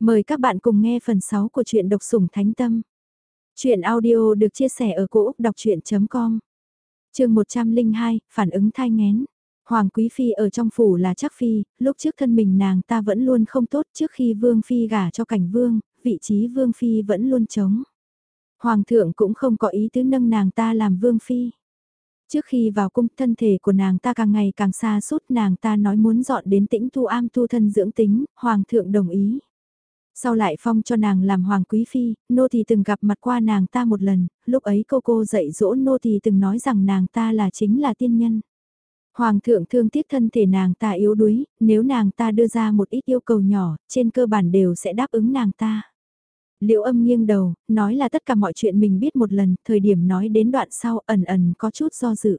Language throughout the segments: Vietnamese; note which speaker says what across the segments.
Speaker 1: Mời các bạn cùng nghe phần 6 của truyện độc sủng thánh tâm. truyện audio được chia sẻ ở cỗ đọc chuyện.com Trường 102, phản ứng thai ngén. Hoàng Quý Phi ở trong phủ là chắc Phi, lúc trước thân mình nàng ta vẫn luôn không tốt trước khi Vương Phi gả cho cảnh Vương, vị trí Vương Phi vẫn luôn trống. Hoàng thượng cũng không có ý tứ nâng nàng ta làm Vương Phi. Trước khi vào cung thân thể của nàng ta càng ngày càng xa suốt nàng ta nói muốn dọn đến tĩnh thu am tu thân dưỡng tính, Hoàng thượng đồng ý. Sau lại phong cho nàng làm hoàng quý phi, nô thì từng gặp mặt qua nàng ta một lần, lúc ấy cô cô dạy dỗ nô thì từng nói rằng nàng ta là chính là tiên nhân. Hoàng thượng thương tiếc thân thể nàng ta yếu đuối, nếu nàng ta đưa ra một ít yêu cầu nhỏ, trên cơ bản đều sẽ đáp ứng nàng ta. Liệu âm nghiêng đầu, nói là tất cả mọi chuyện mình biết một lần, thời điểm nói đến đoạn sau ẩn ẩn có chút do dự.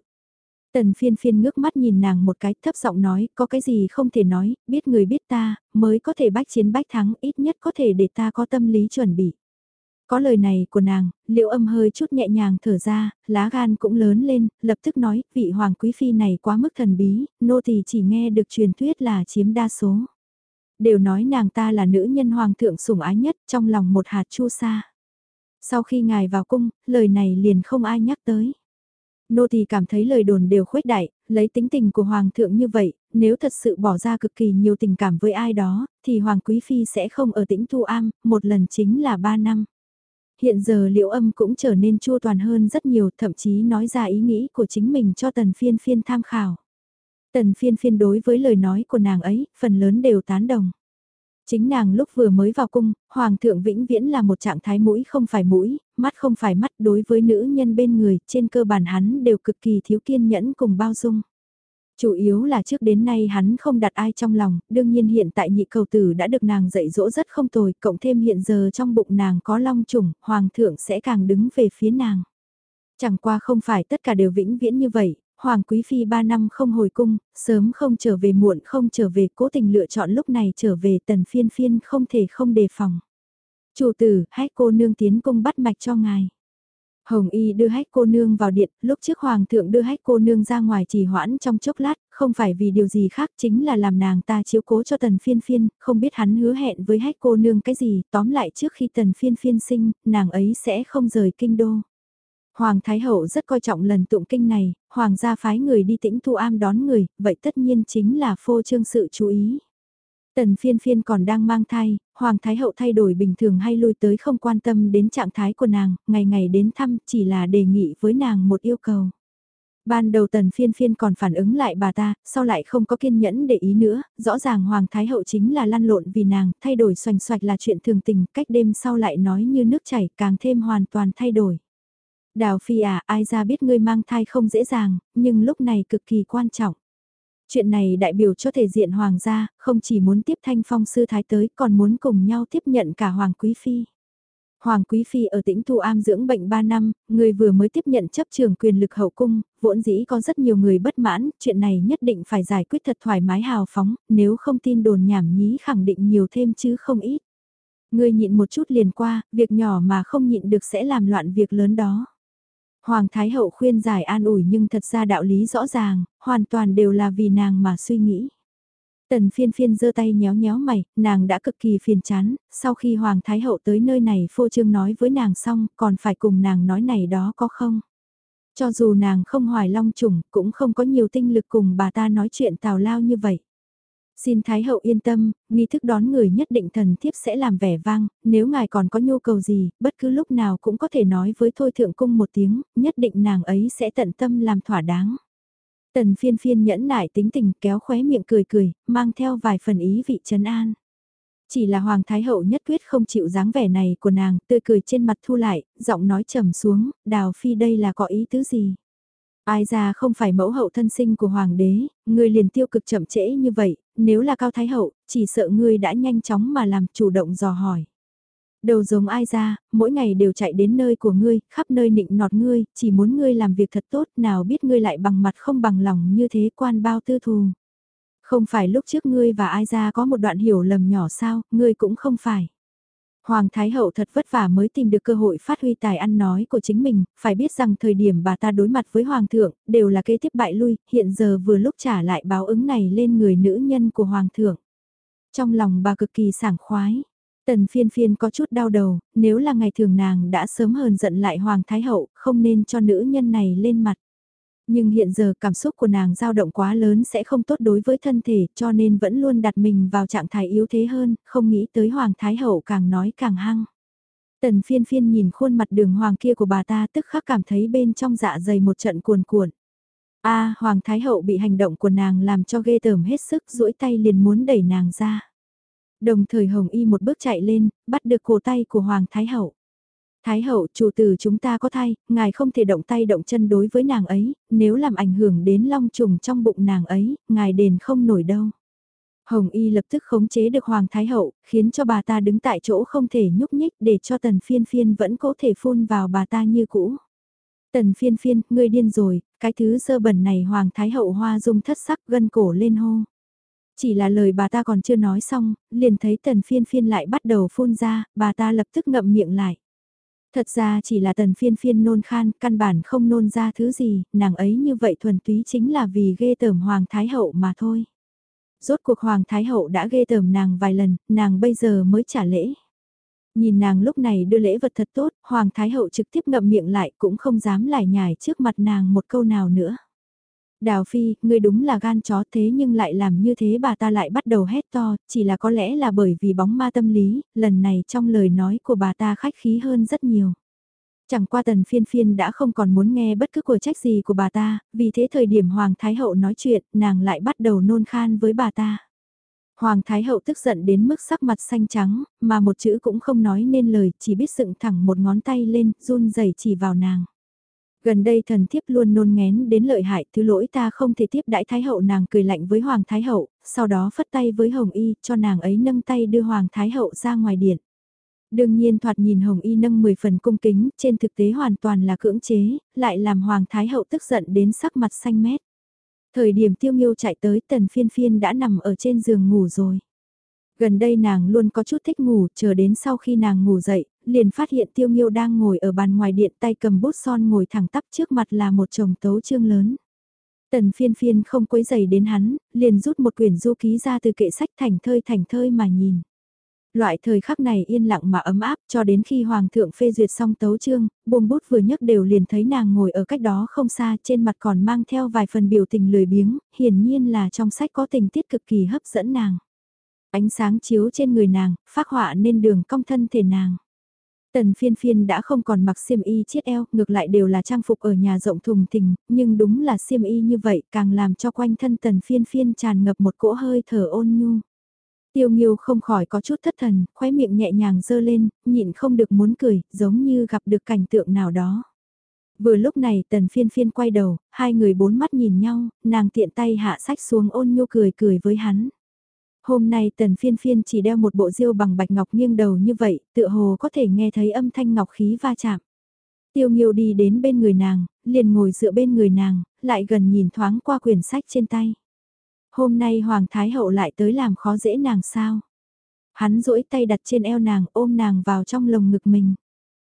Speaker 1: Tần phiên phiên ngước mắt nhìn nàng một cái thấp giọng nói, có cái gì không thể nói, biết người biết ta, mới có thể bách chiến bách thắng, ít nhất có thể để ta có tâm lý chuẩn bị. Có lời này của nàng, liệu âm hơi chút nhẹ nhàng thở ra, lá gan cũng lớn lên, lập tức nói, vị hoàng quý phi này quá mức thần bí, nô thì chỉ nghe được truyền thuyết là chiếm đa số. Đều nói nàng ta là nữ nhân hoàng thượng sủng ái nhất trong lòng một hạt chu sa. Sau khi ngài vào cung, lời này liền không ai nhắc tới. Nô thì cảm thấy lời đồn đều khuếch đại, lấy tính tình của Hoàng thượng như vậy, nếu thật sự bỏ ra cực kỳ nhiều tình cảm với ai đó, thì Hoàng Quý Phi sẽ không ở tĩnh Thu Am, một lần chính là ba năm. Hiện giờ liệu âm cũng trở nên chua toàn hơn rất nhiều, thậm chí nói ra ý nghĩ của chính mình cho tần phiên phiên tham khảo. Tần phiên phiên đối với lời nói của nàng ấy, phần lớn đều tán đồng. Chính nàng lúc vừa mới vào cung, Hoàng thượng vĩnh viễn là một trạng thái mũi không phải mũi, mắt không phải mắt đối với nữ nhân bên người, trên cơ bản hắn đều cực kỳ thiếu kiên nhẫn cùng bao dung. Chủ yếu là trước đến nay hắn không đặt ai trong lòng, đương nhiên hiện tại nhị cầu tử đã được nàng dạy dỗ rất không tồi, cộng thêm hiện giờ trong bụng nàng có long trùng, hoàng thượng sẽ càng đứng về phía nàng. Chẳng qua không phải tất cả đều vĩnh viễn như vậy, Hoàng Quý Phi ba năm không hồi cung, sớm không trở về muộn không trở về cố tình lựa chọn lúc này trở về tần phiên phiên không thể không đề phòng. Chủ tử, hãy cô nương tiến cung bắt mạch cho ngài. Hồng Y đưa hách cô nương vào điện, lúc trước Hoàng thượng đưa hách cô nương ra ngoài trì hoãn trong chốc lát, không phải vì điều gì khác chính là làm nàng ta chiếu cố cho tần phiên phiên, không biết hắn hứa hẹn với hách cô nương cái gì, tóm lại trước khi tần phiên phiên sinh, nàng ấy sẽ không rời kinh đô. Hoàng Thái Hậu rất coi trọng lần tụng kinh này, Hoàng gia phái người đi tĩnh thu am đón người, vậy tất nhiên chính là phô trương sự chú ý. Tần phiên phiên còn đang mang thai, Hoàng Thái Hậu thay đổi bình thường hay lui tới không quan tâm đến trạng thái của nàng, ngày ngày đến thăm chỉ là đề nghị với nàng một yêu cầu. Ban đầu tần phiên phiên còn phản ứng lại bà ta, sau lại không có kiên nhẫn để ý nữa, rõ ràng Hoàng Thái Hậu chính là lăn lộn vì nàng, thay đổi xoành xoạch là chuyện thường tình, cách đêm sau lại nói như nước chảy càng thêm hoàn toàn thay đổi. Đào Phi à, ai ra biết ngươi mang thai không dễ dàng, nhưng lúc này cực kỳ quan trọng. Chuyện này đại biểu cho thể diện hoàng gia, không chỉ muốn tiếp thanh phong sư thái tới còn muốn cùng nhau tiếp nhận cả hoàng quý phi. Hoàng Quý Phi ở tỉnh Thu Am dưỡng bệnh 3 năm, người vừa mới tiếp nhận chấp trường quyền lực hậu cung, vốn dĩ có rất nhiều người bất mãn, chuyện này nhất định phải giải quyết thật thoải mái hào phóng, nếu không tin đồn nhảm nhí khẳng định nhiều thêm chứ không ít. Người nhịn một chút liền qua, việc nhỏ mà không nhịn được sẽ làm loạn việc lớn đó. Hoàng Thái Hậu khuyên giải an ủi nhưng thật ra đạo lý rõ ràng, hoàn toàn đều là vì nàng mà suy nghĩ. Tần phiên phiên giơ tay nhéo nhéo mày, nàng đã cực kỳ phiền chán, sau khi Hoàng Thái Hậu tới nơi này phô trương nói với nàng xong, còn phải cùng nàng nói này đó có không? Cho dù nàng không hoài long trùng, cũng không có nhiều tinh lực cùng bà ta nói chuyện tào lao như vậy. Xin Thái Hậu yên tâm, nghi thức đón người nhất định thần thiếp sẽ làm vẻ vang, nếu ngài còn có nhu cầu gì, bất cứ lúc nào cũng có thể nói với Thôi Thượng Cung một tiếng, nhất định nàng ấy sẽ tận tâm làm thỏa đáng. Tần phiên phiên nhẫn nại tính tình kéo khóe miệng cười cười, mang theo vài phần ý vị trấn an. Chỉ là Hoàng Thái Hậu nhất quyết không chịu dáng vẻ này của nàng, tươi cười trên mặt thu lại, giọng nói trầm xuống, đào phi đây là có ý tứ gì. Ai ra không phải mẫu hậu thân sinh của hoàng đế, người liền tiêu cực chậm trễ như vậy, nếu là cao thái hậu, chỉ sợ ngươi đã nhanh chóng mà làm chủ động dò hỏi. Đầu giống ai ra, mỗi ngày đều chạy đến nơi của ngươi, khắp nơi nịnh nọt ngươi, chỉ muốn ngươi làm việc thật tốt, nào biết ngươi lại bằng mặt không bằng lòng như thế quan bao tư thù. Không phải lúc trước ngươi và ai ra có một đoạn hiểu lầm nhỏ sao, ngươi cũng không phải. Hoàng Thái Hậu thật vất vả mới tìm được cơ hội phát huy tài ăn nói của chính mình, phải biết rằng thời điểm bà ta đối mặt với Hoàng thượng, đều là kế tiếp bại lui, hiện giờ vừa lúc trả lại báo ứng này lên người nữ nhân của Hoàng thượng. Trong lòng bà cực kỳ sảng khoái, Tần phiên phiên có chút đau đầu, nếu là ngày thường nàng đã sớm hờn giận lại Hoàng Thái Hậu, không nên cho nữ nhân này lên mặt. Nhưng hiện giờ cảm xúc của nàng dao động quá lớn sẽ không tốt đối với thân thể cho nên vẫn luôn đặt mình vào trạng thái yếu thế hơn, không nghĩ tới Hoàng Thái Hậu càng nói càng hăng. Tần phiên phiên nhìn khuôn mặt đường hoàng kia của bà ta tức khắc cảm thấy bên trong dạ dày một trận cuồn cuộn. a Hoàng Thái Hậu bị hành động của nàng làm cho ghê tởm hết sức duỗi tay liền muốn đẩy nàng ra. Đồng thời Hồng Y một bước chạy lên, bắt được cổ tay của Hoàng Thái Hậu. Thái hậu, chủ tử chúng ta có thai, ngài không thể động tay động chân đối với nàng ấy, nếu làm ảnh hưởng đến long trùng trong bụng nàng ấy, ngài đền không nổi đâu. Hồng Y lập tức khống chế được Hoàng Thái Hậu, khiến cho bà ta đứng tại chỗ không thể nhúc nhích để cho tần phiên phiên vẫn có thể phun vào bà ta như cũ. Tần phiên phiên, ngươi điên rồi, cái thứ sơ bẩn này Hoàng Thái Hậu hoa dung thất sắc gân cổ lên hô. Chỉ là lời bà ta còn chưa nói xong, liền thấy tần phiên phiên lại bắt đầu phun ra, bà ta lập tức ngậm miệng lại. Thật ra chỉ là tần phiên phiên nôn khan, căn bản không nôn ra thứ gì, nàng ấy như vậy thuần túy chính là vì ghê tởm Hoàng Thái Hậu mà thôi. Rốt cuộc Hoàng Thái Hậu đã ghê tởm nàng vài lần, nàng bây giờ mới trả lễ. Nhìn nàng lúc này đưa lễ vật thật tốt, Hoàng Thái Hậu trực tiếp ngậm miệng lại cũng không dám lại nhải trước mặt nàng một câu nào nữa. Đào Phi, ngươi đúng là gan chó thế nhưng lại làm như thế bà ta lại bắt đầu hét to, chỉ là có lẽ là bởi vì bóng ma tâm lý, lần này trong lời nói của bà ta khách khí hơn rất nhiều. Chẳng qua tần phiên phiên đã không còn muốn nghe bất cứ của trách gì của bà ta, vì thế thời điểm Hoàng Thái Hậu nói chuyện, nàng lại bắt đầu nôn khan với bà ta. Hoàng Thái Hậu tức giận đến mức sắc mặt xanh trắng, mà một chữ cũng không nói nên lời, chỉ biết dựng thẳng một ngón tay lên, run rẩy chỉ vào nàng. Gần đây thần thiếp luôn nôn ngén đến lợi hại, thứ lỗi ta không thể tiếp đãi Thái Hậu nàng cười lạnh với Hoàng Thái Hậu, sau đó phất tay với Hồng Y, cho nàng ấy nâng tay đưa Hoàng Thái Hậu ra ngoài điện. Đương nhiên thoạt nhìn Hồng Y nâng 10 phần cung kính, trên thực tế hoàn toàn là cưỡng chế, lại làm Hoàng Thái Hậu tức giận đến sắc mặt xanh mét. Thời điểm tiêu nghiêu chạy tới tần phiên phiên đã nằm ở trên giường ngủ rồi. Gần đây nàng luôn có chút thích ngủ, chờ đến sau khi nàng ngủ dậy, liền phát hiện tiêu nghiêu đang ngồi ở bàn ngoài điện tay cầm bút son ngồi thẳng tắp trước mặt là một chồng tấu chương lớn. Tần phiên phiên không quấy giày đến hắn, liền rút một quyển du ký ra từ kệ sách thành thơi thành thơi mà nhìn. Loại thời khắc này yên lặng mà ấm áp cho đến khi Hoàng thượng phê duyệt xong tấu chương, buông bút vừa nhấc đều liền thấy nàng ngồi ở cách đó không xa trên mặt còn mang theo vài phần biểu tình lười biếng, hiển nhiên là trong sách có tình tiết cực kỳ hấp dẫn nàng. Ánh sáng chiếu trên người nàng, phát họa nên đường cong thân thể nàng. Tần phiên phiên đã không còn mặc xiêm y chiết eo, ngược lại đều là trang phục ở nhà rộng thùng thình, nhưng đúng là xiêm y như vậy càng làm cho quanh thân tần phiên phiên tràn ngập một cỗ hơi thở ôn nhu. Tiêu Nghiêu không khỏi có chút thất thần, khóe miệng nhẹ nhàng dơ lên, nhịn không được muốn cười, giống như gặp được cảnh tượng nào đó. Vừa lúc này tần phiên phiên quay đầu, hai người bốn mắt nhìn nhau, nàng tiện tay hạ sách xuống ôn nhu cười cười với hắn. Hôm nay tần phiên phiên chỉ đeo một bộ diêu bằng bạch ngọc nghiêng đầu như vậy, tựa hồ có thể nghe thấy âm thanh ngọc khí va chạm. Tiêu Nghiêu đi đến bên người nàng, liền ngồi dựa bên người nàng, lại gần nhìn thoáng qua quyển sách trên tay. Hôm nay Hoàng Thái Hậu lại tới làm khó dễ nàng sao? Hắn duỗi tay đặt trên eo nàng ôm nàng vào trong lồng ngực mình.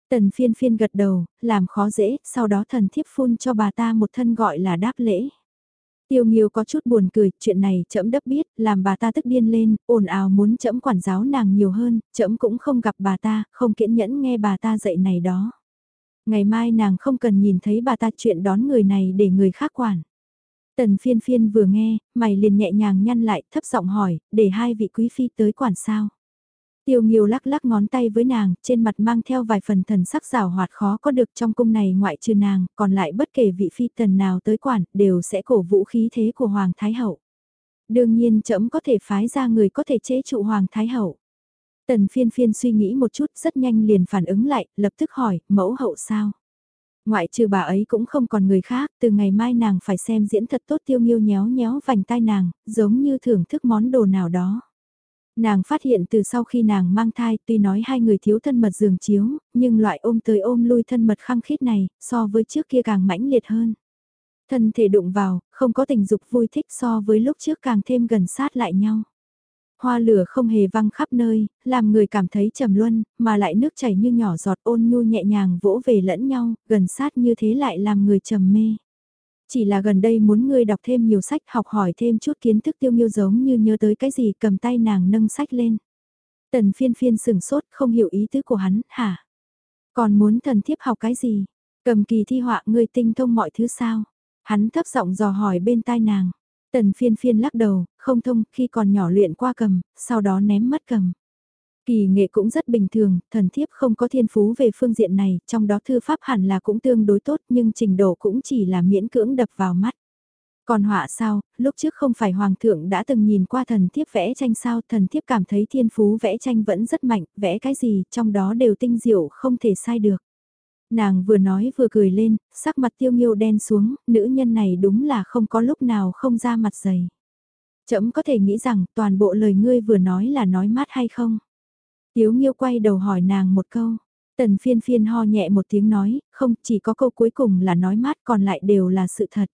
Speaker 1: Tần phiên phiên gật đầu, làm khó dễ, sau đó thần thiếp phun cho bà ta một thân gọi là đáp lễ. Tiêu Nghiêu có chút buồn cười, chuyện này trẫm đấp biết, làm bà ta tức điên lên, ồn ào muốn trẫm quản giáo nàng nhiều hơn, trẫm cũng không gặp bà ta, không kiễn nhẫn nghe bà ta dạy này đó. Ngày mai nàng không cần nhìn thấy bà ta chuyện đón người này để người khác quản. Tần phiên phiên vừa nghe, mày liền nhẹ nhàng nhăn lại, thấp giọng hỏi, để hai vị quý phi tới quản sao. Tiêu Nghiêu lắc lắc ngón tay với nàng, trên mặt mang theo vài phần thần sắc rào hoạt khó có được trong cung này ngoại trừ nàng, còn lại bất kể vị phi tần nào tới quản, đều sẽ cổ vũ khí thế của Hoàng Thái Hậu. Đương nhiên trẫm có thể phái ra người có thể chế trụ Hoàng Thái Hậu. Tần phiên phiên suy nghĩ một chút rất nhanh liền phản ứng lại, lập tức hỏi, mẫu hậu sao? Ngoại trừ bà ấy cũng không còn người khác, từ ngày mai nàng phải xem diễn thật tốt tiêu nghiêu nhéo nhéo vành tai nàng, giống như thưởng thức món đồ nào đó. Nàng phát hiện từ sau khi nàng mang thai tuy nói hai người thiếu thân mật giường chiếu, nhưng loại ôm tới ôm lui thân mật khăng khít này, so với trước kia càng mãnh liệt hơn. Thân thể đụng vào, không có tình dục vui thích so với lúc trước càng thêm gần sát lại nhau. Hoa lửa không hề văng khắp nơi, làm người cảm thấy trầm luân, mà lại nước chảy như nhỏ giọt ôn nhu nhẹ nhàng vỗ về lẫn nhau, gần sát như thế lại làm người trầm mê. Chỉ là gần đây muốn ngươi đọc thêm nhiều sách học hỏi thêm chút kiến thức tiêu nghiêu giống như nhớ tới cái gì cầm tay nàng nâng sách lên. Tần phiên phiên sửng sốt không hiểu ý tứ của hắn, hả? Còn muốn thần thiếp học cái gì? Cầm kỳ thi họa ngươi tinh thông mọi thứ sao? Hắn thấp giọng dò hỏi bên tai nàng. Tần phiên phiên lắc đầu, không thông khi còn nhỏ luyện qua cầm, sau đó ném mất cầm. Kỳ nghệ cũng rất bình thường, thần thiếp không có thiên phú về phương diện này, trong đó thư pháp hẳn là cũng tương đối tốt nhưng trình độ cũng chỉ là miễn cưỡng đập vào mắt. Còn họa sao, lúc trước không phải hoàng thượng đã từng nhìn qua thần thiếp vẽ tranh sao, thần thiếp cảm thấy thiên phú vẽ tranh vẫn rất mạnh, vẽ cái gì, trong đó đều tinh diệu không thể sai được. Nàng vừa nói vừa cười lên, sắc mặt tiêu nghiêu đen xuống, nữ nhân này đúng là không có lúc nào không ra mặt dày. Chấm có thể nghĩ rằng toàn bộ lời ngươi vừa nói là nói mát hay không? Tiếu nghiêu quay đầu hỏi nàng một câu. Tần phiên phiên ho nhẹ một tiếng nói, không chỉ có câu cuối cùng là nói mát còn lại đều là sự thật.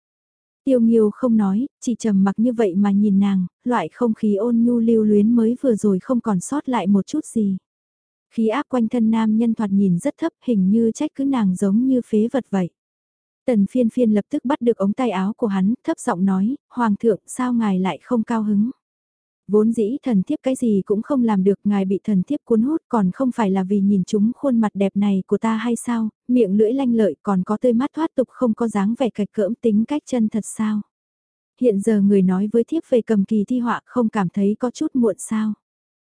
Speaker 1: Tiêu nghiêu không nói, chỉ trầm mặc như vậy mà nhìn nàng, loại không khí ôn nhu lưu luyến mới vừa rồi không còn sót lại một chút gì. Khí áp quanh thân nam nhân thoạt nhìn rất thấp hình như trách cứ nàng giống như phế vật vậy. Tần phiên phiên lập tức bắt được ống tay áo của hắn, thấp giọng nói, Hoàng thượng sao ngài lại không cao hứng. Vốn dĩ thần thiếp cái gì cũng không làm được ngài bị thần thiếp cuốn hút còn không phải là vì nhìn chúng khuôn mặt đẹp này của ta hay sao, miệng lưỡi lanh lợi còn có tươi mắt thoát tục không có dáng vẻ cạch cỡm tính cách chân thật sao. Hiện giờ người nói với thiếp về cầm kỳ thi họa không cảm thấy có chút muộn sao.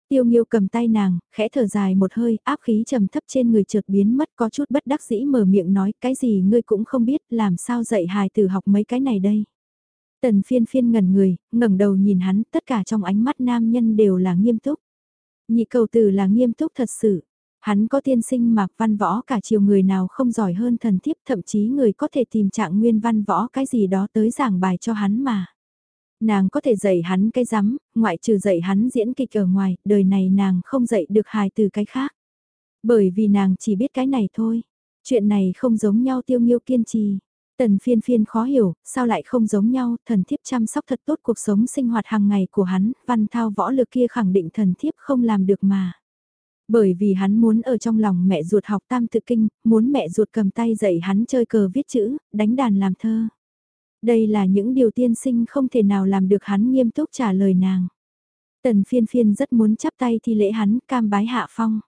Speaker 1: Tiêu Nghiêu cầm tay nàng, khẽ thở dài một hơi, áp khí trầm thấp trên người chợt biến mất có chút bất đắc dĩ mở miệng nói cái gì ngươi cũng không biết làm sao dạy hài tử học mấy cái này đây. Tần phiên phiên ngẩn người, ngẩng đầu nhìn hắn, tất cả trong ánh mắt nam nhân đều là nghiêm túc. Nhị cầu tử là nghiêm túc thật sự. Hắn có tiên sinh mạc văn võ cả chiều người nào không giỏi hơn thần thiếp thậm chí người có thể tìm trạng nguyên văn võ cái gì đó tới giảng bài cho hắn mà. Nàng có thể dạy hắn cái rắm, ngoại trừ dạy hắn diễn kịch ở ngoài, đời này nàng không dạy được hài từ cái khác. Bởi vì nàng chỉ biết cái này thôi. Chuyện này không giống nhau tiêu nghiêu kiên trì. Tần phiên phiên khó hiểu, sao lại không giống nhau, thần thiếp chăm sóc thật tốt cuộc sống sinh hoạt hàng ngày của hắn, văn thao võ lực kia khẳng định thần thiếp không làm được mà. Bởi vì hắn muốn ở trong lòng mẹ ruột học tam tự kinh, muốn mẹ ruột cầm tay dạy hắn chơi cờ viết chữ, đánh đàn làm thơ. Đây là những điều tiên sinh không thể nào làm được hắn nghiêm túc trả lời nàng. Tần phiên phiên rất muốn chắp tay thi lễ hắn cam bái hạ phong.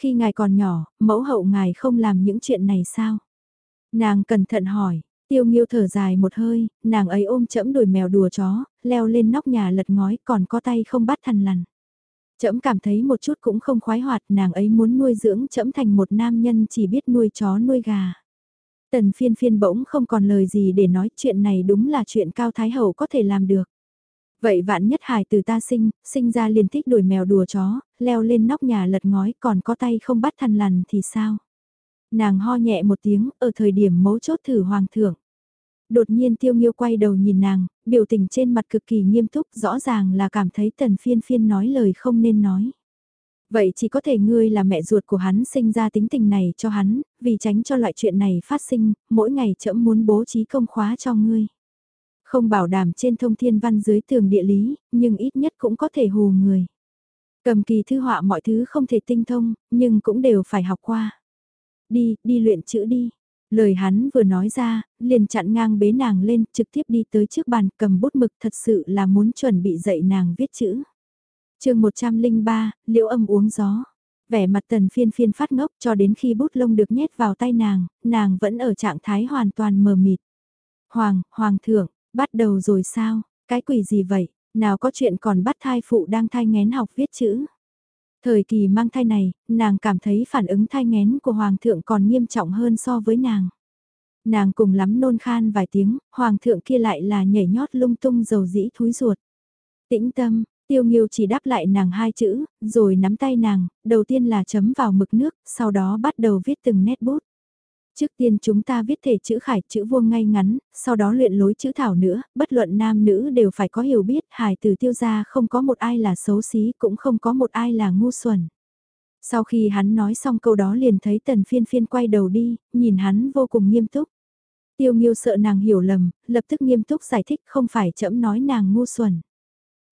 Speaker 1: Khi ngài còn nhỏ, mẫu hậu ngài không làm những chuyện này sao? Nàng cẩn thận hỏi, tiêu nghiêu thở dài một hơi, nàng ấy ôm chẫm đuổi mèo đùa chó, leo lên nóc nhà lật ngói còn có tay không bắt thằn lằn. Chẫm cảm thấy một chút cũng không khoái hoạt, nàng ấy muốn nuôi dưỡng chẫm thành một nam nhân chỉ biết nuôi chó nuôi gà. Tần phiên phiên bỗng không còn lời gì để nói chuyện này đúng là chuyện Cao Thái Hậu có thể làm được. Vậy vạn nhất hài từ ta sinh, sinh ra liền thích đuổi mèo đùa chó, leo lên nóc nhà lật ngói còn có tay không bắt thằn lằn thì sao? Nàng ho nhẹ một tiếng, ở thời điểm mấu chốt thử hoàng thượng. Đột nhiên tiêu nghiêu quay đầu nhìn nàng, biểu tình trên mặt cực kỳ nghiêm túc, rõ ràng là cảm thấy tần phiên phiên nói lời không nên nói. Vậy chỉ có thể ngươi là mẹ ruột của hắn sinh ra tính tình này cho hắn, vì tránh cho loại chuyện này phát sinh, mỗi ngày trẫm muốn bố trí công khóa cho ngươi. Không bảo đảm trên thông thiên văn dưới tường địa lý, nhưng ít nhất cũng có thể hù người. Cầm kỳ thư họa mọi thứ không thể tinh thông, nhưng cũng đều phải học qua. Đi, đi luyện chữ đi. Lời hắn vừa nói ra, liền chặn ngang bế nàng lên, trực tiếp đi tới trước bàn, cầm bút mực thật sự là muốn chuẩn bị dạy nàng viết chữ. chương 103, liễu âm uống gió. Vẻ mặt tần phiên phiên phát ngốc cho đến khi bút lông được nhét vào tay nàng, nàng vẫn ở trạng thái hoàn toàn mờ mịt. Hoàng, Hoàng thượng, bắt đầu rồi sao, cái quỷ gì vậy, nào có chuyện còn bắt thai phụ đang thai ngén học viết chữ. Thời kỳ mang thai này, nàng cảm thấy phản ứng thai ngén của Hoàng thượng còn nghiêm trọng hơn so với nàng. Nàng cùng lắm nôn khan vài tiếng, Hoàng thượng kia lại là nhảy nhót lung tung dầu dĩ thúi ruột. Tĩnh tâm, tiêu nghiêu chỉ đáp lại nàng hai chữ, rồi nắm tay nàng, đầu tiên là chấm vào mực nước, sau đó bắt đầu viết từng nét bút. Trước tiên chúng ta viết thể chữ khải, chữ vuông ngay ngắn, sau đó luyện lối chữ thảo nữa, bất luận nam nữ đều phải có hiểu biết, hài từ tiêu gia không có một ai là xấu xí, cũng không có một ai là ngu xuẩn. Sau khi hắn nói xong câu đó liền thấy tần phiên phiên quay đầu đi, nhìn hắn vô cùng nghiêm túc. Tiêu nghiêu sợ nàng hiểu lầm, lập tức nghiêm túc giải thích không phải chậm nói nàng ngu xuẩn.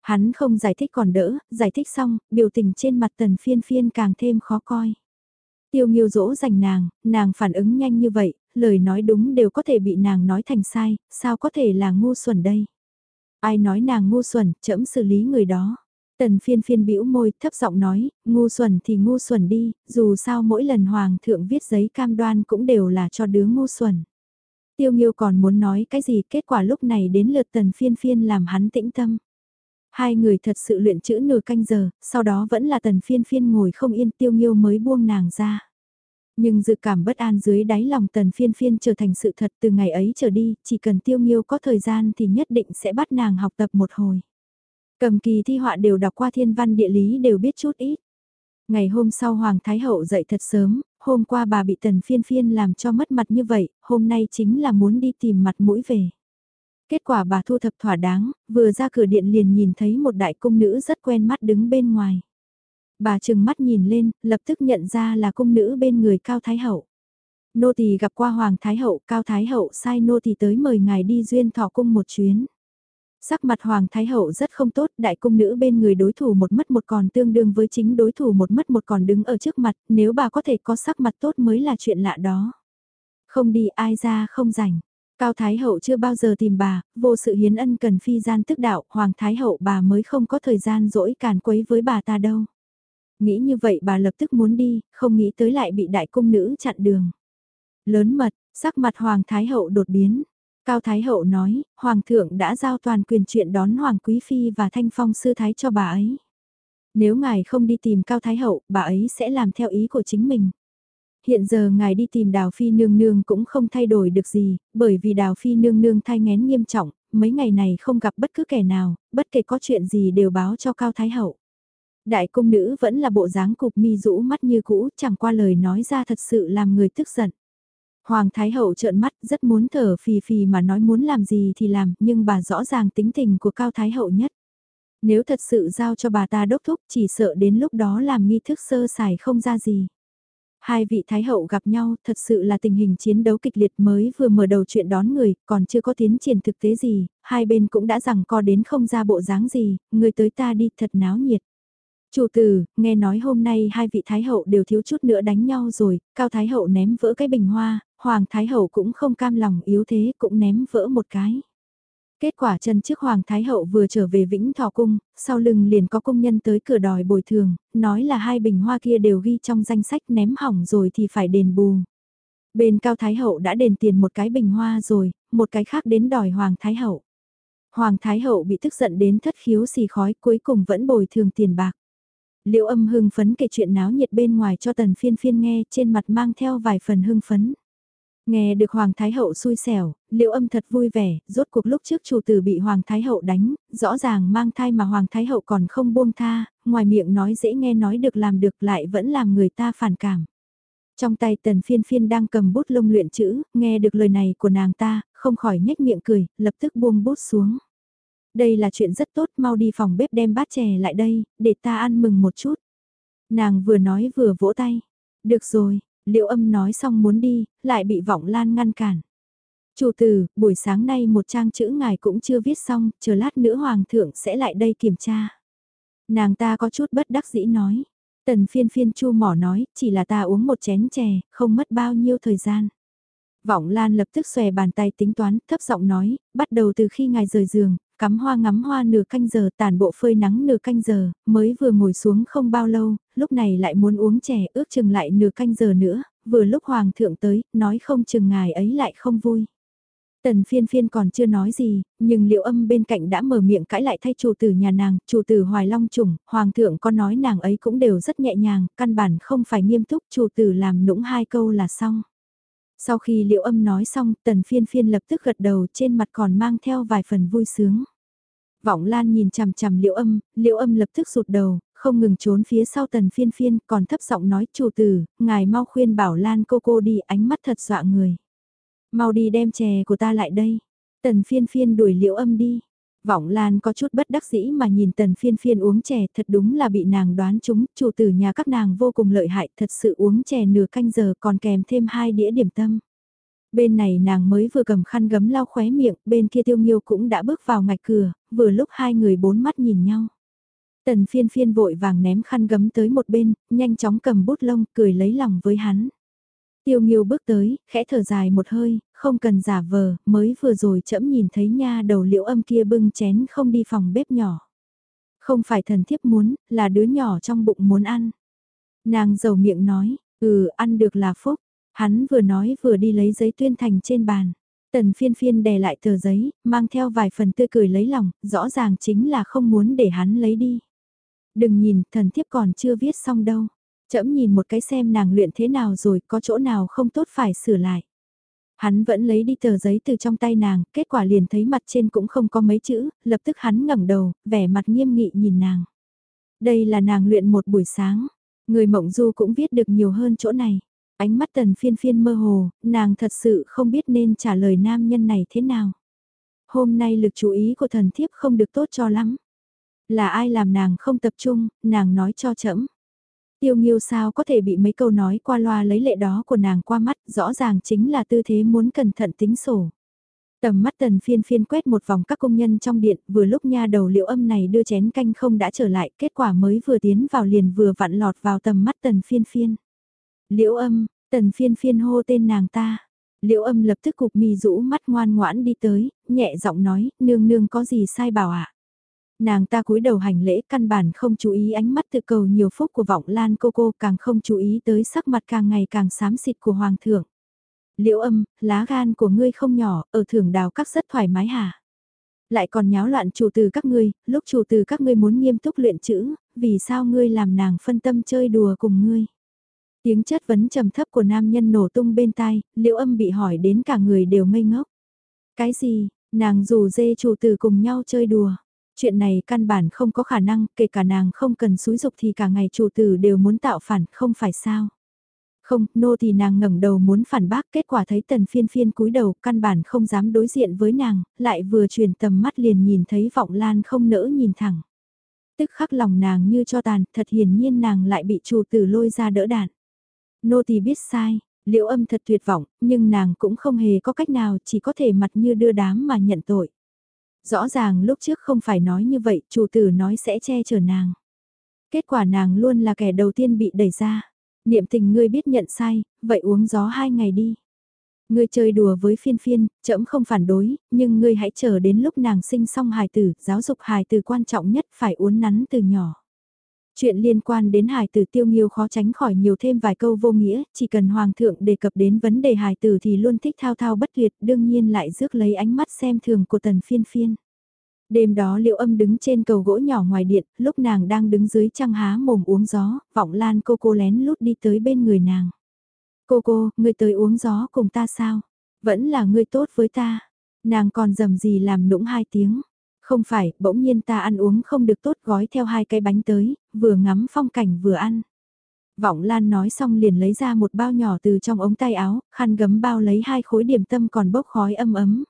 Speaker 1: Hắn không giải thích còn đỡ, giải thích xong, biểu tình trên mặt tần phiên phiên càng thêm khó coi. Tiêu nghiêu dỗ dành nàng, nàng phản ứng nhanh như vậy, lời nói đúng đều có thể bị nàng nói thành sai, sao có thể là ngu xuẩn đây? Ai nói nàng ngu xuẩn, chậm xử lý người đó. Tần phiên phiên bĩu môi thấp giọng nói, ngu xuẩn thì ngu xuẩn đi, dù sao mỗi lần hoàng thượng viết giấy cam đoan cũng đều là cho đứa ngu xuẩn. Tiêu nghiêu còn muốn nói cái gì kết quả lúc này đến lượt tần phiên phiên làm hắn tĩnh tâm. Hai người thật sự luyện chữ nửa canh giờ, sau đó vẫn là tần phiên phiên ngồi không yên tiêu nghiêu mới buông nàng ra. Nhưng dự cảm bất an dưới đáy lòng tần phiên phiên trở thành sự thật từ ngày ấy trở đi, chỉ cần tiêu nghiêu có thời gian thì nhất định sẽ bắt nàng học tập một hồi. Cầm kỳ thi họa đều đọc qua thiên văn địa lý đều biết chút ít. Ngày hôm sau Hoàng Thái Hậu dậy thật sớm, hôm qua bà bị tần phiên phiên làm cho mất mặt như vậy, hôm nay chính là muốn đi tìm mặt mũi về. Kết quả bà thu thập thỏa đáng, vừa ra cửa điện liền nhìn thấy một đại cung nữ rất quen mắt đứng bên ngoài. Bà chừng mắt nhìn lên, lập tức nhận ra là cung nữ bên người Cao Thái Hậu. Nô tỳ gặp qua Hoàng Thái Hậu, Cao Thái Hậu sai nô tỳ tới mời ngài đi duyên thọ cung một chuyến. Sắc mặt Hoàng Thái Hậu rất không tốt, đại cung nữ bên người đối thủ một mất một còn tương đương với chính đối thủ một mất một còn đứng ở trước mặt, nếu bà có thể có sắc mặt tốt mới là chuyện lạ đó. Không đi ai ra không rảnh. Cao Thái Hậu chưa bao giờ tìm bà, vô sự hiến ân cần phi gian tức đạo, Hoàng Thái Hậu bà mới không có thời gian dỗi càn quấy với bà ta đâu. Nghĩ như vậy bà lập tức muốn đi, không nghĩ tới lại bị đại cung nữ chặn đường. Lớn mật, sắc mặt Hoàng Thái Hậu đột biến. Cao Thái Hậu nói, Hoàng thượng đã giao toàn quyền chuyện đón Hoàng Quý Phi và Thanh Phong Sư Thái cho bà ấy. Nếu ngài không đi tìm Cao Thái Hậu, bà ấy sẽ làm theo ý của chính mình. Hiện giờ ngài đi tìm Đào Phi Nương Nương cũng không thay đổi được gì, bởi vì Đào Phi Nương Nương thai ngén nghiêm trọng, mấy ngày này không gặp bất cứ kẻ nào, bất kể có chuyện gì đều báo cho Cao Thái Hậu. Đại cung nữ vẫn là bộ dáng cục mi rũ mắt như cũ, chẳng qua lời nói ra thật sự làm người tức giận. Hoàng Thái Hậu trợn mắt rất muốn thở phì phì mà nói muốn làm gì thì làm, nhưng bà rõ ràng tính tình của Cao Thái Hậu nhất. Nếu thật sự giao cho bà ta đốc thúc chỉ sợ đến lúc đó làm nghi thức sơ sài không ra gì. Hai vị Thái Hậu gặp nhau thật sự là tình hình chiến đấu kịch liệt mới vừa mở đầu chuyện đón người, còn chưa có tiến triển thực tế gì, hai bên cũng đã rằng co đến không ra bộ dáng gì, người tới ta đi thật náo nhiệt. Chủ tử, nghe nói hôm nay hai vị Thái Hậu đều thiếu chút nữa đánh nhau rồi, Cao Thái Hậu ném vỡ cái bình hoa, Hoàng Thái Hậu cũng không cam lòng yếu thế cũng ném vỡ một cái. Kết quả chân trước Hoàng Thái Hậu vừa trở về Vĩnh Thọ Cung, sau lưng liền có công nhân tới cửa đòi bồi thường, nói là hai bình hoa kia đều ghi trong danh sách ném hỏng rồi thì phải đền bù. Bên Cao Thái Hậu đã đền tiền một cái bình hoa rồi, một cái khác đến đòi Hoàng Thái Hậu. Hoàng Thái Hậu bị tức giận đến thất khiếu xì khói cuối cùng vẫn bồi thường tiền bạc liễu âm hưng phấn kể chuyện náo nhiệt bên ngoài cho tần phiên phiên nghe trên mặt mang theo vài phần hưng phấn. Nghe được Hoàng Thái Hậu xui xẻo, liệu âm thật vui vẻ, rốt cuộc lúc trước chủ tử bị Hoàng Thái Hậu đánh, rõ ràng mang thai mà Hoàng Thái Hậu còn không buông tha, ngoài miệng nói dễ nghe nói được làm được lại vẫn làm người ta phản cảm. Trong tay tần phiên phiên đang cầm bút lông luyện chữ, nghe được lời này của nàng ta, không khỏi nhếch miệng cười, lập tức buông bút xuống. Đây là chuyện rất tốt, mau đi phòng bếp đem bát chè lại đây, để ta ăn mừng một chút. Nàng vừa nói vừa vỗ tay. Được rồi, liệu âm nói xong muốn đi, lại bị vọng lan ngăn cản. Chủ tử, buổi sáng nay một trang chữ ngài cũng chưa viết xong, chờ lát nữa hoàng thượng sẽ lại đây kiểm tra. Nàng ta có chút bất đắc dĩ nói. Tần phiên phiên chu mỏ nói, chỉ là ta uống một chén chè, không mất bao nhiêu thời gian. Vọng Lan lập tức xòe bàn tay tính toán, thấp giọng nói, bắt đầu từ khi ngài rời giường, cắm hoa ngắm hoa nửa canh giờ tàn bộ phơi nắng nửa canh giờ, mới vừa ngồi xuống không bao lâu, lúc này lại muốn uống chè ước chừng lại nửa canh giờ nữa, vừa lúc hoàng thượng tới, nói không chừng ngài ấy lại không vui. Tần phiên phiên còn chưa nói gì, nhưng liệu âm bên cạnh đã mở miệng cãi lại thay chủ tử nhà nàng, chủ tử hoài long trùng, hoàng thượng có nói nàng ấy cũng đều rất nhẹ nhàng, căn bản không phải nghiêm túc, chủ tử làm nũng hai câu là xong. Sau khi liệu âm nói xong, tần phiên phiên lập tức gật đầu trên mặt còn mang theo vài phần vui sướng. Vọng Lan nhìn chằm chằm liệu âm, liệu âm lập tức rụt đầu, không ngừng trốn phía sau tần phiên phiên, còn thấp giọng nói chủ tử, ngài mau khuyên bảo Lan cô cô đi ánh mắt thật dọa người. Mau đi đem chè của ta lại đây. Tần phiên phiên đuổi liệu âm đi. Vọng Lan có chút bất đắc dĩ mà nhìn tần phiên phiên uống chè thật đúng là bị nàng đoán chúng, chủ tử nhà các nàng vô cùng lợi hại thật sự uống chè nửa canh giờ còn kèm thêm hai đĩa điểm tâm. Bên này nàng mới vừa cầm khăn gấm lau khóe miệng, bên kia tiêu nghiêu cũng đã bước vào ngạch cửa, vừa lúc hai người bốn mắt nhìn nhau. Tần phiên phiên vội vàng ném khăn gấm tới một bên, nhanh chóng cầm bút lông, cười lấy lòng với hắn. Tiêu nghiêu bước tới, khẽ thở dài một hơi, không cần giả vờ, mới vừa rồi chậm nhìn thấy nha đầu liễu âm kia bưng chén không đi phòng bếp nhỏ. Không phải thần thiếp muốn, là đứa nhỏ trong bụng muốn ăn. Nàng giàu miệng nói, ừ, ăn được là phúc. Hắn vừa nói vừa đi lấy giấy tuyên thành trên bàn. Tần phiên phiên đè lại tờ giấy, mang theo vài phần tươi cười lấy lòng, rõ ràng chính là không muốn để hắn lấy đi. Đừng nhìn, thần thiếp còn chưa viết xong đâu. Chậm nhìn một cái xem nàng luyện thế nào rồi, có chỗ nào không tốt phải sửa lại. Hắn vẫn lấy đi tờ giấy từ trong tay nàng, kết quả liền thấy mặt trên cũng không có mấy chữ, lập tức hắn ngẩng đầu, vẻ mặt nghiêm nghị nhìn nàng. Đây là nàng luyện một buổi sáng, người mộng du cũng viết được nhiều hơn chỗ này. Ánh mắt tần phiên phiên mơ hồ, nàng thật sự không biết nên trả lời nam nhân này thế nào. Hôm nay lực chú ý của thần thiếp không được tốt cho lắm. Là ai làm nàng không tập trung, nàng nói cho chậm. Tiêu nghiêu sao có thể bị mấy câu nói qua loa lấy lệ đó của nàng qua mắt, rõ ràng chính là tư thế muốn cẩn thận tính sổ. Tầm mắt tần phiên phiên quét một vòng các công nhân trong điện, vừa lúc nha đầu liệu âm này đưa chén canh không đã trở lại, kết quả mới vừa tiến vào liền vừa vặn lọt vào tầm mắt tần phiên phiên. Liễu âm, tần phiên phiên hô tên nàng ta. Liễu âm lập tức cục mì rũ mắt ngoan ngoãn đi tới, nhẹ giọng nói, nương nương có gì sai bảo ạ. À? Nàng ta cúi đầu hành lễ căn bản không chú ý ánh mắt tự cầu nhiều phúc của vọng lan cô cô càng không chú ý tới sắc mặt càng ngày càng xám xịt của hoàng thượng. Liễu âm, lá gan của ngươi không nhỏ, ở thưởng đào các rất thoải mái hả? Lại còn nháo loạn chủ từ các ngươi, lúc chủ từ các ngươi muốn nghiêm túc luyện chữ, vì sao ngươi làm nàng phân tâm chơi đùa cùng ngươi? Tiếng chất vấn trầm thấp của nam nhân nổ tung bên tai, liễu âm bị hỏi đến cả người đều ngây ngốc. Cái gì, nàng rủ dê chủ từ cùng nhau chơi đùa. Chuyện này căn bản không có khả năng, kể cả nàng không cần xúi dục thì cả ngày chủ tử đều muốn tạo phản, không phải sao. Không, nô thì nàng ngẩng đầu muốn phản bác, kết quả thấy tần phiên phiên cúi đầu, căn bản không dám đối diện với nàng, lại vừa chuyển tầm mắt liền nhìn thấy vọng lan không nỡ nhìn thẳng. Tức khắc lòng nàng như cho tàn, thật hiển nhiên nàng lại bị chủ tử lôi ra đỡ đạn. Nô thì biết sai, liễu âm thật tuyệt vọng, nhưng nàng cũng không hề có cách nào, chỉ có thể mặt như đưa đám mà nhận tội. Rõ ràng lúc trước không phải nói như vậy, chủ tử nói sẽ che chở nàng. Kết quả nàng luôn là kẻ đầu tiên bị đẩy ra. Niệm tình ngươi biết nhận sai, vậy uống gió hai ngày đi. Ngươi chơi đùa với phiên phiên, chậm không phản đối, nhưng ngươi hãy chờ đến lúc nàng sinh xong hài tử, giáo dục hài tử quan trọng nhất phải uốn nắn từ nhỏ. Chuyện liên quan đến hài tử tiêu nghiêu khó tránh khỏi nhiều thêm vài câu vô nghĩa, chỉ cần hoàng thượng đề cập đến vấn đề hài tử thì luôn thích thao thao bất tuyệt, đương nhiên lại rước lấy ánh mắt xem thường của tần phiên phiên. Đêm đó liệu âm đứng trên cầu gỗ nhỏ ngoài điện, lúc nàng đang đứng dưới trăng há mồm uống gió, vọng lan cô cô lén lút đi tới bên người nàng. Cô cô, người tới uống gió cùng ta sao? Vẫn là người tốt với ta. Nàng còn dầm gì làm nũng hai tiếng. Không phải, bỗng nhiên ta ăn uống không được tốt gói theo hai cái bánh tới, vừa ngắm phong cảnh vừa ăn. Vọng Lan nói xong liền lấy ra một bao nhỏ từ trong ống tay áo, khăn gấm bao lấy hai khối điểm tâm còn bốc khói âm ấm.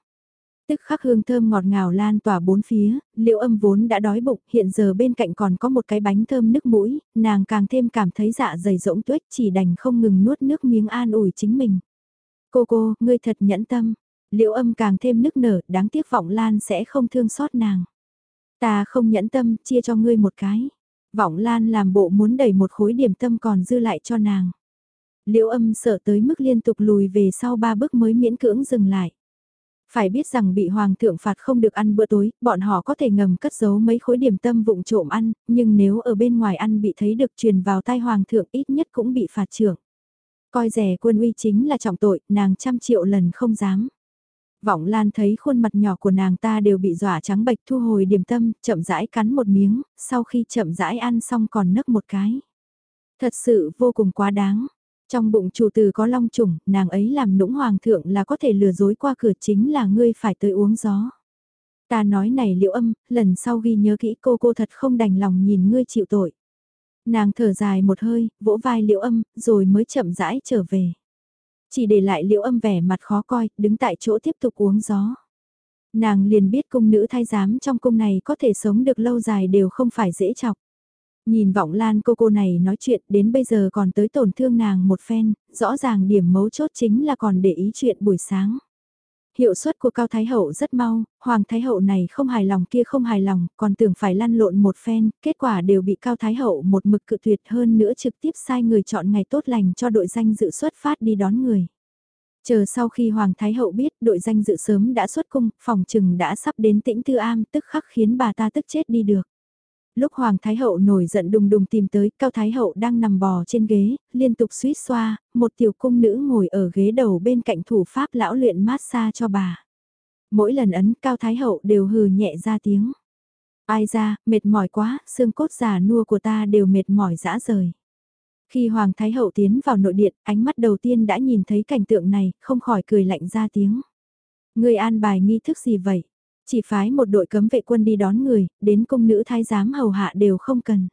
Speaker 1: Tức khắc hương thơm ngọt ngào lan tỏa bốn phía, liệu âm vốn đã đói bụng, hiện giờ bên cạnh còn có một cái bánh thơm nước mũi, nàng càng thêm cảm thấy dạ dày rỗng tuếch chỉ đành không ngừng nuốt nước miếng an ủi chính mình. Cô cô, ngươi thật nhẫn tâm, Liệu âm càng thêm nức nở, đáng tiếc vọng lan sẽ không thương xót nàng. Ta không nhẫn tâm, chia cho ngươi một cái. Vọng lan làm bộ muốn đẩy một khối điểm tâm còn dư lại cho nàng. Liễu âm sợ tới mức liên tục lùi về sau ba bước mới miễn cưỡng dừng lại. Phải biết rằng bị hoàng thượng phạt không được ăn bữa tối, bọn họ có thể ngầm cất giấu mấy khối điểm tâm vụng trộm ăn, nhưng nếu ở bên ngoài ăn bị thấy được truyền vào tai hoàng thượng ít nhất cũng bị phạt trưởng. Coi rẻ quân uy chính là trọng tội, nàng trăm triệu lần không dám. Vọng Lan thấy khuôn mặt nhỏ của nàng ta đều bị dọa trắng bệch thu hồi điểm tâm, chậm rãi cắn một miếng, sau khi chậm rãi ăn xong còn nấc một cái. Thật sự vô cùng quá đáng. Trong bụng chủ tử có long trùng, nàng ấy làm nũng hoàng thượng là có thể lừa dối qua cửa chính là ngươi phải tới uống gió. Ta nói này liệu âm, lần sau ghi nhớ kỹ cô cô thật không đành lòng nhìn ngươi chịu tội. Nàng thở dài một hơi, vỗ vai liệu âm, rồi mới chậm rãi trở về. Chỉ để lại liễu âm vẻ mặt khó coi, đứng tại chỗ tiếp tục uống gió. Nàng liền biết cung nữ thay giám trong cung này có thể sống được lâu dài đều không phải dễ chọc. Nhìn vọng lan cô cô này nói chuyện đến bây giờ còn tới tổn thương nàng một phen, rõ ràng điểm mấu chốt chính là còn để ý chuyện buổi sáng. Hiệu suất của Cao Thái Hậu rất mau, Hoàng Thái Hậu này không hài lòng kia không hài lòng, còn tưởng phải lăn lộn một phen, kết quả đều bị Cao Thái Hậu một mực cự tuyệt hơn nữa trực tiếp sai người chọn ngày tốt lành cho đội danh dự xuất phát đi đón người. Chờ sau khi Hoàng Thái Hậu biết đội danh dự sớm đã xuất cung, phòng trừng đã sắp đến tĩnh Tư Am tức khắc khiến bà ta tức chết đi được. Lúc Hoàng Thái Hậu nổi giận đùng đùng tìm tới, Cao Thái Hậu đang nằm bò trên ghế, liên tục suýt xoa, một tiểu cung nữ ngồi ở ghế đầu bên cạnh thủ pháp lão luyện massage cho bà. Mỗi lần ấn Cao Thái Hậu đều hừ nhẹ ra tiếng. Ai ra, mệt mỏi quá, xương cốt già nua của ta đều mệt mỏi dã rời. Khi Hoàng Thái Hậu tiến vào nội điện, ánh mắt đầu tiên đã nhìn thấy cảnh tượng này, không khỏi cười lạnh ra tiếng. Người an bài nghi thức gì vậy? Chỉ phái một đội cấm vệ quân đi đón người, đến cung nữ thái giám hầu hạ đều không cần.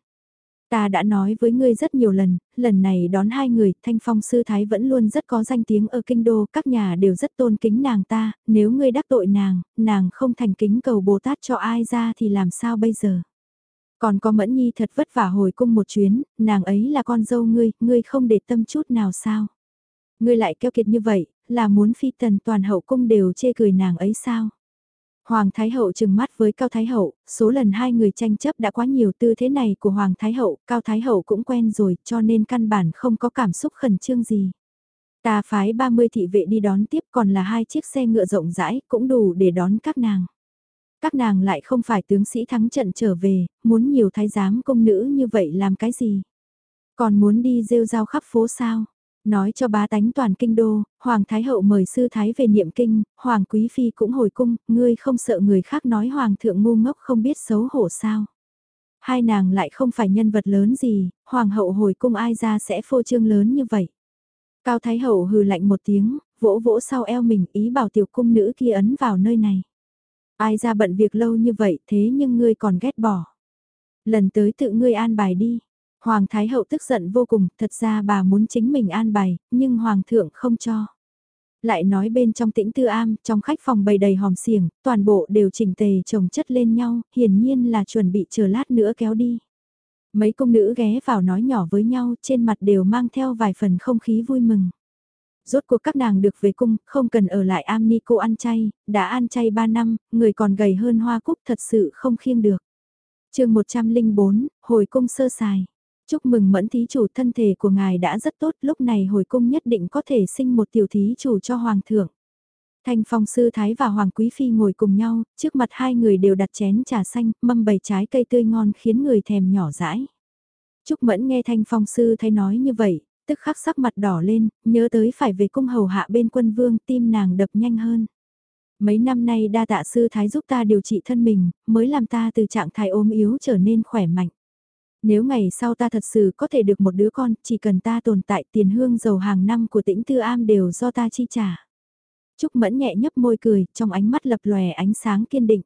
Speaker 1: Ta đã nói với ngươi rất nhiều lần, lần này đón hai người, thanh phong sư thái vẫn luôn rất có danh tiếng ở kinh đô, các nhà đều rất tôn kính nàng ta, nếu ngươi đắc tội nàng, nàng không thành kính cầu Bồ Tát cho ai ra thì làm sao bây giờ? Còn có Mẫn Nhi thật vất vả hồi cung một chuyến, nàng ấy là con dâu ngươi, ngươi không để tâm chút nào sao? Ngươi lại keo kiệt như vậy, là muốn phi tần toàn hậu cung đều chê cười nàng ấy sao? Hoàng Thái Hậu trừng mắt với Cao Thái Hậu, số lần hai người tranh chấp đã quá nhiều tư thế này của Hoàng Thái Hậu, Cao Thái Hậu cũng quen rồi cho nên căn bản không có cảm xúc khẩn trương gì. Ta phái 30 thị vệ đi đón tiếp còn là hai chiếc xe ngựa rộng rãi cũng đủ để đón các nàng. Các nàng lại không phải tướng sĩ thắng trận trở về, muốn nhiều thái giám công nữ như vậy làm cái gì? Còn muốn đi rêu rao khắp phố sao? Nói cho bá tánh toàn kinh đô, Hoàng Thái Hậu mời sư Thái về niệm kinh, Hoàng Quý Phi cũng hồi cung, ngươi không sợ người khác nói Hoàng thượng ngu ngốc không biết xấu hổ sao. Hai nàng lại không phải nhân vật lớn gì, Hoàng hậu hồi cung ai ra sẽ phô trương lớn như vậy. Cao Thái Hậu hừ lạnh một tiếng, vỗ vỗ sau eo mình ý bảo tiểu cung nữ kia ấn vào nơi này. Ai ra bận việc lâu như vậy thế nhưng ngươi còn ghét bỏ. Lần tới tự ngươi an bài đi, Hoàng Thái Hậu tức giận vô cùng, thật ra bà muốn chính mình an bài, nhưng Hoàng thượng không cho. Lại nói bên trong tĩnh tư am, trong khách phòng bày đầy hòm xiềng, toàn bộ đều chỉnh tề chồng chất lên nhau, hiển nhiên là chuẩn bị chờ lát nữa kéo đi. Mấy công nữ ghé vào nói nhỏ với nhau, trên mặt đều mang theo vài phần không khí vui mừng. Rốt cuộc các nàng được về cung, không cần ở lại am ni cô ăn chay, đã ăn chay 3 năm, người còn gầy hơn hoa cúc thật sự không khiêng được. chương 104, hồi cung sơ sài. Chúc mừng mẫn thí chủ thân thể của ngài đã rất tốt, lúc này hồi cung nhất định có thể sinh một tiểu thí chủ cho hoàng thượng. Thanh phong sư thái và hoàng quý phi ngồi cùng nhau, trước mặt hai người đều đặt chén trà xanh, mâm bầy trái cây tươi ngon khiến người thèm nhỏ dãi. Trúc mẫn nghe thanh phong sư thái nói như vậy, tức khắc sắc mặt đỏ lên, nhớ tới phải về cung hầu hạ bên quân vương tim nàng đập nhanh hơn. Mấy năm nay đa tạ sư thái giúp ta điều trị thân mình, mới làm ta từ trạng thái ốm yếu trở nên khỏe mạnh. Nếu ngày sau ta thật sự có thể được một đứa con, chỉ cần ta tồn tại tiền hương dầu hàng năm của tĩnh tư am đều do ta chi trả. Trúc mẫn nhẹ nhấp môi cười, trong ánh mắt lập lòe ánh sáng kiên định.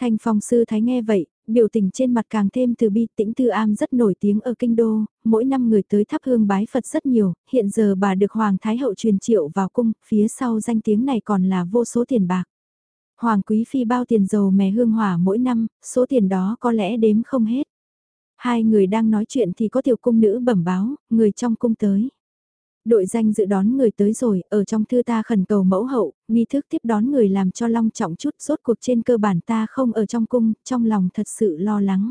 Speaker 1: Thanh phong sư thái nghe vậy, biểu tình trên mặt càng thêm từ bi tĩnh tư am rất nổi tiếng ở kinh đô, mỗi năm người tới thắp hương bái Phật rất nhiều, hiện giờ bà được Hoàng Thái Hậu truyền triệu vào cung, phía sau danh tiếng này còn là vô số tiền bạc. Hoàng Quý Phi bao tiền dầu mè hương hỏa mỗi năm, số tiền đó có lẽ đếm không hết. Hai người đang nói chuyện thì có tiểu cung nữ bẩm báo, người trong cung tới. Đội danh dự đón người tới rồi, ở trong thư ta khẩn cầu mẫu hậu, nghi thức tiếp đón người làm cho long trọng chút, rốt cuộc trên cơ bản ta không ở trong cung, trong lòng thật sự lo lắng.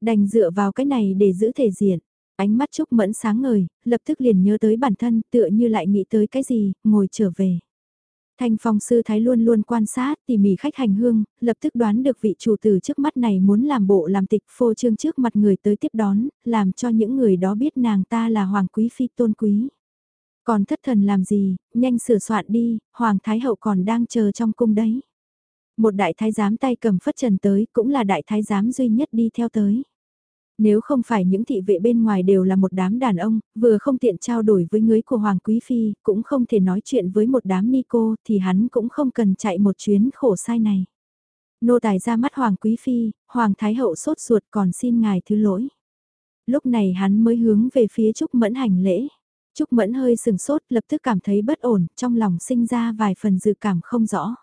Speaker 1: Đành dựa vào cái này để giữ thể diện. Ánh mắt Trúc Mẫn sáng ngời, lập tức liền nhớ tới bản thân, tựa như lại nghĩ tới cái gì, ngồi trở về. Thanh phong sư thái luôn luôn quan sát tỉ mỉ khách hành hương, lập tức đoán được vị chủ tử trước mắt này muốn làm bộ làm tịch phô trương trước mặt người tới tiếp đón, làm cho những người đó biết nàng ta là hoàng quý phi tôn quý. Còn thất thần làm gì, nhanh sửa soạn đi, hoàng thái hậu còn đang chờ trong cung đấy. Một đại thái giám tay cầm phất trần tới cũng là đại thái giám duy nhất đi theo tới. Nếu không phải những thị vệ bên ngoài đều là một đám đàn ông, vừa không tiện trao đổi với người của Hoàng Quý Phi, cũng không thể nói chuyện với một đám ni cô, thì hắn cũng không cần chạy một chuyến khổ sai này. Nô tài ra mắt Hoàng Quý Phi, Hoàng Thái Hậu sốt ruột còn xin ngài thứ lỗi. Lúc này hắn mới hướng về phía Trúc Mẫn hành lễ. Trúc Mẫn hơi sừng sốt lập tức cảm thấy bất ổn, trong lòng sinh ra vài phần dự cảm không rõ.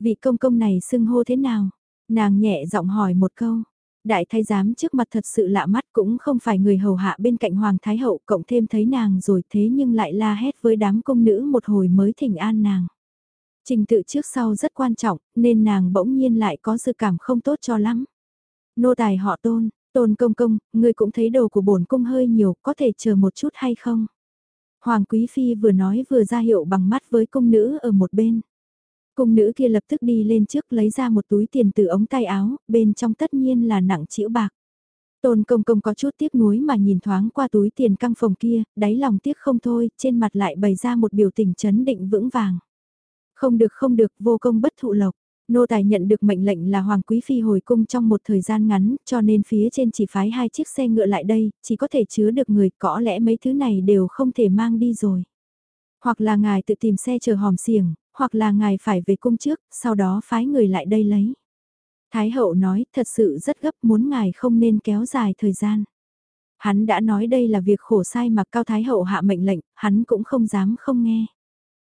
Speaker 1: Vị công công này xưng hô thế nào? Nàng nhẹ giọng hỏi một câu. Đại thái giám trước mặt thật sự lạ mắt cũng không phải người hầu hạ bên cạnh Hoàng Thái Hậu cộng thêm thấy nàng rồi thế nhưng lại la hét với đám công nữ một hồi mới thỉnh an nàng. Trình tự trước sau rất quan trọng nên nàng bỗng nhiên lại có sự cảm không tốt cho lắm. Nô tài họ tôn, tôn công công, người cũng thấy đồ của bổn cung hơi nhiều có thể chờ một chút hay không? Hoàng Quý Phi vừa nói vừa ra hiệu bằng mắt với công nữ ở một bên. Cung nữ kia lập tức đi lên trước lấy ra một túi tiền từ ống tay áo, bên trong tất nhiên là nặng chĩu bạc. Tôn công công có chút tiếc nuối mà nhìn thoáng qua túi tiền căng phòng kia, đáy lòng tiếc không thôi, trên mặt lại bày ra một biểu tình chấn định vững vàng. Không được không được, vô công bất thụ lộc. Nô tài nhận được mệnh lệnh là Hoàng Quý Phi hồi cung trong một thời gian ngắn, cho nên phía trên chỉ phái hai chiếc xe ngựa lại đây, chỉ có thể chứa được người, có lẽ mấy thứ này đều không thể mang đi rồi. Hoặc là ngài tự tìm xe chờ hòm xiềng, hoặc là ngài phải về cung trước, sau đó phái người lại đây lấy. Thái hậu nói, thật sự rất gấp muốn ngài không nên kéo dài thời gian. Hắn đã nói đây là việc khổ sai mà Cao Thái hậu hạ mệnh lệnh, hắn cũng không dám không nghe.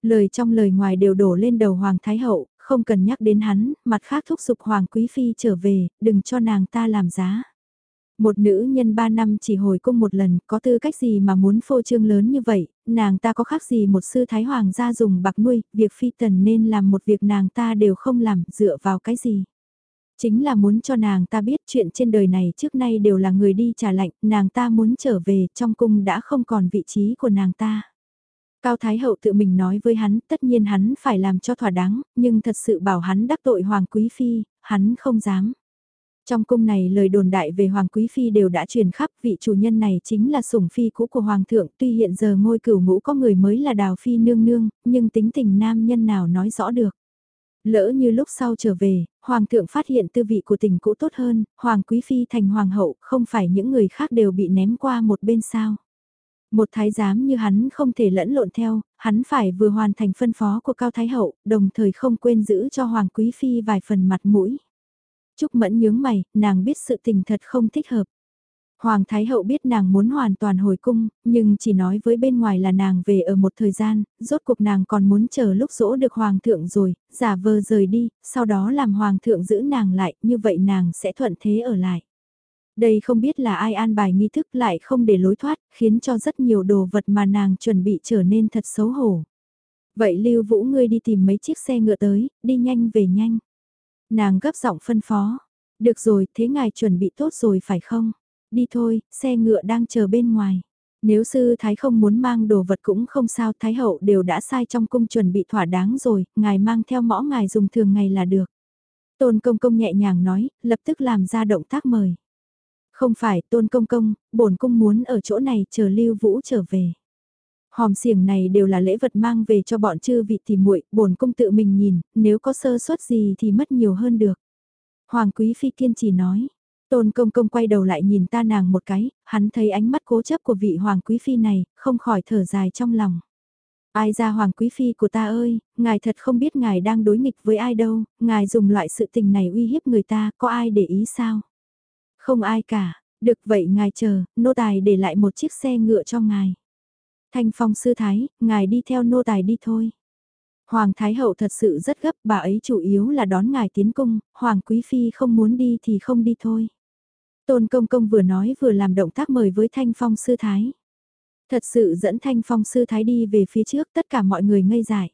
Speaker 1: Lời trong lời ngoài đều đổ lên đầu Hoàng Thái hậu, không cần nhắc đến hắn, mặt khác thúc giục Hoàng Quý Phi trở về, đừng cho nàng ta làm giá. Một nữ nhân ba năm chỉ hồi cung một lần, có tư cách gì mà muốn phô trương lớn như vậy, nàng ta có khác gì một sư thái hoàng gia dùng bạc nuôi, việc phi tần nên làm một việc nàng ta đều không làm, dựa vào cái gì. Chính là muốn cho nàng ta biết chuyện trên đời này trước nay đều là người đi trả lạnh, nàng ta muốn trở về, trong cung đã không còn vị trí của nàng ta. Cao Thái Hậu tự mình nói với hắn, tất nhiên hắn phải làm cho thỏa đáng, nhưng thật sự bảo hắn đắc tội Hoàng Quý Phi, hắn không dám. Trong cung này lời đồn đại về Hoàng Quý Phi đều đã truyền khắp vị chủ nhân này chính là sủng phi cũ của Hoàng thượng tuy hiện giờ ngôi cửu ngũ có người mới là Đào Phi nương nương, nhưng tính tình nam nhân nào nói rõ được. Lỡ như lúc sau trở về, Hoàng thượng phát hiện tư vị của tình cũ tốt hơn, Hoàng Quý Phi thành Hoàng hậu, không phải những người khác đều bị ném qua một bên sao. Một thái giám như hắn không thể lẫn lộn theo, hắn phải vừa hoàn thành phân phó của Cao Thái Hậu, đồng thời không quên giữ cho Hoàng Quý Phi vài phần mặt mũi. Trúc Mẫn nhướng mày, nàng biết sự tình thật không thích hợp. Hoàng Thái Hậu biết nàng muốn hoàn toàn hồi cung, nhưng chỉ nói với bên ngoài là nàng về ở một thời gian, rốt cuộc nàng còn muốn chờ lúc dỗ được Hoàng thượng rồi, giả vờ rời đi, sau đó làm Hoàng thượng giữ nàng lại, như vậy nàng sẽ thuận thế ở lại. Đây không biết là ai an bài nghi thức lại không để lối thoát, khiến cho rất nhiều đồ vật mà nàng chuẩn bị trở nên thật xấu hổ. Vậy Lưu Vũ ngươi đi tìm mấy chiếc xe ngựa tới, đi nhanh về nhanh. Nàng gấp giọng phân phó. Được rồi, thế ngài chuẩn bị tốt rồi phải không? Đi thôi, xe ngựa đang chờ bên ngoài. Nếu sư thái không muốn mang đồ vật cũng không sao, thái hậu đều đã sai trong cung chuẩn bị thỏa đáng rồi, ngài mang theo mõ ngài dùng thường ngày là được. Tôn công công nhẹ nhàng nói, lập tức làm ra động tác mời. Không phải, tôn công công, bổn cung muốn ở chỗ này chờ lưu vũ trở về. Hòm xiềng này đều là lễ vật mang về cho bọn chư vị thì muội, bổn cung tự mình nhìn, nếu có sơ suất gì thì mất nhiều hơn được. Hoàng quý phi kiên trì nói. Tôn công công quay đầu lại nhìn ta nàng một cái, hắn thấy ánh mắt cố chấp của vị hoàng quý phi này, không khỏi thở dài trong lòng. Ai ra hoàng quý phi của ta ơi, ngài thật không biết ngài đang đối nghịch với ai đâu, ngài dùng loại sự tình này uy hiếp người ta, có ai để ý sao? Không ai cả, được vậy ngài chờ, nô tài để lại một chiếc xe ngựa cho ngài. Thanh phong sư thái, ngài đi theo nô tài đi thôi. Hoàng Thái Hậu thật sự rất gấp, bà ấy chủ yếu là đón ngài tiến cung, Hoàng Quý Phi không muốn đi thì không đi thôi. Tôn Công Công vừa nói vừa làm động tác mời với Thanh Phong Sư Thái. Thật sự dẫn Thanh Phong Sư Thái đi về phía trước tất cả mọi người ngây dại.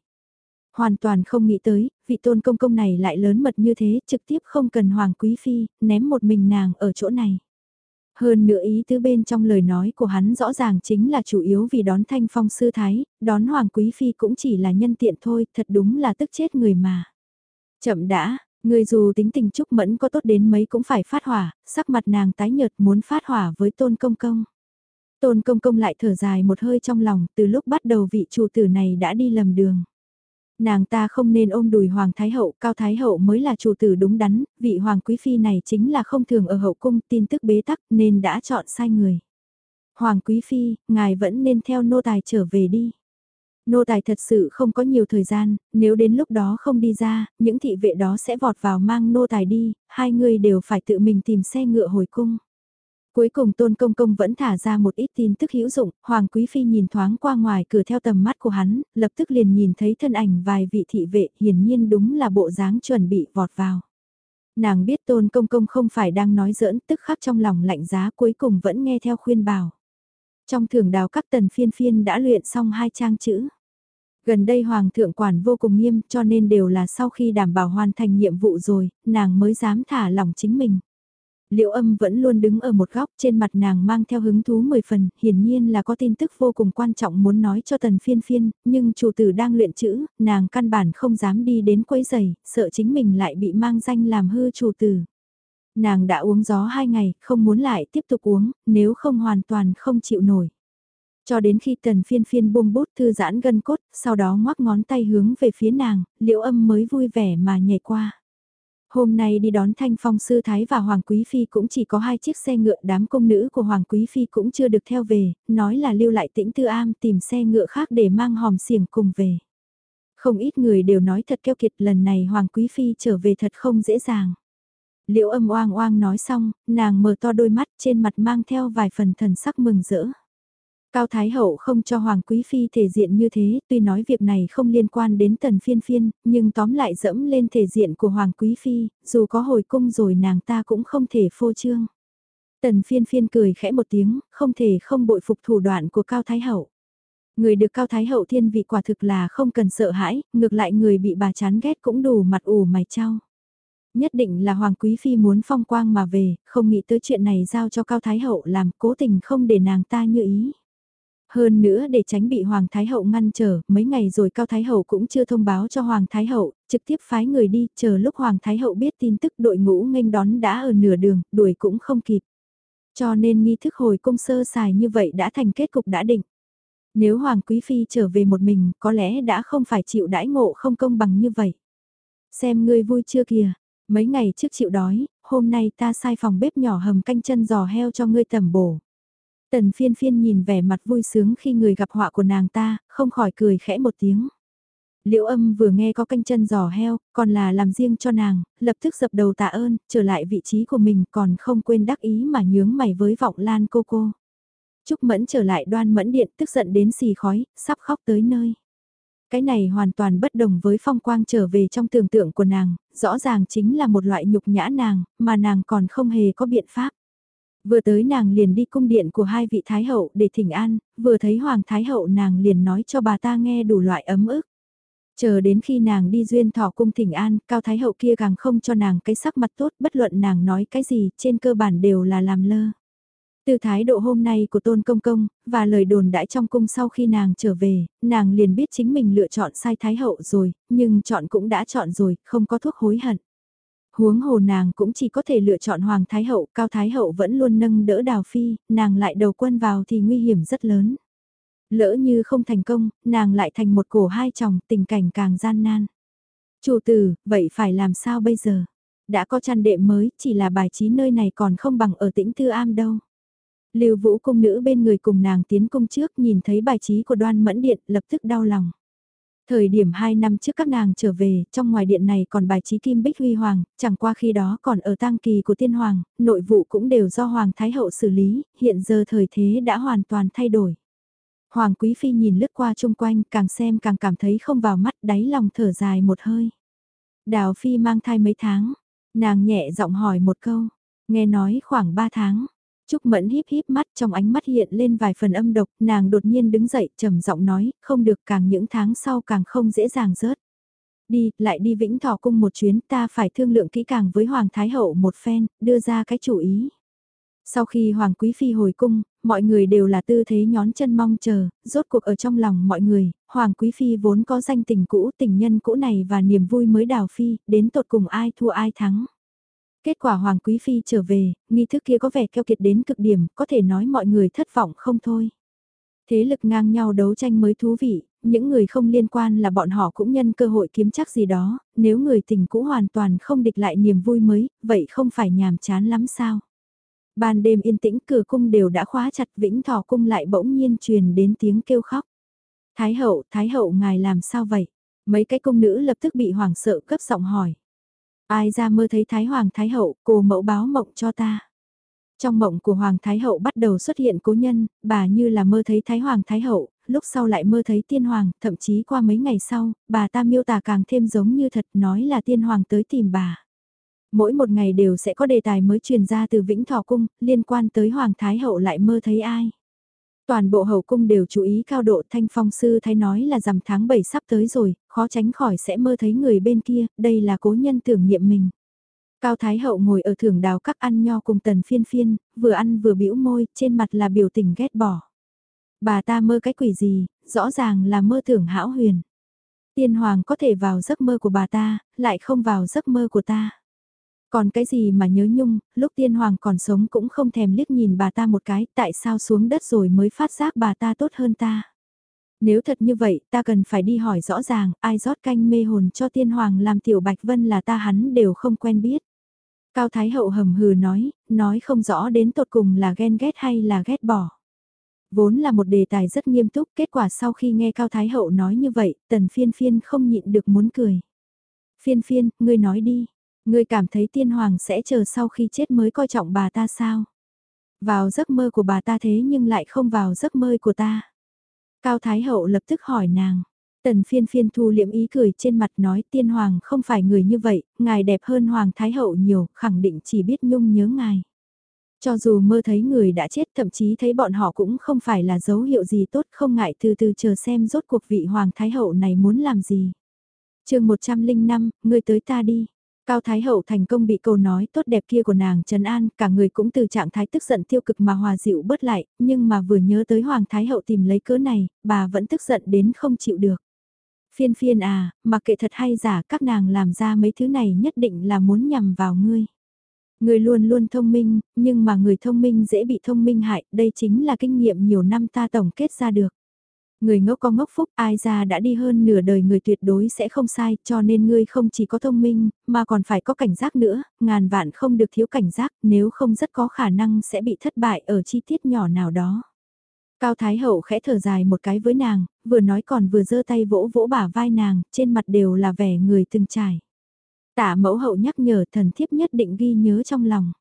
Speaker 1: Hoàn toàn không nghĩ tới, vị Tôn Công Công này lại lớn mật như thế, trực tiếp không cần Hoàng Quý Phi, ném một mình nàng ở chỗ này. Hơn nữa ý tứ bên trong lời nói của hắn rõ ràng chính là chủ yếu vì đón thanh phong sư thái, đón hoàng quý phi cũng chỉ là nhân tiện thôi, thật đúng là tức chết người mà. Chậm đã, người dù tính tình trúc mẫn có tốt đến mấy cũng phải phát hỏa, sắc mặt nàng tái nhợt muốn phát hỏa với tôn công công. Tôn công công lại thở dài một hơi trong lòng, từ lúc bắt đầu vị chủ tử này đã đi lầm đường nàng ta không nên ôm đùi Hoàng Thái Hậu, Cao Thái Hậu mới là chủ tử đúng đắn, vị Hoàng Quý Phi này chính là không thường ở hậu cung tin tức bế tắc nên đã chọn sai người. Hoàng Quý Phi, ngài vẫn nên theo nô tài trở về đi. Nô tài thật sự không có nhiều thời gian, nếu đến lúc đó không đi ra, những thị vệ đó sẽ vọt vào mang nô tài đi, hai người đều phải tự mình tìm xe ngựa hồi cung. Cuối cùng Tôn Công Công vẫn thả ra một ít tin tức hữu dụng, Hoàng Quý Phi nhìn thoáng qua ngoài cửa theo tầm mắt của hắn, lập tức liền nhìn thấy thân ảnh vài vị thị vệ, hiển nhiên đúng là bộ dáng chuẩn bị vọt vào. Nàng biết Tôn Công Công không phải đang nói giỡn, tức khắc trong lòng lạnh giá cuối cùng vẫn nghe theo khuyên bảo. Trong thưởng đào các tần phiên phiên đã luyện xong hai trang chữ. Gần đây Hoàng thượng quản vô cùng nghiêm cho nên đều là sau khi đảm bảo hoàn thành nhiệm vụ rồi, nàng mới dám thả lỏng chính mình. Liễu âm vẫn luôn đứng ở một góc trên mặt nàng mang theo hứng thú mười phần, hiển nhiên là có tin tức vô cùng quan trọng muốn nói cho tần phiên phiên, nhưng chủ tử đang luyện chữ, nàng căn bản không dám đi đến quấy giày, sợ chính mình lại bị mang danh làm hư chủ tử. Nàng đã uống gió hai ngày, không muốn lại tiếp tục uống, nếu không hoàn toàn không chịu nổi. Cho đến khi tần phiên phiên buông bút thư giãn gân cốt, sau đó ngoắc ngón tay hướng về phía nàng, liễu âm mới vui vẻ mà nhảy qua. Hôm nay đi đón Thanh Phong Sư Thái và Hoàng Quý Phi cũng chỉ có hai chiếc xe ngựa đám công nữ của Hoàng Quý Phi cũng chưa được theo về, nói là lưu lại tĩnh tư am tìm xe ngựa khác để mang hòm xiềng cùng về. Không ít người đều nói thật keo kiệt lần này Hoàng Quý Phi trở về thật không dễ dàng. Liễu âm oang oang nói xong, nàng mở to đôi mắt trên mặt mang theo vài phần thần sắc mừng rỡ. Cao Thái Hậu không cho Hoàng Quý Phi thể diện như thế, tuy nói việc này không liên quan đến tần phiên phiên, nhưng tóm lại dẫm lên thể diện của Hoàng Quý Phi, dù có hồi cung rồi nàng ta cũng không thể phô trương. Tần phiên phiên cười khẽ một tiếng, không thể không bội phục thủ đoạn của Cao Thái Hậu. Người được Cao Thái Hậu thiên vị quả thực là không cần sợ hãi, ngược lại người bị bà chán ghét cũng đủ mặt ủ mày trao. Nhất định là Hoàng Quý Phi muốn phong quang mà về, không nghĩ tới chuyện này giao cho Cao Thái Hậu làm cố tình không để nàng ta như ý. Hơn nữa để tránh bị Hoàng Thái Hậu ngăn trở, mấy ngày rồi Cao Thái Hậu cũng chưa thông báo cho Hoàng Thái Hậu, trực tiếp phái người đi, chờ lúc Hoàng Thái Hậu biết tin tức đội ngũ nghênh đón đã ở nửa đường, đuổi cũng không kịp. Cho nên nghi thức hồi cung sơ sài như vậy đã thành kết cục đã định. Nếu Hoàng Quý Phi trở về một mình, có lẽ đã không phải chịu đãi ngộ không công bằng như vậy. Xem ngươi vui chưa kìa, mấy ngày trước chịu đói, hôm nay ta sai phòng bếp nhỏ hầm canh chân giò heo cho ngươi tẩm bổ. Tần phiên phiên nhìn vẻ mặt vui sướng khi người gặp họa của nàng ta, không khỏi cười khẽ một tiếng. Liễu âm vừa nghe có canh chân giò heo, còn là làm riêng cho nàng, lập tức dập đầu tạ ơn, trở lại vị trí của mình còn không quên đắc ý mà nhướng mày với vọng lan cô cô. Trúc Mẫn trở lại đoan mẫn điện tức giận đến xì khói, sắp khóc tới nơi. Cái này hoàn toàn bất đồng với phong quang trở về trong tưởng tượng của nàng, rõ ràng chính là một loại nhục nhã nàng, mà nàng còn không hề có biện pháp. Vừa tới nàng liền đi cung điện của hai vị thái hậu để thỉnh an, vừa thấy hoàng thái hậu nàng liền nói cho bà ta nghe đủ loại ấm ức. Chờ đến khi nàng đi duyên thọ cung thỉnh an, cao thái hậu kia càng không cho nàng cái sắc mặt tốt, bất luận nàng nói cái gì, trên cơ bản đều là làm lơ. Từ thái độ hôm nay của Tôn Công Công, và lời đồn đãi trong cung sau khi nàng trở về, nàng liền biết chính mình lựa chọn sai thái hậu rồi, nhưng chọn cũng đã chọn rồi, không có thuốc hối hận. Huống hồ nàng cũng chỉ có thể lựa chọn Hoàng Thái Hậu, Cao Thái Hậu vẫn luôn nâng đỡ Đào Phi, nàng lại đầu quân vào thì nguy hiểm rất lớn. Lỡ như không thành công, nàng lại thành một cổ hai chồng, tình cảnh càng gian nan. Chủ tử, vậy phải làm sao bây giờ? Đã có chăn đệm mới, chỉ là bài trí nơi này còn không bằng ở tĩnh Tư Am đâu. Lưu Vũ cung nữ bên người cùng nàng tiến cung trước nhìn thấy bài trí của đoan mẫn điện lập tức đau lòng. Thời điểm 2 năm trước các nàng trở về, trong ngoài điện này còn bài trí kim bích huy hoàng, chẳng qua khi đó còn ở tang kỳ của tiên hoàng, nội vụ cũng đều do Hoàng Thái Hậu xử lý, hiện giờ thời thế đã hoàn toàn thay đổi. Hoàng Quý Phi nhìn lướt qua chung quanh, càng xem càng cảm thấy không vào mắt, đáy lòng thở dài một hơi. Đào Phi mang thai mấy tháng, nàng nhẹ giọng hỏi một câu, nghe nói khoảng 3 tháng, Trúc Mẫn híp híp mắt trong ánh mắt hiện lên vài phần âm độc, nàng đột nhiên đứng dậy trầm giọng nói, không được càng những tháng sau càng không dễ dàng rớt. Đi, lại đi Vĩnh Thọ Cung một chuyến ta phải thương lượng kỹ càng với Hoàng Thái Hậu một phen, đưa ra cái chủ ý. Sau khi Hoàng Quý Phi hồi cung, mọi người đều là tư thế nhón chân mong chờ, rốt cuộc ở trong lòng mọi người, Hoàng Quý Phi vốn có danh tình cũ tình nhân cũ này và niềm vui mới đào phi, đến tột cùng ai thua ai thắng. Kết quả Hoàng Quý Phi trở về, nghi thức kia có vẻ keo kiệt đến cực điểm, có thể nói mọi người thất vọng không thôi. Thế lực ngang nhau đấu tranh mới thú vị, những người không liên quan là bọn họ cũng nhân cơ hội kiếm chắc gì đó, nếu người tình cũ hoàn toàn không địch lại niềm vui mới, vậy không phải nhàm chán lắm sao. Ban đêm yên tĩnh cửa cung đều đã khóa chặt vĩnh thọ cung lại bỗng nhiên truyền đến tiếng kêu khóc. Thái hậu, thái hậu ngài làm sao vậy? Mấy cái cung nữ lập tức bị hoảng sợ cấp giọng hỏi. Ai ra mơ thấy Thái Hoàng Thái Hậu, cô mẫu báo mộng cho ta. Trong mộng của Hoàng Thái Hậu bắt đầu xuất hiện cố nhân, bà như là mơ thấy Thái Hoàng Thái Hậu, lúc sau lại mơ thấy Tiên Hoàng, thậm chí qua mấy ngày sau, bà ta miêu tả càng thêm giống như thật nói là Tiên Hoàng tới tìm bà. Mỗi một ngày đều sẽ có đề tài mới truyền ra từ Vĩnh Thọ Cung, liên quan tới Hoàng Thái Hậu lại mơ thấy ai. Toàn bộ hậu cung đều chú ý cao độ thanh phong sư thay nói là rằm tháng 7 sắp tới rồi, khó tránh khỏi sẽ mơ thấy người bên kia, đây là cố nhân tưởng niệm mình. Cao Thái Hậu ngồi ở thưởng đào các ăn nho cùng tần phiên phiên, vừa ăn vừa bĩu môi, trên mặt là biểu tình ghét bỏ. Bà ta mơ cái quỷ gì, rõ ràng là mơ tưởng hão huyền. Tiên hoàng có thể vào giấc mơ của bà ta, lại không vào giấc mơ của ta. Còn cái gì mà nhớ nhung, lúc tiên hoàng còn sống cũng không thèm liếc nhìn bà ta một cái, tại sao xuống đất rồi mới phát giác bà ta tốt hơn ta. Nếu thật như vậy, ta cần phải đi hỏi rõ ràng, ai rót canh mê hồn cho tiên hoàng làm tiểu bạch vân là ta hắn đều không quen biết. Cao Thái Hậu hầm hừ nói, nói không rõ đến tột cùng là ghen ghét hay là ghét bỏ. Vốn là một đề tài rất nghiêm túc, kết quả sau khi nghe Cao Thái Hậu nói như vậy, tần phiên phiên không nhịn được muốn cười. Phiên phiên, ngươi nói đi, ngươi cảm thấy tiên hoàng sẽ chờ sau khi chết mới coi trọng bà ta sao? Vào giấc mơ của bà ta thế nhưng lại không vào giấc mơ của ta. Cao Thái Hậu lập tức hỏi nàng. Tần phiên phiên thu liễm ý cười trên mặt nói tiên hoàng không phải người như vậy, ngài đẹp hơn hoàng thái hậu nhiều, khẳng định chỉ biết nhung nhớ ngài. Cho dù mơ thấy người đã chết thậm chí thấy bọn họ cũng không phải là dấu hiệu gì tốt không ngại từ từ chờ xem rốt cuộc vị hoàng thái hậu này muốn làm gì. chương 105, người tới ta đi. Cao Thái Hậu thành công bị câu nói tốt đẹp kia của nàng Trần An, cả người cũng từ trạng thái tức giận tiêu cực mà hòa dịu bớt lại, nhưng mà vừa nhớ tới Hoàng Thái Hậu tìm lấy cớ này, bà vẫn tức giận đến không chịu được. Phiên phiên à, mà kệ thật hay giả các nàng làm ra mấy thứ này nhất định là muốn nhằm vào ngươi. Người luôn luôn thông minh, nhưng mà người thông minh dễ bị thông minh hại, đây chính là kinh nghiệm nhiều năm ta tổng kết ra được. Người ngốc có ngốc phúc, ai ra đã đi hơn nửa đời người tuyệt đối sẽ không sai, cho nên ngươi không chỉ có thông minh, mà còn phải có cảnh giác nữa, ngàn vạn không được thiếu cảnh giác, nếu không rất có khả năng sẽ bị thất bại ở chi tiết nhỏ nào đó. Cao Thái Hậu khẽ thở dài một cái với nàng, vừa nói còn vừa giơ tay vỗ vỗ bả vai nàng, trên mặt đều là vẻ người từng trải. Tả mẫu hậu nhắc nhở thần thiếp nhất định ghi nhớ trong lòng.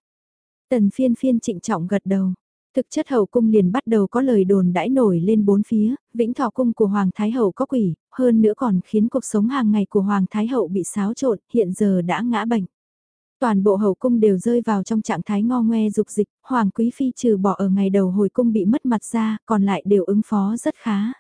Speaker 1: Tần phiên phiên trịnh trọng gật đầu. Thực chất hậu cung liền bắt đầu có lời đồn đãi nổi lên bốn phía, vĩnh thọ cung của Hoàng Thái Hậu có quỷ, hơn nữa còn khiến cuộc sống hàng ngày của Hoàng Thái Hậu bị xáo trộn, hiện giờ đã ngã bệnh. Toàn bộ hậu cung đều rơi vào trong trạng thái ngo ngoe dục dịch, Hoàng Quý Phi trừ bỏ ở ngày đầu hồi cung bị mất mặt ra, còn lại đều ứng phó rất khá.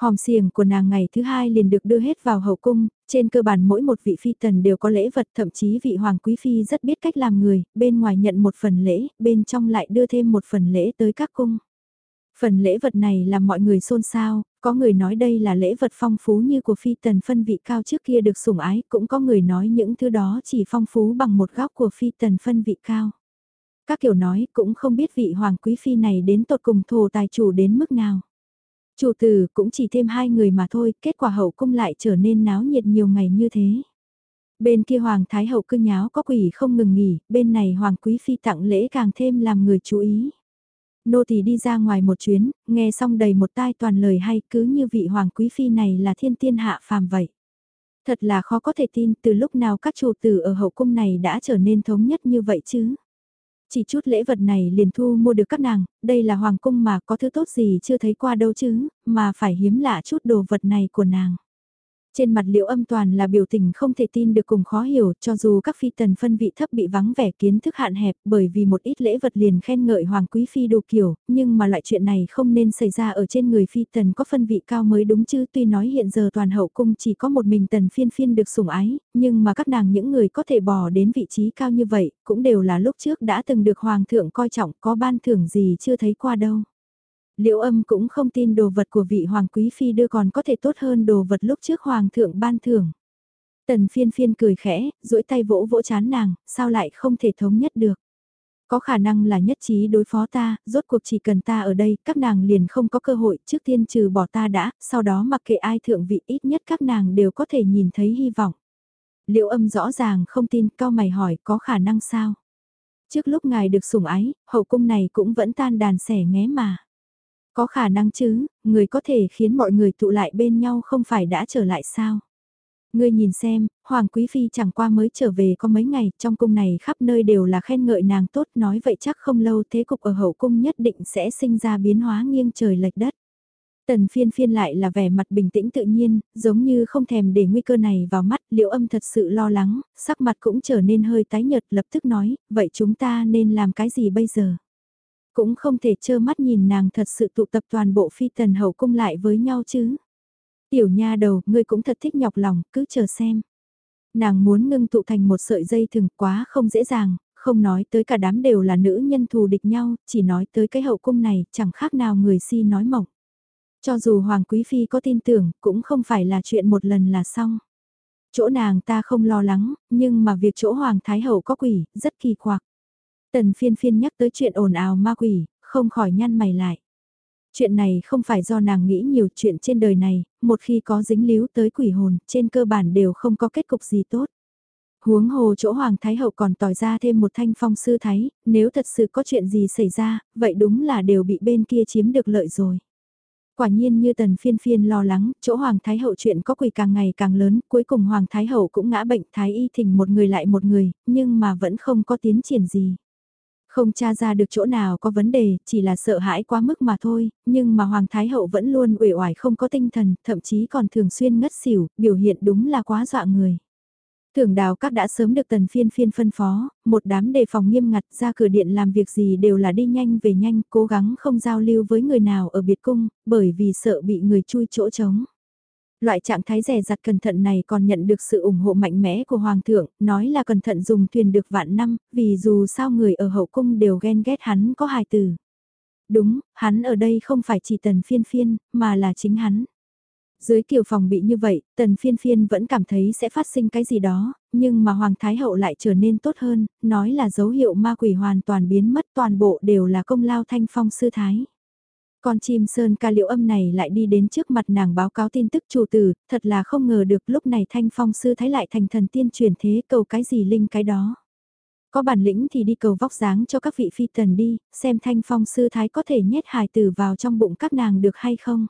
Speaker 1: Hòm xiềng của nàng ngày thứ hai liền được đưa hết vào hậu cung, trên cơ bản mỗi một vị phi tần đều có lễ vật thậm chí vị hoàng quý phi rất biết cách làm người, bên ngoài nhận một phần lễ, bên trong lại đưa thêm một phần lễ tới các cung. Phần lễ vật này làm mọi người xôn xao, có người nói đây là lễ vật phong phú như của phi tần phân vị cao trước kia được sủng ái, cũng có người nói những thứ đó chỉ phong phú bằng một góc của phi tần phân vị cao. Các kiểu nói cũng không biết vị hoàng quý phi này đến tột cùng thổ tài chủ đến mức nào. Chủ tử cũng chỉ thêm hai người mà thôi, kết quả hậu cung lại trở nên náo nhiệt nhiều ngày như thế. Bên kia Hoàng Thái Hậu cứ nháo có quỷ không ngừng nghỉ, bên này Hoàng Quý Phi tặng lễ càng thêm làm người chú ý. Nô tỳ đi ra ngoài một chuyến, nghe xong đầy một tai toàn lời hay cứ như vị Hoàng Quý Phi này là thiên tiên hạ phàm vậy. Thật là khó có thể tin từ lúc nào các chủ tử ở hậu cung này đã trở nên thống nhất như vậy chứ. Chỉ chút lễ vật này liền thu mua được các nàng, đây là hoàng cung mà có thứ tốt gì chưa thấy qua đâu chứ, mà phải hiếm lạ chút đồ vật này của nàng. Trên mặt liệu âm toàn là biểu tình không thể tin được cùng khó hiểu cho dù các phi tần phân vị thấp bị vắng vẻ kiến thức hạn hẹp bởi vì một ít lễ vật liền khen ngợi hoàng quý phi đồ kiểu, nhưng mà loại chuyện này không nên xảy ra ở trên người phi tần có phân vị cao mới đúng chứ. Tuy nói hiện giờ toàn hậu cung chỉ có một mình tần phiên phiên được sủng ái, nhưng mà các nàng những người có thể bò đến vị trí cao như vậy cũng đều là lúc trước đã từng được hoàng thượng coi trọng có ban thưởng gì chưa thấy qua đâu liễu âm cũng không tin đồ vật của vị hoàng quý phi đưa còn có thể tốt hơn đồ vật lúc trước hoàng thượng ban thưởng. Tần phiên phiên cười khẽ, duỗi tay vỗ vỗ chán nàng, sao lại không thể thống nhất được. Có khả năng là nhất trí đối phó ta, rốt cuộc chỉ cần ta ở đây, các nàng liền không có cơ hội, trước tiên trừ bỏ ta đã, sau đó mặc kệ ai thượng vị ít nhất các nàng đều có thể nhìn thấy hy vọng. Liệu âm rõ ràng không tin, cao mày hỏi có khả năng sao? Trước lúc ngài được sủng ái, hậu cung này cũng vẫn tan đàn sẻ nghé mà. Có khả năng chứ, người có thể khiến mọi người tụ lại bên nhau không phải đã trở lại sao? Ngươi nhìn xem, Hoàng Quý Phi chẳng qua mới trở về có mấy ngày, trong cung này khắp nơi đều là khen ngợi nàng tốt, nói vậy chắc không lâu thế cục ở hậu cung nhất định sẽ sinh ra biến hóa nghiêng trời lệch đất. Tần phiên phiên lại là vẻ mặt bình tĩnh tự nhiên, giống như không thèm để nguy cơ này vào mắt, liệu âm thật sự lo lắng, sắc mặt cũng trở nên hơi tái nhợt lập tức nói, vậy chúng ta nên làm cái gì bây giờ? Cũng không thể trơ mắt nhìn nàng thật sự tụ tập toàn bộ phi tần hậu cung lại với nhau chứ. Tiểu nha đầu, ngươi cũng thật thích nhọc lòng, cứ chờ xem. Nàng muốn ngưng tụ thành một sợi dây thừng quá không dễ dàng, không nói tới cả đám đều là nữ nhân thù địch nhau, chỉ nói tới cái hậu cung này chẳng khác nào người si nói mộng. Cho dù Hoàng Quý Phi có tin tưởng, cũng không phải là chuyện một lần là xong. Chỗ nàng ta không lo lắng, nhưng mà việc chỗ Hoàng Thái Hậu có quỷ, rất kỳ quặc. Tần phiên phiên nhắc tới chuyện ồn ào ma quỷ, không khỏi nhăn mày lại. Chuyện này không phải do nàng nghĩ nhiều chuyện trên đời này, một khi có dính líu tới quỷ hồn, trên cơ bản đều không có kết cục gì tốt. Huống hồ chỗ Hoàng Thái Hậu còn tỏi ra thêm một thanh phong sư thái, nếu thật sự có chuyện gì xảy ra, vậy đúng là đều bị bên kia chiếm được lợi rồi. Quả nhiên như tần phiên phiên lo lắng, chỗ Hoàng Thái Hậu chuyện có quỷ càng ngày càng lớn, cuối cùng Hoàng Thái Hậu cũng ngã bệnh Thái Y thỉnh một người lại một người, nhưng mà vẫn không có tiến triển gì. Không tra ra được chỗ nào có vấn đề, chỉ là sợ hãi quá mức mà thôi, nhưng mà Hoàng Thái Hậu vẫn luôn uể oải không có tinh thần, thậm chí còn thường xuyên ngất xỉu, biểu hiện đúng là quá dọa người. Tưởng đào các đã sớm được tần phiên phiên phân phó, một đám đề phòng nghiêm ngặt ra cửa điện làm việc gì đều là đi nhanh về nhanh, cố gắng không giao lưu với người nào ở biệt cung, bởi vì sợ bị người chui chỗ trống. Loại trạng thái rẻ rặt cẩn thận này còn nhận được sự ủng hộ mạnh mẽ của Hoàng thượng, nói là cẩn thận dùng thuyền được vạn năm, vì dù sao người ở hậu cung đều ghen ghét hắn có hài từ. Đúng, hắn ở đây không phải chỉ tần phiên phiên, mà là chính hắn. Dưới kiều phòng bị như vậy, tần phiên phiên vẫn cảm thấy sẽ phát sinh cái gì đó, nhưng mà Hoàng Thái Hậu lại trở nên tốt hơn, nói là dấu hiệu ma quỷ hoàn toàn biến mất toàn bộ đều là công lao thanh phong sư thái. Con chim sơn ca liệu âm này lại đi đến trước mặt nàng báo cáo tin tức chủ tử, thật là không ngờ được lúc này thanh phong sư thái lại thành thần tiên truyền thế cầu cái gì linh cái đó. Có bản lĩnh thì đi cầu vóc dáng cho các vị phi tần đi, xem thanh phong sư thái có thể nhét hài tử vào trong bụng các nàng được hay không.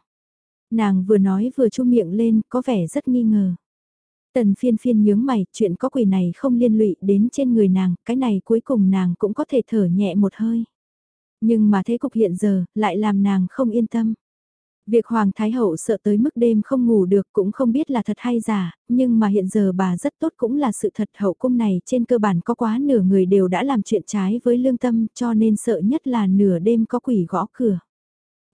Speaker 1: Nàng vừa nói vừa chu miệng lên, có vẻ rất nghi ngờ. Tần phiên phiên nhướng mày, chuyện có quỷ này không liên lụy đến trên người nàng, cái này cuối cùng nàng cũng có thể thở nhẹ một hơi. Nhưng mà thế cục hiện giờ, lại làm nàng không yên tâm. Việc Hoàng Thái Hậu sợ tới mức đêm không ngủ được cũng không biết là thật hay giả, nhưng mà hiện giờ bà rất tốt cũng là sự thật hậu cung này trên cơ bản có quá nửa người đều đã làm chuyện trái với lương tâm cho nên sợ nhất là nửa đêm có quỷ gõ cửa.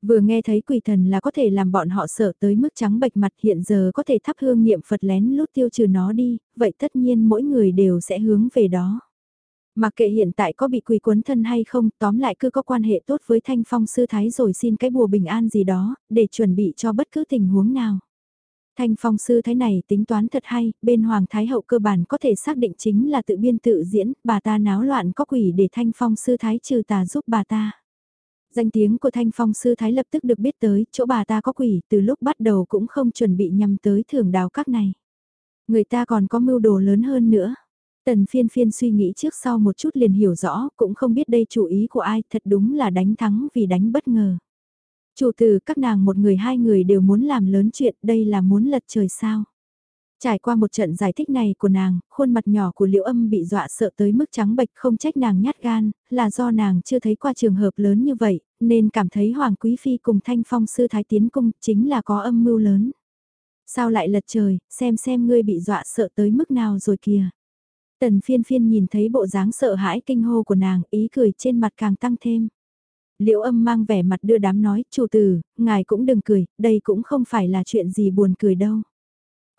Speaker 1: Vừa nghe thấy quỷ thần là có thể làm bọn họ sợ tới mức trắng bệch mặt hiện giờ có thể thắp hương niệm Phật lén lút tiêu trừ nó đi, vậy tất nhiên mỗi người đều sẽ hướng về đó. Mà kệ hiện tại có bị quỷ cuốn thân hay không, tóm lại cứ có quan hệ tốt với thanh phong sư thái rồi xin cái bùa bình an gì đó, để chuẩn bị cho bất cứ tình huống nào. Thanh phong sư thái này tính toán thật hay, bên hoàng thái hậu cơ bản có thể xác định chính là tự biên tự diễn, bà ta náo loạn có quỷ để thanh phong sư thái trừ tà giúp bà ta. Danh tiếng của thanh phong sư thái lập tức được biết tới, chỗ bà ta có quỷ từ lúc bắt đầu cũng không chuẩn bị nhằm tới thưởng đào các này. Người ta còn có mưu đồ lớn hơn nữa. Tần phiên phiên suy nghĩ trước sau một chút liền hiểu rõ, cũng không biết đây chủ ý của ai, thật đúng là đánh thắng vì đánh bất ngờ. Chủ tử các nàng một người hai người đều muốn làm lớn chuyện, đây là muốn lật trời sao. Trải qua một trận giải thích này của nàng, khuôn mặt nhỏ của liễu âm bị dọa sợ tới mức trắng bệch không trách nàng nhát gan, là do nàng chưa thấy qua trường hợp lớn như vậy, nên cảm thấy Hoàng Quý Phi cùng Thanh Phong Sư Thái Tiến Cung chính là có âm mưu lớn. Sao lại lật trời, xem xem ngươi bị dọa sợ tới mức nào rồi kìa. Tần phiên phiên nhìn thấy bộ dáng sợ hãi kinh hô của nàng, ý cười trên mặt càng tăng thêm. Liễu âm mang vẻ mặt đưa đám nói, chủ tử, ngài cũng đừng cười, đây cũng không phải là chuyện gì buồn cười đâu.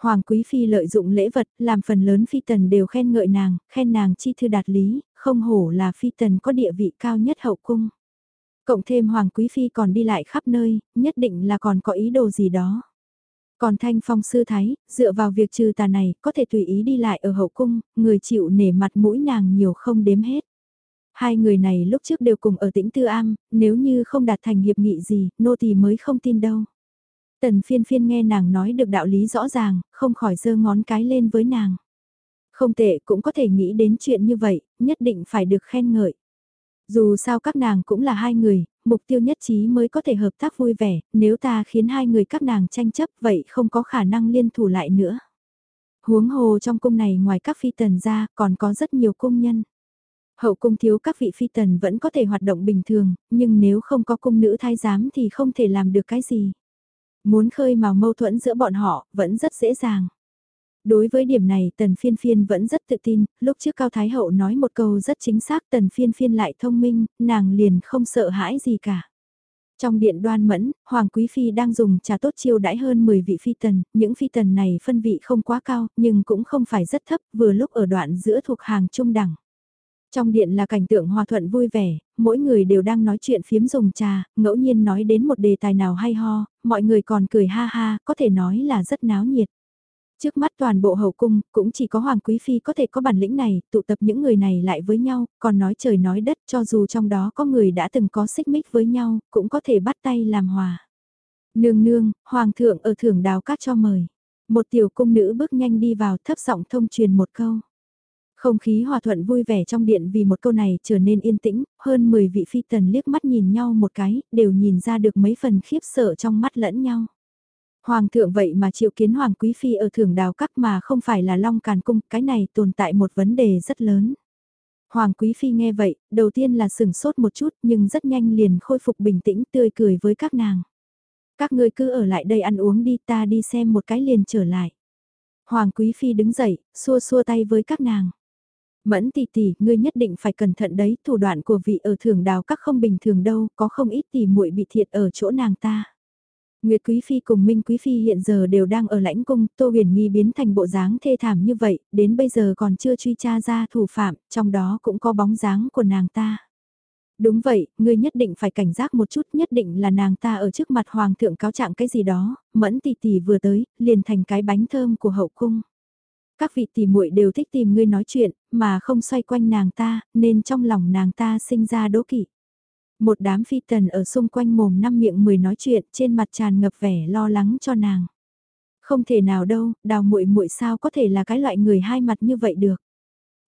Speaker 1: Hoàng Quý Phi lợi dụng lễ vật, làm phần lớn phi tần đều khen ngợi nàng, khen nàng chi thư đạt lý, không hổ là phi tần có địa vị cao nhất hậu cung. Cộng thêm Hoàng Quý Phi còn đi lại khắp nơi, nhất định là còn có ý đồ gì đó. Còn thanh phong sư thái, dựa vào việc trừ tà này, có thể tùy ý đi lại ở hậu cung, người chịu nể mặt mũi nàng nhiều không đếm hết. Hai người này lúc trước đều cùng ở tĩnh Tư Am, nếu như không đạt thành hiệp nghị gì, nô tỳ mới không tin đâu. Tần phiên phiên nghe nàng nói được đạo lý rõ ràng, không khỏi giơ ngón cái lên với nàng. Không tệ cũng có thể nghĩ đến chuyện như vậy, nhất định phải được khen ngợi. Dù sao các nàng cũng là hai người, mục tiêu nhất trí mới có thể hợp tác vui vẻ, nếu ta khiến hai người các nàng tranh chấp vậy không có khả năng liên thủ lại nữa. Huống hồ trong cung này ngoài các phi tần ra còn có rất nhiều cung nhân. Hậu cung thiếu các vị phi tần vẫn có thể hoạt động bình thường, nhưng nếu không có cung nữ thái giám thì không thể làm được cái gì. Muốn khơi mào mâu thuẫn giữa bọn họ vẫn rất dễ dàng. Đối với điểm này Tần Phiên Phiên vẫn rất tự tin, lúc trước Cao Thái Hậu nói một câu rất chính xác Tần Phiên Phiên lại thông minh, nàng liền không sợ hãi gì cả. Trong điện đoan mẫn, Hoàng Quý Phi đang dùng trà tốt chiêu đãi hơn 10 vị phi tần, những phi tần này phân vị không quá cao, nhưng cũng không phải rất thấp, vừa lúc ở đoạn giữa thuộc hàng trung đẳng. Trong điện là cảnh tượng hòa thuận vui vẻ, mỗi người đều đang nói chuyện phiếm dùng trà, ngẫu nhiên nói đến một đề tài nào hay ho, mọi người còn cười ha ha, có thể nói là rất náo nhiệt. Trước mắt toàn bộ hậu cung, cũng chỉ có Hoàng Quý Phi có thể có bản lĩnh này, tụ tập những người này lại với nhau, còn nói trời nói đất cho dù trong đó có người đã từng có xích mích với nhau, cũng có thể bắt tay làm hòa. Nương nương, Hoàng thượng ở thưởng đào cát cho mời. Một tiểu cung nữ bước nhanh đi vào thấp giọng thông truyền một câu. Không khí hòa thuận vui vẻ trong điện vì một câu này trở nên yên tĩnh, hơn 10 vị phi tần liếc mắt nhìn nhau một cái, đều nhìn ra được mấy phần khiếp sợ trong mắt lẫn nhau. Hoàng thượng vậy mà chịu kiến Hoàng Quý Phi ở thưởng đào các mà không phải là Long Càn Cung, cái này tồn tại một vấn đề rất lớn. Hoàng Quý Phi nghe vậy, đầu tiên là sừng sốt một chút nhưng rất nhanh liền khôi phục bình tĩnh tươi cười với các nàng. Các ngươi cứ ở lại đây ăn uống đi ta đi xem một cái liền trở lại. Hoàng Quý Phi đứng dậy, xua xua tay với các nàng. Mẫn tỷ tỷ, ngươi nhất định phải cẩn thận đấy, thủ đoạn của vị ở thưởng đào các không bình thường đâu, có không ít tỷ muội bị thiệt ở chỗ nàng ta. Nguyệt Quý Phi cùng Minh Quý Phi hiện giờ đều đang ở lãnh cung, Tô Huyền Nghi biến thành bộ dáng thê thảm như vậy, đến bây giờ còn chưa truy tra ra thủ phạm, trong đó cũng có bóng dáng của nàng ta. Đúng vậy, ngươi nhất định phải cảnh giác một chút, nhất định là nàng ta ở trước mặt hoàng thượng cáo trạng cái gì đó, mẫn tỷ tỷ vừa tới, liền thành cái bánh thơm của hậu cung. Các vị tỷ muội đều thích tìm ngươi nói chuyện, mà không xoay quanh nàng ta, nên trong lòng nàng ta sinh ra đố kỵ. Một đám phi tần ở xung quanh mồm năm miệng mười nói chuyện, trên mặt tràn ngập vẻ lo lắng cho nàng. Không thể nào đâu, đào muội muội sao có thể là cái loại người hai mặt như vậy được.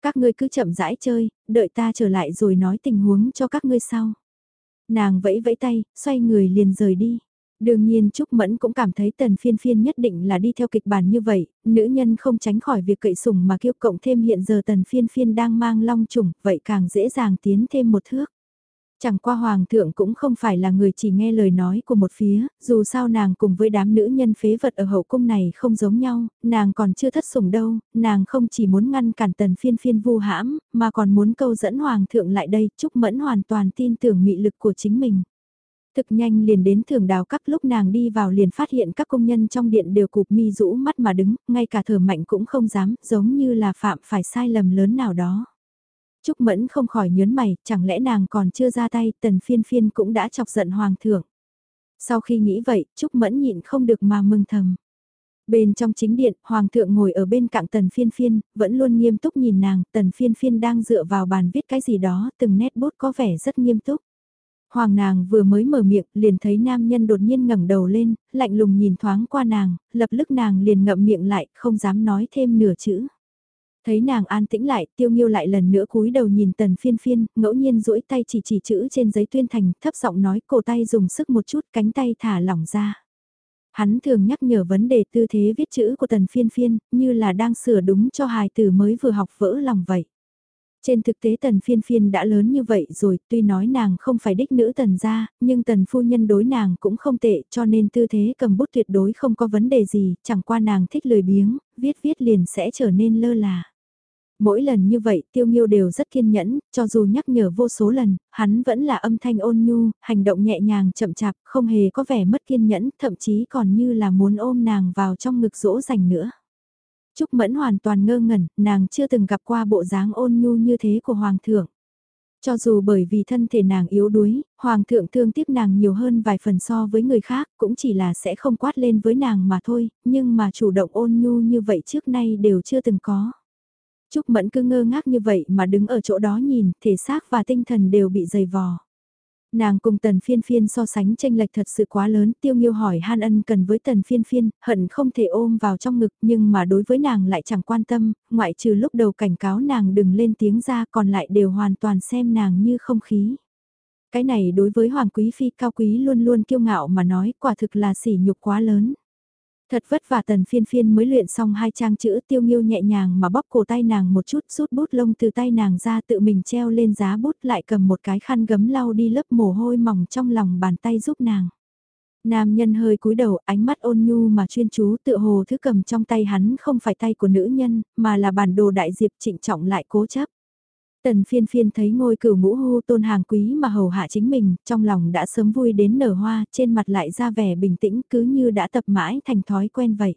Speaker 1: Các ngươi cứ chậm rãi chơi, đợi ta trở lại rồi nói tình huống cho các ngươi sau. Nàng vẫy vẫy tay, xoay người liền rời đi. Đương nhiên Trúc Mẫn cũng cảm thấy tần phiên phiên nhất định là đi theo kịch bản như vậy, nữ nhân không tránh khỏi việc cậy sủng mà kiêu cộng thêm hiện giờ tần phiên phiên đang mang long trùng, vậy càng dễ dàng tiến thêm một thước. Chẳng qua hoàng thượng cũng không phải là người chỉ nghe lời nói của một phía, dù sao nàng cùng với đám nữ nhân phế vật ở hậu cung này không giống nhau, nàng còn chưa thất sủng đâu, nàng không chỉ muốn ngăn cản tần phiên phiên vu hãm, mà còn muốn câu dẫn hoàng thượng lại đây, chúc mẫn hoàn toàn tin tưởng nghị lực của chính mình. Thực nhanh liền đến thường đào các lúc nàng đi vào liền phát hiện các công nhân trong điện đều cụp mi rũ mắt mà đứng, ngay cả thở mạnh cũng không dám, giống như là phạm phải sai lầm lớn nào đó. Trúc Mẫn không khỏi nhớn mày, chẳng lẽ nàng còn chưa ra tay, tần phiên phiên cũng đã chọc giận hoàng thượng. Sau khi nghĩ vậy, Trúc Mẫn nhịn không được mà mừng thầm. Bên trong chính điện, Hoàng thượng ngồi ở bên cạnh tần phiên phiên, vẫn luôn nghiêm túc nhìn nàng, tần phiên phiên đang dựa vào bàn viết cái gì đó, từng nét bút có vẻ rất nghiêm túc. Hoàng nàng vừa mới mở miệng, liền thấy nam nhân đột nhiên ngẩng đầu lên, lạnh lùng nhìn thoáng qua nàng, lập tức nàng liền ngậm miệng lại, không dám nói thêm nửa chữ. Thấy nàng an tĩnh lại, tiêu nghiêu lại lần nữa cúi đầu nhìn tần phiên phiên, ngẫu nhiên duỗi tay chỉ chỉ chữ trên giấy tuyên thành, thấp giọng nói cổ tay dùng sức một chút, cánh tay thả lỏng ra. Hắn thường nhắc nhở vấn đề tư thế viết chữ của tần phiên phiên, như là đang sửa đúng cho hài tử mới vừa học vỡ lòng vậy. Trên thực tế tần phiên phiên đã lớn như vậy rồi, tuy nói nàng không phải đích nữ tần gia, nhưng tần phu nhân đối nàng cũng không tệ cho nên tư thế cầm bút tuyệt đối không có vấn đề gì, chẳng qua nàng thích lười biếng, viết viết liền sẽ trở nên lơ là. Mỗi lần như vậy tiêu nghiêu đều rất kiên nhẫn, cho dù nhắc nhở vô số lần, hắn vẫn là âm thanh ôn nhu, hành động nhẹ nhàng chậm chạp, không hề có vẻ mất kiên nhẫn, thậm chí còn như là muốn ôm nàng vào trong ngực dỗ dành nữa. Trúc Mẫn hoàn toàn ngơ ngẩn, nàng chưa từng gặp qua bộ dáng ôn nhu như thế của Hoàng thượng. Cho dù bởi vì thân thể nàng yếu đuối, Hoàng thượng thương tiếp nàng nhiều hơn vài phần so với người khác, cũng chỉ là sẽ không quát lên với nàng mà thôi, nhưng mà chủ động ôn nhu như vậy trước nay đều chưa từng có. Trúc Mẫn cứ ngơ ngác như vậy mà đứng ở chỗ đó nhìn, thể xác và tinh thần đều bị dày vò. Nàng cùng tần phiên phiên so sánh tranh lệch thật sự quá lớn, tiêu nghiêu hỏi han ân cần với tần phiên phiên, hận không thể ôm vào trong ngực nhưng mà đối với nàng lại chẳng quan tâm, ngoại trừ lúc đầu cảnh cáo nàng đừng lên tiếng ra còn lại đều hoàn toàn xem nàng như không khí. Cái này đối với Hoàng Quý Phi cao quý luôn luôn kiêu ngạo mà nói quả thực là sỉ nhục quá lớn. Thật vất vả tần phiên phiên mới luyện xong hai trang chữ tiêu nghiêu nhẹ nhàng mà bóp cổ tay nàng một chút, rút bút lông từ tay nàng ra tự mình treo lên giá bút lại cầm một cái khăn gấm lau đi lớp mồ hôi mỏng trong lòng bàn tay giúp nàng. Nam nhân hơi cúi đầu, ánh mắt ôn nhu mà chuyên chú tự hồ thứ cầm trong tay hắn không phải tay của nữ nhân, mà là bản đồ đại diệp trịnh trọng lại cố chấp. Tần phiên phiên thấy ngôi cửu ngũ hưu tôn hàng quý mà hầu hạ chính mình, trong lòng đã sớm vui đến nở hoa, trên mặt lại ra vẻ bình tĩnh cứ như đã tập mãi thành thói quen vậy.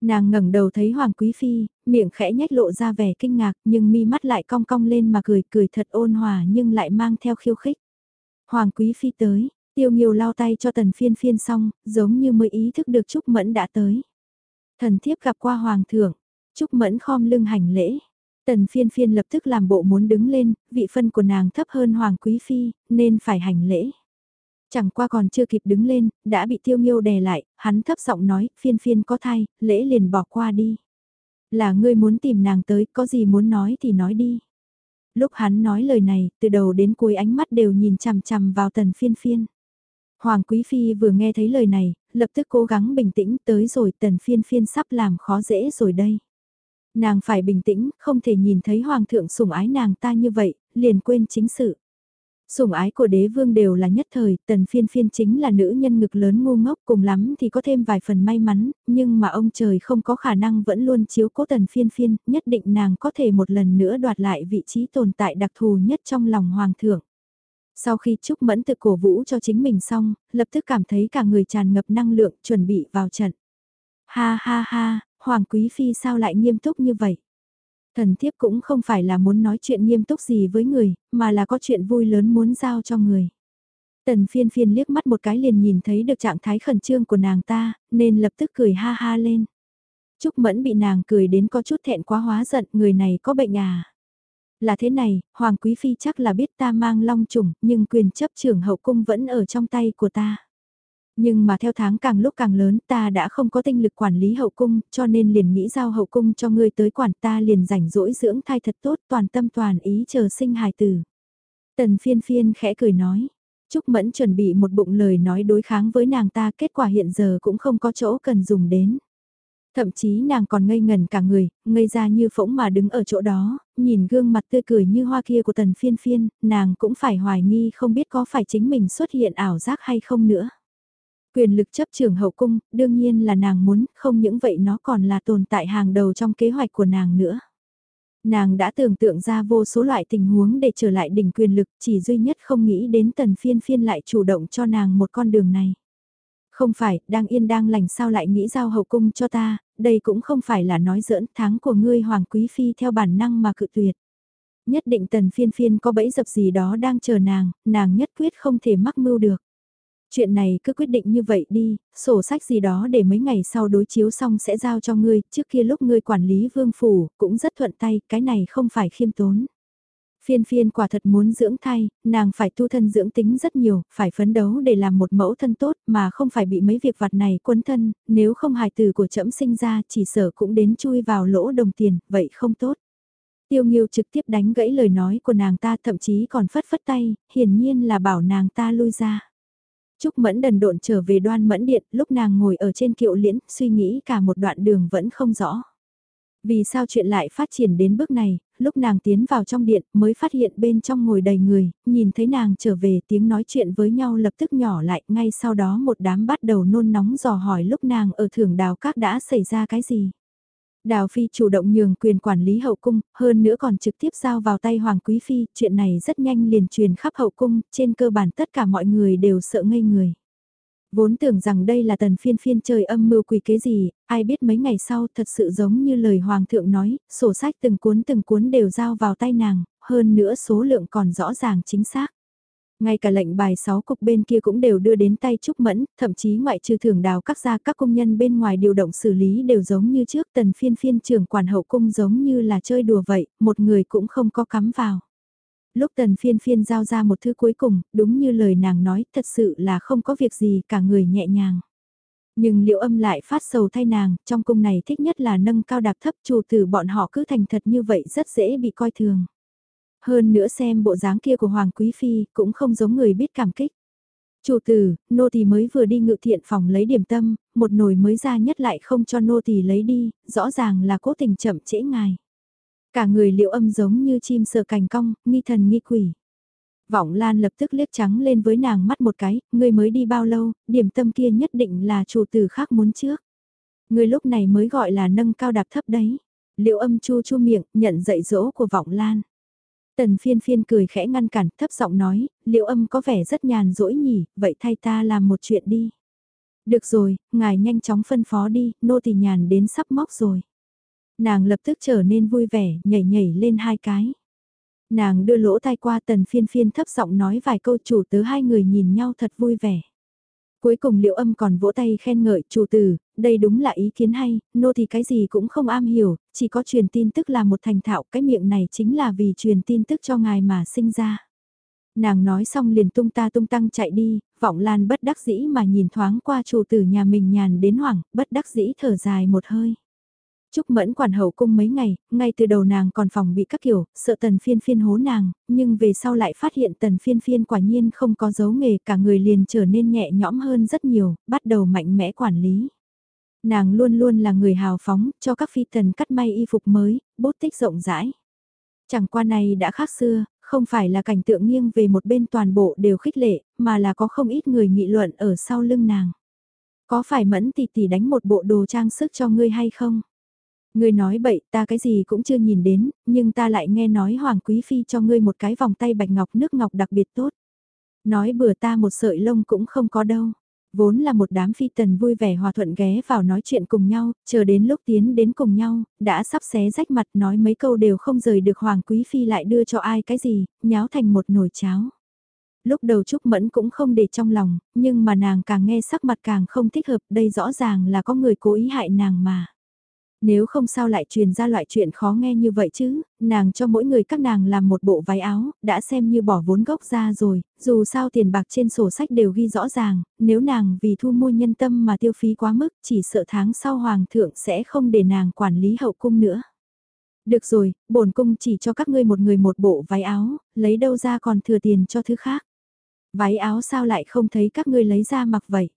Speaker 1: Nàng ngẩng đầu thấy Hoàng Quý Phi, miệng khẽ nhếch lộ ra vẻ kinh ngạc nhưng mi mắt lại cong cong lên mà cười cười thật ôn hòa nhưng lại mang theo khiêu khích. Hoàng Quý Phi tới, tiêu nghiêu lao tay cho tần phiên phiên xong, giống như mới ý thức được Trúc Mẫn đã tới. Thần thiếp gặp qua Hoàng thượng, Trúc Mẫn khom lưng hành lễ. Tần phiên phiên lập tức làm bộ muốn đứng lên, vị phân của nàng thấp hơn Hoàng Quý Phi, nên phải hành lễ. Chẳng qua còn chưa kịp đứng lên, đã bị tiêu nghiêu đè lại, hắn thấp giọng nói, phiên phiên có thai, lễ liền bỏ qua đi. Là ngươi muốn tìm nàng tới, có gì muốn nói thì nói đi. Lúc hắn nói lời này, từ đầu đến cuối ánh mắt đều nhìn chằm chằm vào tần phiên phiên. Hoàng Quý Phi vừa nghe thấy lời này, lập tức cố gắng bình tĩnh tới rồi tần phiên phiên sắp làm khó dễ rồi đây. Nàng phải bình tĩnh, không thể nhìn thấy Hoàng thượng sủng ái nàng ta như vậy, liền quên chính sự. Sủng ái của đế vương đều là nhất thời, tần phiên phiên chính là nữ nhân ngực lớn ngu ngốc cùng lắm thì có thêm vài phần may mắn, nhưng mà ông trời không có khả năng vẫn luôn chiếu cố tần phiên phiên, nhất định nàng có thể một lần nữa đoạt lại vị trí tồn tại đặc thù nhất trong lòng hoàng thượng. Sau khi Trúc Mẫn tự cổ vũ cho chính mình xong, lập tức cảm thấy cả người tràn ngập năng lượng chuẩn bị vào trận. Ha ha ha, Hoàng Quý Phi sao lại nghiêm túc như vậy? Thần thiếp cũng không phải là muốn nói chuyện nghiêm túc gì với người, mà là có chuyện vui lớn muốn giao cho người. Tần phiên phiên liếc mắt một cái liền nhìn thấy được trạng thái khẩn trương của nàng ta, nên lập tức cười ha ha lên. Trúc Mẫn bị nàng cười đến có chút thẹn quá hóa giận, người này có bệnh à. Là thế này, Hoàng Quý Phi chắc là biết ta mang long trùng, nhưng quyền chấp trưởng hậu cung vẫn ở trong tay của ta. Nhưng mà theo tháng càng lúc càng lớn ta đã không có tinh lực quản lý hậu cung, cho nên liền nghĩ giao hậu cung cho ngươi tới quản ta liền rảnh rỗi dưỡng thai thật tốt toàn tâm toàn ý chờ sinh hài tử. Tần phiên phiên khẽ cười nói. Trúc Mẫn chuẩn bị một bụng lời nói đối kháng với nàng ta kết quả hiện giờ cũng không có chỗ cần dùng đến. Thậm chí nàng còn ngây ngần cả người, ngây ra như phỗng mà đứng ở chỗ đó, nhìn gương mặt tươi cười như hoa kia của tần phiên phiên, nàng cũng phải hoài nghi không biết có phải chính mình xuất hiện ảo giác hay không nữa. Quyền lực chấp trưởng hậu cung, đương nhiên là nàng muốn, không những vậy nó còn là tồn tại hàng đầu trong kế hoạch của nàng nữa. Nàng đã tưởng tượng ra vô số loại tình huống để trở lại đỉnh quyền lực, chỉ duy nhất không nghĩ đến tần phiên phiên lại chủ động cho nàng một con đường này. Không phải, đang yên đang lành sao lại nghĩ giao hậu cung cho ta, đây cũng không phải là nói giỡn tháng của ngươi hoàng quý phi theo bản năng mà cự tuyệt. Nhất định tần phiên phiên có bẫy dập gì đó đang chờ nàng, nàng nhất quyết không thể mắc mưu được. Chuyện này cứ quyết định như vậy đi, sổ sách gì đó để mấy ngày sau đối chiếu xong sẽ giao cho ngươi, trước kia lúc ngươi quản lý vương phủ, cũng rất thuận tay, cái này không phải khiêm tốn. Phiên phiên quả thật muốn dưỡng thai, nàng phải tu thân dưỡng tính rất nhiều, phải phấn đấu để làm một mẫu thân tốt mà không phải bị mấy việc vặt này quấn thân, nếu không hài từ của trẫm sinh ra chỉ sợ cũng đến chui vào lỗ đồng tiền, vậy không tốt. Tiêu Nghiêu trực tiếp đánh gãy lời nói của nàng ta thậm chí còn phất phất tay, hiển nhiên là bảo nàng ta lui ra. Trúc Mẫn đần độn trở về đoan mẫn điện, lúc nàng ngồi ở trên kiệu liễn, suy nghĩ cả một đoạn đường vẫn không rõ. Vì sao chuyện lại phát triển đến bước này, lúc nàng tiến vào trong điện mới phát hiện bên trong ngồi đầy người, nhìn thấy nàng trở về tiếng nói chuyện với nhau lập tức nhỏ lại, ngay sau đó một đám bắt đầu nôn nóng dò hỏi lúc nàng ở thưởng đào các đã xảy ra cái gì. Đào Phi chủ động nhường quyền quản lý hậu cung, hơn nữa còn trực tiếp giao vào tay Hoàng Quý Phi, chuyện này rất nhanh liền truyền khắp hậu cung, trên cơ bản tất cả mọi người đều sợ ngây người. Vốn tưởng rằng đây là tần phiên phiên trời âm mưu quỷ kế gì, ai biết mấy ngày sau thật sự giống như lời Hoàng thượng nói, sổ sách từng cuốn từng cuốn đều giao vào tay nàng, hơn nữa số lượng còn rõ ràng chính xác. Ngay cả lệnh bài 6 cục bên kia cũng đều đưa đến tay Trúc Mẫn, thậm chí ngoại trừ thưởng đào các gia các công nhân bên ngoài điều động xử lý đều giống như trước tần phiên phiên trưởng quản hậu cung giống như là chơi đùa vậy, một người cũng không có cắm vào. Lúc tần phiên phiên giao ra một thứ cuối cùng, đúng như lời nàng nói, thật sự là không có việc gì cả người nhẹ nhàng. Nhưng liệu âm lại phát sầu thay nàng, trong cung này thích nhất là nâng cao đạp thấp chủ tử bọn họ cứ thành thật như vậy rất dễ bị coi thường. Hơn nữa xem bộ dáng kia của Hoàng Quý Phi cũng không giống người biết cảm kích. Chủ tử, nô tỳ mới vừa đi ngự thiện phòng lấy điểm tâm, một nồi mới ra nhất lại không cho nô tỳ lấy đi, rõ ràng là cố tình chậm trễ ngài. Cả người liệu âm giống như chim sờ cành cong, nghi thần nghi quỷ. Vọng Lan lập tức liếc trắng lên với nàng mắt một cái, ngươi mới đi bao lâu, điểm tâm kia nhất định là chủ tử khác muốn trước. Ngươi lúc này mới gọi là nâng cao đạp thấp đấy. Liệu âm chu chu miệng, nhận dạy dỗ của Vọng Lan. Tần phiên phiên cười khẽ ngăn cản, thấp giọng nói, liệu âm có vẻ rất nhàn rỗi nhỉ, vậy thay ta làm một chuyện đi. Được rồi, ngài nhanh chóng phân phó đi, nô tỳ nhàn đến sắp móc rồi. Nàng lập tức trở nên vui vẻ, nhảy nhảy lên hai cái. Nàng đưa lỗ tai qua tần phiên phiên thấp giọng nói vài câu chủ tớ hai người nhìn nhau thật vui vẻ. Cuối cùng liệu âm còn vỗ tay khen ngợi chủ tử, đây đúng là ý kiến hay, nô thì cái gì cũng không am hiểu, chỉ có truyền tin tức là một thành thạo, cái miệng này chính là vì truyền tin tức cho ngài mà sinh ra. Nàng nói xong liền tung ta tung tăng chạy đi, vọng lan bất đắc dĩ mà nhìn thoáng qua chủ tử nhà mình nhàn đến hoảng, bất đắc dĩ thở dài một hơi. Trúc Mẫn quản hậu cung mấy ngày, ngay từ đầu nàng còn phòng bị các kiểu, sợ tần phiên phiên hố nàng, nhưng về sau lại phát hiện tần phiên phiên quả nhiên không có dấu nghề cả người liền trở nên nhẹ nhõm hơn rất nhiều, bắt đầu mạnh mẽ quản lý. Nàng luôn luôn là người hào phóng, cho các phi tần cắt may y phục mới, bốt tích rộng rãi. Chẳng qua này đã khác xưa, không phải là cảnh tượng nghiêng về một bên toàn bộ đều khích lệ, mà là có không ít người nghị luận ở sau lưng nàng. Có phải mẫn tỷ tỷ đánh một bộ đồ trang sức cho ngươi hay không? Ngươi nói bậy, ta cái gì cũng chưa nhìn đến, nhưng ta lại nghe nói Hoàng Quý Phi cho ngươi một cái vòng tay bạch ngọc nước ngọc đặc biệt tốt. Nói bừa ta một sợi lông cũng không có đâu. Vốn là một đám phi tần vui vẻ hòa thuận ghé vào nói chuyện cùng nhau, chờ đến lúc tiến đến cùng nhau, đã sắp xé rách mặt nói mấy câu đều không rời được Hoàng Quý Phi lại đưa cho ai cái gì, nháo thành một nồi cháo. Lúc đầu Trúc Mẫn cũng không để trong lòng, nhưng mà nàng càng nghe sắc mặt càng không thích hợp, đây rõ ràng là có người cố ý hại nàng mà. Nếu không sao lại truyền ra loại chuyện khó nghe như vậy chứ, nàng cho mỗi người các nàng làm một bộ váy áo, đã xem như bỏ vốn gốc ra rồi, dù sao tiền bạc trên sổ sách đều ghi rõ ràng, nếu nàng vì thu mua nhân tâm mà tiêu phí quá mức chỉ sợ tháng sau hoàng thượng sẽ không để nàng quản lý hậu cung nữa. Được rồi, bổn cung chỉ cho các ngươi một người một bộ váy áo, lấy đâu ra còn thừa tiền cho thứ khác. Váy áo sao lại không thấy các ngươi lấy ra mặc vậy?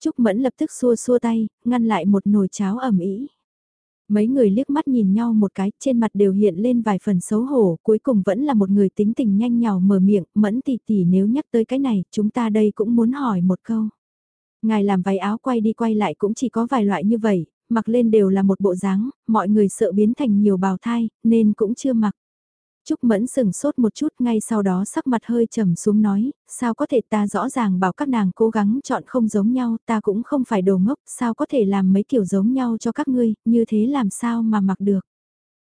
Speaker 1: Trúc Mẫn lập tức xua xua tay, ngăn lại một nồi cháo ẩm ý. Mấy người liếc mắt nhìn nhau một cái, trên mặt đều hiện lên vài phần xấu hổ, cuối cùng vẫn là một người tính tình nhanh nhào mở miệng, mẫn tỷ tỷ nếu nhắc tới cái này, chúng ta đây cũng muốn hỏi một câu. Ngài làm váy áo quay đi quay lại cũng chỉ có vài loại như vậy, mặc lên đều là một bộ dáng, mọi người sợ biến thành nhiều bào thai, nên cũng chưa mặc. Trúc Mẫn sừng sốt một chút ngay sau đó sắc mặt hơi trầm xuống nói, sao có thể ta rõ ràng bảo các nàng cố gắng chọn không giống nhau, ta cũng không phải đồ ngốc, sao có thể làm mấy kiểu giống nhau cho các ngươi, như thế làm sao mà mặc được.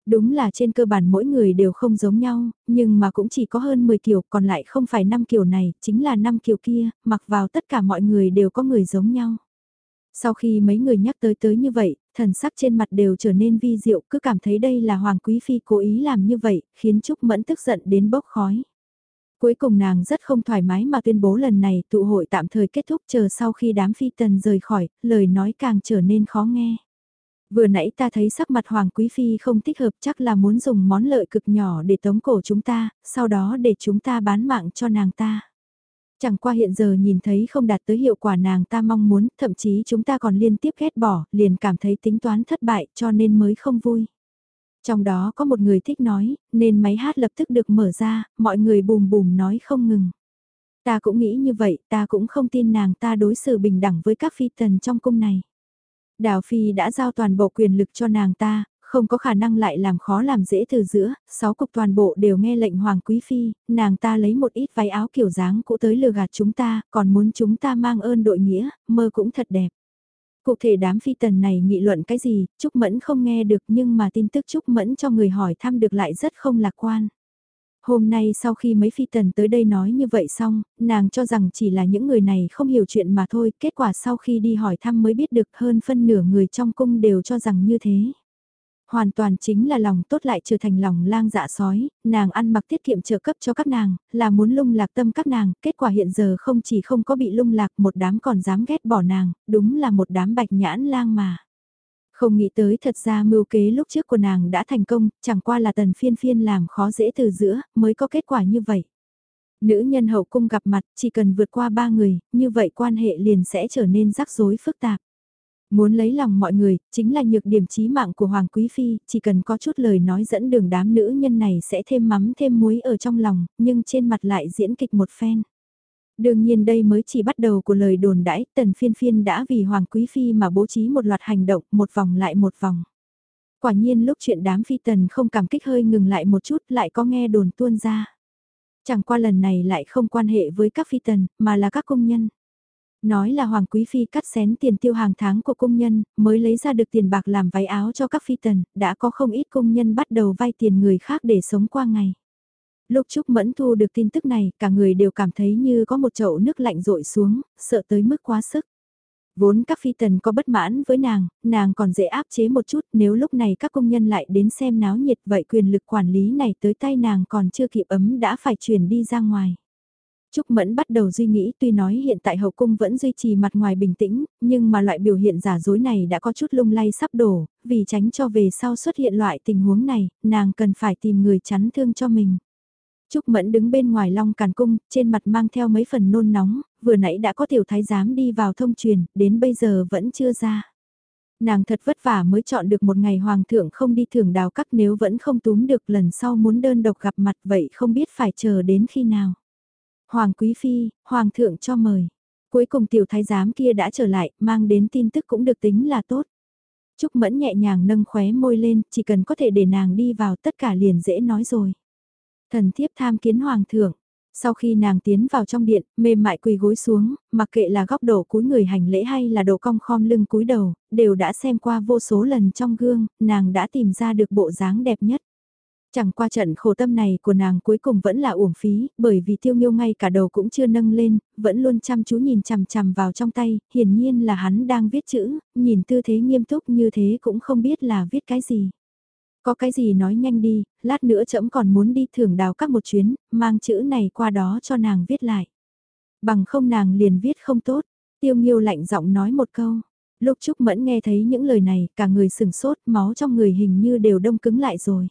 Speaker 1: Đúng là trên cơ bản mỗi người đều không giống nhau, nhưng mà cũng chỉ có hơn 10 kiểu, còn lại không phải 5 kiểu này, chính là 5 kiểu kia, mặc vào tất cả mọi người đều có người giống nhau. Sau khi mấy người nhắc tới tới như vậy, thần sắc trên mặt đều trở nên vi diệu, cứ cảm thấy đây là Hoàng Quý Phi cố ý làm như vậy, khiến Trúc Mẫn tức giận đến bốc khói. Cuối cùng nàng rất không thoải mái mà tuyên bố lần này tụ hội tạm thời kết thúc chờ sau khi đám phi tần rời khỏi, lời nói càng trở nên khó nghe. Vừa nãy ta thấy sắc mặt Hoàng Quý Phi không thích hợp chắc là muốn dùng món lợi cực nhỏ để tống cổ chúng ta, sau đó để chúng ta bán mạng cho nàng ta. Chẳng qua hiện giờ nhìn thấy không đạt tới hiệu quả nàng ta mong muốn, thậm chí chúng ta còn liên tiếp ghét bỏ, liền cảm thấy tính toán thất bại cho nên mới không vui. Trong đó có một người thích nói, nên máy hát lập tức được mở ra, mọi người bùm bùm nói không ngừng. Ta cũng nghĩ như vậy, ta cũng không tin nàng ta đối xử bình đẳng với các phi tần trong cung này. Đào Phi đã giao toàn bộ quyền lực cho nàng ta, không có khả năng lại làm khó làm dễ từ giữa, sáu cục toàn bộ đều nghe lệnh Hoàng Quý Phi, nàng ta lấy một ít váy áo kiểu dáng cũ tới lừa gạt chúng ta, còn muốn chúng ta mang ơn đội nghĩa, mơ cũng thật đẹp. Cụ thể đám phi tần này nghị luận cái gì, Trúc Mẫn không nghe được nhưng mà tin tức Trúc Mẫn cho người hỏi thăm được lại rất không lạc quan. Hôm nay sau khi mấy phi tần tới đây nói như vậy xong, nàng cho rằng chỉ là những người này không hiểu chuyện mà thôi, kết quả sau khi đi hỏi thăm mới biết được hơn phân nửa người trong cung đều cho rằng như thế hoàn toàn chính là lòng tốt lại trở thành lòng lang dạ sói, nàng ăn mặc tiết kiệm trợ cấp cho các nàng, là muốn lung lạc tâm các nàng, kết quả hiện giờ không chỉ không có bị lung lạc một đám còn dám ghét bỏ nàng, đúng là một đám bạch nhãn lang mà. Không nghĩ tới thật ra mưu kế lúc trước của nàng đã thành công, chẳng qua là tần phiên phiên làm khó dễ từ giữa, mới có kết quả như vậy. Nữ nhân hậu cung gặp mặt, chỉ cần vượt qua ba người, như vậy quan hệ liền sẽ trở nên rắc rối phức tạp. Muốn lấy lòng mọi người, chính là nhược điểm chí mạng của Hoàng Quý Phi, chỉ cần có chút lời nói dẫn đường đám nữ nhân này sẽ thêm mắm thêm muối ở trong lòng, nhưng trên mặt lại diễn kịch một phen. Đương nhiên đây mới chỉ bắt đầu của lời đồn đãi, tần phiên phiên đã vì Hoàng Quý Phi mà bố trí một loạt hành động, một vòng lại một vòng. Quả nhiên lúc chuyện đám phi tần không cảm kích hơi ngừng lại một chút lại có nghe đồn tuôn ra. Chẳng qua lần này lại không quan hệ với các phi tần, mà là các công nhân. Nói là Hoàng Quý Phi cắt xén tiền tiêu hàng tháng của công nhân, mới lấy ra được tiền bạc làm váy áo cho các phi tần, đã có không ít công nhân bắt đầu vay tiền người khác để sống qua ngày. Lúc Trúc Mẫn thu được tin tức này, cả người đều cảm thấy như có một chậu nước lạnh rội xuống, sợ tới mức quá sức. Vốn các phi tần có bất mãn với nàng, nàng còn dễ áp chế một chút nếu lúc này các công nhân lại đến xem náo nhiệt vậy quyền lực quản lý này tới tay nàng còn chưa kịp ấm đã phải chuyển đi ra ngoài. Trúc Mẫn bắt đầu suy nghĩ tuy nói hiện tại hậu cung vẫn duy trì mặt ngoài bình tĩnh, nhưng mà loại biểu hiện giả dối này đã có chút lung lay sắp đổ, vì tránh cho về sau xuất hiện loại tình huống này, nàng cần phải tìm người chắn thương cho mình. Trúc Mẫn đứng bên ngoài long càn cung, trên mặt mang theo mấy phần nôn nóng, vừa nãy đã có tiểu thái giám đi vào thông truyền, đến bây giờ vẫn chưa ra. Nàng thật vất vả mới chọn được một ngày hoàng thượng không đi thưởng đào các nếu vẫn không túm được lần sau muốn đơn độc gặp mặt vậy không biết phải chờ đến khi nào. Hoàng Quý Phi, Hoàng thượng cho mời. Cuối cùng tiểu thái giám kia đã trở lại, mang đến tin tức cũng được tính là tốt. Trúc Mẫn nhẹ nhàng nâng khóe môi lên, chỉ cần có thể để nàng đi vào tất cả liền dễ nói rồi. Thần thiếp tham kiến hoàng thượng. Sau khi nàng tiến vào trong điện, mềm mại quỳ gối xuống, mặc kệ là góc độ cúi người hành lễ hay là độ cong khom lưng cúi đầu, đều đã xem qua vô số lần trong gương, nàng đã tìm ra được bộ dáng đẹp nhất. Chẳng qua trận khổ tâm này của nàng cuối cùng vẫn là uổng phí, bởi vì tiêu nghiêu ngay cả đầu cũng chưa nâng lên, vẫn luôn chăm chú nhìn chằm chằm vào trong tay, hiển nhiên là hắn đang viết chữ, nhìn tư thế nghiêm túc như thế cũng không biết là viết cái gì. Có cái gì nói nhanh đi, lát nữa trẫm còn muốn đi thưởng đào các một chuyến, mang chữ này qua đó cho nàng viết lại. Bằng không nàng liền viết không tốt, tiêu nghiêu lạnh giọng nói một câu. Lúc Trúc Mẫn nghe thấy những lời này, cả người sừng sốt, máu trong người hình như đều đông cứng lại rồi.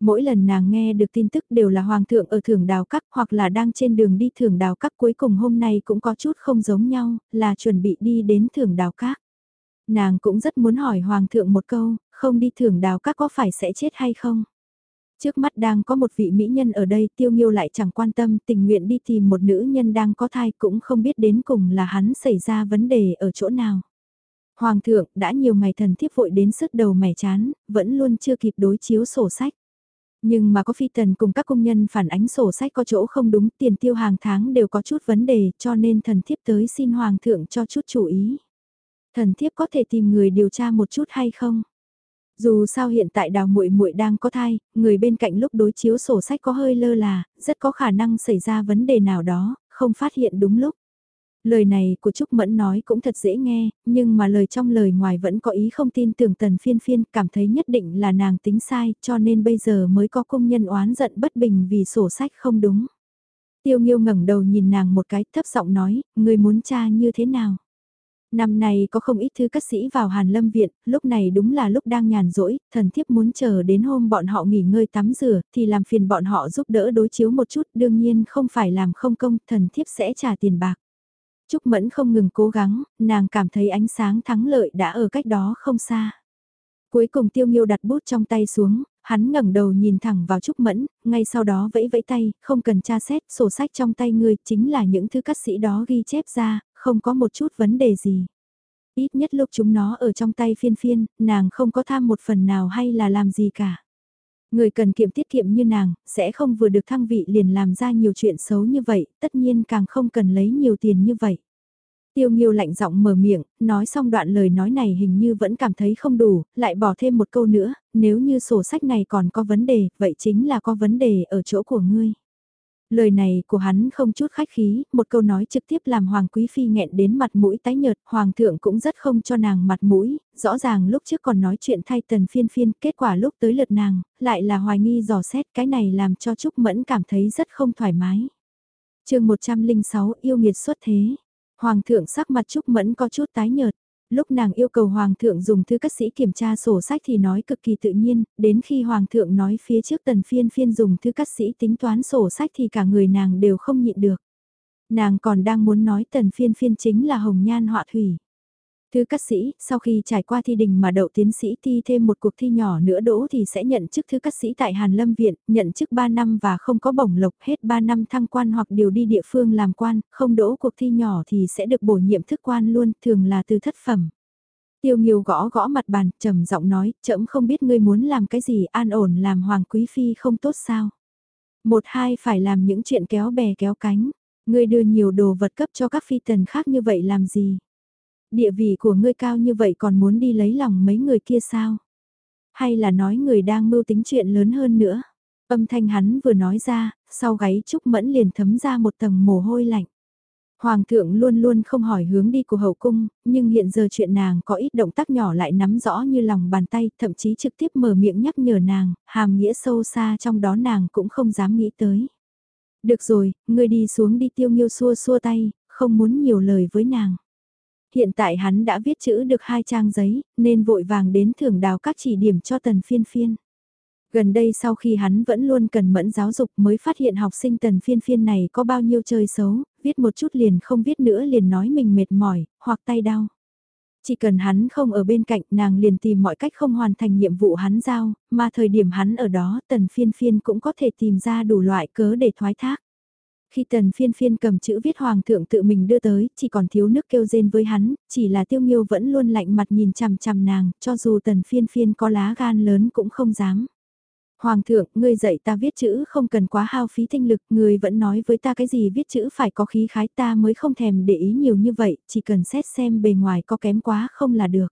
Speaker 1: Mỗi lần nàng nghe được tin tức đều là hoàng thượng ở thưởng đào các hoặc là đang trên đường đi thưởng đào các cuối cùng hôm nay cũng có chút không giống nhau, là chuẩn bị đi đến thưởng đào các. Nàng cũng rất muốn hỏi hoàng thượng một câu, không đi thưởng đào các có phải sẽ chết hay không? Trước mắt đang có một vị mỹ nhân ở đây tiêu nghiêu lại chẳng quan tâm tình nguyện đi tìm một nữ nhân đang có thai cũng không biết đến cùng là hắn xảy ra vấn đề ở chỗ nào. Hoàng thượng đã nhiều ngày thần thiếp vội đến sức đầu mẻ chán, vẫn luôn chưa kịp đối chiếu sổ sách. Nhưng mà có phi tần cùng các công nhân phản ánh sổ sách có chỗ không đúng tiền tiêu hàng tháng đều có chút vấn đề cho nên thần thiếp tới xin hoàng thượng cho chút chủ ý. Thần thiếp có thể tìm người điều tra một chút hay không? Dù sao hiện tại đào muội muội đang có thai, người bên cạnh lúc đối chiếu sổ sách có hơi lơ là, rất có khả năng xảy ra vấn đề nào đó, không phát hiện đúng lúc. Lời này của Trúc Mẫn nói cũng thật dễ nghe, nhưng mà lời trong lời ngoài vẫn có ý không tin tưởng tần phiên phiên, cảm thấy nhất định là nàng tính sai, cho nên bây giờ mới có công nhân oán giận bất bình vì sổ sách không đúng. Tiêu Nghiêu ngẩng đầu nhìn nàng một cái thấp giọng nói, người muốn cha như thế nào? Năm nay có không ít thư cất sĩ vào Hàn Lâm Viện, lúc này đúng là lúc đang nhàn rỗi, thần thiếp muốn chờ đến hôm bọn họ nghỉ ngơi tắm rửa, thì làm phiền bọn họ giúp đỡ đối chiếu một chút, đương nhiên không phải làm không công, thần thiếp sẽ trả tiền bạc. Trúc Mẫn không ngừng cố gắng, nàng cảm thấy ánh sáng thắng lợi đã ở cách đó không xa. Cuối cùng Tiêu Nghiêu đặt bút trong tay xuống, hắn ngẩng đầu nhìn thẳng vào Trúc Mẫn, ngay sau đó vẫy vẫy tay, không cần tra xét, sổ sách trong tay ngươi chính là những thứ cắt sĩ đó ghi chép ra, không có một chút vấn đề gì. Ít nhất lúc chúng nó ở trong tay phiên phiên, nàng không có tham một phần nào hay là làm gì cả. Người cần kiệm tiết kiệm như nàng, sẽ không vừa được thăng vị liền làm ra nhiều chuyện xấu như vậy, tất nhiên càng không cần lấy nhiều tiền như vậy. Tiêu Nghiêu lạnh giọng mở miệng, nói xong đoạn lời nói này hình như vẫn cảm thấy không đủ, lại bỏ thêm một câu nữa, nếu như sổ sách này còn có vấn đề, vậy chính là có vấn đề ở chỗ của ngươi. Lời này của hắn không chút khách khí, một câu nói trực tiếp làm Hoàng Quý Phi nghẹn đến mặt mũi tái nhợt, Hoàng thượng cũng rất không cho nàng mặt mũi, rõ ràng lúc trước còn nói chuyện thay tần phiên phiên, kết quả lúc tới lượt nàng, lại là hoài nghi dò xét cái này làm cho Trúc Mẫn cảm thấy rất không thoải mái. chương 106 yêu nghiệt xuất thế, Hoàng thượng sắc mặt Trúc Mẫn có chút tái nhợt. Lúc nàng yêu cầu Hoàng thượng dùng thư cất sĩ kiểm tra sổ sách thì nói cực kỳ tự nhiên, đến khi Hoàng thượng nói phía trước tần phiên phiên dùng thư cất sĩ tính toán sổ sách thì cả người nàng đều không nhịn được. Nàng còn đang muốn nói tần phiên phiên chính là hồng nhan họa thủy thư cắt sĩ, sau khi trải qua thi đình mà đậu tiến sĩ thi thêm một cuộc thi nhỏ nữa đỗ thì sẽ nhận chức thư cắt sĩ tại Hàn Lâm Viện, nhận chức 3 năm và không có bổng lộc hết 3 năm thăng quan hoặc điều đi địa phương làm quan, không đỗ cuộc thi nhỏ thì sẽ được bổ nhiệm thức quan luôn, thường là từ thất phẩm. Tiêu Nghiêu gõ gõ mặt bàn, trầm giọng nói, trẫm không biết ngươi muốn làm cái gì, an ổn làm hoàng quý phi không tốt sao? Một hai phải làm những chuyện kéo bè kéo cánh, ngươi đưa nhiều đồ vật cấp cho các phi tần khác như vậy làm gì? Địa vị của ngươi cao như vậy còn muốn đi lấy lòng mấy người kia sao? Hay là nói người đang mưu tính chuyện lớn hơn nữa? Âm thanh hắn vừa nói ra, sau gáy Trúc Mẫn liền thấm ra một tầng mồ hôi lạnh. Hoàng thượng luôn luôn không hỏi hướng đi của hậu cung, nhưng hiện giờ chuyện nàng có ít động tác nhỏ lại nắm rõ như lòng bàn tay, thậm chí trực tiếp mở miệng nhắc nhở nàng, hàm nghĩa sâu xa trong đó nàng cũng không dám nghĩ tới. Được rồi, ngươi đi xuống đi tiêu nghiêu xua xua tay, không muốn nhiều lời với nàng. Hiện tại hắn đã viết chữ được hai trang giấy, nên vội vàng đến thưởng đào các chỉ điểm cho tần phiên phiên. Gần đây sau khi hắn vẫn luôn cần mẫn giáo dục mới phát hiện học sinh tần phiên phiên này có bao nhiêu chơi xấu, viết một chút liền không viết nữa liền nói mình mệt mỏi, hoặc tay đau. Chỉ cần hắn không ở bên cạnh nàng liền tìm mọi cách không hoàn thành nhiệm vụ hắn giao, mà thời điểm hắn ở đó tần phiên phiên cũng có thể tìm ra đủ loại cớ để thoái thác. Khi tần phiên phiên cầm chữ viết hoàng thượng tự mình đưa tới, chỉ còn thiếu nước kêu rên với hắn, chỉ là tiêu nghiêu vẫn luôn lạnh mặt nhìn chằm chằm nàng, cho dù tần phiên phiên có lá gan lớn cũng không dám. Hoàng thượng, ngươi dạy ta viết chữ không cần quá hao phí tinh lực, ngươi vẫn nói với ta cái gì viết chữ phải có khí khái ta mới không thèm để ý nhiều như vậy, chỉ cần xét xem bề ngoài có kém quá không là được.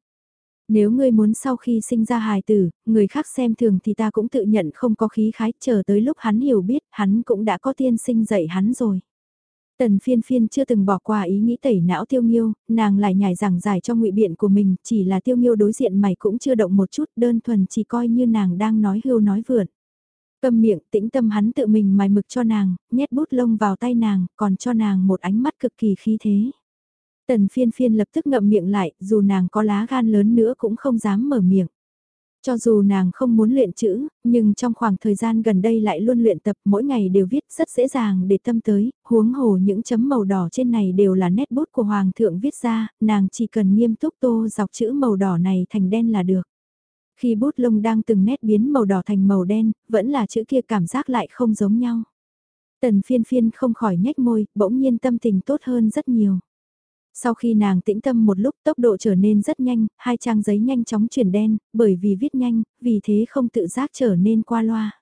Speaker 1: Nếu ngươi muốn sau khi sinh ra hài tử, người khác xem thường thì ta cũng tự nhận không có khí khái, chờ tới lúc hắn hiểu biết, hắn cũng đã có tiên sinh dạy hắn rồi. Tần phiên phiên chưa từng bỏ qua ý nghĩ tẩy não tiêu nghiêu, nàng lại nhảy giảng giải cho ngụy biện của mình, chỉ là tiêu nghiêu đối diện mày cũng chưa động một chút, đơn thuần chỉ coi như nàng đang nói hưu nói vượn. Cầm miệng tĩnh tâm hắn tự mình mài mực cho nàng, nhét bút lông vào tay nàng, còn cho nàng một ánh mắt cực kỳ khí thế. Tần phiên phiên lập tức ngậm miệng lại, dù nàng có lá gan lớn nữa cũng không dám mở miệng. Cho dù nàng không muốn luyện chữ, nhưng trong khoảng thời gian gần đây lại luôn luyện tập mỗi ngày đều viết rất dễ dàng để tâm tới, huống hồ những chấm màu đỏ trên này đều là nét bút của Hoàng thượng viết ra, nàng chỉ cần nghiêm túc tô dọc chữ màu đỏ này thành đen là được. Khi bút lông đang từng nét biến màu đỏ thành màu đen, vẫn là chữ kia cảm giác lại không giống nhau. Tần phiên phiên không khỏi nhếch môi, bỗng nhiên tâm tình tốt hơn rất nhiều. Sau khi nàng tĩnh tâm một lúc tốc độ trở nên rất nhanh, hai trang giấy nhanh chóng chuyển đen, bởi vì viết nhanh, vì thế không tự giác trở nên qua loa.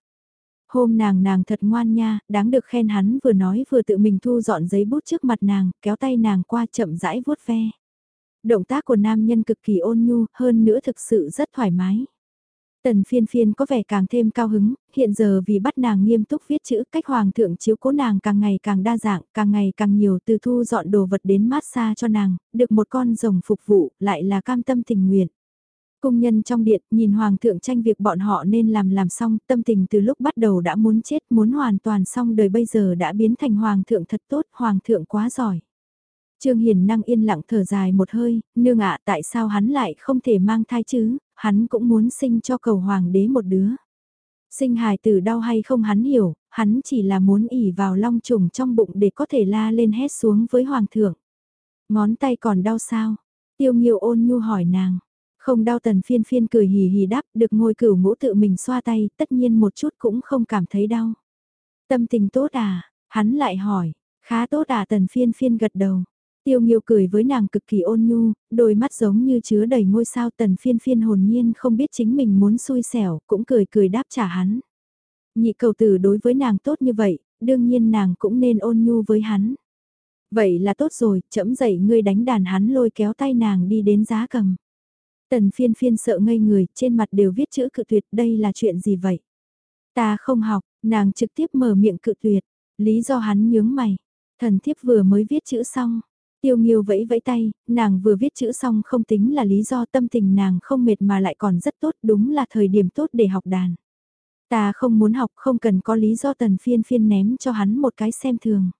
Speaker 1: Hôm nàng nàng thật ngoan nha, đáng được khen hắn vừa nói vừa tự mình thu dọn giấy bút trước mặt nàng, kéo tay nàng qua chậm rãi vuốt ve. Động tác của nam nhân cực kỳ ôn nhu, hơn nữa thực sự rất thoải mái. Tần phiên phiên có vẻ càng thêm cao hứng, hiện giờ vì bắt nàng nghiêm túc viết chữ cách hoàng thượng chiếu cố nàng càng ngày càng đa dạng, càng ngày càng nhiều từ thu dọn đồ vật đến massage cho nàng, được một con rồng phục vụ, lại là cam tâm tình nguyện. công nhân trong điện nhìn hoàng thượng tranh việc bọn họ nên làm làm xong, tâm tình từ lúc bắt đầu đã muốn chết, muốn hoàn toàn xong đời bây giờ đã biến thành hoàng thượng thật tốt, hoàng thượng quá giỏi. Trương Hiền năng yên lặng thở dài một hơi, nương ạ tại sao hắn lại không thể mang thai chứ, hắn cũng muốn sinh cho cầu hoàng đế một đứa. Sinh hài tử đau hay không hắn hiểu, hắn chỉ là muốn ỉ vào long trùng trong bụng để có thể la lên hét xuống với hoàng thượng. Ngón tay còn đau sao? Tiêu nghiêu ôn nhu hỏi nàng. Không đau tần phiên phiên cười hì hì đáp được ngôi cửu ngũ tự mình xoa tay, tất nhiên một chút cũng không cảm thấy đau. Tâm tình tốt à? Hắn lại hỏi, khá tốt à tần phiên phiên gật đầu. Tiêu Nghiêu cười với nàng cực kỳ ôn nhu, đôi mắt giống như chứa đầy ngôi sao tần phiên phiên hồn nhiên không biết chính mình muốn xui xẻo, cũng cười cười đáp trả hắn. Nhị cầu tử đối với nàng tốt như vậy, đương nhiên nàng cũng nên ôn nhu với hắn. Vậy là tốt rồi, chậm dậy ngươi đánh đàn hắn lôi kéo tay nàng đi đến giá cầm. Tần phiên phiên sợ ngây người, trên mặt đều viết chữ cự tuyệt, đây là chuyện gì vậy? Ta không học, nàng trực tiếp mở miệng cự tuyệt, lý do hắn nhướng mày. Thần thiếp vừa mới viết chữ xong, Tiêu Nghiêu vẫy vẫy tay, nàng vừa viết chữ xong không tính là lý do tâm tình nàng không mệt mà lại còn rất tốt, đúng là thời điểm tốt để học đàn. Ta không muốn học không cần có lý do tần phiên phiên ném cho hắn một cái xem thường.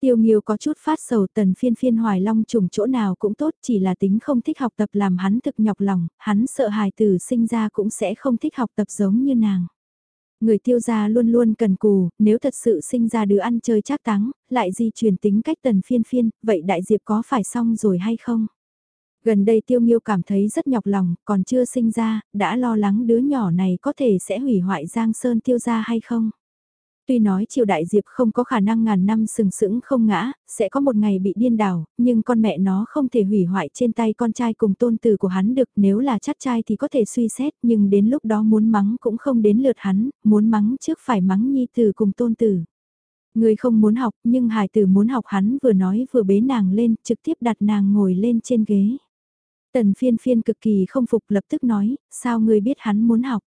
Speaker 1: Tiêu Nghiêu có chút phát sầu tần phiên phiên hoài long trùng chỗ nào cũng tốt chỉ là tính không thích học tập làm hắn thực nhọc lòng, hắn sợ hài tử sinh ra cũng sẽ không thích học tập giống như nàng. Người tiêu gia luôn luôn cần cù, nếu thật sự sinh ra đứa ăn chơi chắc táng, lại di truyền tính cách tần phiên phiên, vậy đại diệp có phải xong rồi hay không? Gần đây tiêu nghiêu cảm thấy rất nhọc lòng, còn chưa sinh ra, đã lo lắng đứa nhỏ này có thể sẽ hủy hoại giang sơn tiêu gia hay không? Tuy nói triều đại diệp không có khả năng ngàn năm sừng sững không ngã, sẽ có một ngày bị điên đảo, nhưng con mẹ nó không thể hủy hoại trên tay con trai cùng tôn tử của hắn được nếu là chắc trai thì có thể suy xét nhưng đến lúc đó muốn mắng cũng không đến lượt hắn, muốn mắng trước phải mắng nhi tử cùng tôn tử. Người không muốn học nhưng hải tử muốn học hắn vừa nói vừa bế nàng lên trực tiếp đặt nàng ngồi lên trên ghế. Tần phiên phiên cực kỳ không phục lập tức nói, sao ngươi biết hắn muốn học.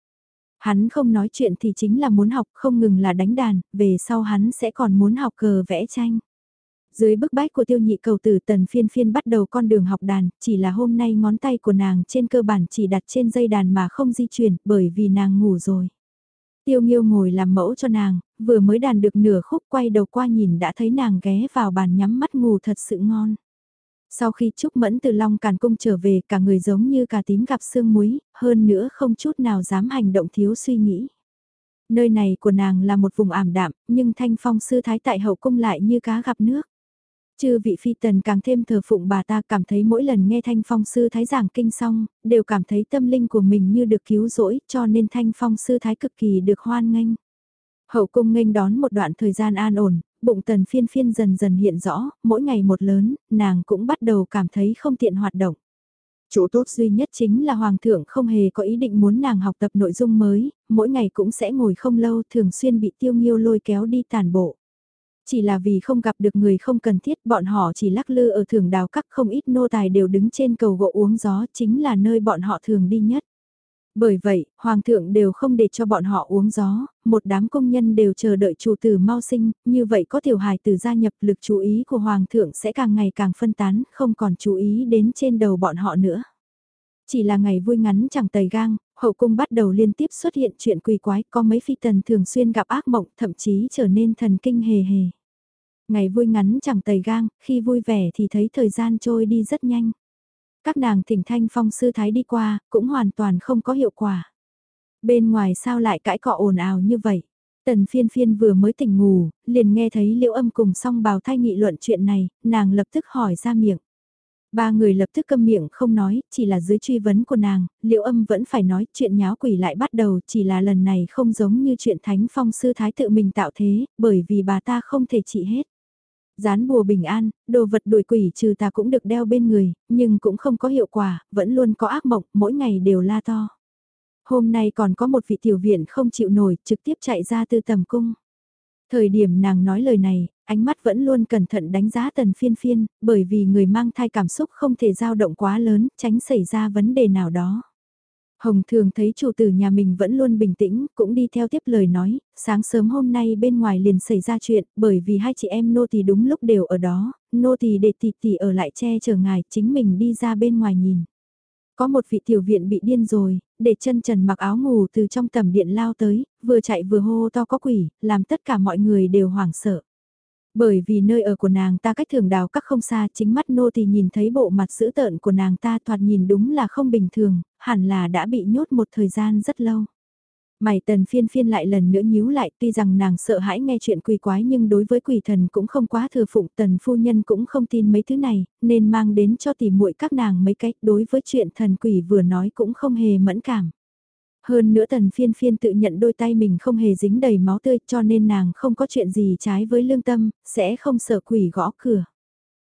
Speaker 1: Hắn không nói chuyện thì chính là muốn học không ngừng là đánh đàn, về sau hắn sẽ còn muốn học cờ vẽ tranh. Dưới bức bách của tiêu nhị cầu tử tần phiên phiên bắt đầu con đường học đàn, chỉ là hôm nay ngón tay của nàng trên cơ bản chỉ đặt trên dây đàn mà không di chuyển bởi vì nàng ngủ rồi. Tiêu nghiêu ngồi làm mẫu cho nàng, vừa mới đàn được nửa khúc quay đầu qua nhìn đã thấy nàng ghé vào bàn nhắm mắt ngủ thật sự ngon. Sau khi Trúc Mẫn từ Long Càn Cung trở về cả người giống như cà tím gặp sương muối, hơn nữa không chút nào dám hành động thiếu suy nghĩ. Nơi này của nàng là một vùng ảm đạm, nhưng thanh phong sư thái tại hậu cung lại như cá gặp nước. Chư vị phi tần càng thêm thờ phụng bà ta cảm thấy mỗi lần nghe thanh phong sư thái giảng kinh xong, đều cảm thấy tâm linh của mình như được cứu rỗi cho nên thanh phong sư thái cực kỳ được hoan nghênh. Hậu cung nghênh đón một đoạn thời gian an ổn, bụng tần phiên phiên dần dần hiện rõ, mỗi ngày một lớn, nàng cũng bắt đầu cảm thấy không tiện hoạt động. Chỗ tốt duy nhất chính là Hoàng thượng không hề có ý định muốn nàng học tập nội dung mới, mỗi ngày cũng sẽ ngồi không lâu thường xuyên bị tiêu nghiêu lôi kéo đi tàn bộ. Chỉ là vì không gặp được người không cần thiết bọn họ chỉ lắc lư ở thường đào các không ít nô tài đều đứng trên cầu gỗ uống gió chính là nơi bọn họ thường đi nhất. Bởi vậy, Hoàng thượng đều không để cho bọn họ uống gió, một đám công nhân đều chờ đợi chủ tử mau sinh, như vậy có tiểu hài tử gia nhập lực chú ý của Hoàng thượng sẽ càng ngày càng phân tán, không còn chú ý đến trên đầu bọn họ nữa. Chỉ là ngày vui ngắn chẳng tầy gang, hậu cung bắt đầu liên tiếp xuất hiện chuyện quỷ quái, có mấy phi tần thường xuyên gặp ác mộng, thậm chí trở nên thần kinh hề hề. Ngày vui ngắn chẳng tầy gang, khi vui vẻ thì thấy thời gian trôi đi rất nhanh. Các nàng thỉnh thanh phong sư thái đi qua, cũng hoàn toàn không có hiệu quả. Bên ngoài sao lại cãi cọ ồn ào như vậy? Tần phiên phiên vừa mới tỉnh ngủ, liền nghe thấy liễu âm cùng song bào thai nghị luận chuyện này, nàng lập tức hỏi ra miệng. Ba người lập tức câm miệng không nói, chỉ là dưới truy vấn của nàng, liễu âm vẫn phải nói chuyện nháo quỷ lại bắt đầu chỉ là lần này không giống như chuyện thánh phong sư thái tự mình tạo thế, bởi vì bà ta không thể trị hết. Dán bùa bình an, đồ vật đuổi quỷ trừ ta cũng được đeo bên người, nhưng cũng không có hiệu quả, vẫn luôn có ác mộng, mỗi ngày đều la to. Hôm nay còn có một vị tiểu viện không chịu nổi, trực tiếp chạy ra từ tầm cung. Thời điểm nàng nói lời này, ánh mắt vẫn luôn cẩn thận đánh giá tần phiên phiên, bởi vì người mang thai cảm xúc không thể dao động quá lớn, tránh xảy ra vấn đề nào đó. Hồng thường thấy chủ tử nhà mình vẫn luôn bình tĩnh, cũng đi theo tiếp lời nói, sáng sớm hôm nay bên ngoài liền xảy ra chuyện, bởi vì hai chị em nô tỳ đúng lúc đều ở đó, nô tỳ để tỷ tỷ ở lại che chở ngài, chính mình đi ra bên ngoài nhìn. Có một vị tiểu viện bị điên rồi, để chân trần mặc áo ngủ từ trong tầm điện lao tới, vừa chạy vừa hô to có quỷ, làm tất cả mọi người đều hoảng sợ. Bởi vì nơi ở của nàng ta cách thường đào các không xa chính mắt nô thì nhìn thấy bộ mặt dữ tợn của nàng ta thoạt nhìn đúng là không bình thường, hẳn là đã bị nhốt một thời gian rất lâu. Mày tần phiên phiên lại lần nữa nhíu lại tuy rằng nàng sợ hãi nghe chuyện quỷ quái nhưng đối với quỷ thần cũng không quá thừa phụng tần phu nhân cũng không tin mấy thứ này nên mang đến cho tỉ muội các nàng mấy cách đối với chuyện thần quỷ vừa nói cũng không hề mẫn cảm. Hơn nữa tần phiên phiên tự nhận đôi tay mình không hề dính đầy máu tươi cho nên nàng không có chuyện gì trái với lương tâm, sẽ không sợ quỷ gõ cửa.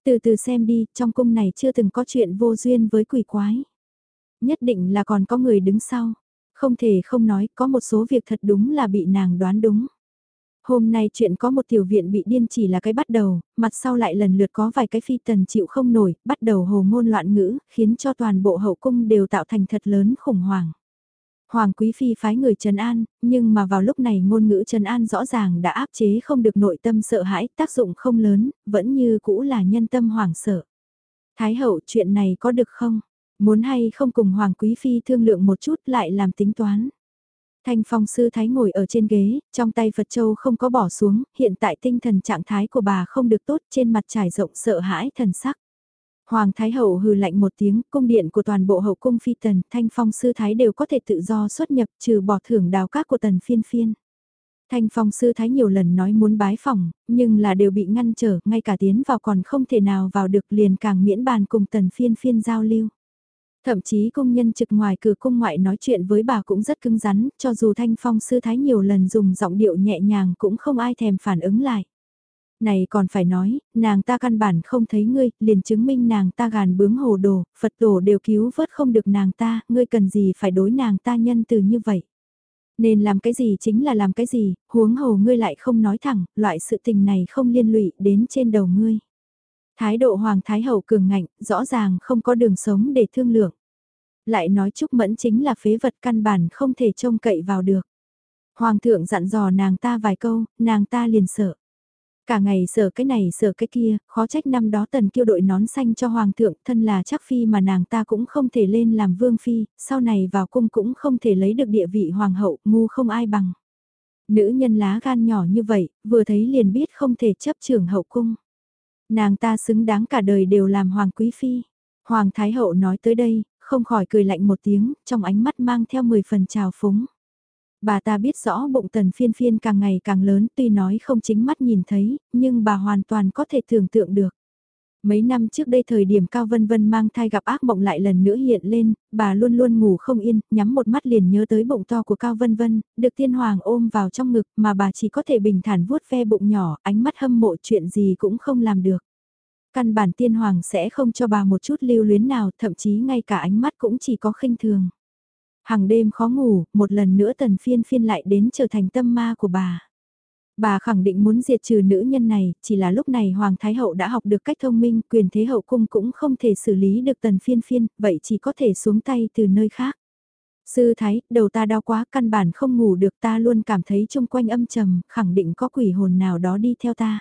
Speaker 1: Từ từ xem đi, trong cung này chưa từng có chuyện vô duyên với quỷ quái. Nhất định là còn có người đứng sau. Không thể không nói, có một số việc thật đúng là bị nàng đoán đúng. Hôm nay chuyện có một tiểu viện bị điên chỉ là cái bắt đầu, mặt sau lại lần lượt có vài cái phi tần chịu không nổi, bắt đầu hồ ngôn loạn ngữ, khiến cho toàn bộ hậu cung đều tạo thành thật lớn khủng hoảng. Hoàng Quý Phi phái người Trần An, nhưng mà vào lúc này ngôn ngữ Trần An rõ ràng đã áp chế không được nội tâm sợ hãi, tác dụng không lớn, vẫn như cũ là nhân tâm hoảng sợ. Thái hậu chuyện này có được không? Muốn hay không cùng Hoàng Quý Phi thương lượng một chút lại làm tính toán. Thanh phong sư thái ngồi ở trên ghế, trong tay Phật Châu không có bỏ xuống, hiện tại tinh thần trạng thái của bà không được tốt trên mặt trải rộng sợ hãi thần sắc. Hoàng Thái Hậu hừ lạnh một tiếng, cung điện của toàn bộ hậu cung phi tần, thanh phong sư thái đều có thể tự do xuất nhập trừ bỏ thưởng đào các của tần phiên phiên. Thanh phong sư thái nhiều lần nói muốn bái phòng, nhưng là đều bị ngăn trở, ngay cả tiến vào còn không thể nào vào được liền càng miễn bàn cùng tần phiên phiên giao lưu. Thậm chí công nhân trực ngoài cửa cung ngoại nói chuyện với bà cũng rất cứng rắn, cho dù thanh phong sư thái nhiều lần dùng giọng điệu nhẹ nhàng cũng không ai thèm phản ứng lại. Này còn phải nói, nàng ta căn bản không thấy ngươi, liền chứng minh nàng ta gàn bướng hồ đồ, Phật tổ đều cứu vớt không được nàng ta, ngươi cần gì phải đối nàng ta nhân từ như vậy. Nên làm cái gì chính là làm cái gì, huống hồ ngươi lại không nói thẳng, loại sự tình này không liên lụy đến trên đầu ngươi. Thái độ Hoàng Thái Hậu cường ngạnh, rõ ràng không có đường sống để thương lượng. Lại nói Trúc Mẫn chính là phế vật căn bản không thể trông cậy vào được. Hoàng thượng dặn dò nàng ta vài câu, nàng ta liền sợ. Cả ngày sợ cái này sợ cái kia, khó trách năm đó tần kiêu đội nón xanh cho hoàng thượng, thân là chắc phi mà nàng ta cũng không thể lên làm vương phi, sau này vào cung cũng không thể lấy được địa vị hoàng hậu, ngu không ai bằng. Nữ nhân lá gan nhỏ như vậy, vừa thấy liền biết không thể chấp trưởng hậu cung. Nàng ta xứng đáng cả đời đều làm hoàng quý phi. Hoàng thái hậu nói tới đây, không khỏi cười lạnh một tiếng, trong ánh mắt mang theo 10 phần trào phúng. Bà ta biết rõ bụng tần phiên phiên càng ngày càng lớn tuy nói không chính mắt nhìn thấy, nhưng bà hoàn toàn có thể tưởng tượng được. Mấy năm trước đây thời điểm Cao Vân Vân mang thai gặp ác mộng lại lần nữa hiện lên, bà luôn luôn ngủ không yên, nhắm một mắt liền nhớ tới bụng to của Cao Vân Vân, được thiên hoàng ôm vào trong ngực mà bà chỉ có thể bình thản vuốt ve bụng nhỏ, ánh mắt hâm mộ chuyện gì cũng không làm được. Căn bản tiên hoàng sẽ không cho bà một chút lưu luyến nào, thậm chí ngay cả ánh mắt cũng chỉ có khinh thường. Hàng đêm khó ngủ, một lần nữa tần phiên phiên lại đến trở thành tâm ma của bà. Bà khẳng định muốn diệt trừ nữ nhân này, chỉ là lúc này Hoàng Thái Hậu đã học được cách thông minh, quyền thế hậu cung cũng không thể xử lý được tần phiên phiên, vậy chỉ có thể xuống tay từ nơi khác. Sư Thái, đầu ta đau quá, căn bản không ngủ được ta luôn cảm thấy chung quanh âm trầm, khẳng định có quỷ hồn nào đó đi theo ta.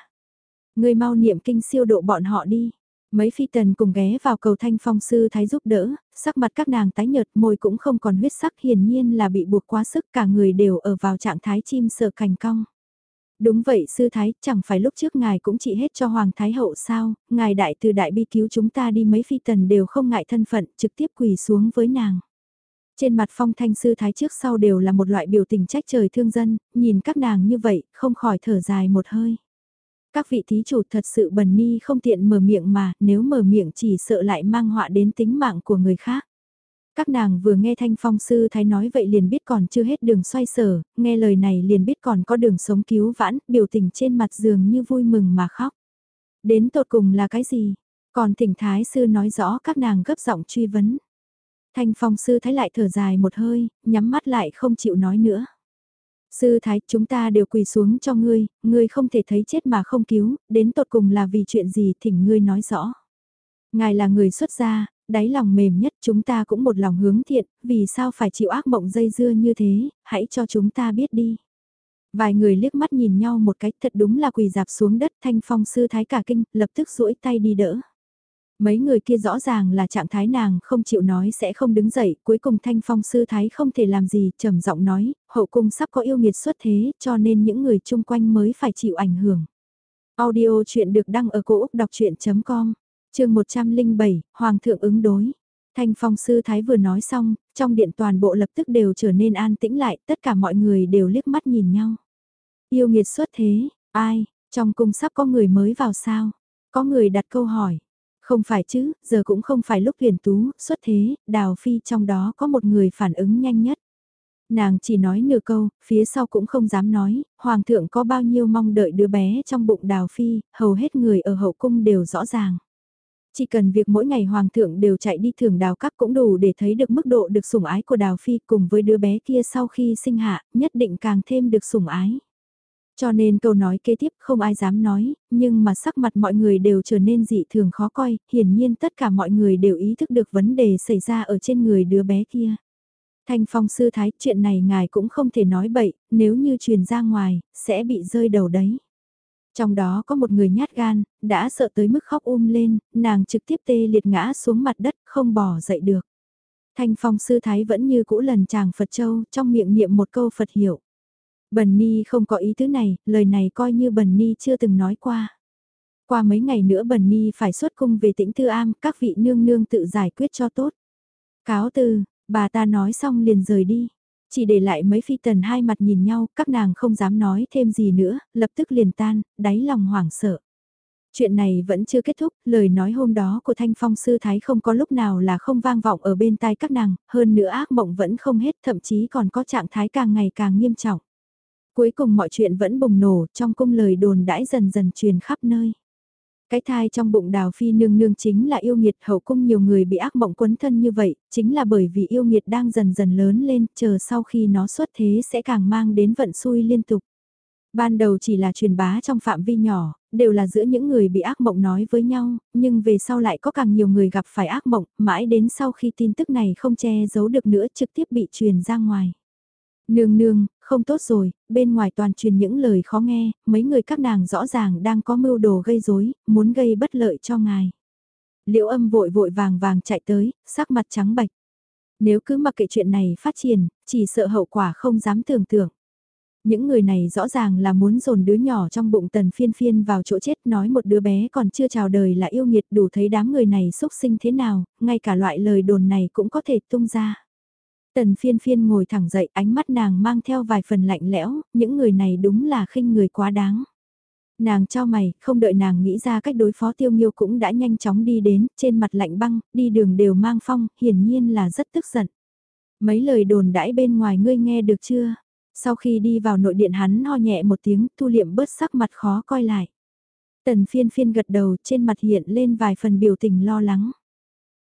Speaker 1: Người mau niệm kinh siêu độ bọn họ đi. Mấy phi tần cùng ghé vào cầu thanh phong sư thái giúp đỡ, sắc mặt các nàng tái nhợt môi cũng không còn huyết sắc hiển nhiên là bị buộc quá sức cả người đều ở vào trạng thái chim sợ cành cong. Đúng vậy sư thái, chẳng phải lúc trước ngài cũng chỉ hết cho hoàng thái hậu sao, ngài đại từ đại bi cứu chúng ta đi mấy phi tần đều không ngại thân phận, trực tiếp quỳ xuống với nàng. Trên mặt phong thanh sư thái trước sau đều là một loại biểu tình trách trời thương dân, nhìn các nàng như vậy, không khỏi thở dài một hơi. Các vị thí chủ thật sự bần ni không tiện mở miệng mà, nếu mở miệng chỉ sợ lại mang họa đến tính mạng của người khác. Các nàng vừa nghe thanh phong sư thái nói vậy liền biết còn chưa hết đường xoay sở, nghe lời này liền biết còn có đường sống cứu vãn, biểu tình trên mặt giường như vui mừng mà khóc. Đến tột cùng là cái gì? Còn thỉnh thái sư nói rõ các nàng gấp giọng truy vấn. Thanh phong sư thái lại thở dài một hơi, nhắm mắt lại không chịu nói nữa. Sư thái, chúng ta đều quỳ xuống cho ngươi, ngươi không thể thấy chết mà không cứu, đến tột cùng là vì chuyện gì thỉnh ngươi nói rõ. Ngài là người xuất gia, đáy lòng mềm nhất chúng ta cũng một lòng hướng thiện, vì sao phải chịu ác mộng dây dưa như thế, hãy cho chúng ta biết đi. Vài người liếc mắt nhìn nhau một cách thật đúng là quỳ dạp xuống đất thanh phong sư thái cả kinh, lập tức duỗi tay đi đỡ. Mấy người kia rõ ràng là trạng thái nàng không chịu nói sẽ không đứng dậy, cuối cùng thanh phong sư thái không thể làm gì, trầm giọng nói, hậu cung sắp có yêu nghiệt xuất thế, cho nên những người chung quanh mới phải chịu ảnh hưởng. Audio chuyện được đăng ở cổ Úc đọc chuyện.com, trường 107, Hoàng thượng ứng đối. Thanh phong sư thái vừa nói xong, trong điện toàn bộ lập tức đều trở nên an tĩnh lại, tất cả mọi người đều liếc mắt nhìn nhau. Yêu nghiệt xuất thế, ai, trong cung sắp có người mới vào sao? Có người đặt câu hỏi, không phải chứ, giờ cũng không phải lúc huyền tú, xuất thế, đào phi trong đó có một người phản ứng nhanh nhất. Nàng chỉ nói nửa câu, phía sau cũng không dám nói, hoàng thượng có bao nhiêu mong đợi đứa bé trong bụng đào phi, hầu hết người ở hậu cung đều rõ ràng. Chỉ cần việc mỗi ngày hoàng thượng đều chạy đi thưởng đào các cũng đủ để thấy được mức độ được sủng ái của đào phi cùng với đứa bé kia sau khi sinh hạ, nhất định càng thêm được sủng ái. Cho nên câu nói kế tiếp không ai dám nói, nhưng mà sắc mặt mọi người đều trở nên dị thường khó coi, hiển nhiên tất cả mọi người đều ý thức được vấn đề xảy ra ở trên người đứa bé kia. Thanh phong sư thái, chuyện này ngài cũng không thể nói bậy, nếu như truyền ra ngoài, sẽ bị rơi đầu đấy. Trong đó có một người nhát gan, đã sợ tới mức khóc um lên, nàng trực tiếp tê liệt ngã xuống mặt đất, không bỏ dậy được. Thanh phong sư thái vẫn như cũ lần chàng Phật Châu, trong miệng niệm một câu Phật hiệu. Bần Ni không có ý thứ này, lời này coi như Bần Ni chưa từng nói qua. Qua mấy ngày nữa Bần Ni phải xuất cung về tĩnh Tư Am, các vị nương nương tự giải quyết cho tốt. Cáo từ, bà ta nói xong liền rời đi. Chỉ để lại mấy phi tần hai mặt nhìn nhau, các nàng không dám nói thêm gì nữa, lập tức liền tan, đáy lòng hoảng sợ. Chuyện này vẫn chưa kết thúc, lời nói hôm đó của Thanh Phong sư thái không có lúc nào là không vang vọng ở bên tai các nàng, hơn nữa ác mộng vẫn không hết, thậm chí còn có trạng thái càng ngày càng nghiêm trọng. Cuối cùng mọi chuyện vẫn bùng nổ, trong cung lời đồn đãi dần dần truyền khắp nơi. Cái thai trong bụng đào phi nương nương chính là yêu nghiệt hậu cung nhiều người bị ác mộng quấn thân như vậy, chính là bởi vì yêu nghiệt đang dần dần lớn lên, chờ sau khi nó xuất thế sẽ càng mang đến vận xui liên tục. Ban đầu chỉ là truyền bá trong phạm vi nhỏ, đều là giữa những người bị ác mộng nói với nhau, nhưng về sau lại có càng nhiều người gặp phải ác mộng, mãi đến sau khi tin tức này không che giấu được nữa trực tiếp bị truyền ra ngoài. Nương nương, không tốt rồi, bên ngoài toàn truyền những lời khó nghe, mấy người các nàng rõ ràng đang có mưu đồ gây rối, muốn gây bất lợi cho ngài. Liễu âm vội vội vàng vàng chạy tới, sắc mặt trắng bạch. Nếu cứ mặc kệ chuyện này phát triển, chỉ sợ hậu quả không dám tưởng tượng. Những người này rõ ràng là muốn dồn đứa nhỏ trong bụng tần phiên phiên vào chỗ chết nói một đứa bé còn chưa chào đời là yêu nghiệt đủ thấy đám người này xúc sinh thế nào, ngay cả loại lời đồn này cũng có thể tung ra. Tần phiên phiên ngồi thẳng dậy ánh mắt nàng mang theo vài phần lạnh lẽo, những người này đúng là khinh người quá đáng. Nàng cho mày, không đợi nàng nghĩ ra cách đối phó tiêu nghiêu cũng đã nhanh chóng đi đến, trên mặt lạnh băng, đi đường đều mang phong, hiển nhiên là rất tức giận. Mấy lời đồn đãi bên ngoài ngươi nghe được chưa? Sau khi đi vào nội điện hắn ho nhẹ một tiếng, thu liệm bớt sắc mặt khó coi lại. Tần phiên phiên gật đầu trên mặt hiện lên vài phần biểu tình lo lắng.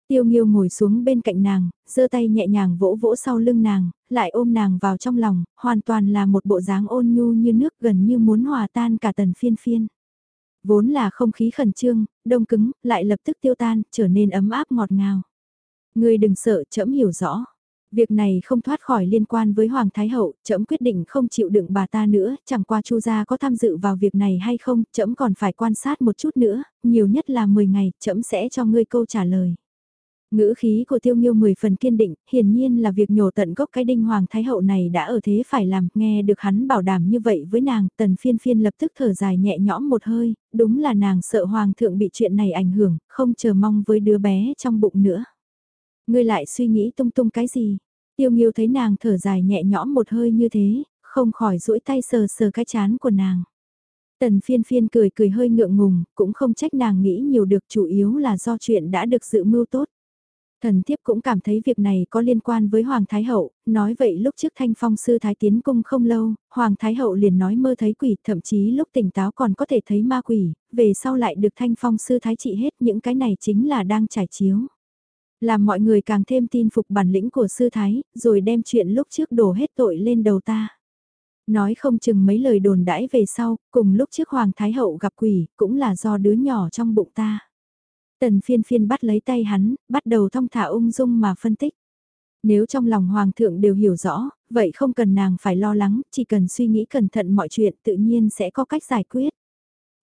Speaker 1: Tiêu Nghiêu ngồi xuống bên cạnh nàng, giơ tay nhẹ nhàng vỗ vỗ sau lưng nàng, lại ôm nàng vào trong lòng, hoàn toàn là một bộ dáng ôn nhu như nước gần như muốn hòa tan cả tần phiên phiên. Vốn là không khí khẩn trương, đông cứng, lại lập tức tiêu tan, trở nên ấm áp ngọt ngào. Người đừng sợ, trẫm hiểu rõ. Việc này không thoát khỏi liên quan với Hoàng Thái Hậu, trẫm quyết định không chịu đựng bà ta nữa, chẳng qua Chu gia có tham dự vào việc này hay không, trẫm còn phải quan sát một chút nữa, nhiều nhất là 10 ngày, trẫm sẽ cho ngươi câu trả lời. Ngữ khí của tiêu nghiêu mười phần kiên định, hiển nhiên là việc nhổ tận gốc cái đinh hoàng thái hậu này đã ở thế phải làm, nghe được hắn bảo đảm như vậy với nàng, tần phiên phiên lập tức thở dài nhẹ nhõm một hơi, đúng là nàng sợ hoàng thượng bị chuyện này ảnh hưởng, không chờ mong với đứa bé trong bụng nữa. Ngươi lại suy nghĩ tung tung cái gì? Tiêu nghiêu thấy nàng thở dài nhẹ nhõm một hơi như thế, không khỏi duỗi tay sờ sờ cái chán của nàng. Tần phiên phiên cười cười hơi ngượng ngùng, cũng không trách nàng nghĩ nhiều được chủ yếu là do chuyện đã được dự mưu tốt. Thần thiếp cũng cảm thấy việc này có liên quan với Hoàng Thái Hậu, nói vậy lúc trước thanh phong sư Thái tiến cung không lâu, Hoàng Thái Hậu liền nói mơ thấy quỷ, thậm chí lúc tỉnh táo còn có thể thấy ma quỷ, về sau lại được thanh phong sư Thái trị hết những cái này chính là đang trải chiếu. Làm mọi người càng thêm tin phục bản lĩnh của sư Thái, rồi đem chuyện lúc trước đổ hết tội lên đầu ta. Nói không chừng mấy lời đồn đãi về sau, cùng lúc trước Hoàng Thái Hậu gặp quỷ, cũng là do đứa nhỏ trong bụng ta. Tần phiên phiên bắt lấy tay hắn, bắt đầu thong thả ung dung mà phân tích. Nếu trong lòng hoàng thượng đều hiểu rõ, vậy không cần nàng phải lo lắng, chỉ cần suy nghĩ cẩn thận mọi chuyện tự nhiên sẽ có cách giải quyết.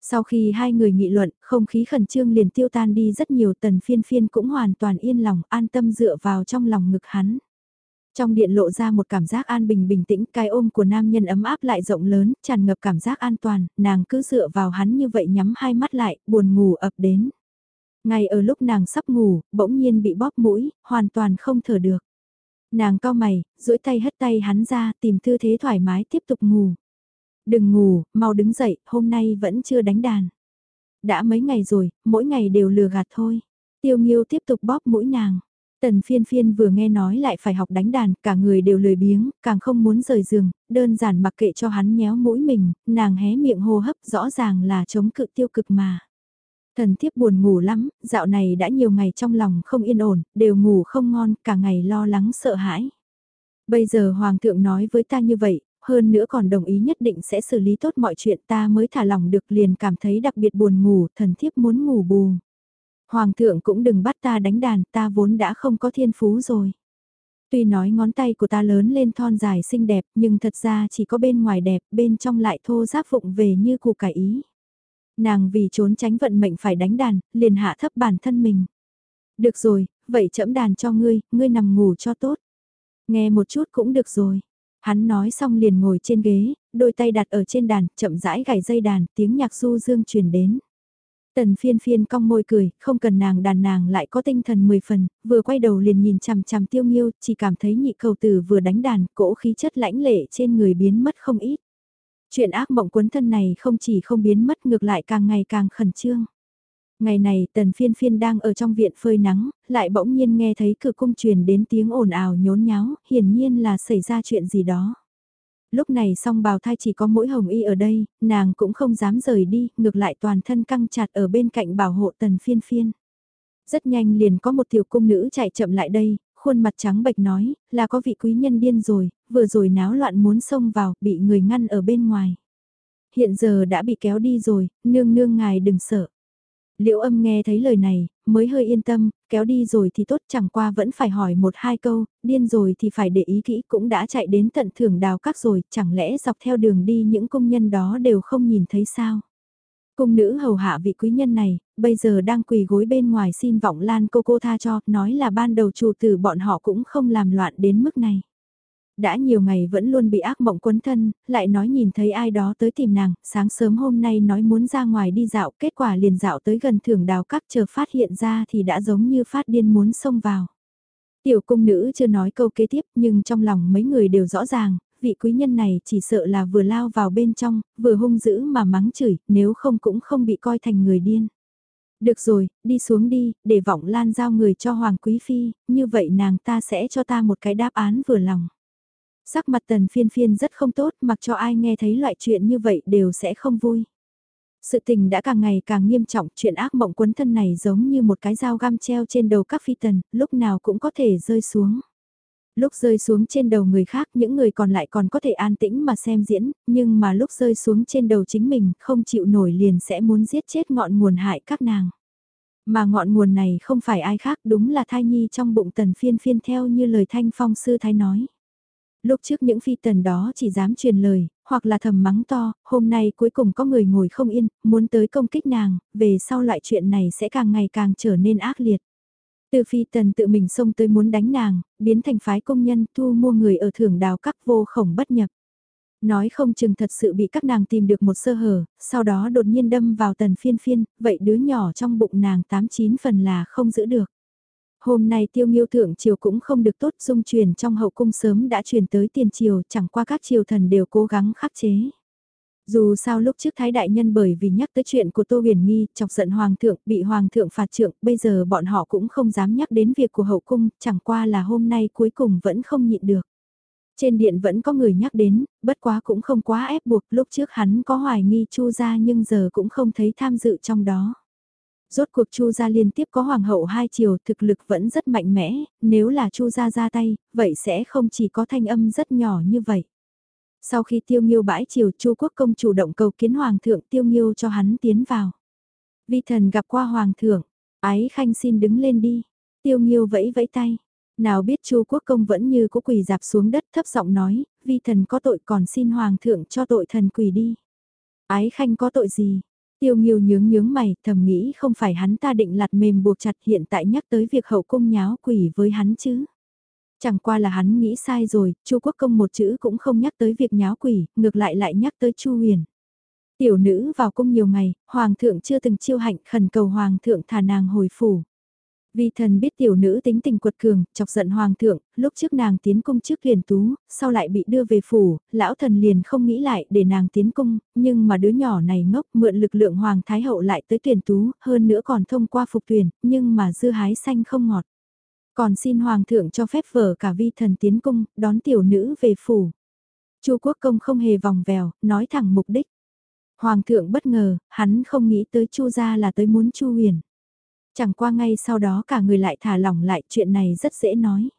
Speaker 1: Sau khi hai người nghị luận, không khí khẩn trương liền tiêu tan đi rất nhiều tần phiên phiên cũng hoàn toàn yên lòng, an tâm dựa vào trong lòng ngực hắn. Trong điện lộ ra một cảm giác an bình bình tĩnh, cái ôm của nam nhân ấm áp lại rộng lớn, tràn ngập cảm giác an toàn, nàng cứ dựa vào hắn như vậy nhắm hai mắt lại, buồn ngủ ập đến. Ngay ở lúc nàng sắp ngủ, bỗng nhiên bị bóp mũi, hoàn toàn không thở được. Nàng cao mày, duỗi tay hất tay hắn ra, tìm tư thế thoải mái tiếp tục ngủ. Đừng ngủ, mau đứng dậy, hôm nay vẫn chưa đánh đàn. Đã mấy ngày rồi, mỗi ngày đều lừa gạt thôi. Tiêu Nghiêu tiếp tục bóp mũi nàng. Tần phiên phiên vừa nghe nói lại phải học đánh đàn, cả người đều lười biếng, càng không muốn rời giường, đơn giản mặc kệ cho hắn nhéo mũi mình, nàng hé miệng hô hấp rõ ràng là chống cự tiêu cực mà. Thần thiếp buồn ngủ lắm, dạo này đã nhiều ngày trong lòng không yên ổn, đều ngủ không ngon, cả ngày lo lắng sợ hãi. Bây giờ Hoàng thượng nói với ta như vậy, hơn nữa còn đồng ý nhất định sẽ xử lý tốt mọi chuyện ta mới thả lòng được liền cảm thấy đặc biệt buồn ngủ, thần thiếp muốn ngủ bù. Hoàng thượng cũng đừng bắt ta đánh đàn, ta vốn đã không có thiên phú rồi. Tuy nói ngón tay của ta lớn lên thon dài xinh đẹp nhưng thật ra chỉ có bên ngoài đẹp, bên trong lại thô giáp vụng về như củ cải ý. Nàng vì trốn tránh vận mệnh phải đánh đàn, liền hạ thấp bản thân mình. Được rồi, vậy chẫm đàn cho ngươi, ngươi nằm ngủ cho tốt. Nghe một chút cũng được rồi. Hắn nói xong liền ngồi trên ghế, đôi tay đặt ở trên đàn, chậm rãi gảy dây đàn, tiếng nhạc du dương truyền đến. Tần phiên phiên cong môi cười, không cần nàng đàn nàng lại có tinh thần 10 phần, vừa quay đầu liền nhìn chằm chằm tiêu nghiêu, chỉ cảm thấy nhị cầu tử vừa đánh đàn, cỗ khí chất lãnh lệ trên người biến mất không ít. Chuyện ác mộng quấn thân này không chỉ không biến mất ngược lại càng ngày càng khẩn trương. Ngày này tần phiên phiên đang ở trong viện phơi nắng, lại bỗng nhiên nghe thấy cửa cung truyền đến tiếng ồn ào nhốn nháo, hiển nhiên là xảy ra chuyện gì đó. Lúc này song bào thai chỉ có mỗi hồng y ở đây, nàng cũng không dám rời đi, ngược lại toàn thân căng chặt ở bên cạnh bảo hộ tần phiên phiên. Rất nhanh liền có một tiểu cung nữ chạy chậm lại đây, khuôn mặt trắng bệch nói, là có vị quý nhân điên rồi, vừa rồi náo loạn muốn xông vào, bị người ngăn ở bên ngoài. Hiện giờ đã bị kéo đi rồi, nương nương ngài đừng sợ. Liễu âm nghe thấy lời này, mới hơi yên tâm, kéo đi rồi thì tốt chẳng qua vẫn phải hỏi một hai câu, điên rồi thì phải để ý kỹ cũng đã chạy đến tận thưởng đào các rồi, chẳng lẽ dọc theo đường đi những công nhân đó đều không nhìn thấy sao? Cung nữ hầu hạ vị quý nhân này, bây giờ đang quỳ gối bên ngoài xin vọng lan cô cô tha cho, nói là ban đầu chủ tử bọn họ cũng không làm loạn đến mức này. Đã nhiều ngày vẫn luôn bị ác mộng quấn thân, lại nói nhìn thấy ai đó tới tìm nàng, sáng sớm hôm nay nói muốn ra ngoài đi dạo, kết quả liền dạo tới gần thưởng đào các chờ phát hiện ra thì đã giống như phát điên muốn xông vào. Tiểu cung nữ chưa nói câu kế tiếp nhưng trong lòng mấy người đều rõ ràng, vị quý nhân này chỉ sợ là vừa lao vào bên trong, vừa hung dữ mà mắng chửi, nếu không cũng không bị coi thành người điên. Được rồi, đi xuống đi, để vọng lan giao người cho Hoàng Quý Phi, như vậy nàng ta sẽ cho ta một cái đáp án vừa lòng. Sắc mặt tần phiên phiên rất không tốt, mặc cho ai nghe thấy loại chuyện như vậy đều sẽ không vui. Sự tình đã càng ngày càng nghiêm trọng, chuyện ác mộng quấn thân này giống như một cái dao găm treo trên đầu các phi tần, lúc nào cũng có thể rơi xuống. Lúc rơi xuống trên đầu người khác những người còn lại còn có thể an tĩnh mà xem diễn, nhưng mà lúc rơi xuống trên đầu chính mình không chịu nổi liền sẽ muốn giết chết ngọn nguồn hại các nàng. Mà ngọn nguồn này không phải ai khác đúng là thai nhi trong bụng tần phiên phiên theo như lời thanh phong sư thái nói. Lúc trước những phi tần đó chỉ dám truyền lời, hoặc là thầm mắng to, hôm nay cuối cùng có người ngồi không yên, muốn tới công kích nàng, về sau loại chuyện này sẽ càng ngày càng trở nên ác liệt. Từ phi tần tự mình xông tới muốn đánh nàng, biến thành phái công nhân thu mua người ở thưởng đào các vô khổng bất nhập. Nói không chừng thật sự bị các nàng tìm được một sơ hở, sau đó đột nhiên đâm vào tần phiên phiên, vậy đứa nhỏ trong bụng nàng 89 phần là không giữ được. Hôm nay tiêu nghiêu thượng triều cũng không được tốt dung truyền trong hậu cung sớm đã truyền tới tiền triều chẳng qua các triều thần đều cố gắng khắc chế. Dù sao lúc trước Thái Đại Nhân bởi vì nhắc tới chuyện của Tô Huyền Nghi, chọc giận Hoàng thượng, bị Hoàng thượng phạt trượng, bây giờ bọn họ cũng không dám nhắc đến việc của hậu cung, chẳng qua là hôm nay cuối cùng vẫn không nhịn được. Trên điện vẫn có người nhắc đến, bất quá cũng không quá ép buộc, lúc trước hắn có hoài nghi Chu gia nhưng giờ cũng không thấy tham dự trong đó. Rốt cuộc Chu gia liên tiếp có hoàng hậu hai chiều, thực lực vẫn rất mạnh mẽ, nếu là Chu gia ra tay, vậy sẽ không chỉ có thanh âm rất nhỏ như vậy. Sau khi tiêu nghiêu bãi chiều chu quốc công chủ động cầu kiến hoàng thượng tiêu nghiêu cho hắn tiến vào. Vi thần gặp qua hoàng thượng, ái khanh xin đứng lên đi. Tiêu nghiêu vẫy vẫy tay. Nào biết chu quốc công vẫn như có quỳ dạp xuống đất thấp giọng nói, vi thần có tội còn xin hoàng thượng cho tội thần quỳ đi. Ái khanh có tội gì? Tiêu nghiêu nhướng nhướng mày, thầm nghĩ không phải hắn ta định lặt mềm buộc chặt hiện tại nhắc tới việc hậu cung nháo quỷ với hắn chứ. Chẳng qua là hắn nghĩ sai rồi, Chu Quốc Công một chữ cũng không nhắc tới việc nháo quỷ, ngược lại lại nhắc tới Chu Huyền. Tiểu nữ vào cung nhiều ngày, hoàng thượng chưa từng chiêu hạnh khẩn cầu hoàng thượng thả nàng hồi phủ. Vì thần biết tiểu nữ tính tình quật cường, chọc giận hoàng thượng, lúc trước nàng tiến cung trước liền tú, sau lại bị đưa về phủ, lão thần liền không nghĩ lại để nàng tiến cung, nhưng mà đứa nhỏ này ngốc mượn lực lượng hoàng thái hậu lại tới tuyển tú, hơn nữa còn thông qua phục tuyển, nhưng mà dư hái xanh không ngọt. Còn xin hoàng thượng cho phép vợ cả vi thần tiến cung, đón tiểu nữ về phủ. Chu quốc công không hề vòng vèo, nói thẳng mục đích. Hoàng thượng bất ngờ, hắn không nghĩ tới chu gia là tới muốn chu huyền. Chẳng qua ngay sau đó cả người lại thả lỏng lại chuyện này rất dễ nói.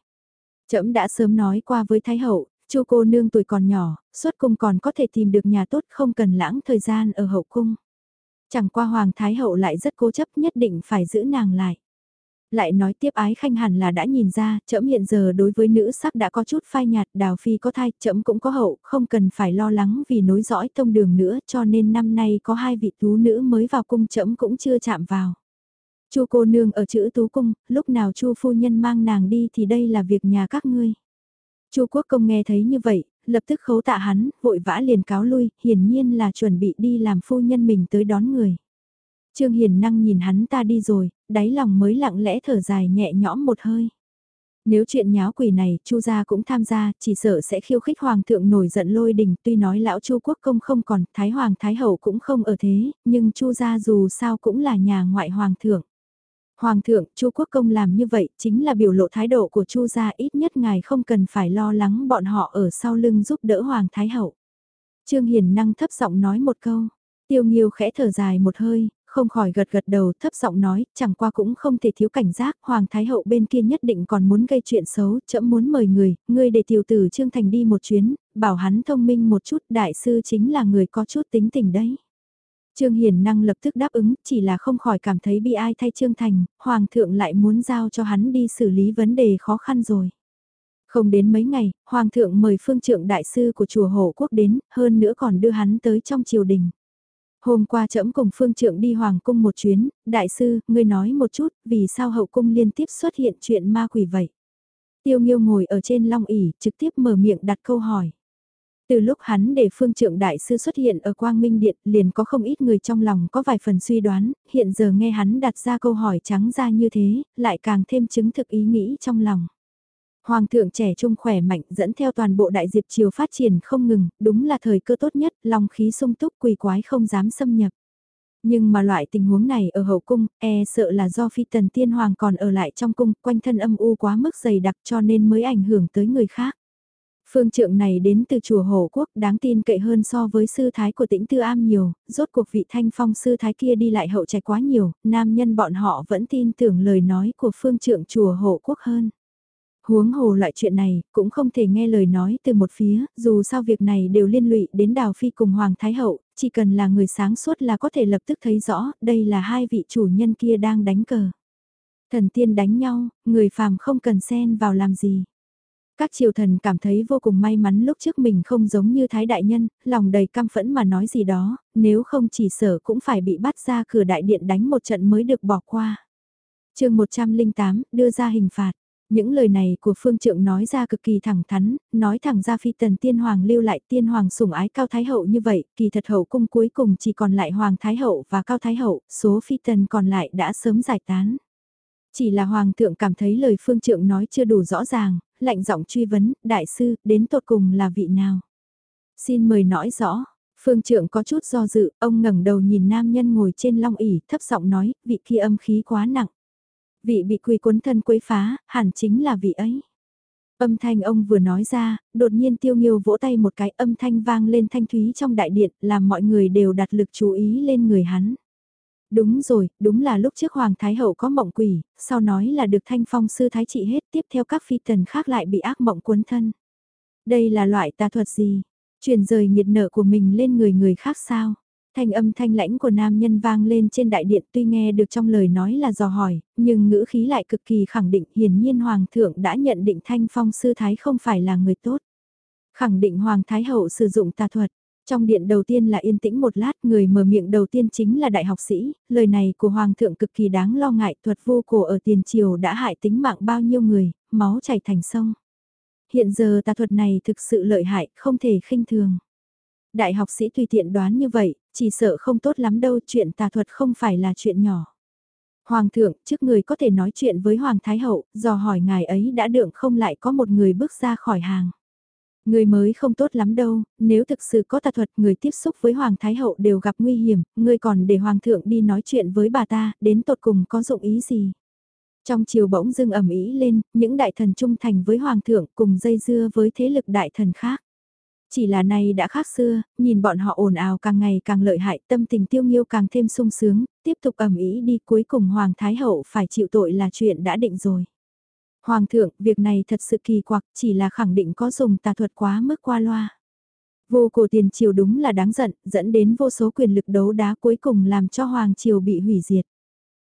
Speaker 1: Trẫm đã sớm nói qua với Thái Hậu, chu cô nương tuổi còn nhỏ, xuất cung còn có thể tìm được nhà tốt không cần lãng thời gian ở hậu cung. Chẳng qua Hoàng Thái Hậu lại rất cố chấp nhất định phải giữ nàng lại lại nói tiếp ái khanh hẳn là đã nhìn ra, trẫm hiện giờ đối với nữ sắc đã có chút phai nhạt, đào phi có thai, trẫm cũng có hậu, không cần phải lo lắng vì nối dõi tông đường nữa, cho nên năm nay có hai vị tú nữ mới vào cung trẫm cũng chưa chạm vào. Chu cô nương ở chữ tú cung, lúc nào Chu phu nhân mang nàng đi thì đây là việc nhà các ngươi. Chu quốc công nghe thấy như vậy, lập tức khấu tạ hắn, vội vã liền cáo lui, hiển nhiên là chuẩn bị đi làm phu nhân mình tới đón người. Trương Hiền năng nhìn hắn ta đi rồi, đáy lòng mới lặng lẽ thở dài nhẹ nhõm một hơi. Nếu chuyện nháo quỷ này, Chu gia cũng tham gia, chỉ sợ sẽ khiêu khích hoàng thượng nổi giận lôi đình, tuy nói lão Chu quốc công không còn, thái hoàng thái hậu cũng không ở thế, nhưng Chu gia dù sao cũng là nhà ngoại hoàng thượng. Hoàng thượng, Chu quốc công làm như vậy chính là biểu lộ thái độ của Chu gia ít nhất ngài không cần phải lo lắng bọn họ ở sau lưng giúp đỡ hoàng thái hậu. Trương Hiền năng thấp giọng nói một câu. Tiêu Nghiêu khẽ thở dài một hơi, không khỏi gật gật đầu thấp giọng nói, chẳng qua cũng không thể thiếu cảnh giác, Hoàng Thái Hậu bên kia nhất định còn muốn gây chuyện xấu, chậm muốn mời người, ngươi để tiểu tử Trương Thành đi một chuyến, bảo hắn thông minh một chút, đại sư chính là người có chút tính tình đấy. Trương Hiền năng lập tức đáp ứng, chỉ là không khỏi cảm thấy bị ai thay Trương Thành, Hoàng thượng lại muốn giao cho hắn đi xử lý vấn đề khó khăn rồi. Không đến mấy ngày, Hoàng thượng mời phương trượng đại sư của chùa Hộ Quốc đến, hơn nữa còn đưa hắn tới trong triều đình. Hôm qua trẫm cùng phương trượng đi Hoàng cung một chuyến, đại sư, ngươi nói một chút, vì sao hậu cung liên tiếp xuất hiện chuyện ma quỷ vậy? Tiêu Nghiêu ngồi ở trên long ỷ trực tiếp mở miệng đặt câu hỏi. Từ lúc hắn để phương trượng đại sư xuất hiện ở Quang Minh Điện liền có không ít người trong lòng có vài phần suy đoán, hiện giờ nghe hắn đặt ra câu hỏi trắng ra như thế, lại càng thêm chứng thực ý nghĩ trong lòng. Hoàng thượng trẻ trung khỏe mạnh dẫn theo toàn bộ đại diệp triều phát triển không ngừng, đúng là thời cơ tốt nhất, lòng khí sung túc quỳ quái không dám xâm nhập. Nhưng mà loại tình huống này ở hậu cung, e sợ là do phi tần tiên hoàng còn ở lại trong cung, quanh thân âm u quá mức dày đặc cho nên mới ảnh hưởng tới người khác. Phương trượng này đến từ chùa Hồ Quốc đáng tin cậy hơn so với sư thái của tĩnh Tư Am nhiều, rốt cuộc vị thanh phong sư thái kia đi lại hậu trạch quá nhiều, nam nhân bọn họ vẫn tin tưởng lời nói của phương trượng chùa Hồ Quốc hơn. Huống hồ loại chuyện này, cũng không thể nghe lời nói từ một phía, dù sao việc này đều liên lụy đến Đào Phi cùng Hoàng Thái Hậu, chỉ cần là người sáng suốt là có thể lập tức thấy rõ, đây là hai vị chủ nhân kia đang đánh cờ. Thần tiên đánh nhau, người phàm không cần xen vào làm gì. Các triều thần cảm thấy vô cùng may mắn lúc trước mình không giống như Thái Đại Nhân, lòng đầy căm phẫn mà nói gì đó, nếu không chỉ sở cũng phải bị bắt ra cửa đại điện đánh một trận mới được bỏ qua. chương 108, đưa ra hình phạt. Những lời này của phương trượng nói ra cực kỳ thẳng thắn, nói thẳng ra phi tần tiên hoàng lưu lại tiên hoàng sủng ái cao thái hậu như vậy, kỳ thật hậu cung cuối cùng chỉ còn lại hoàng thái hậu và cao thái hậu, số phi tần còn lại đã sớm giải tán. Chỉ là hoàng thượng cảm thấy lời phương trượng nói chưa đủ rõ ràng, lạnh giọng truy vấn, đại sư, đến tột cùng là vị nào? Xin mời nói rõ. Phương trượng có chút do dự, ông ngẩng đầu nhìn nam nhân ngồi trên long ỷ thấp giọng nói, vị kia âm khí quá nặng. Vị bị quỳ cuốn thân quấy phá, hẳn chính là vị ấy. Âm thanh ông vừa nói ra, đột nhiên tiêu nghiêu vỗ tay một cái âm thanh vang lên thanh thúy trong đại điện, làm mọi người đều đặt lực chú ý lên người hắn. Đúng rồi, đúng là lúc trước Hoàng Thái Hậu có mộng quỷ, sau nói là được thanh phong sư thái trị hết tiếp theo các phi tần khác lại bị ác mộng cuốn thân. Đây là loại tà thuật gì? Truyền rời nhiệt nợ của mình lên người người khác sao? Thanh âm thanh lãnh của nam nhân vang lên trên đại điện tuy nghe được trong lời nói là dò hỏi, nhưng ngữ khí lại cực kỳ khẳng định hiển nhiên Hoàng thượng đã nhận định Thanh Phong Sư Thái không phải là người tốt. Khẳng định Hoàng Thái Hậu sử dụng tà thuật. Trong điện đầu tiên là yên tĩnh một lát người mở miệng đầu tiên chính là đại học sĩ, lời này của Hoàng thượng cực kỳ đáng lo ngại thuật vô cổ ở tiền triều đã hại tính mạng bao nhiêu người, máu chảy thành sông. Hiện giờ tà thuật này thực sự lợi hại, không thể khinh thường. Đại học sĩ tùy tiện đoán như vậy, chỉ sợ không tốt lắm đâu, chuyện tà thuật không phải là chuyện nhỏ. Hoàng thượng, trước người có thể nói chuyện với Hoàng Thái Hậu, dò hỏi ngài ấy đã đượng không lại có một người bước ra khỏi hàng. Người mới không tốt lắm đâu, nếu thực sự có tà thuật người tiếp xúc với Hoàng Thái Hậu đều gặp nguy hiểm, người còn để Hoàng thượng đi nói chuyện với bà ta, đến tột cùng có dụng ý gì. Trong chiều bỗng dưng ẩm ý lên, những đại thần trung thành với Hoàng thượng cùng dây dưa với thế lực đại thần khác. Chỉ là này đã khác xưa, nhìn bọn họ ồn ào càng ngày càng lợi hại, tâm tình tiêu nghiêu càng thêm sung sướng, tiếp tục ẩm ý đi cuối cùng Hoàng Thái Hậu phải chịu tội là chuyện đã định rồi. Hoàng thượng, việc này thật sự kỳ quặc, chỉ là khẳng định có dùng tà thuật quá mức qua loa. Vô cổ tiền triều đúng là đáng giận, dẫn đến vô số quyền lực đấu đá cuối cùng làm cho Hoàng triều bị hủy diệt.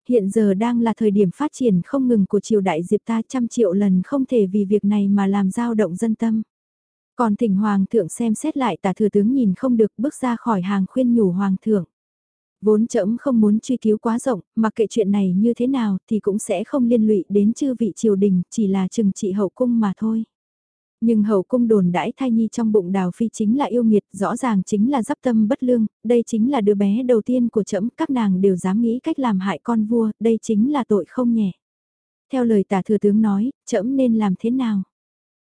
Speaker 1: Hiện giờ đang là thời điểm phát triển không ngừng của triều đại diệp ta trăm triệu lần không thể vì việc này mà làm dao động dân tâm. Còn thỉnh hoàng thượng xem xét lại tả thừa tướng nhìn không được bước ra khỏi hàng khuyên nhủ hoàng thượng. Vốn trẫm không muốn truy cứu quá rộng, mặc kệ chuyện này như thế nào thì cũng sẽ không liên lụy đến chư vị triều đình, chỉ là trừng trị hậu cung mà thôi. Nhưng hậu cung đồn đãi thai nhi trong bụng đào phi chính là yêu nghiệt, rõ ràng chính là dắp tâm bất lương, đây chính là đứa bé đầu tiên của trẫm các nàng đều dám nghĩ cách làm hại con vua, đây chính là tội không nhẹ. theo lời tả thừa tướng nói, trẫm nên làm thế nào?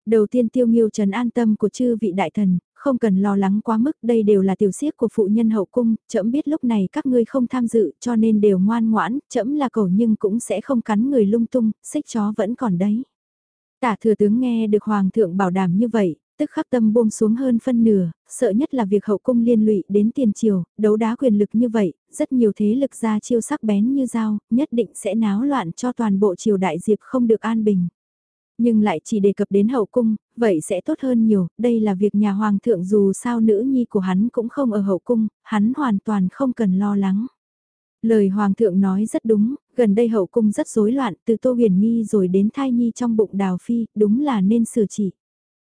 Speaker 1: Đầu tiên tiêu nghiêu trần an tâm của chư vị đại thần, không cần lo lắng quá mức, đây đều là tiểu siết của phụ nhân hậu cung, trẫm biết lúc này các ngươi không tham dự cho nên đều ngoan ngoãn, trẫm là cầu nhưng cũng sẽ không cắn người lung tung, xích chó vẫn còn đấy. Tả thừa tướng nghe được hoàng thượng bảo đảm như vậy, tức khắc tâm buông xuống hơn phân nửa, sợ nhất là việc hậu cung liên lụy đến tiền triều, đấu đá quyền lực như vậy, rất nhiều thế lực ra chiêu sắc bén như dao, nhất định sẽ náo loạn cho toàn bộ triều đại diệp không được an bình. Nhưng lại chỉ đề cập đến hậu cung, vậy sẽ tốt hơn nhiều, đây là việc nhà hoàng thượng dù sao nữ nhi của hắn cũng không ở hậu cung, hắn hoàn toàn không cần lo lắng. Lời hoàng thượng nói rất đúng, gần đây hậu cung rất rối loạn, từ tô huyền nghi rồi đến thai nhi trong bụng đào phi, đúng là nên xử chỉ.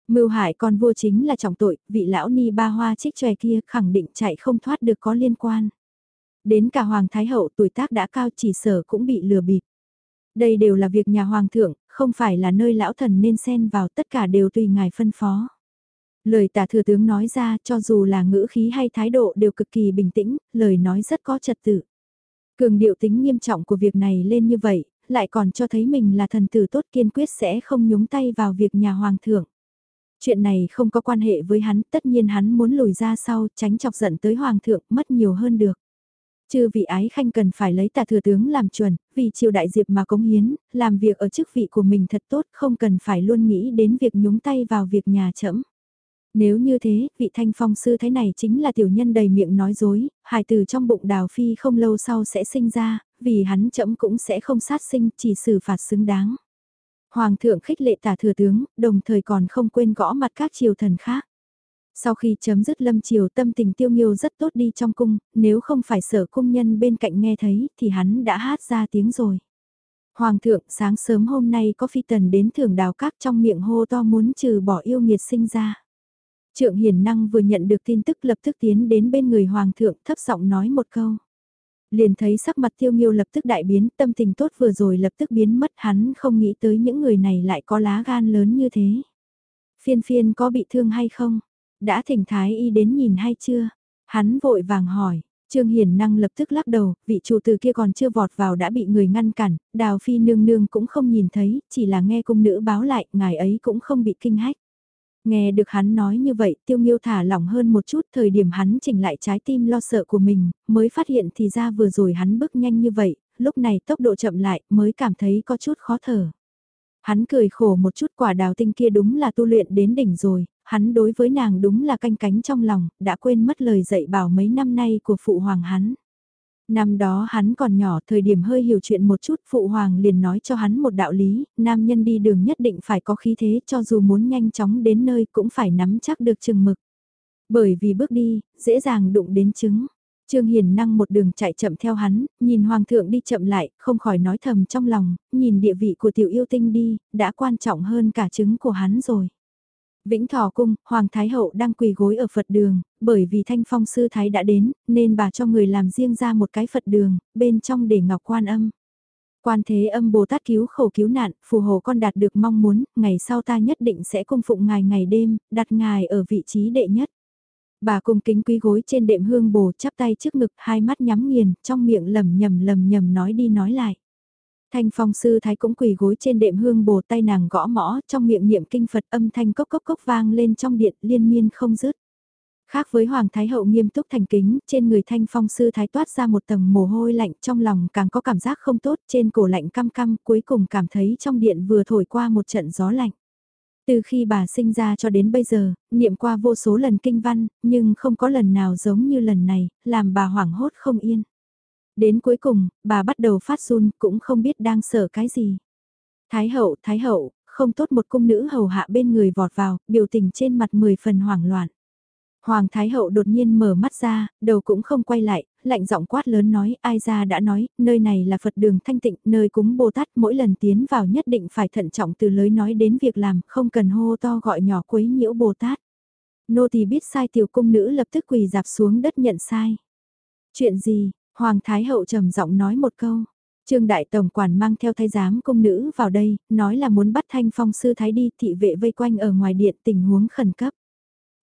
Speaker 1: Mưu hại con vua chính là trọng tội, vị lão ni ba hoa trích tròe kia khẳng định chạy không thoát được có liên quan. Đến cả Hoàng Thái Hậu tuổi tác đã cao chỉ sở cũng bị lừa bịp. Đây đều là việc nhà Hoàng thượng, không phải là nơi lão thần nên xen vào tất cả đều tùy ngài phân phó. Lời tả thừa tướng nói ra cho dù là ngữ khí hay thái độ đều cực kỳ bình tĩnh, lời nói rất có trật tự. Cường điệu tính nghiêm trọng của việc này lên như vậy, lại còn cho thấy mình là thần tử tốt kiên quyết sẽ không nhúng tay vào việc nhà hoàng thượng. Chuyện này không có quan hệ với hắn, tất nhiên hắn muốn lùi ra sau, tránh chọc giận tới hoàng thượng, mất nhiều hơn được. Chư vị ái khanh cần phải lấy tà thừa tướng làm chuẩn, vì triều đại diệp mà cống hiến, làm việc ở chức vị của mình thật tốt, không cần phải luôn nghĩ đến việc nhúng tay vào việc nhà trẫm Nếu như thế, vị thanh phong sư thế này chính là tiểu nhân đầy miệng nói dối, hài từ trong bụng đào phi không lâu sau sẽ sinh ra, vì hắn chậm cũng sẽ không sát sinh, chỉ xử phạt xứng đáng. Hoàng thượng khích lệ tả thừa tướng, đồng thời còn không quên gõ mặt các triều thần khác. Sau khi chấm dứt lâm chiều tâm tình tiêu nghiêu rất tốt đi trong cung, nếu không phải sở cung nhân bên cạnh nghe thấy thì hắn đã hát ra tiếng rồi. Hoàng thượng sáng sớm hôm nay có phi tần đến thưởng đào các trong miệng hô to muốn trừ bỏ yêu nghiệt sinh ra. Trượng hiền năng vừa nhận được tin tức lập tức tiến đến bên người hoàng thượng thấp giọng nói một câu. Liền thấy sắc mặt tiêu nghiêu lập tức đại biến, tâm tình tốt vừa rồi lập tức biến mất hắn không nghĩ tới những người này lại có lá gan lớn như thế. Phiên phiên có bị thương hay không? Đã thỉnh thái y đến nhìn hay chưa? Hắn vội vàng hỏi. Trương Hiền Năng lập tức lắc đầu, vị chủ tử kia còn chưa vọt vào đã bị người ngăn cản, đào phi nương nương cũng không nhìn thấy, chỉ là nghe cung nữ báo lại, ngài ấy cũng không bị kinh hách. Nghe được hắn nói như vậy, tiêu nghiêu thả lỏng hơn một chút thời điểm hắn chỉnh lại trái tim lo sợ của mình, mới phát hiện thì ra vừa rồi hắn bước nhanh như vậy, lúc này tốc độ chậm lại mới cảm thấy có chút khó thở. Hắn cười khổ một chút quả đào tinh kia đúng là tu luyện đến đỉnh rồi, hắn đối với nàng đúng là canh cánh trong lòng, đã quên mất lời dạy bảo mấy năm nay của phụ hoàng hắn. Năm đó hắn còn nhỏ thời điểm hơi hiểu chuyện một chút phụ hoàng liền nói cho hắn một đạo lý, nam nhân đi đường nhất định phải có khí thế cho dù muốn nhanh chóng đến nơi cũng phải nắm chắc được chừng mực. Bởi vì bước đi, dễ dàng đụng đến trứng. Trương Hiền năng một đường chạy chậm theo hắn, nhìn Hoàng thượng đi chậm lại, không khỏi nói thầm trong lòng, nhìn địa vị của tiểu yêu tinh đi, đã quan trọng hơn cả trứng của hắn rồi. Vĩnh Thọ Cung, Hoàng Thái Hậu đang quỳ gối ở Phật đường, bởi vì Thanh Phong Sư Thái đã đến, nên bà cho người làm riêng ra một cái Phật đường, bên trong để ngọc quan âm. Quan thế âm Bồ Tát cứu khổ cứu nạn, phù hộ con đạt được mong muốn, ngày sau ta nhất định sẽ cung phụng ngài ngày đêm, đặt ngài ở vị trí đệ nhất. Bà cung kính quý gối trên đệm hương bồ chắp tay trước ngực hai mắt nhắm nghiền, trong miệng lầm nhầm lầm nhầm nói đi nói lại. Thanh phong sư thái cũng quỳ gối trên đệm hương bồ tay nàng gõ mõ, trong miệng niệm kinh Phật âm thanh cốc cốc cốc vang lên trong điện liên miên không dứt. Khác với Hoàng Thái Hậu nghiêm túc thành kính, trên người thanh phong sư thái toát ra một tầng mồ hôi lạnh trong lòng càng có cảm giác không tốt, trên cổ lạnh căm căm cuối cùng cảm thấy trong điện vừa thổi qua một trận gió lạnh. Từ khi bà sinh ra cho đến bây giờ, niệm qua vô số lần kinh văn, nhưng không có lần nào giống như lần này, làm bà hoảng hốt không yên. Đến cuối cùng, bà bắt đầu phát run, cũng không biết đang sợ cái gì. Thái hậu, thái hậu, không tốt một cung nữ hầu hạ bên người vọt vào, biểu tình trên mặt mười phần hoảng loạn. Hoàng Thái Hậu đột nhiên mở mắt ra, đầu cũng không quay lại, lạnh giọng quát lớn nói, ai ra đã nói, nơi này là Phật đường thanh tịnh, nơi cúng Bồ Tát mỗi lần tiến vào nhất định phải thận trọng từ lối nói đến việc làm, không cần hô to gọi nhỏ quấy nhiễu Bồ Tát. Nô tỳ biết sai tiểu cung nữ lập tức quỳ dạp xuống đất nhận sai. Chuyện gì, Hoàng Thái Hậu trầm giọng nói một câu. Trương Đại Tổng Quản mang theo thái giám công nữ vào đây, nói là muốn bắt thanh phong sư thái đi thị vệ vây quanh ở ngoài điện tình huống khẩn cấp.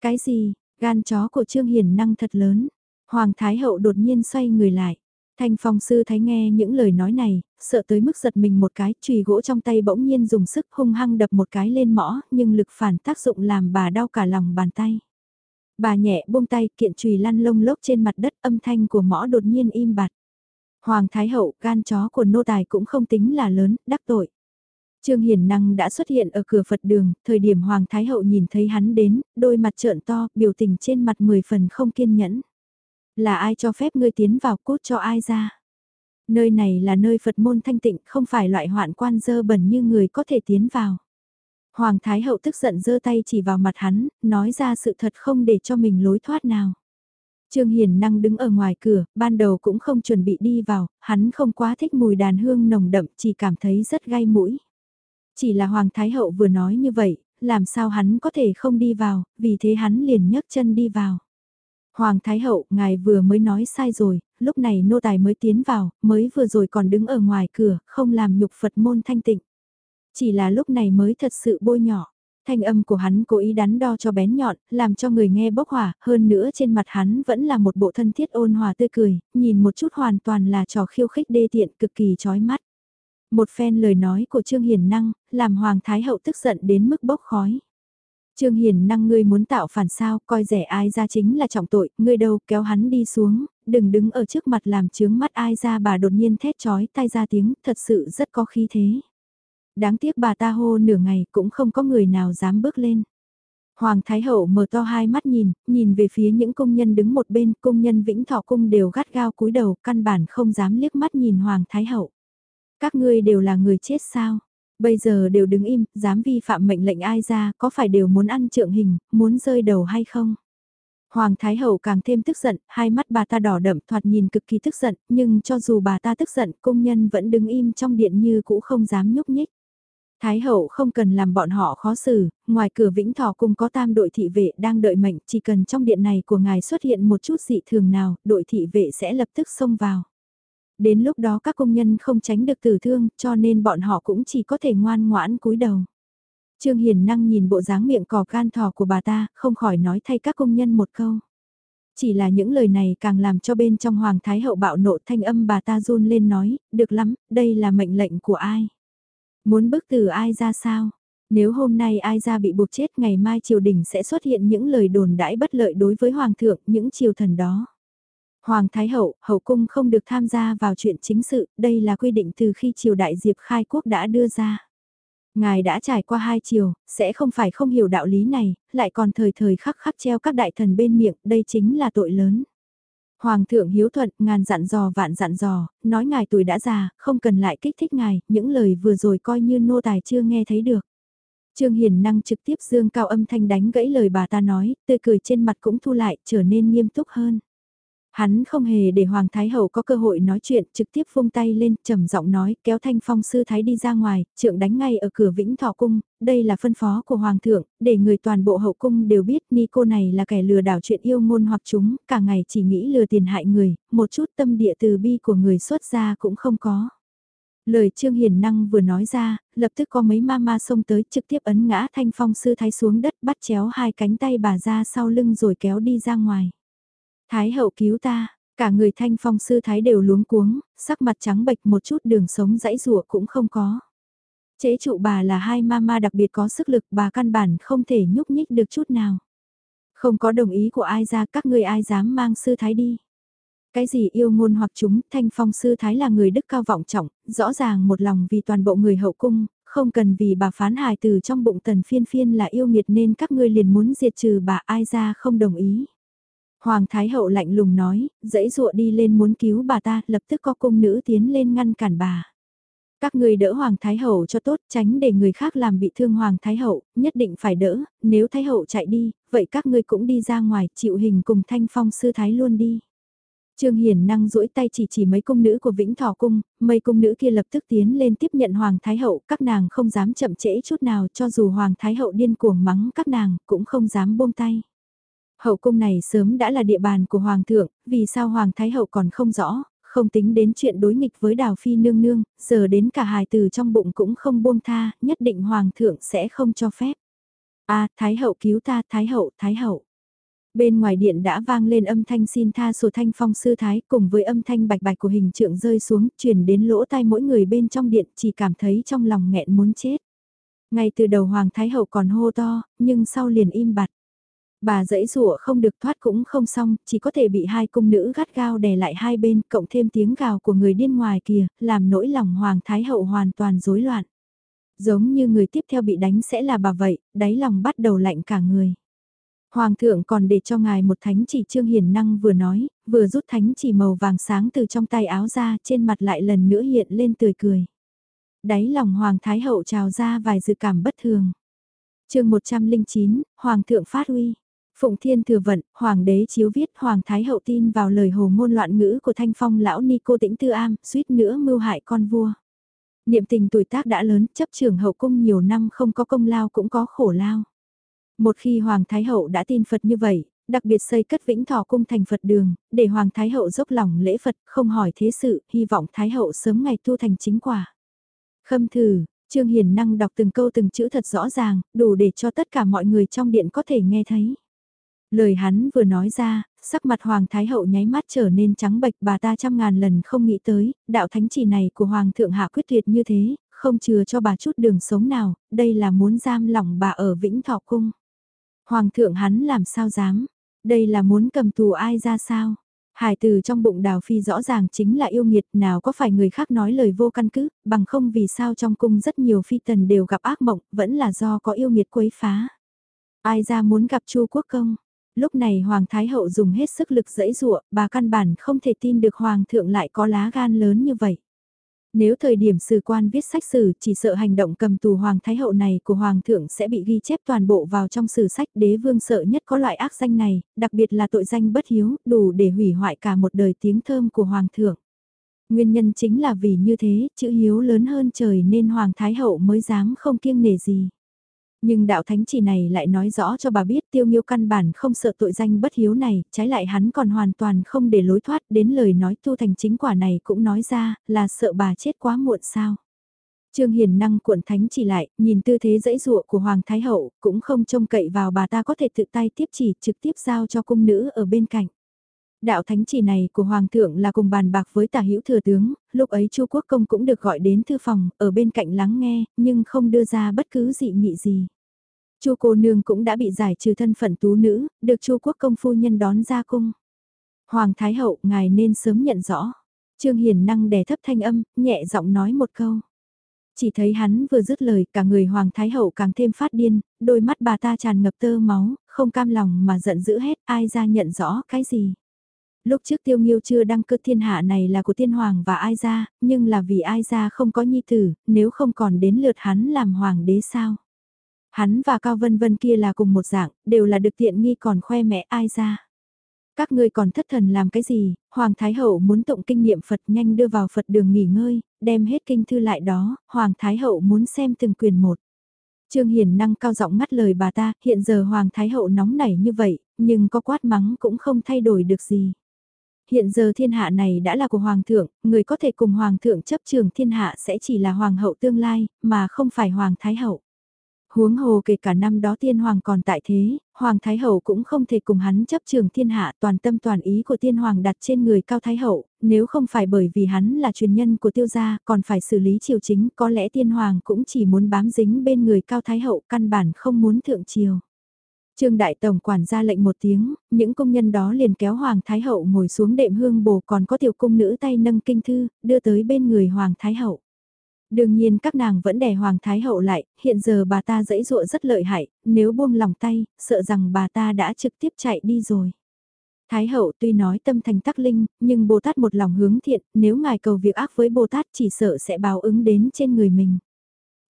Speaker 1: Cái gì, gan chó của Trương Hiền năng thật lớn. Hoàng Thái Hậu đột nhiên xoay người lại. Thanh phong sư thấy nghe những lời nói này, sợ tới mức giật mình một cái, chùy gỗ trong tay bỗng nhiên dùng sức hung hăng đập một cái lên mõ, nhưng lực phản tác dụng làm bà đau cả lòng bàn tay. Bà nhẹ buông tay kiện chùy lăn lông lốc trên mặt đất âm thanh của mõ đột nhiên im bặt. Hoàng Thái Hậu, gan chó của nô tài cũng không tính là lớn, đắc tội. Trương Hiền Năng đã xuất hiện ở cửa Phật đường, thời điểm Hoàng Thái Hậu nhìn thấy hắn đến, đôi mặt trợn to, biểu tình trên mặt mười phần không kiên nhẫn. Là ai cho phép ngươi tiến vào cút cho ai ra? Nơi này là nơi Phật môn thanh tịnh, không phải loại hoạn quan dơ bẩn như người có thể tiến vào. Hoàng Thái Hậu tức giận giơ tay chỉ vào mặt hắn, nói ra sự thật không để cho mình lối thoát nào. Trương Hiền Năng đứng ở ngoài cửa, ban đầu cũng không chuẩn bị đi vào, hắn không quá thích mùi đàn hương nồng đậm, chỉ cảm thấy rất gai mũi. Chỉ là Hoàng Thái Hậu vừa nói như vậy, làm sao hắn có thể không đi vào, vì thế hắn liền nhấc chân đi vào. Hoàng Thái Hậu, ngài vừa mới nói sai rồi, lúc này nô tài mới tiến vào, mới vừa rồi còn đứng ở ngoài cửa, không làm nhục Phật môn thanh tịnh. Chỉ là lúc này mới thật sự bôi nhỏ. Thanh âm của hắn cố ý đắn đo cho bén nhọn, làm cho người nghe bốc hỏa, hơn nữa trên mặt hắn vẫn là một bộ thân thiết ôn hòa tươi cười, nhìn một chút hoàn toàn là trò khiêu khích đê tiện cực kỳ chói mắt. Một phen lời nói của Trương Hiền Năng, làm Hoàng Thái Hậu tức giận đến mức bốc khói. Trương Hiền Năng ngươi muốn tạo phản sao, coi rẻ ai ra chính là trọng tội, ngươi đâu kéo hắn đi xuống, đừng đứng ở trước mặt làm chướng mắt ai ra bà đột nhiên thét chói tai ra tiếng, thật sự rất có khí thế. Đáng tiếc bà ta hô nửa ngày cũng không có người nào dám bước lên. Hoàng Thái Hậu mở to hai mắt nhìn, nhìn về phía những công nhân đứng một bên, công nhân Vĩnh Thọ Cung đều gắt gao cúi đầu, căn bản không dám liếc mắt nhìn Hoàng Thái Hậu. Các ngươi đều là người chết sao? Bây giờ đều đứng im, dám vi phạm mệnh lệnh ai ra, có phải đều muốn ăn trượng hình, muốn rơi đầu hay không? Hoàng Thái Hậu càng thêm tức giận, hai mắt bà ta đỏ đậm thoạt nhìn cực kỳ tức giận, nhưng cho dù bà ta tức giận, công nhân vẫn đứng im trong điện như cũ không dám nhúc nhích. Thái hậu không cần làm bọn họ khó xử, ngoài cửa Vĩnh Thọ cung có tam đội thị vệ đang đợi mệnh, chỉ cần trong điện này của ngài xuất hiện một chút dị thường nào, đội thị vệ sẽ lập tức xông vào. Đến lúc đó các công nhân không tránh được tử thương, cho nên bọn họ cũng chỉ có thể ngoan ngoãn cúi đầu. Trương Hiền Năng nhìn bộ dáng miệng cò gan thỏ của bà ta, không khỏi nói thay các công nhân một câu. Chỉ là những lời này càng làm cho bên trong Hoàng Thái Hậu bạo nộ thanh âm bà ta run lên nói, được lắm, đây là mệnh lệnh của ai. Muốn bức từ ai ra sao? Nếu hôm nay ai ra bị buộc chết ngày mai triều đình sẽ xuất hiện những lời đồn đãi bất lợi đối với Hoàng thượng, những triều thần đó. Hoàng Thái Hậu, Hậu Cung không được tham gia vào chuyện chính sự, đây là quy định từ khi triều đại Diệp Khai Quốc đã đưa ra. Ngài đã trải qua hai triều, sẽ không phải không hiểu đạo lý này, lại còn thời thời khắc khắc treo các đại thần bên miệng, đây chính là tội lớn. Hoàng thượng hiếu thuận, ngàn dặn dò vạn dặn dò, nói ngài tuổi đã già, không cần lại kích thích ngài, những lời vừa rồi coi như nô tài chưa nghe thấy được. Trương Hiền năng trực tiếp dương cao âm thanh đánh gãy lời bà ta nói, tươi cười trên mặt cũng thu lại, trở nên nghiêm túc hơn. Hắn không hề để Hoàng Thái Hậu có cơ hội nói chuyện, trực tiếp vung tay lên, trầm giọng nói, kéo thanh phong sư thái đi ra ngoài, trượng đánh ngay ở cửa Vĩnh Thọ Cung, đây là phân phó của Hoàng thượng, để người toàn bộ hậu cung đều biết ni cô này là kẻ lừa đảo chuyện yêu ngôn hoặc chúng, cả ngày chỉ nghĩ lừa tiền hại người, một chút tâm địa từ bi của người xuất gia cũng không có. Lời Trương Hiền Năng vừa nói ra, lập tức có mấy ma ma xông tới trực tiếp ấn ngã thanh phong sư thái xuống đất bắt chéo hai cánh tay bà ra sau lưng rồi kéo đi ra ngoài. Thái hậu cứu ta, cả người thanh phong sư thái đều luống cuống, sắc mặt trắng bệch một chút đường sống dãy rủa cũng không có. Chế trụ bà là hai mama đặc biệt có sức lực bà căn bản không thể nhúc nhích được chút nào. Không có đồng ý của ai ra các ngươi ai dám mang sư thái đi. Cái gì yêu ngôn hoặc chúng, thanh phong sư thái là người đức cao vọng trọng, rõ ràng một lòng vì toàn bộ người hậu cung, không cần vì bà phán hài từ trong bụng tần phiên phiên là yêu nghiệt nên các ngươi liền muốn diệt trừ bà ai ra không đồng ý. Hoàng Thái Hậu lạnh lùng nói, dãy dụa đi lên muốn cứu bà ta, lập tức có cung nữ tiến lên ngăn cản bà. Các người đỡ Hoàng Thái Hậu cho tốt, tránh để người khác làm bị thương Hoàng Thái Hậu, nhất định phải đỡ, nếu Thái Hậu chạy đi, vậy các ngươi cũng đi ra ngoài, chịu hình cùng Thanh Phong Sư Thái luôn đi. Trương Hiển năng duỗi tay chỉ chỉ mấy cung nữ của Vĩnh Thọ Cung, mấy cung nữ kia lập tức tiến lên tiếp nhận Hoàng Thái Hậu, các nàng không dám chậm trễ chút nào cho dù Hoàng Thái Hậu điên cuồng mắng các nàng, cũng không dám buông tay. Hậu cung này sớm đã là địa bàn của Hoàng thượng, vì sao Hoàng Thái Hậu còn không rõ, không tính đến chuyện đối nghịch với Đào Phi nương nương, giờ đến cả hài từ trong bụng cũng không buông tha, nhất định Hoàng thượng sẽ không cho phép. a Thái Hậu cứu ta, Thái Hậu, Thái Hậu. Bên ngoài điện đã vang lên âm thanh xin tha sổ thanh phong sư thái cùng với âm thanh bạch bạch của hình trượng rơi xuống truyền đến lỗ tai mỗi người bên trong điện chỉ cảm thấy trong lòng nghẹn muốn chết. Ngay từ đầu Hoàng Thái Hậu còn hô to, nhưng sau liền im bặt. Bà dãy rụa không được thoát cũng không xong, chỉ có thể bị hai cung nữ gắt gao đè lại hai bên, cộng thêm tiếng gào của người điên ngoài kìa, làm nỗi lòng Hoàng Thái Hậu hoàn toàn rối loạn. Giống như người tiếp theo bị đánh sẽ là bà vậy, đáy lòng bắt đầu lạnh cả người. Hoàng thượng còn để cho ngài một thánh chỉ trương hiền năng vừa nói, vừa rút thánh chỉ màu vàng sáng từ trong tay áo ra trên mặt lại lần nữa hiện lên tươi cười. Đáy lòng Hoàng Thái Hậu trào ra vài dự cảm bất thường. chương 109, Hoàng thượng phát uy. Phụng Thiên thừa vận, Hoàng đế chiếu viết Hoàng Thái Hậu tin vào lời hồ ngôn loạn ngữ của thanh phong lão ni cô tĩnh tư am, suýt nữa mưu hại con vua. Niệm tình tuổi tác đã lớn, chấp trưởng hậu cung nhiều năm không có công lao cũng có khổ lao. Một khi Hoàng Thái Hậu đã tin Phật như vậy, đặc biệt xây cất vĩnh thọ cung thành Phật đường, để Hoàng Thái Hậu dốc lòng lễ Phật, không hỏi thế sự, hy vọng Thái Hậu sớm ngày tu thành chính quả. Khâm thử, Trương Hiền năng đọc từng câu từng chữ thật rõ ràng, đủ để cho tất cả mọi người trong điện có thể nghe thấy. Lời hắn vừa nói ra, sắc mặt Hoàng Thái Hậu nháy mắt trở nên trắng bệch bà ta trăm ngàn lần không nghĩ tới, đạo thánh chỉ này của Hoàng thượng hạ quyết tuyệt như thế, không chừa cho bà chút đường sống nào, đây là muốn giam lỏng bà ở Vĩnh Thọ Cung. Hoàng thượng hắn làm sao dám, đây là muốn cầm tù ai ra sao? Hải từ trong bụng đào phi rõ ràng chính là yêu nghiệt nào có phải người khác nói lời vô căn cứ, bằng không vì sao trong cung rất nhiều phi tần đều gặp ác mộng, vẫn là do có yêu nghiệt quấy phá. Ai ra muốn gặp chu quốc công? Lúc này Hoàng Thái Hậu dùng hết sức lực dẫy dụa, bà căn bản không thể tin được Hoàng thượng lại có lá gan lớn như vậy. Nếu thời điểm sử quan viết sách sử chỉ sợ hành động cầm tù Hoàng Thái Hậu này của Hoàng thượng sẽ bị ghi chép toàn bộ vào trong sử sách đế vương sợ nhất có loại ác danh này, đặc biệt là tội danh bất hiếu, đủ để hủy hoại cả một đời tiếng thơm của Hoàng thượng. Nguyên nhân chính là vì như thế, chữ hiếu lớn hơn trời nên Hoàng Thái Hậu mới dám không kiêng nể gì. Nhưng đạo thánh chỉ này lại nói rõ cho bà biết tiêu nghiêu căn bản không sợ tội danh bất hiếu này, trái lại hắn còn hoàn toàn không để lối thoát đến lời nói tu thành chính quả này cũng nói ra là sợ bà chết quá muộn sao. Trương Hiền năng cuộn thánh chỉ lại, nhìn tư thế dãy dụa của Hoàng Thái Hậu, cũng không trông cậy vào bà ta có thể tự tay tiếp chỉ trực tiếp giao cho cung nữ ở bên cạnh. Đạo thánh chỉ này của Hoàng thượng là cùng bàn bạc với tả hữu thừa tướng, lúc ấy Chu Quốc Công cũng được gọi đến thư phòng, ở bên cạnh lắng nghe, nhưng không đưa ra bất cứ dị nghị gì. Chu cô nương cũng đã bị giải trừ thân phận tú nữ, được Chu Quốc Công phu nhân đón ra cung. Hoàng Thái Hậu, ngài nên sớm nhận rõ. Trương Hiền năng đè thấp thanh âm, nhẹ giọng nói một câu. Chỉ thấy hắn vừa dứt lời, cả người Hoàng Thái Hậu càng thêm phát điên, đôi mắt bà ta tràn ngập tơ máu, không cam lòng mà giận dữ hết ai ra nhận rõ cái gì. Lúc trước tiêu nghiêu chưa đăng cơ thiên hạ này là của tiên hoàng và ai ra, nhưng là vì ai ra không có nhi tử, nếu không còn đến lượt hắn làm hoàng đế sao. Hắn và Cao Vân Vân kia là cùng một dạng, đều là được tiện nghi còn khoe mẽ ai ra. Các ngươi còn thất thần làm cái gì, Hoàng Thái Hậu muốn tụng kinh niệm Phật nhanh đưa vào Phật đường nghỉ ngơi, đem hết kinh thư lại đó, Hoàng Thái Hậu muốn xem từng quyền một. Trương Hiền năng cao giọng ngắt lời bà ta, hiện giờ Hoàng Thái Hậu nóng nảy như vậy, nhưng có quát mắng cũng không thay đổi được gì. Hiện giờ thiên hạ này đã là của Hoàng thượng, người có thể cùng Hoàng thượng chấp trường thiên hạ sẽ chỉ là Hoàng hậu tương lai, mà không phải Hoàng Thái hậu. Huống hồ kể cả năm đó tiên hoàng còn tại thế, Hoàng Thái Hậu cũng không thể cùng hắn chấp trường thiên hạ toàn tâm toàn ý của tiên hoàng đặt trên người Cao Thái Hậu, nếu không phải bởi vì hắn là truyền nhân của tiêu gia còn phải xử lý triều chính có lẽ tiên hoàng cũng chỉ muốn bám dính bên người Cao Thái Hậu căn bản không muốn thượng triều. Trương Đại Tổng quản ra lệnh một tiếng, những công nhân đó liền kéo Hoàng Thái Hậu ngồi xuống đệm hương bồ còn có tiểu cung nữ tay nâng kinh thư, đưa tới bên người Hoàng Thái Hậu. Đương nhiên các nàng vẫn đè Hoàng Thái Hậu lại, hiện giờ bà ta dẫy dụa rất lợi hại, nếu buông lòng tay, sợ rằng bà ta đã trực tiếp chạy đi rồi. Thái hậu tuy nói tâm thành tắc linh, nhưng Bồ Tát một lòng hướng thiện, nếu ngài cầu việc ác với Bồ Tát chỉ sợ sẽ báo ứng đến trên người mình.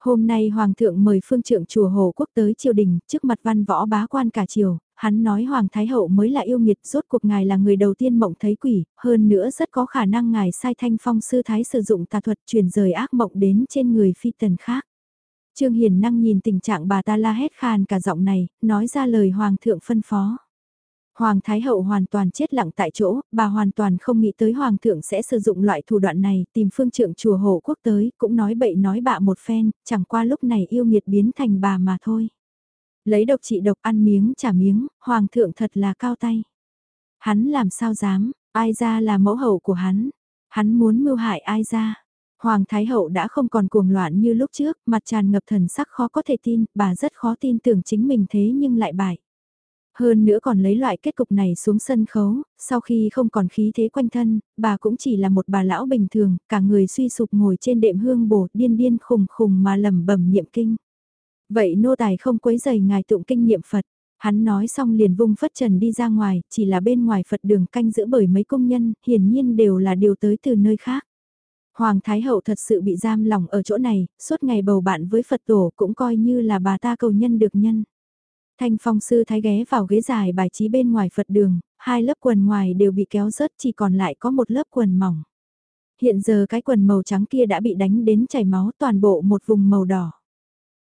Speaker 1: Hôm nay Hoàng thượng mời phương trượng chùa Hồ Quốc tới triều đình, trước mặt văn võ bá quan cả triều, hắn nói Hoàng Thái Hậu mới là yêu nghiệt, rốt cuộc ngài là người đầu tiên mộng thấy quỷ, hơn nữa rất có khả năng ngài sai thanh phong sư thái sử dụng tà thuật truyền rời ác mộng đến trên người phi tần khác. Trương Hiền năng nhìn tình trạng bà ta la hét khan cả giọng này, nói ra lời Hoàng thượng phân phó. Hoàng Thái Hậu hoàn toàn chết lặng tại chỗ, bà hoàn toàn không nghĩ tới Hoàng thượng sẽ sử dụng loại thủ đoạn này, tìm phương trượng chùa hộ quốc tới, cũng nói bậy nói bạ một phen, chẳng qua lúc này yêu nghiệt biến thành bà mà thôi. Lấy độc trị độc ăn miếng trả miếng, hoàng thượng thật là cao tay. Hắn làm sao dám, ai ra là mẫu hậu của hắn. Hắn muốn mưu hại ai ra. Hoàng Thái Hậu đã không còn cuồng loạn như lúc trước, mặt tràn ngập thần sắc khó có thể tin, bà rất khó tin tưởng chính mình thế nhưng lại bại. Hơn nữa còn lấy loại kết cục này xuống sân khấu, sau khi không còn khí thế quanh thân, bà cũng chỉ là một bà lão bình thường, cả người suy sụp ngồi trên đệm hương bổ điên điên khùng khùng mà lẩm bẩm niệm kinh. Vậy nô tài không quấy giày ngài tụng kinh niệm Phật. Hắn nói xong liền vung phất trần đi ra ngoài, chỉ là bên ngoài Phật đường canh giữ bởi mấy công nhân, hiển nhiên đều là điều tới từ nơi khác. Hoàng Thái Hậu thật sự bị giam lòng ở chỗ này, suốt ngày bầu bạn với Phật tổ cũng coi như là bà ta cầu nhân được nhân. Thanh phong sư thái ghé vào ghế dài bài trí bên ngoài Phật đường, hai lớp quần ngoài đều bị kéo rớt chỉ còn lại có một lớp quần mỏng. Hiện giờ cái quần màu trắng kia đã bị đánh đến chảy máu toàn bộ một vùng màu đỏ.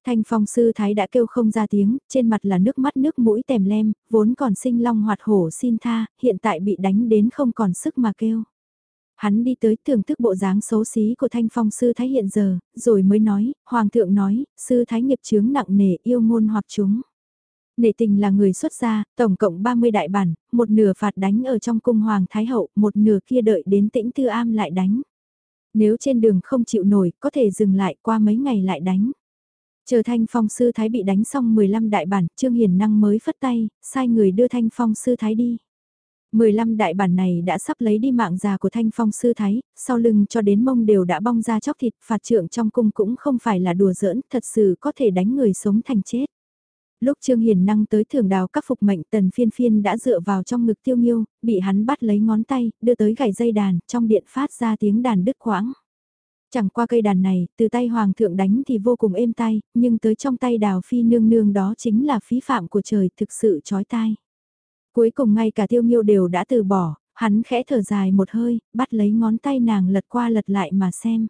Speaker 1: Thanh phong sư thái đã kêu không ra tiếng, trên mặt là nước mắt nước mũi tèm lem, vốn còn sinh long hoạt hổ xin tha, hiện tại bị đánh đến không còn sức mà kêu. Hắn đi tới thưởng thức bộ dáng xấu xí của thanh phong sư thái hiện giờ, rồi mới nói, hoàng thượng nói, sư thái nghiệp chướng nặng nề yêu ngôn hoặc chúng. Nể tình là người xuất gia, tổng cộng 30 đại bản, một nửa phạt đánh ở trong cung hoàng thái hậu, một nửa kia đợi đến tĩnh tư am lại đánh. Nếu trên đường không chịu nổi, có thể dừng lại qua mấy ngày lại đánh. Chờ thanh phong sư thái bị đánh xong 15 đại bản, Trương Hiền Năng mới phất tay, sai người đưa thanh phong sư thái đi. 15 đại bản này đã sắp lấy đi mạng già của thanh phong sư thái, sau lưng cho đến mông đều đã bong ra chóc thịt, phạt trượng trong cung cũng không phải là đùa giỡn, thật sự có thể đánh người sống thành chết. Lúc Trương Hiền Năng tới thưởng đào các phục mệnh tần phiên phiên đã dựa vào trong ngực tiêu nghiêu, bị hắn bắt lấy ngón tay, đưa tới gảy dây đàn, trong điện phát ra tiếng đàn đứt quãng. Chẳng qua cây đàn này, từ tay hoàng thượng đánh thì vô cùng êm tay, nhưng tới trong tay đào phi nương nương đó chính là phí phạm của trời thực sự chói tai. Cuối cùng ngay cả tiêu nghiêu đều đã từ bỏ, hắn khẽ thở dài một hơi, bắt lấy ngón tay nàng lật qua lật lại mà xem.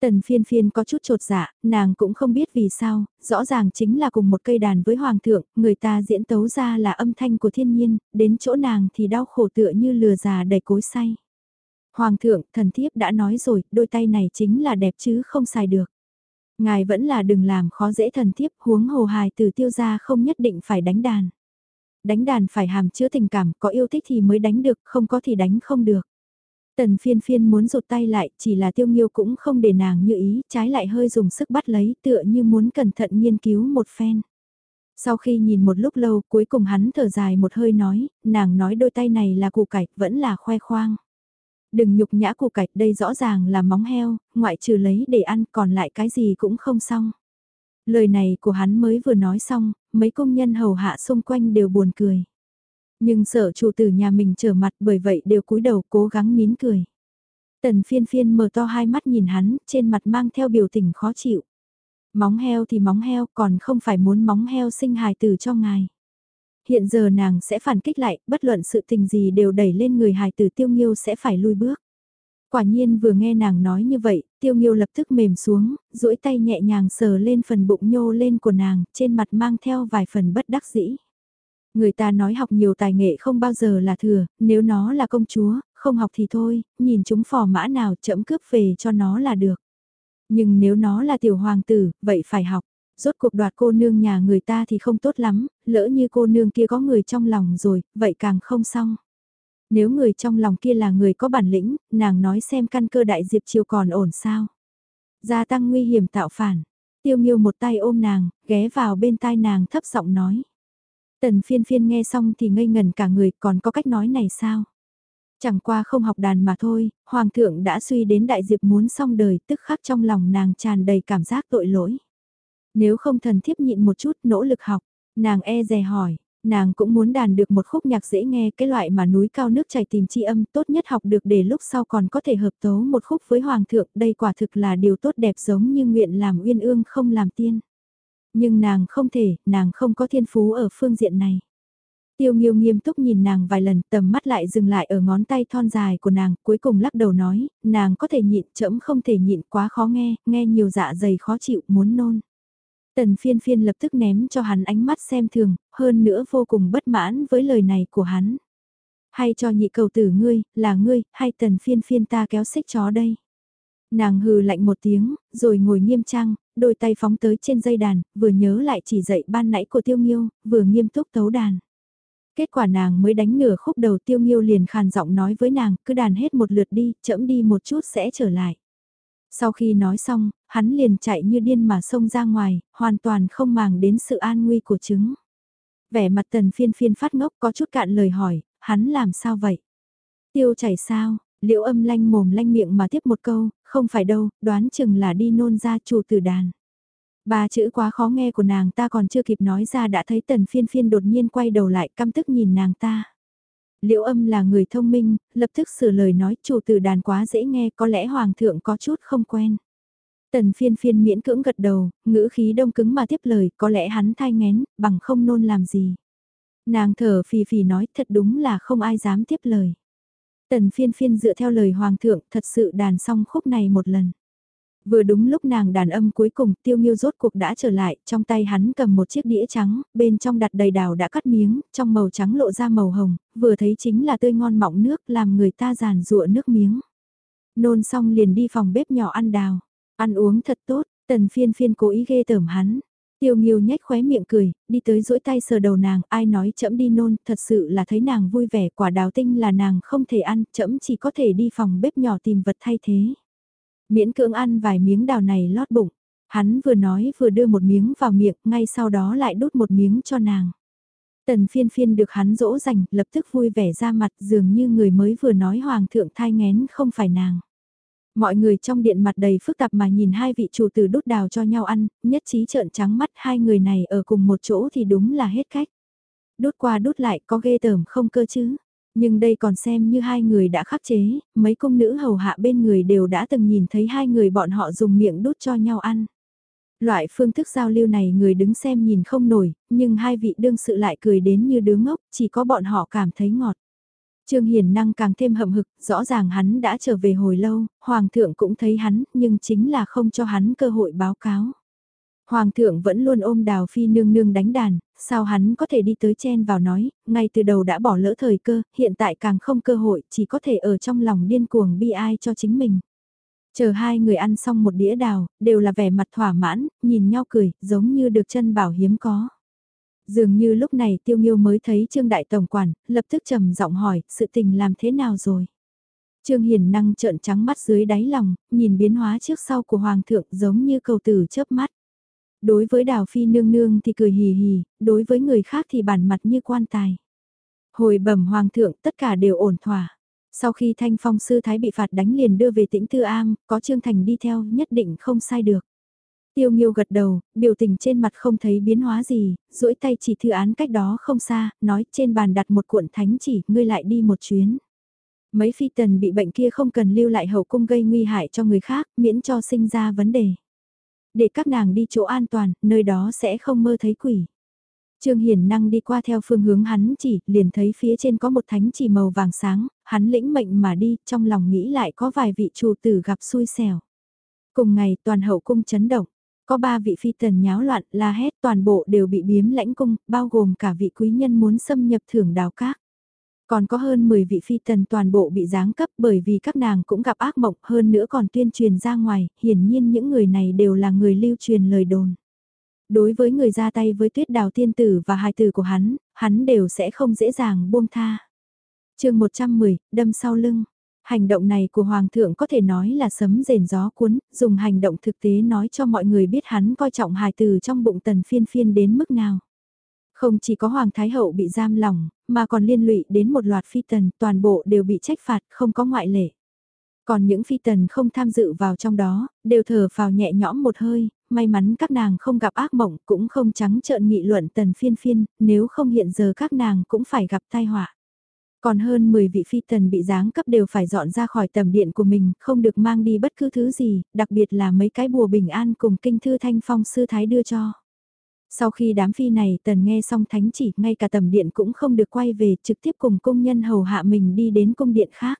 Speaker 1: Tần phiên phiên có chút trột dạ, nàng cũng không biết vì sao, rõ ràng chính là cùng một cây đàn với hoàng thượng, người ta diễn tấu ra là âm thanh của thiên nhiên, đến chỗ nàng thì đau khổ tựa như lừa già đầy cối say. Hoàng thượng, thần thiếp đã nói rồi, đôi tay này chính là đẹp chứ không xài được. Ngài vẫn là đừng làm khó dễ thần thiếp huống hồ hài từ tiêu gia không nhất định phải đánh đàn. Đánh đàn phải hàm chứa tình cảm, có yêu thích thì mới đánh được, không có thì đánh không được. Tần phiên phiên muốn rụt tay lại, chỉ là tiêu nghiêu cũng không để nàng như ý, trái lại hơi dùng sức bắt lấy tựa như muốn cẩn thận nghiên cứu một phen. Sau khi nhìn một lúc lâu cuối cùng hắn thở dài một hơi nói, nàng nói đôi tay này là củ cải, vẫn là khoe khoang. Đừng nhục nhã củ cải, đây rõ ràng là móng heo, ngoại trừ lấy để ăn còn lại cái gì cũng không xong. Lời này của hắn mới vừa nói xong, mấy công nhân hầu hạ xung quanh đều buồn cười. Nhưng sợ chủ tử nhà mình trở mặt bởi vậy đều cúi đầu cố gắng nín cười. Tần phiên phiên mở to hai mắt nhìn hắn, trên mặt mang theo biểu tình khó chịu. Móng heo thì móng heo, còn không phải muốn móng heo sinh hài tử cho ngài. Hiện giờ nàng sẽ phản kích lại, bất luận sự tình gì đều đẩy lên người hài tử tiêu nghiêu sẽ phải lui bước. Quả nhiên vừa nghe nàng nói như vậy, tiêu nghiêu lập tức mềm xuống, duỗi tay nhẹ nhàng sờ lên phần bụng nhô lên của nàng, trên mặt mang theo vài phần bất đắc dĩ. Người ta nói học nhiều tài nghệ không bao giờ là thừa, nếu nó là công chúa, không học thì thôi, nhìn chúng phò mã nào chậm cướp về cho nó là được. Nhưng nếu nó là tiểu hoàng tử, vậy phải học. Rốt cuộc đoạt cô nương nhà người ta thì không tốt lắm, lỡ như cô nương kia có người trong lòng rồi, vậy càng không xong. Nếu người trong lòng kia là người có bản lĩnh, nàng nói xem căn cơ đại diệp chiều còn ổn sao. Gia tăng nguy hiểm tạo phản. Tiêu nghiêu một tay ôm nàng, ghé vào bên tai nàng thấp giọng nói. Tần phiên phiên nghe xong thì ngây ngần cả người còn có cách nói này sao? Chẳng qua không học đàn mà thôi, Hoàng thượng đã suy đến đại diệp muốn xong đời tức khắc trong lòng nàng tràn đầy cảm giác tội lỗi. Nếu không thần thiếp nhịn một chút nỗ lực học, nàng e dè hỏi, nàng cũng muốn đàn được một khúc nhạc dễ nghe cái loại mà núi cao nước chảy tìm chi âm tốt nhất học được để lúc sau còn có thể hợp tấu một khúc với Hoàng thượng đây quả thực là điều tốt đẹp giống như nguyện làm uyên ương không làm tiên. Nhưng nàng không thể, nàng không có thiên phú ở phương diện này. Tiêu Nghiêu nghiêm túc nhìn nàng vài lần, tầm mắt lại dừng lại ở ngón tay thon dài của nàng, cuối cùng lắc đầu nói, nàng có thể nhịn, chậm không thể nhịn quá khó nghe, nghe nhiều dạ dày khó chịu, muốn nôn. Tần phiên phiên lập tức ném cho hắn ánh mắt xem thường, hơn nữa vô cùng bất mãn với lời này của hắn. Hay cho nhị cầu tử ngươi, là ngươi, hay tần phiên phiên ta kéo xích chó đây. Nàng hừ lạnh một tiếng, rồi ngồi nghiêm trang, đôi tay phóng tới trên dây đàn, vừa nhớ lại chỉ dạy ban nãy của tiêu nghiêu, vừa nghiêm túc tấu đàn. Kết quả nàng mới đánh nửa khúc đầu tiêu nghiêu liền khàn giọng nói với nàng, cứ đàn hết một lượt đi, chậm đi một chút sẽ trở lại. Sau khi nói xong, hắn liền chạy như điên mà xông ra ngoài, hoàn toàn không màng đến sự an nguy của trứng. Vẻ mặt tần phiên phiên phát ngốc có chút cạn lời hỏi, hắn làm sao vậy? Tiêu chảy sao? Liễu âm lanh mồm lanh miệng mà tiếp một câu, không phải đâu, đoán chừng là đi nôn ra chủ tử đàn. Ba chữ quá khó nghe của nàng ta còn chưa kịp nói ra đã thấy tần phiên phiên đột nhiên quay đầu lại căm tức nhìn nàng ta. Liễu âm là người thông minh, lập tức sửa lời nói chủ tử đàn quá dễ nghe có lẽ hoàng thượng có chút không quen. Tần phiên phiên miễn cưỡng gật đầu, ngữ khí đông cứng mà tiếp lời có lẽ hắn thai ngén, bằng không nôn làm gì. Nàng thở phì phì nói thật đúng là không ai dám tiếp lời. Tần phiên phiên dựa theo lời hoàng thượng thật sự đàn xong khúc này một lần. Vừa đúng lúc nàng đàn âm cuối cùng tiêu nghiêu rốt cuộc đã trở lại, trong tay hắn cầm một chiếc đĩa trắng, bên trong đặt đầy đào đã cắt miếng, trong màu trắng lộ ra màu hồng, vừa thấy chính là tươi ngon mọng nước làm người ta giàn rụa nước miếng. Nôn xong liền đi phòng bếp nhỏ ăn đào, ăn uống thật tốt, tần phiên phiên cố ý ghê tởm hắn. Tiêu Nghiêu nhếch khóe miệng cười, đi tới duỗi tay sờ đầu nàng, ai nói chậm đi nôn, thật sự là thấy nàng vui vẻ, quả đào tinh là nàng không thể ăn, chậm chỉ có thể đi phòng bếp nhỏ tìm vật thay thế. Miễn cưỡng ăn vài miếng đào này lót bụng. Hắn vừa nói vừa đưa một miếng vào miệng, ngay sau đó lại đút một miếng cho nàng. Tần phiên phiên được hắn dỗ dành, lập tức vui vẻ ra mặt dường như người mới vừa nói hoàng thượng thai ngén không phải nàng. Mọi người trong điện mặt đầy phức tạp mà nhìn hai vị chủ tử đút đào cho nhau ăn, nhất trí trợn trắng mắt hai người này ở cùng một chỗ thì đúng là hết cách. Đút qua đút lại có ghê tởm không cơ chứ. Nhưng đây còn xem như hai người đã khắc chế, mấy công nữ hầu hạ bên người đều đã từng nhìn thấy hai người bọn họ dùng miệng đút cho nhau ăn. Loại phương thức giao lưu này người đứng xem nhìn không nổi, nhưng hai vị đương sự lại cười đến như đứa ngốc, chỉ có bọn họ cảm thấy ngọt. Trương Hiền năng càng thêm hậm hực, rõ ràng hắn đã trở về hồi lâu, Hoàng thượng cũng thấy hắn, nhưng chính là không cho hắn cơ hội báo cáo. Hoàng thượng vẫn luôn ôm đào phi nương nương đánh đàn, sao hắn có thể đi tới chen vào nói, ngay từ đầu đã bỏ lỡ thời cơ, hiện tại càng không cơ hội, chỉ có thể ở trong lòng điên cuồng bi ai cho chính mình. Chờ hai người ăn xong một đĩa đào, đều là vẻ mặt thỏa mãn, nhìn nhau cười, giống như được chân bảo hiếm có. Dường như lúc này tiêu nghiêu mới thấy Trương Đại Tổng Quản, lập tức trầm giọng hỏi, sự tình làm thế nào rồi? Trương Hiền năng trợn trắng mắt dưới đáy lòng, nhìn biến hóa trước sau của Hoàng thượng giống như cầu tử chớp mắt. Đối với đào phi nương nương thì cười hì hì, đối với người khác thì bản mặt như quan tài. Hồi bẩm Hoàng thượng tất cả đều ổn thỏa. Sau khi thanh phong sư thái bị phạt đánh liền đưa về tĩnh Tư Am, có Trương Thành đi theo nhất định không sai được. Tiêu Nghiêu gật đầu, biểu tình trên mặt không thấy biến hóa gì, duỗi tay chỉ thư án cách đó không xa, nói trên bàn đặt một cuộn thánh chỉ, ngươi lại đi một chuyến. Mấy phi tần bị bệnh kia không cần lưu lại hậu cung gây nguy hại cho người khác, miễn cho sinh ra vấn đề. Để các nàng đi chỗ an toàn, nơi đó sẽ không mơ thấy quỷ. Trương Hiền năng đi qua theo phương hướng hắn chỉ, liền thấy phía trên có một thánh chỉ màu vàng sáng, hắn lĩnh mệnh mà đi, trong lòng nghĩ lại có vài vị chủ tử gặp xui xẻo. Cùng ngày toàn hậu cung chấn động, có ba vị phi tần nháo loạn la hét toàn bộ đều bị biếm lãnh cung, bao gồm cả vị quý nhân muốn xâm nhập thưởng đào các. Còn có hơn 10 vị phi tần toàn bộ bị giáng cấp bởi vì các nàng cũng gặp ác mộng hơn nữa còn tuyên truyền ra ngoài, hiển nhiên những người này đều là người lưu truyền lời đồn. Đối với người ra tay với tuyết đào tiên tử và hài tử của hắn, hắn đều sẽ không dễ dàng buông tha. chương 110, đâm sau lưng. Hành động này của Hoàng thượng có thể nói là sấm rền gió cuốn, dùng hành động thực tế nói cho mọi người biết hắn coi trọng hài tử trong bụng tần phiên phiên đến mức nào. Không chỉ có Hoàng Thái Hậu bị giam lỏng, mà còn liên lụy đến một loạt phi tần, toàn bộ đều bị trách phạt, không có ngoại lệ. Còn những phi tần không tham dự vào trong đó, đều thở vào nhẹ nhõm một hơi, may mắn các nàng không gặp ác mộng cũng không trắng trợn nghị luận tần phiên phiên, nếu không hiện giờ các nàng cũng phải gặp tai họa. Còn hơn 10 vị phi tần bị giáng cấp đều phải dọn ra khỏi tầm điện của mình, không được mang đi bất cứ thứ gì, đặc biệt là mấy cái bùa bình an cùng kinh thư thanh phong sư thái đưa cho. Sau khi đám phi này tần nghe xong thánh chỉ, ngay cả tầm điện cũng không được quay về, trực tiếp cùng công nhân hầu hạ mình đi đến cung điện khác.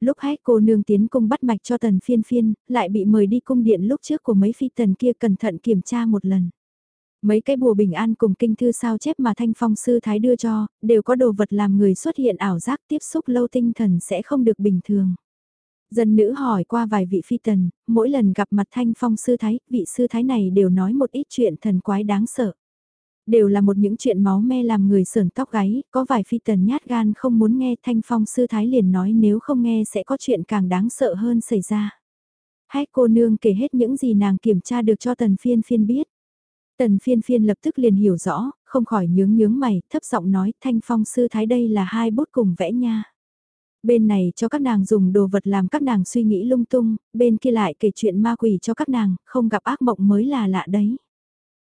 Speaker 1: Lúc hách cô nương tiến cung bắt mạch cho tần phiên phiên, lại bị mời đi cung điện lúc trước của mấy phi tần kia cẩn thận kiểm tra một lần. Mấy cái bùa bình an cùng kinh thư sao chép mà thanh phong sư thái đưa cho, đều có đồ vật làm người xuất hiện ảo giác tiếp xúc lâu tinh thần sẽ không được bình thường. Dân nữ hỏi qua vài vị phi tần, mỗi lần gặp mặt thanh phong sư thái, vị sư thái này đều nói một ít chuyện thần quái đáng sợ. Đều là một những chuyện máu me làm người sờn tóc gáy, có vài phi tần nhát gan không muốn nghe thanh phong sư thái liền nói nếu không nghe sẽ có chuyện càng đáng sợ hơn xảy ra. Hách cô nương kể hết những gì nàng kiểm tra được cho tần phiên phiên biết. Tần phiên phiên lập tức liền hiểu rõ, không khỏi nhướng nhướng mày, thấp giọng nói thanh phong sư thái đây là hai bút cùng vẽ nha. Bên này cho các nàng dùng đồ vật làm các nàng suy nghĩ lung tung, bên kia lại kể chuyện ma quỷ cho các nàng, không gặp ác mộng mới là lạ đấy.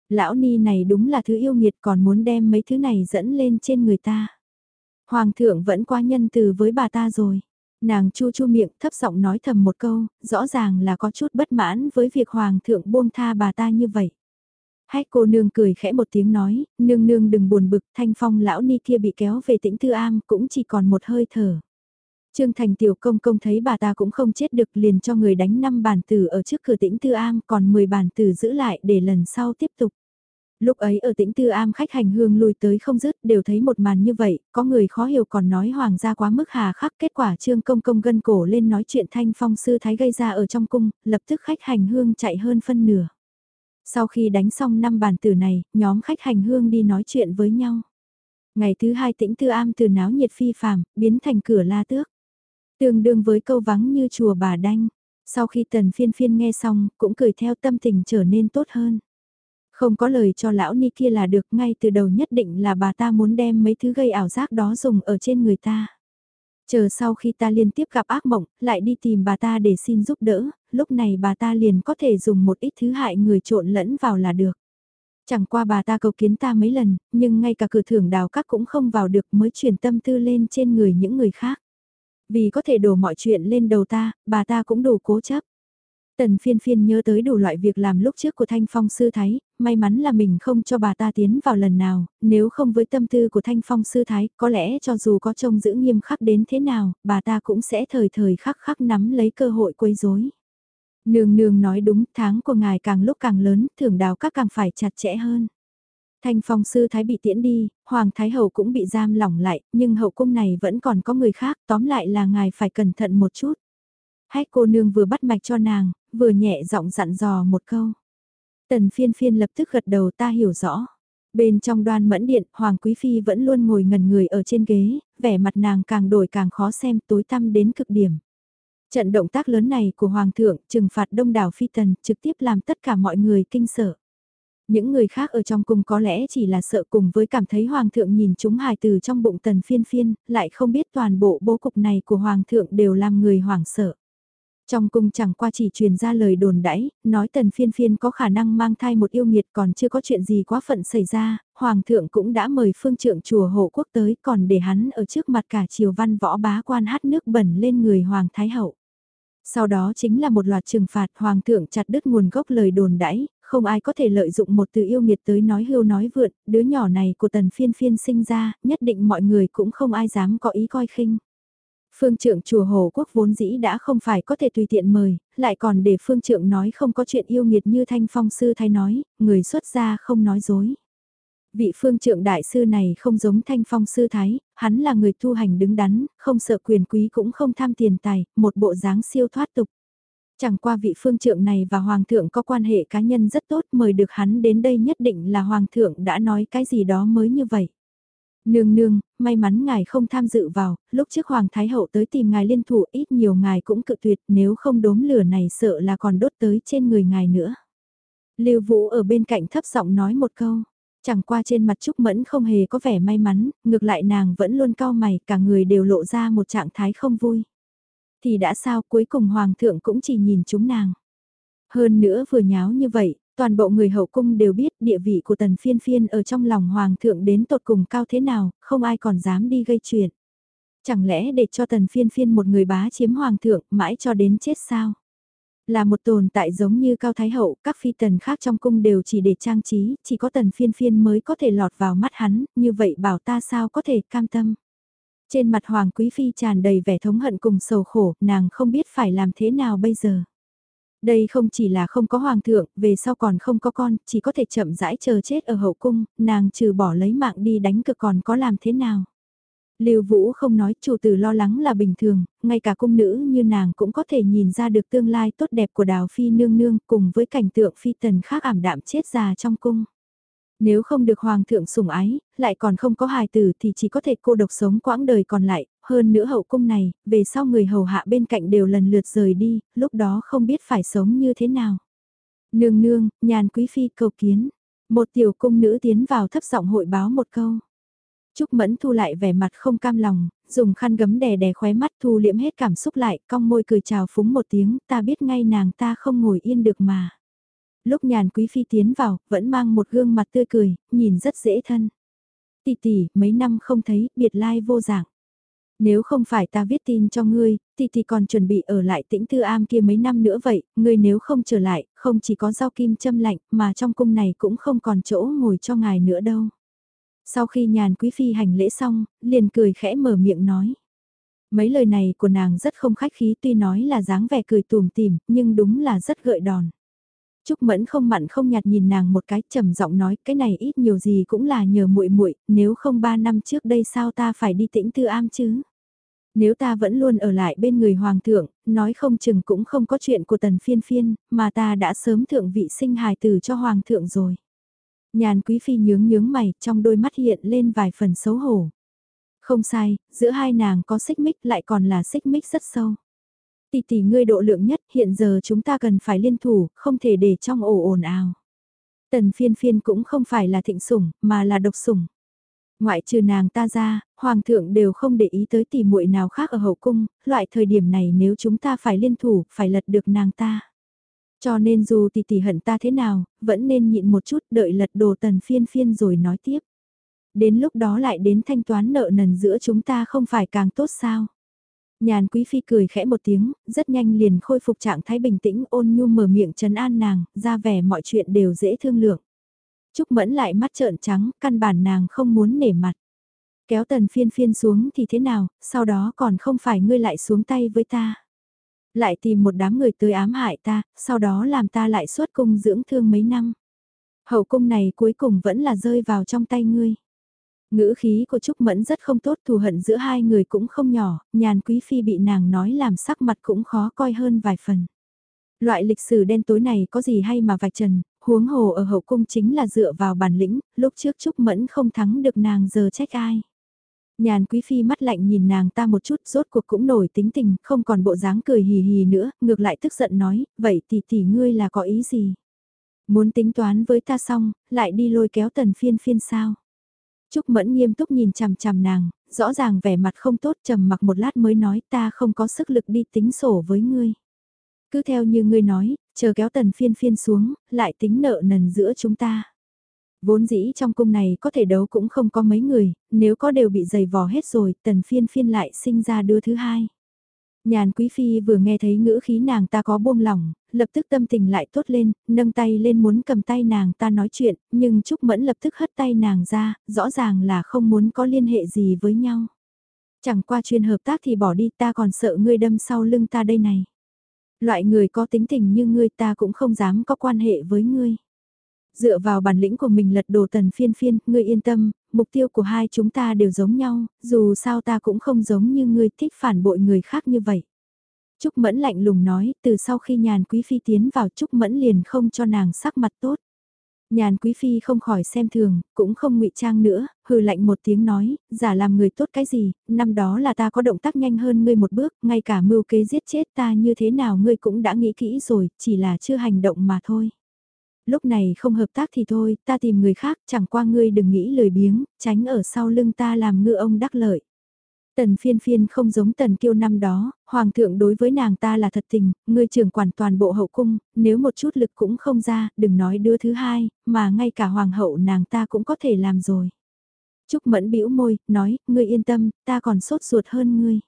Speaker 1: Lão ni này đúng là thứ yêu nghiệt còn muốn đem mấy thứ này dẫn lên trên người ta. Hoàng thượng vẫn quá nhân từ với bà ta rồi. Nàng chu chu miệng thấp giọng nói thầm một câu, rõ ràng là có chút bất mãn với việc hoàng thượng buông tha bà ta như vậy. Hách cô nương cười khẽ một tiếng nói, nương nương đừng buồn bực, thanh phong lão ni kia bị kéo về tĩnh tư am cũng chỉ còn một hơi thở. Trương Thành tiểu công công thấy bà ta cũng không chết được liền cho người đánh 5 bản tử ở trước cửa tĩnh tư am còn 10 bản tử giữ lại để lần sau tiếp tục. Lúc ấy ở tĩnh tư am khách hành hương lùi tới không dứt đều thấy một màn như vậy, có người khó hiểu còn nói hoàng gia quá mức hà khắc kết quả trương công công gân cổ lên nói chuyện thanh phong sư thái gây ra ở trong cung, lập tức khách hành hương chạy hơn phân nửa. Sau khi đánh xong năm bàn tử này, nhóm khách hành hương đi nói chuyện với nhau. Ngày thứ hai tĩnh tư am từ náo nhiệt phi phàm, biến thành cửa la tước. Tương đương với câu vắng như chùa bà đanh. Sau khi tần phiên phiên nghe xong, cũng cười theo tâm tình trở nên tốt hơn. Không có lời cho lão ni kia là được ngay từ đầu nhất định là bà ta muốn đem mấy thứ gây ảo giác đó dùng ở trên người ta. Chờ sau khi ta liên tiếp gặp ác mộng, lại đi tìm bà ta để xin giúp đỡ, lúc này bà ta liền có thể dùng một ít thứ hại người trộn lẫn vào là được. Chẳng qua bà ta cầu kiến ta mấy lần, nhưng ngay cả cửa thưởng đào các cũng không vào được mới chuyển tâm tư lên trên người những người khác. Vì có thể đổ mọi chuyện lên đầu ta, bà ta cũng đủ cố chấp. Tần phiên phiên nhớ tới đủ loại việc làm lúc trước của Thanh Phong Sư Thái, may mắn là mình không cho bà ta tiến vào lần nào, nếu không với tâm tư của Thanh Phong Sư Thái, có lẽ cho dù có trông giữ nghiêm khắc đến thế nào, bà ta cũng sẽ thời thời khắc khắc nắm lấy cơ hội quấy rối. Nương nương nói đúng, tháng của ngài càng lúc càng lớn, thưởng đào các càng phải chặt chẽ hơn. Thanh phong sư thái bị tiễn đi, hoàng thái hậu cũng bị giam lỏng lại, nhưng hậu cung này vẫn còn có người khác, tóm lại là ngài phải cẩn thận một chút. Hách cô nương vừa bắt mạch cho nàng, vừa nhẹ giọng dặn dò một câu. Tần phiên phiên lập tức gật đầu ta hiểu rõ. Bên trong đoan mẫn điện, Hoàng Quý Phi vẫn luôn ngồi ngần người ở trên ghế, vẻ mặt nàng càng đổi càng khó xem tối tăm đến cực điểm. Trận động tác lớn này của Hoàng thượng trừng phạt đông đảo Phi Tần trực tiếp làm tất cả mọi người kinh sợ. Những người khác ở trong cung có lẽ chỉ là sợ cùng với cảm thấy Hoàng thượng nhìn chúng hài từ trong bụng tần phiên phiên, lại không biết toàn bộ bố cục này của Hoàng thượng đều làm người hoảng sợ. Trong cung chẳng qua chỉ truyền ra lời đồn đãi, nói tần phiên phiên có khả năng mang thai một yêu nghiệt còn chưa có chuyện gì quá phận xảy ra, hoàng thượng cũng đã mời phương trượng chùa hộ quốc tới còn để hắn ở trước mặt cả triều văn võ bá quan hát nước bẩn lên người hoàng thái hậu. Sau đó chính là một loạt trừng phạt hoàng thượng chặt đứt nguồn gốc lời đồn đãi, không ai có thể lợi dụng một từ yêu nghiệt tới nói hưu nói vượn, đứa nhỏ này của tần phiên phiên sinh ra, nhất định mọi người cũng không ai dám có ý coi khinh. Phương trượng chùa Hồ Quốc vốn dĩ đã không phải có thể tùy tiện mời, lại còn để phương trượng nói không có chuyện yêu nghiệt như thanh phong sư thay nói, người xuất gia không nói dối. Vị phương trượng đại sư này không giống thanh phong sư thái, hắn là người tu hành đứng đắn, không sợ quyền quý cũng không tham tiền tài, một bộ dáng siêu thoát tục. Chẳng qua vị phương trượng này và hoàng thượng có quan hệ cá nhân rất tốt mời được hắn đến đây nhất định là hoàng thượng đã nói cái gì đó mới như vậy. Nương nương, may mắn ngài không tham dự vào, lúc trước Hoàng Thái Hậu tới tìm ngài liên thủ ít nhiều ngài cũng cự tuyệt nếu không đốm lửa này sợ là còn đốt tới trên người ngài nữa. Lưu Vũ ở bên cạnh thấp giọng nói một câu, chẳng qua trên mặt Trúc Mẫn không hề có vẻ may mắn, ngược lại nàng vẫn luôn cao mày, cả người đều lộ ra một trạng thái không vui. Thì đã sao cuối cùng Hoàng thượng cũng chỉ nhìn chúng nàng. Hơn nữa vừa nháo như vậy, Toàn bộ người hậu cung đều biết địa vị của tần phiên phiên ở trong lòng hoàng thượng đến tột cùng cao thế nào, không ai còn dám đi gây chuyện. Chẳng lẽ để cho tần phiên phiên một người bá chiếm hoàng thượng mãi cho đến chết sao? Là một tồn tại giống như Cao Thái Hậu, các phi tần khác trong cung đều chỉ để trang trí, chỉ có tần phiên phiên mới có thể lọt vào mắt hắn, như vậy bảo ta sao có thể cam tâm. Trên mặt Hoàng Quý Phi tràn đầy vẻ thống hận cùng sầu khổ, nàng không biết phải làm thế nào bây giờ. Đây không chỉ là không có hoàng thượng, về sau còn không có con, chỉ có thể chậm rãi chờ chết ở hậu cung, nàng trừ bỏ lấy mạng đi đánh cực còn có làm thế nào. Lưu Vũ không nói chủ tử lo lắng là bình thường, ngay cả cung nữ như nàng cũng có thể nhìn ra được tương lai tốt đẹp của đào phi nương nương cùng với cảnh tượng phi tần khác ảm đạm chết già trong cung. Nếu không được hoàng thượng sủng ái, lại còn không có hài tử thì chỉ có thể cô độc sống quãng đời còn lại, hơn nữa hậu cung này, về sau người hầu hạ bên cạnh đều lần lượt rời đi, lúc đó không biết phải sống như thế nào. Nương nương, nhàn quý phi cầu kiến, một tiểu cung nữ tiến vào thấp giọng hội báo một câu. Trúc Mẫn thu lại vẻ mặt không cam lòng, dùng khăn gấm đè đè khóe mắt thu liễm hết cảm xúc lại, cong môi cười chào phúng một tiếng, ta biết ngay nàng ta không ngồi yên được mà. Lúc nhàn quý phi tiến vào, vẫn mang một gương mặt tươi cười, nhìn rất dễ thân. Tỷ tỷ, mấy năm không thấy, biệt lai vô dạng. Nếu không phải ta viết tin cho ngươi, thì thì còn chuẩn bị ở lại tĩnh tư am kia mấy năm nữa vậy, ngươi nếu không trở lại, không chỉ có rau kim châm lạnh, mà trong cung này cũng không còn chỗ ngồi cho ngài nữa đâu. Sau khi nhàn quý phi hành lễ xong, liền cười khẽ mở miệng nói. Mấy lời này của nàng rất không khách khí tuy nói là dáng vẻ cười tùm tìm, nhưng đúng là rất gợi đòn. Trúc Mẫn không mặn không nhạt nhìn nàng một cái trầm giọng nói cái này ít nhiều gì cũng là nhờ muội muội nếu không ba năm trước đây sao ta phải đi tĩnh tư am chứ. Nếu ta vẫn luôn ở lại bên người hoàng thượng, nói không chừng cũng không có chuyện của tần phiên phiên, mà ta đã sớm thượng vị sinh hài tử cho hoàng thượng rồi. Nhàn quý phi nhướng nhướng mày, trong đôi mắt hiện lên vài phần xấu hổ. Không sai, giữa hai nàng có xích mích lại còn là xích mích rất sâu. Tỷ tỷ ngươi độ lượng nhất, hiện giờ chúng ta cần phải liên thủ, không thể để trong ổ ồn ào. Tần phiên phiên cũng không phải là thịnh sủng, mà là độc sủng. Ngoại trừ nàng ta ra, hoàng thượng đều không để ý tới tỷ muội nào khác ở hậu cung, loại thời điểm này nếu chúng ta phải liên thủ, phải lật được nàng ta. Cho nên dù tỷ tỷ hận ta thế nào, vẫn nên nhịn một chút đợi lật đồ tần phiên phiên rồi nói tiếp. Đến lúc đó lại đến thanh toán nợ nần giữa chúng ta không phải càng tốt sao. Nhàn quý phi cười khẽ một tiếng, rất nhanh liền khôi phục trạng thái bình tĩnh ôn nhu mở miệng trấn an nàng, ra vẻ mọi chuyện đều dễ thương lượng. Trúc mẫn lại mắt trợn trắng, căn bản nàng không muốn nể mặt. Kéo tần phiên phiên xuống thì thế nào, sau đó còn không phải ngươi lại xuống tay với ta. Lại tìm một đám người tới ám hại ta, sau đó làm ta lại suốt cung dưỡng thương mấy năm. Hậu cung này cuối cùng vẫn là rơi vào trong tay ngươi. Ngữ khí của Trúc Mẫn rất không tốt thù hận giữa hai người cũng không nhỏ, nhàn quý phi bị nàng nói làm sắc mặt cũng khó coi hơn vài phần. Loại lịch sử đen tối này có gì hay mà vạch trần, huống hồ ở hậu cung chính là dựa vào bản lĩnh, lúc trước Trúc Mẫn không thắng được nàng giờ trách ai. Nhàn quý phi mắt lạnh nhìn nàng ta một chút rốt cuộc cũng nổi tính tình, không còn bộ dáng cười hì hì nữa, ngược lại tức giận nói, vậy tỷ tỷ ngươi là có ý gì? Muốn tính toán với ta xong, lại đi lôi kéo tần phiên phiên sao? Trúc Mẫn nghiêm túc nhìn chằm chằm nàng, rõ ràng vẻ mặt không tốt trầm mặc một lát mới nói ta không có sức lực đi tính sổ với ngươi. Cứ theo như ngươi nói, chờ kéo tần phiên phiên xuống, lại tính nợ nần giữa chúng ta. Vốn dĩ trong cung này có thể đấu cũng không có mấy người, nếu có đều bị giày vò hết rồi, tần phiên phiên lại sinh ra đứa thứ hai. Nhàn quý phi vừa nghe thấy ngữ khí nàng ta có buông lỏng, lập tức tâm tình lại tốt lên, nâng tay lên muốn cầm tay nàng ta nói chuyện, nhưng Trúc Mẫn lập tức hất tay nàng ra, rõ ràng là không muốn có liên hệ gì với nhau. Chẳng qua chuyên hợp tác thì bỏ đi ta còn sợ ngươi đâm sau lưng ta đây này. Loại người có tính tình như ngươi ta cũng không dám có quan hệ với ngươi. Dựa vào bản lĩnh của mình lật đồ tần phiên phiên, ngươi yên tâm, mục tiêu của hai chúng ta đều giống nhau, dù sao ta cũng không giống như ngươi thích phản bội người khác như vậy. Trúc Mẫn lạnh lùng nói, từ sau khi nhàn quý phi tiến vào Trúc Mẫn liền không cho nàng sắc mặt tốt. Nhàn quý phi không khỏi xem thường, cũng không ngụy trang nữa, hừ lạnh một tiếng nói, giả làm người tốt cái gì, năm đó là ta có động tác nhanh hơn ngươi một bước, ngay cả mưu kế giết chết ta như thế nào ngươi cũng đã nghĩ kỹ rồi, chỉ là chưa hành động mà thôi lúc này không hợp tác thì thôi, ta tìm người khác, chẳng qua ngươi đừng nghĩ lời biếng, tránh ở sau lưng ta làm ngư ông đắc lợi. Tần phiên phiên không giống tần kiêu năm đó, hoàng thượng đối với nàng ta là thật tình, ngươi trưởng quản toàn bộ hậu cung, nếu một chút lực cũng không ra, đừng nói đứa thứ hai, mà ngay cả hoàng hậu nàng ta cũng có thể làm rồi. Trúc mẫn bĩu môi, nói, ngươi yên tâm, ta còn sốt ruột hơn ngươi.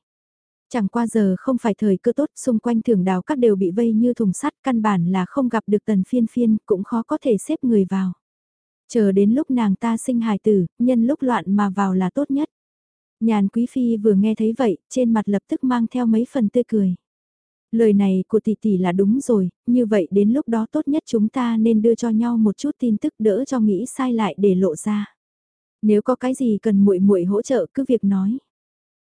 Speaker 1: Chẳng qua giờ không phải thời cơ tốt, xung quanh thường đào các đều bị vây như thùng sắt, căn bản là không gặp được tần phiên phiên, cũng khó có thể xếp người vào. Chờ đến lúc nàng ta sinh hài tử, nhân lúc loạn mà vào là tốt nhất. Nhàn quý phi vừa nghe thấy vậy, trên mặt lập tức mang theo mấy phần tươi cười. Lời này của tỷ tỷ là đúng rồi, như vậy đến lúc đó tốt nhất chúng ta nên đưa cho nhau một chút tin tức đỡ cho nghĩ sai lại để lộ ra. Nếu có cái gì cần muội muội hỗ trợ cứ việc nói.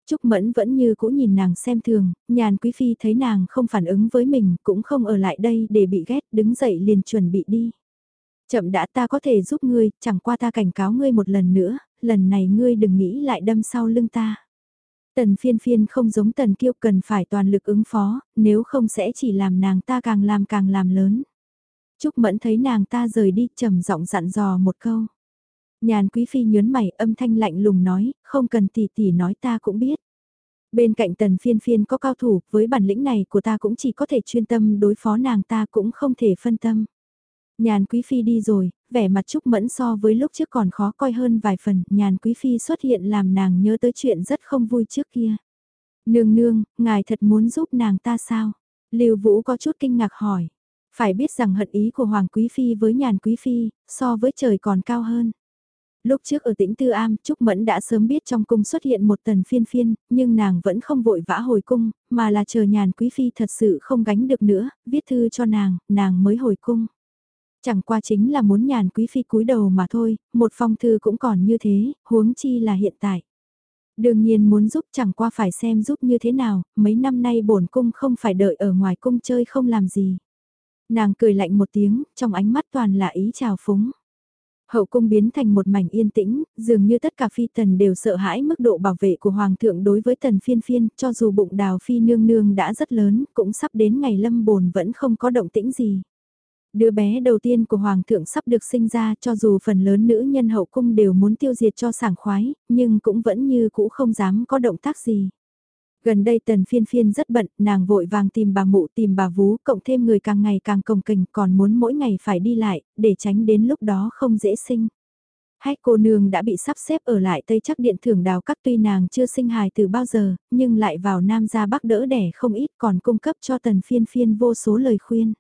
Speaker 1: Trúc Mẫn vẫn như cũ nhìn nàng xem thường, nhàn quý phi thấy nàng không phản ứng với mình, cũng không ở lại đây để bị ghét, đứng dậy liền chuẩn bị đi. Chậm đã ta có thể giúp ngươi, chẳng qua ta cảnh cáo ngươi một lần nữa, lần này ngươi đừng nghĩ lại đâm sau lưng ta. Tần phiên phiên không giống tần kiêu cần phải toàn lực ứng phó, nếu không sẽ chỉ làm nàng ta càng làm càng làm lớn. Trúc Mẫn thấy nàng ta rời đi trầm giọng dặn dò một câu. Nhàn quý phi nhớn mày âm thanh lạnh lùng nói, không cần tỷ tỷ nói ta cũng biết. Bên cạnh tần phiên phiên có cao thủ, với bản lĩnh này của ta cũng chỉ có thể chuyên tâm đối phó nàng ta cũng không thể phân tâm. Nhàn quý phi đi rồi, vẻ mặt Trúc Mẫn so với lúc trước còn khó coi hơn vài phần, nhàn quý phi xuất hiện làm nàng nhớ tới chuyện rất không vui trước kia. Nương nương, ngài thật muốn giúp nàng ta sao? Lưu Vũ có chút kinh ngạc hỏi. Phải biết rằng hận ý của Hoàng Quý Phi với nhàn Quý Phi, so với trời còn cao hơn. Lúc trước ở tĩnh Tư Am, Trúc Mẫn đã sớm biết trong cung xuất hiện một tần phiên phiên, nhưng nàng vẫn không vội vã hồi cung, mà là chờ nhàn Quý Phi thật sự không gánh được nữa, viết thư cho nàng, nàng mới hồi cung. Chẳng qua chính là muốn nhàn quý phi cúi đầu mà thôi, một phong thư cũng còn như thế, huống chi là hiện tại. Đương nhiên muốn giúp chẳng qua phải xem giúp như thế nào, mấy năm nay bổn cung không phải đợi ở ngoài cung chơi không làm gì. Nàng cười lạnh một tiếng, trong ánh mắt toàn là ý chào phúng. Hậu cung biến thành một mảnh yên tĩnh, dường như tất cả phi tần đều sợ hãi mức độ bảo vệ của hoàng thượng đối với tần phiên phiên, cho dù bụng đào phi nương nương đã rất lớn, cũng sắp đến ngày lâm bồn vẫn không có động tĩnh gì. Đứa bé đầu tiên của Hoàng thượng sắp được sinh ra cho dù phần lớn nữ nhân hậu cung đều muốn tiêu diệt cho sảng khoái, nhưng cũng vẫn như cũ không dám có động tác gì. Gần đây tần phiên phiên rất bận, nàng vội vàng tìm bà mụ tìm bà vú, cộng thêm người càng ngày càng cồng kềnh còn muốn mỗi ngày phải đi lại, để tránh đến lúc đó không dễ sinh. Hách cô nương đã bị sắp xếp ở lại Tây chắc điện thưởng đào các tuy nàng chưa sinh hài từ bao giờ, nhưng lại vào Nam ra Bắc đỡ đẻ không ít còn cung cấp cho tần phiên phiên vô số lời khuyên.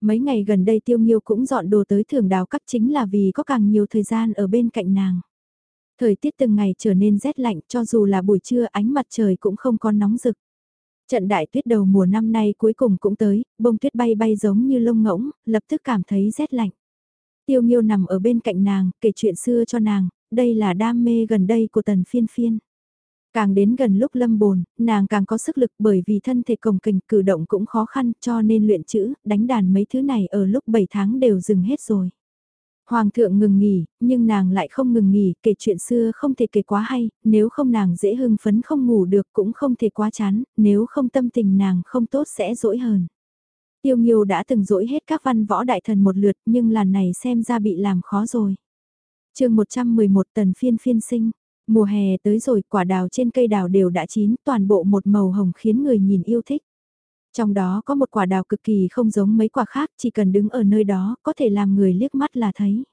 Speaker 1: Mấy ngày gần đây tiêu nghiêu cũng dọn đồ tới thưởng đào cắt chính là vì có càng nhiều thời gian ở bên cạnh nàng. Thời tiết từng ngày trở nên rét lạnh cho dù là buổi trưa ánh mặt trời cũng không có nóng rực. Trận đại tuyết đầu mùa năm nay cuối cùng cũng tới, bông tuyết bay bay giống như lông ngỗng, lập tức cảm thấy rét lạnh. Tiêu nghiêu nằm ở bên cạnh nàng, kể chuyện xưa cho nàng, đây là đam mê gần đây của tần phiên phiên. Càng đến gần lúc lâm bồn, nàng càng có sức lực bởi vì thân thể cồng kềnh cử động cũng khó khăn cho nên luyện chữ, đánh đàn mấy thứ này ở lúc 7 tháng đều dừng hết rồi. Hoàng thượng ngừng nghỉ, nhưng nàng lại không ngừng nghỉ, kể chuyện xưa không thể kể quá hay, nếu không nàng dễ hưng phấn không ngủ được cũng không thể quá chán, nếu không tâm tình nàng không tốt sẽ dỗi hờn. Tiêu Nghiêu đã từng dỗi hết các văn võ đại thần một lượt nhưng lần này xem ra bị làm khó rồi. chương 111 tần phiên phiên sinh, Mùa hè tới rồi quả đào trên cây đào đều đã chín toàn bộ một màu hồng khiến người nhìn yêu thích. Trong đó có một quả đào cực kỳ không giống mấy quả khác chỉ cần đứng ở nơi đó có thể làm người liếc mắt là thấy.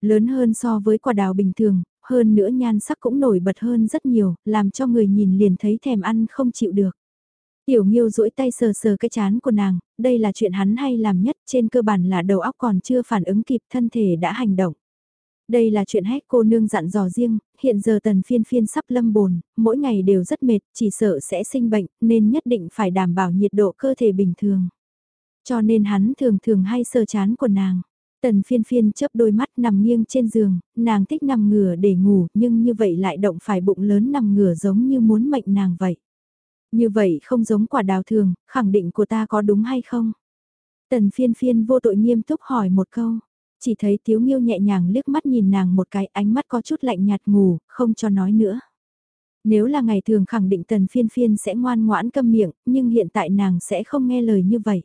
Speaker 1: Lớn hơn so với quả đào bình thường, hơn nữa nhan sắc cũng nổi bật hơn rất nhiều, làm cho người nhìn liền thấy thèm ăn không chịu được. Tiểu Nghiêu duỗi tay sờ sờ cái chán của nàng, đây là chuyện hắn hay làm nhất, trên cơ bản là đầu óc còn chưa phản ứng kịp thân thể đã hành động. Đây là chuyện hết cô nương dặn dò riêng, hiện giờ tần phiên phiên sắp lâm bồn, mỗi ngày đều rất mệt, chỉ sợ sẽ sinh bệnh, nên nhất định phải đảm bảo nhiệt độ cơ thể bình thường. Cho nên hắn thường thường hay sơ chán của nàng. Tần phiên phiên chớp đôi mắt nằm nghiêng trên giường, nàng thích nằm ngửa để ngủ, nhưng như vậy lại động phải bụng lớn nằm ngửa giống như muốn mệnh nàng vậy. Như vậy không giống quả đào thường, khẳng định của ta có đúng hay không? Tần phiên phiên vô tội nghiêm túc hỏi một câu. Chỉ thấy Tiếu Nghiêu nhẹ nhàng liếc mắt nhìn nàng một cái ánh mắt có chút lạnh nhạt ngủ, không cho nói nữa. Nếu là ngày thường khẳng định tần phiên phiên sẽ ngoan ngoãn câm miệng, nhưng hiện tại nàng sẽ không nghe lời như vậy.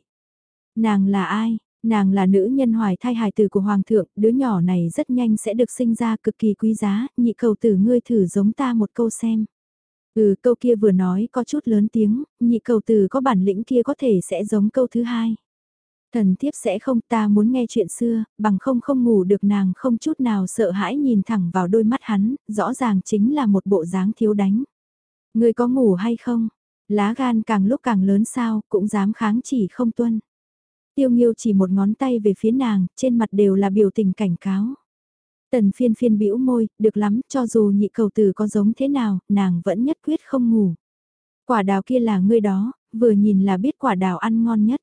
Speaker 1: Nàng là ai? Nàng là nữ nhân hoài thai hài tử của Hoàng thượng, đứa nhỏ này rất nhanh sẽ được sinh ra cực kỳ quý giá, nhị cầu tử ngươi thử giống ta một câu xem. Ừ câu kia vừa nói có chút lớn tiếng, nhị cầu tử có bản lĩnh kia có thể sẽ giống câu thứ hai. Thần thiếp sẽ không ta muốn nghe chuyện xưa, bằng không không ngủ được nàng không chút nào sợ hãi nhìn thẳng vào đôi mắt hắn, rõ ràng chính là một bộ dáng thiếu đánh. Người có ngủ hay không? Lá gan càng lúc càng lớn sao, cũng dám kháng chỉ không tuân. Tiêu nghiêu chỉ một ngón tay về phía nàng, trên mặt đều là biểu tình cảnh cáo. Tần phiên phiên bĩu môi, được lắm, cho dù nhị cầu tử có giống thế nào, nàng vẫn nhất quyết không ngủ. Quả đào kia là ngươi đó, vừa nhìn là biết quả đào ăn ngon nhất.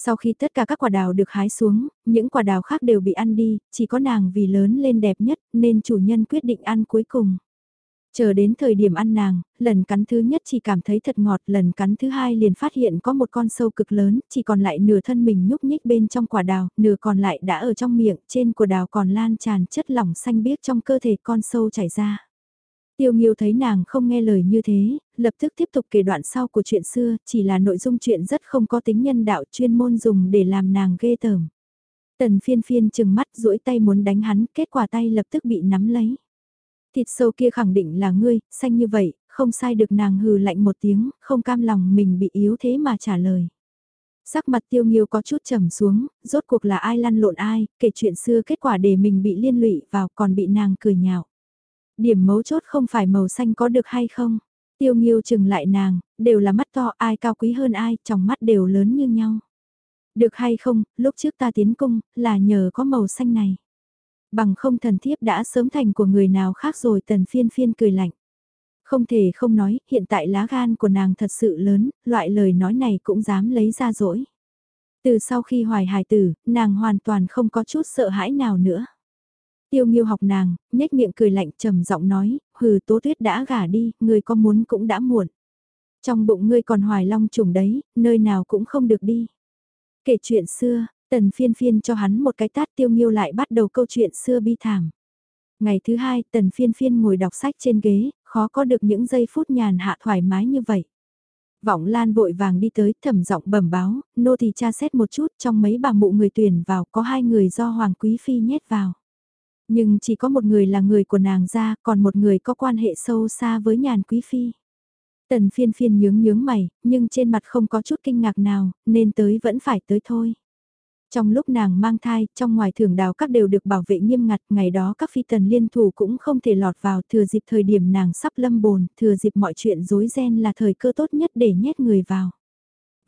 Speaker 1: Sau khi tất cả các quả đào được hái xuống, những quả đào khác đều bị ăn đi, chỉ có nàng vì lớn lên đẹp nhất nên chủ nhân quyết định ăn cuối cùng. Chờ đến thời điểm ăn nàng, lần cắn thứ nhất chỉ cảm thấy thật ngọt, lần cắn thứ hai liền phát hiện có một con sâu cực lớn, chỉ còn lại nửa thân mình nhúc nhích bên trong quả đào, nửa còn lại đã ở trong miệng, trên của đào còn lan tràn chất lỏng xanh biếc trong cơ thể con sâu chảy ra. Tiêu Nghiêu thấy nàng không nghe lời như thế, lập tức tiếp tục kể đoạn sau của chuyện xưa, chỉ là nội dung chuyện rất không có tính nhân đạo chuyên môn dùng để làm nàng ghê tởm. Tần phiên phiên chừng mắt duỗi tay muốn đánh hắn, kết quả tay lập tức bị nắm lấy. Thịt sâu kia khẳng định là ngươi, xanh như vậy, không sai được nàng hừ lạnh một tiếng, không cam lòng mình bị yếu thế mà trả lời. Sắc mặt tiêu nghiêu có chút trầm xuống, rốt cuộc là ai lăn lộn ai, kể chuyện xưa kết quả để mình bị liên lụy vào còn bị nàng cười nhạo. Điểm mấu chốt không phải màu xanh có được hay không? Tiêu nghiêu chừng lại nàng, đều là mắt to ai cao quý hơn ai, trong mắt đều lớn như nhau. Được hay không, lúc trước ta tiến cung, là nhờ có màu xanh này. Bằng không thần thiếp đã sớm thành của người nào khác rồi tần phiên phiên cười lạnh. Không thể không nói, hiện tại lá gan của nàng thật sự lớn, loại lời nói này cũng dám lấy ra dỗi. Từ sau khi hoài hài tử, nàng hoàn toàn không có chút sợ hãi nào nữa. Tiêu nghiêu học nàng, nhếch miệng cười lạnh trầm giọng nói, hừ tố tuyết đã gả đi, người có muốn cũng đã muộn. Trong bụng ngươi còn hoài long trùng đấy, nơi nào cũng không được đi. Kể chuyện xưa, tần phiên phiên cho hắn một cái tát tiêu nghiêu lại bắt đầu câu chuyện xưa bi thảm. Ngày thứ hai, tần phiên phiên ngồi đọc sách trên ghế, khó có được những giây phút nhàn hạ thoải mái như vậy. Vọng Lan vội vàng đi tới thẩm giọng bẩm báo, nô thì tra xét một chút trong mấy bà mụ người tuyển vào có hai người do Hoàng Quý Phi nhét vào. Nhưng chỉ có một người là người của nàng ra, còn một người có quan hệ sâu xa với nhàn quý phi. Tần phiên phiên nhướng nhướng mày, nhưng trên mặt không có chút kinh ngạc nào, nên tới vẫn phải tới thôi. Trong lúc nàng mang thai, trong ngoài thưởng đào các đều được bảo vệ nghiêm ngặt, ngày đó các phi tần liên thủ cũng không thể lọt vào thừa dịp thời điểm nàng sắp lâm bồn, thừa dịp mọi chuyện rối ren là thời cơ tốt nhất để nhét người vào.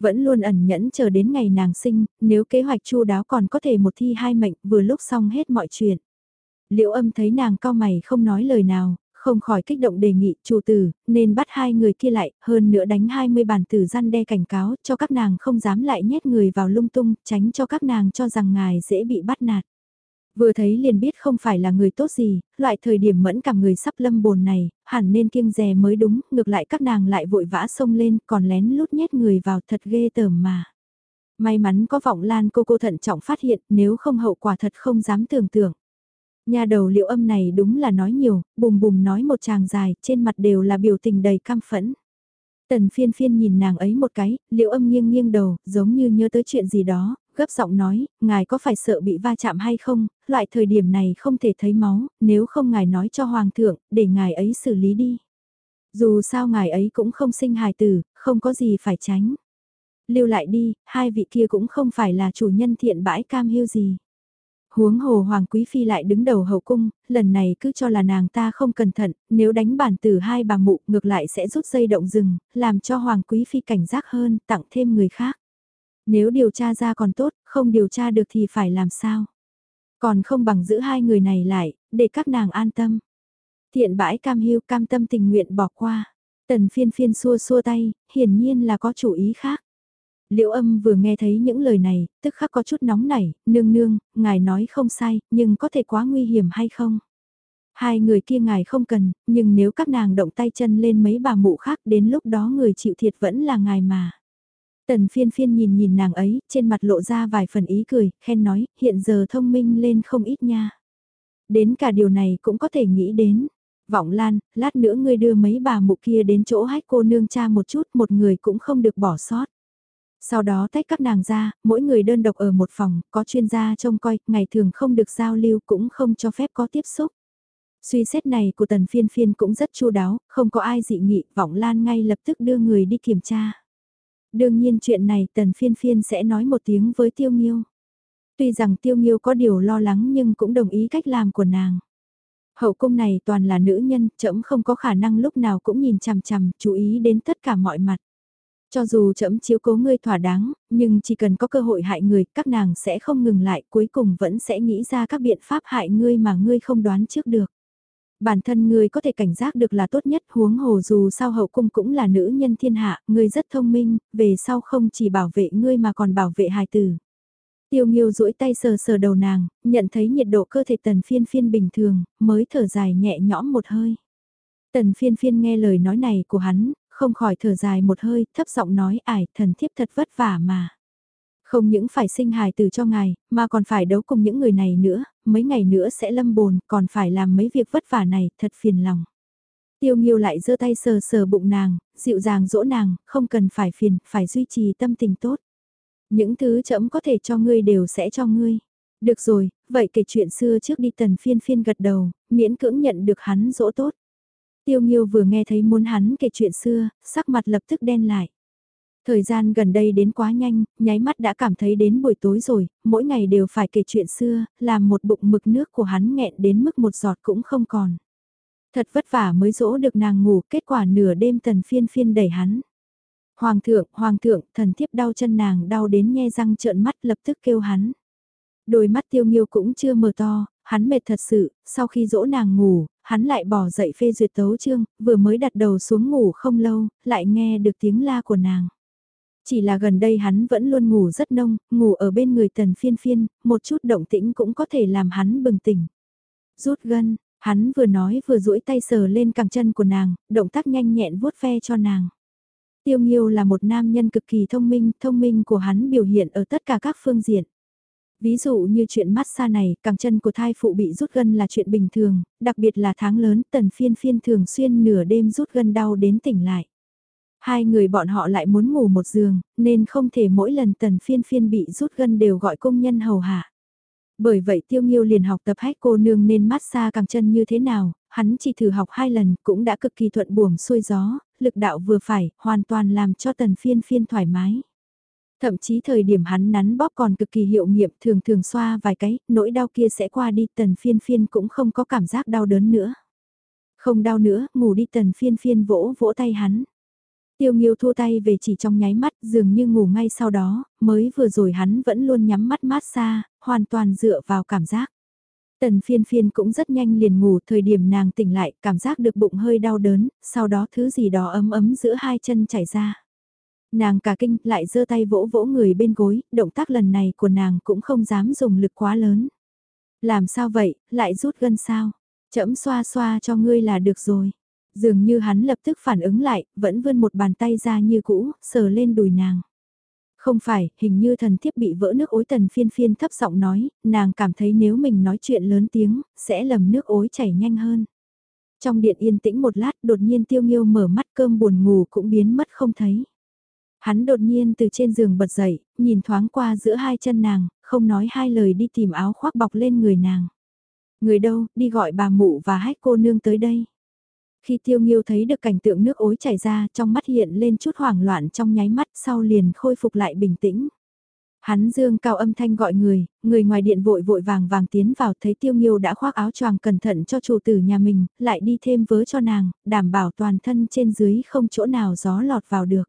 Speaker 1: Vẫn luôn ẩn nhẫn chờ đến ngày nàng sinh, nếu kế hoạch chu đáo còn có thể một thi hai mệnh vừa lúc xong hết mọi chuyện. Liễu âm thấy nàng cao mày không nói lời nào, không khỏi kích động đề nghị chủ tử, nên bắt hai người kia lại, hơn nữa đánh 20 bản tử gian đe cảnh cáo cho các nàng không dám lại nhét người vào lung tung, tránh cho các nàng cho rằng ngài dễ bị bắt nạt. Vừa thấy liền biết không phải là người tốt gì, loại thời điểm mẫn cảm người sắp lâm bồn này, hẳn nên kiêng dè mới đúng, ngược lại các nàng lại vội vã xông lên còn lén lút nhét người vào thật ghê tởm mà. May mắn có vọng lan cô cô thận trọng phát hiện nếu không hậu quả thật không dám tưởng tượng. Nhà đầu liệu âm này đúng là nói nhiều, bùm bùm nói một chàng dài, trên mặt đều là biểu tình đầy cam phẫn. Tần phiên phiên nhìn nàng ấy một cái, liệu âm nghiêng nghiêng đầu, giống như nhớ tới chuyện gì đó, gấp giọng nói, ngài có phải sợ bị va chạm hay không, loại thời điểm này không thể thấy máu, nếu không ngài nói cho hoàng thượng, để ngài ấy xử lý đi. Dù sao ngài ấy cũng không sinh hài tử, không có gì phải tránh. Lưu lại đi, hai vị kia cũng không phải là chủ nhân thiện bãi cam hiu gì. Huống hồ Hoàng Quý Phi lại đứng đầu hậu cung, lần này cứ cho là nàng ta không cẩn thận, nếu đánh bản từ hai bà mụ ngược lại sẽ rút dây động rừng, làm cho Hoàng Quý Phi cảnh giác hơn, tặng thêm người khác. Nếu điều tra ra còn tốt, không điều tra được thì phải làm sao? Còn không bằng giữ hai người này lại, để các nàng an tâm. Thiện bãi cam hiu cam tâm tình nguyện bỏ qua. Tần phiên phiên xua xua tay, hiển nhiên là có chủ ý khác. Liễu âm vừa nghe thấy những lời này, tức khắc có chút nóng nảy, nương nương, ngài nói không sai, nhưng có thể quá nguy hiểm hay không? Hai người kia ngài không cần, nhưng nếu các nàng động tay chân lên mấy bà mụ khác đến lúc đó người chịu thiệt vẫn là ngài mà. Tần phiên phiên nhìn nhìn nàng ấy, trên mặt lộ ra vài phần ý cười, khen nói, hiện giờ thông minh lên không ít nha. Đến cả điều này cũng có thể nghĩ đến. Vọng Lan, lát nữa ngươi đưa mấy bà mụ kia đến chỗ hách cô nương cha một chút, một người cũng không được bỏ sót. Sau đó tách các nàng ra, mỗi người đơn độc ở một phòng, có chuyên gia trông coi, ngày thường không được giao lưu cũng không cho phép có tiếp xúc. Suy xét này của tần phiên phiên cũng rất chu đáo, không có ai dị nghị, vọng lan ngay lập tức đưa người đi kiểm tra. Đương nhiên chuyện này tần phiên phiên sẽ nói một tiếng với tiêu nghiêu. Tuy rằng tiêu nghiêu có điều lo lắng nhưng cũng đồng ý cách làm của nàng. Hậu cung này toàn là nữ nhân, chậm không có khả năng lúc nào cũng nhìn chằm chằm, chú ý đến tất cả mọi mặt. Cho dù chậm chiếu cố ngươi thỏa đáng, nhưng chỉ cần có cơ hội hại người, các nàng sẽ không ngừng lại, cuối cùng vẫn sẽ nghĩ ra các biện pháp hại ngươi mà ngươi không đoán trước được. Bản thân ngươi có thể cảnh giác được là tốt nhất huống hồ dù sao hậu cung cũng là nữ nhân thiên hạ, ngươi rất thông minh, về sau không chỉ bảo vệ ngươi mà còn bảo vệ hài tử. Tiêu Nghiêu duỗi tay sờ sờ đầu nàng, nhận thấy nhiệt độ cơ thể tần phiên phiên bình thường, mới thở dài nhẹ nhõm một hơi. Tần phiên phiên nghe lời nói này của hắn, không khỏi thở dài một hơi, thấp giọng nói ải, thần thiếp thật vất vả mà. Không những phải sinh hài từ cho ngài, mà còn phải đấu cùng những người này nữa, mấy ngày nữa sẽ lâm bồn, còn phải làm mấy việc vất vả này, thật phiền lòng. Tiêu Nghiêu lại giơ tay sờ sờ bụng nàng, dịu dàng dỗ nàng, không cần phải phiền, phải duy trì tâm tình tốt. Những thứ chậm có thể cho ngươi đều sẽ cho ngươi. Được rồi, vậy kể chuyện xưa trước đi tần phiên phiên gật đầu, miễn cưỡng nhận được hắn dỗ tốt. Tiêu Nghiêu vừa nghe thấy muốn hắn kể chuyện xưa, sắc mặt lập tức đen lại. Thời gian gần đây đến quá nhanh, nháy mắt đã cảm thấy đến buổi tối rồi, mỗi ngày đều phải kể chuyện xưa, làm một bụng mực nước của hắn nghẹn đến mức một giọt cũng không còn. Thật vất vả mới dỗ được nàng ngủ, kết quả nửa đêm tần phiên phiên đẩy hắn. Hoàng thượng, hoàng thượng, thần thiếp đau chân nàng đau đến nhe răng trợn mắt lập tức kêu hắn. Đôi mắt tiêu nghiêu cũng chưa mở to, hắn mệt thật sự, sau khi dỗ nàng ngủ, hắn lại bỏ dậy phê duyệt tấu chương, vừa mới đặt đầu xuống ngủ không lâu, lại nghe được tiếng la của nàng. Chỉ là gần đây hắn vẫn luôn ngủ rất nông, ngủ ở bên người tần phiên phiên, một chút động tĩnh cũng có thể làm hắn bừng tỉnh. Rút gân, hắn vừa nói vừa duỗi tay sờ lên cẳng chân của nàng, động tác nhanh nhẹn vuốt ve cho nàng. Tiêu Nghiêu là một nam nhân cực kỳ thông minh, thông minh của hắn biểu hiện ở tất cả các phương diện. Ví dụ như chuyện massage này, cẳng chân của thai phụ bị rút gân là chuyện bình thường, đặc biệt là tháng lớn tần phiên phiên thường xuyên nửa đêm rút gân đau đến tỉnh lại. Hai người bọn họ lại muốn ngủ một giường, nên không thể mỗi lần tần phiên phiên bị rút gân đều gọi công nhân hầu hạ. Bởi vậy tiêu nghiêu liền học tập hách cô nương nên massage cẳng chân như thế nào, hắn chỉ thử học hai lần cũng đã cực kỳ thuận buồm xuôi gió, lực đạo vừa phải, hoàn toàn làm cho tần phiên phiên thoải mái. Thậm chí thời điểm hắn nắn bóp còn cực kỳ hiệu nghiệm thường thường xoa vài cái, nỗi đau kia sẽ qua đi tần phiên phiên cũng không có cảm giác đau đớn nữa. Không đau nữa, ngủ đi tần phiên phiên vỗ vỗ tay hắn. Tiêu Nghiêu thua tay về chỉ trong nháy mắt, dường như ngủ ngay sau đó, mới vừa rồi hắn vẫn luôn nhắm mắt mát xa, hoàn toàn dựa vào cảm giác. Tần phiên phiên cũng rất nhanh liền ngủ, thời điểm nàng tỉnh lại, cảm giác được bụng hơi đau đớn, sau đó thứ gì đó ấm ấm giữa hai chân chảy ra. Nàng cả kinh lại giơ tay vỗ vỗ người bên gối, động tác lần này của nàng cũng không dám dùng lực quá lớn. Làm sao vậy, lại rút gân sao? Chấm xoa xoa cho ngươi là được rồi. Dường như hắn lập tức phản ứng lại, vẫn vươn một bàn tay ra như cũ, sờ lên đùi nàng. Không phải, hình như thần thiếp bị vỡ nước ối tần phiên phiên thấp giọng nói, nàng cảm thấy nếu mình nói chuyện lớn tiếng, sẽ lầm nước ối chảy nhanh hơn. Trong điện yên tĩnh một lát đột nhiên tiêu nghiêu mở mắt cơm buồn ngủ cũng biến mất không thấy. Hắn đột nhiên từ trên giường bật dậy, nhìn thoáng qua giữa hai chân nàng, không nói hai lời đi tìm áo khoác bọc lên người nàng. Người đâu, đi gọi bà mụ và hách cô nương tới đây. Khi tiêu nghiêu thấy được cảnh tượng nước ối chảy ra trong mắt hiện lên chút hoảng loạn trong nháy mắt sau liền khôi phục lại bình tĩnh. Hắn dương cao âm thanh gọi người, người ngoài điện vội vội vàng vàng tiến vào thấy tiêu nghiêu đã khoác áo choàng cẩn thận cho chủ tử nhà mình, lại đi thêm vớ cho nàng, đảm bảo toàn thân trên dưới không chỗ nào gió lọt vào được.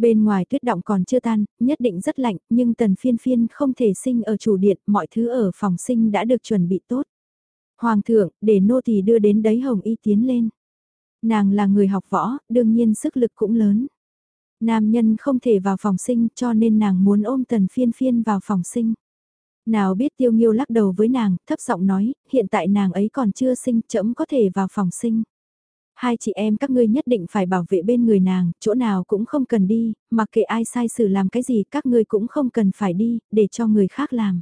Speaker 1: Bên ngoài tuyết động còn chưa tan, nhất định rất lạnh, nhưng tần phiên phiên không thể sinh ở chủ điện, mọi thứ ở phòng sinh đã được chuẩn bị tốt. Hoàng thượng, để nô tỳ đưa đến đấy hồng y tiến lên. Nàng là người học võ, đương nhiên sức lực cũng lớn. Nam nhân không thể vào phòng sinh cho nên nàng muốn ôm tần phiên phiên vào phòng sinh. Nào biết tiêu nghiêu lắc đầu với nàng, thấp giọng nói, hiện tại nàng ấy còn chưa sinh, chậm có thể vào phòng sinh. Hai chị em các ngươi nhất định phải bảo vệ bên người nàng, chỗ nào cũng không cần đi, mặc kệ ai sai xử làm cái gì các ngươi cũng không cần phải đi, để cho người khác làm.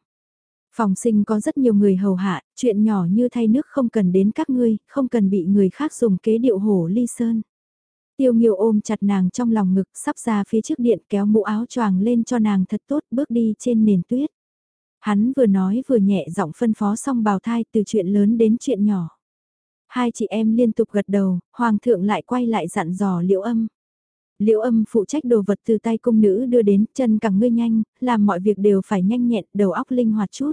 Speaker 1: Phòng sinh có rất nhiều người hầu hạ, chuyện nhỏ như thay nước không cần đến các ngươi, không cần bị người khác dùng kế điệu hổ ly sơn. Tiêu Nghiêu ôm chặt nàng trong lòng ngực, sắp ra phía trước điện kéo mũ áo choàng lên cho nàng thật tốt bước đi trên nền tuyết. Hắn vừa nói vừa nhẹ giọng phân phó xong bào thai từ chuyện lớn đến chuyện nhỏ. Hai chị em liên tục gật đầu, hoàng thượng lại quay lại dặn dò liễu âm. Liễu âm phụ trách đồ vật từ tay cung nữ đưa đến chân càng ngươi nhanh, làm mọi việc đều phải nhanh nhẹn, đầu óc linh hoạt chút.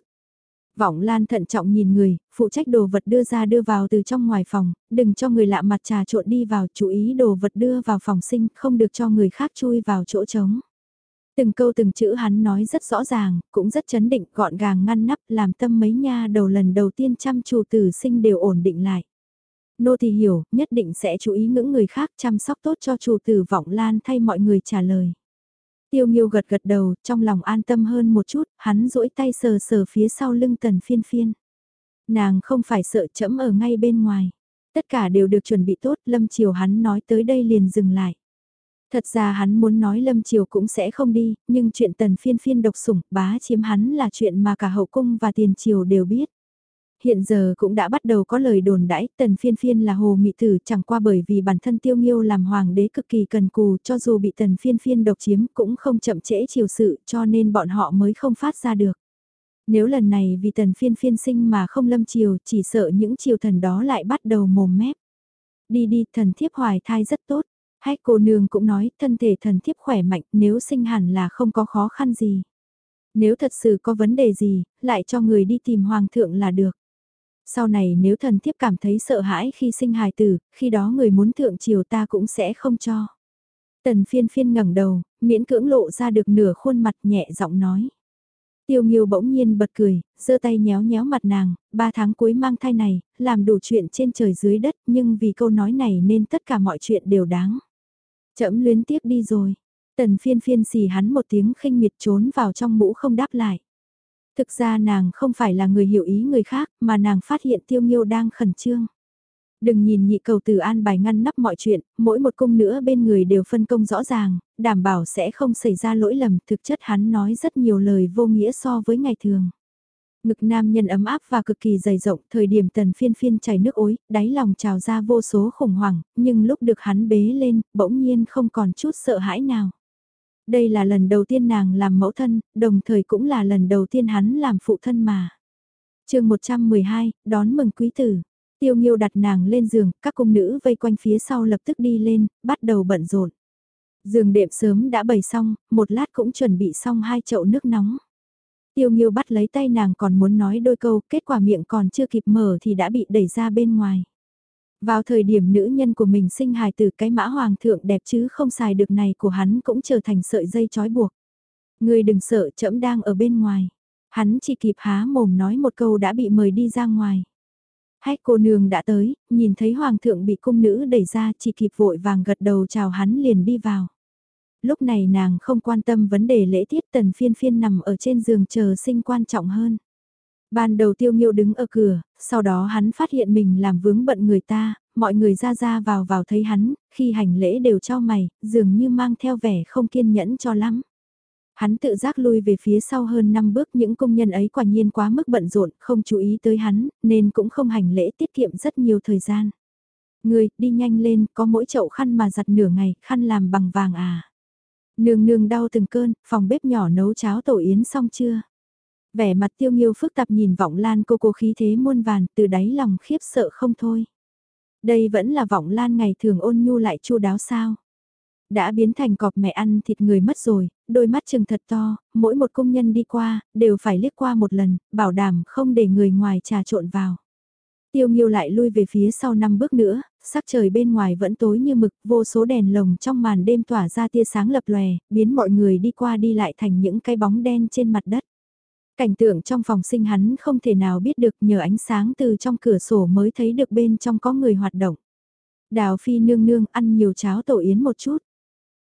Speaker 1: Vọng Lan thận trọng nhìn người, phụ trách đồ vật đưa ra đưa vào từ trong ngoài phòng, đừng cho người lạ mặt trà trộn đi vào, chú ý đồ vật đưa vào phòng sinh, không được cho người khác chui vào chỗ trống. Từng câu từng chữ hắn nói rất rõ ràng, cũng rất chấn định, gọn gàng ngăn nắp, làm tâm mấy nha đầu lần đầu tiên chăm chủ tử sinh đều ổn định lại. Nô thì hiểu, nhất định sẽ chú ý ngưỡng người khác chăm sóc tốt cho chủ tử Vọng Lan thay mọi người trả lời. Tiêu Nghiêu gật gật đầu, trong lòng an tâm hơn một chút, hắn duỗi tay sờ sờ phía sau lưng tần phiên phiên. Nàng không phải sợ chẫm ở ngay bên ngoài. Tất cả đều được chuẩn bị tốt, Lâm Triều hắn nói tới đây liền dừng lại. Thật ra hắn muốn nói Lâm Triều cũng sẽ không đi, nhưng chuyện tần phiên phiên độc sủng, bá chiếm hắn là chuyện mà cả hậu cung và tiền triều đều biết. Hiện giờ cũng đã bắt đầu có lời đồn đãi, tần phiên phiên là hồ mị tử chẳng qua bởi vì bản thân tiêu nghiêu làm hoàng đế cực kỳ cần cù cho dù bị tần phiên phiên độc chiếm cũng không chậm trễ chiều sự cho nên bọn họ mới không phát ra được. Nếu lần này vì tần phiên phiên sinh mà không lâm chiều chỉ sợ những triều thần đó lại bắt đầu mồm mép. Đi đi thần thiếp hoài thai rất tốt. Hách cô nương cũng nói thân thể thần thiếp khỏe mạnh nếu sinh hẳn là không có khó khăn gì. Nếu thật sự có vấn đề gì, lại cho người đi tìm hoàng thượng là được. Sau này nếu thần thiếp cảm thấy sợ hãi khi sinh hài tử, khi đó người muốn thượng triều ta cũng sẽ không cho. Tần phiên phiên ngẩng đầu, miễn cưỡng lộ ra được nửa khuôn mặt nhẹ giọng nói. Tiêu Nghiêu bỗng nhiên bật cười, giơ tay nhéo nhéo mặt nàng, ba tháng cuối mang thai này, làm đủ chuyện trên trời dưới đất nhưng vì câu nói này nên tất cả mọi chuyện đều đáng. Chậm luyến tiếc đi rồi. Tần phiên phiên xì hắn một tiếng khinh miệt trốn vào trong mũ không đáp lại. Thực ra nàng không phải là người hiểu ý người khác mà nàng phát hiện tiêu nghiêu đang khẩn trương. Đừng nhìn nhị cầu từ an bài ngăn nắp mọi chuyện, mỗi một cung nữa bên người đều phân công rõ ràng, đảm bảo sẽ không xảy ra lỗi lầm, thực chất hắn nói rất nhiều lời vô nghĩa so với ngày thường. Ngực nam nhân ấm áp và cực kỳ dày rộng, thời điểm tần phiên phiên chảy nước ối, đáy lòng trào ra vô số khủng hoảng, nhưng lúc được hắn bế lên, bỗng nhiên không còn chút sợ hãi nào. Đây là lần đầu tiên nàng làm mẫu thân, đồng thời cũng là lần đầu tiên hắn làm phụ thân mà. chương 112, đón mừng quý tử. Tiêu Nghiêu đặt nàng lên giường, các cung nữ vây quanh phía sau lập tức đi lên, bắt đầu bận rộn. Giường đệm sớm đã bày xong, một lát cũng chuẩn bị xong hai chậu nước nóng. Tiêu Nghiêu bắt lấy tay nàng còn muốn nói đôi câu, kết quả miệng còn chưa kịp mở thì đã bị đẩy ra bên ngoài. Vào thời điểm nữ nhân của mình sinh hài từ cái mã hoàng thượng đẹp chứ không xài được này của hắn cũng trở thành sợi dây trói buộc. Người đừng sợ trẫm đang ở bên ngoài. Hắn chỉ kịp há mồm nói một câu đã bị mời đi ra ngoài. Hách cô nương đã tới, nhìn thấy hoàng thượng bị cung nữ đẩy ra chỉ kịp vội vàng gật đầu chào hắn liền đi vào. Lúc này nàng không quan tâm vấn đề lễ tiết tần phiên phiên nằm ở trên giường chờ sinh quan trọng hơn. Ban đầu tiêu nghiêu đứng ở cửa, sau đó hắn phát hiện mình làm vướng bận người ta, mọi người ra ra vào vào thấy hắn, khi hành lễ đều cho mày, dường như mang theo vẻ không kiên nhẫn cho lắm. Hắn tự giác lui về phía sau hơn 5 bước những công nhân ấy quả nhiên quá mức bận rộn, không chú ý tới hắn, nên cũng không hành lễ tiết kiệm rất nhiều thời gian. Người, đi nhanh lên, có mỗi chậu khăn mà giặt nửa ngày, khăn làm bằng vàng à. Nương nương đau từng cơn, phòng bếp nhỏ nấu cháo tổ yến xong chưa? Vẻ mặt tiêu nghiêu phức tạp nhìn vọng lan cô cô khí thế muôn vàn, từ đáy lòng khiếp sợ không thôi. Đây vẫn là vọng lan ngày thường ôn nhu lại chu đáo sao? Đã biến thành cọp mẹ ăn thịt người mất rồi, đôi mắt chừng thật to, mỗi một công nhân đi qua, đều phải liếc qua một lần, bảo đảm không để người ngoài trà trộn vào. Tiêu Nghiêu lại lui về phía sau năm bước nữa, sắc trời bên ngoài vẫn tối như mực, vô số đèn lồng trong màn đêm tỏa ra tia sáng lập lòe, biến mọi người đi qua đi lại thành những cái bóng đen trên mặt đất. Cảnh tượng trong phòng sinh hắn không thể nào biết được nhờ ánh sáng từ trong cửa sổ mới thấy được bên trong có người hoạt động. Đào phi nương nương ăn nhiều cháo tổ yến một chút.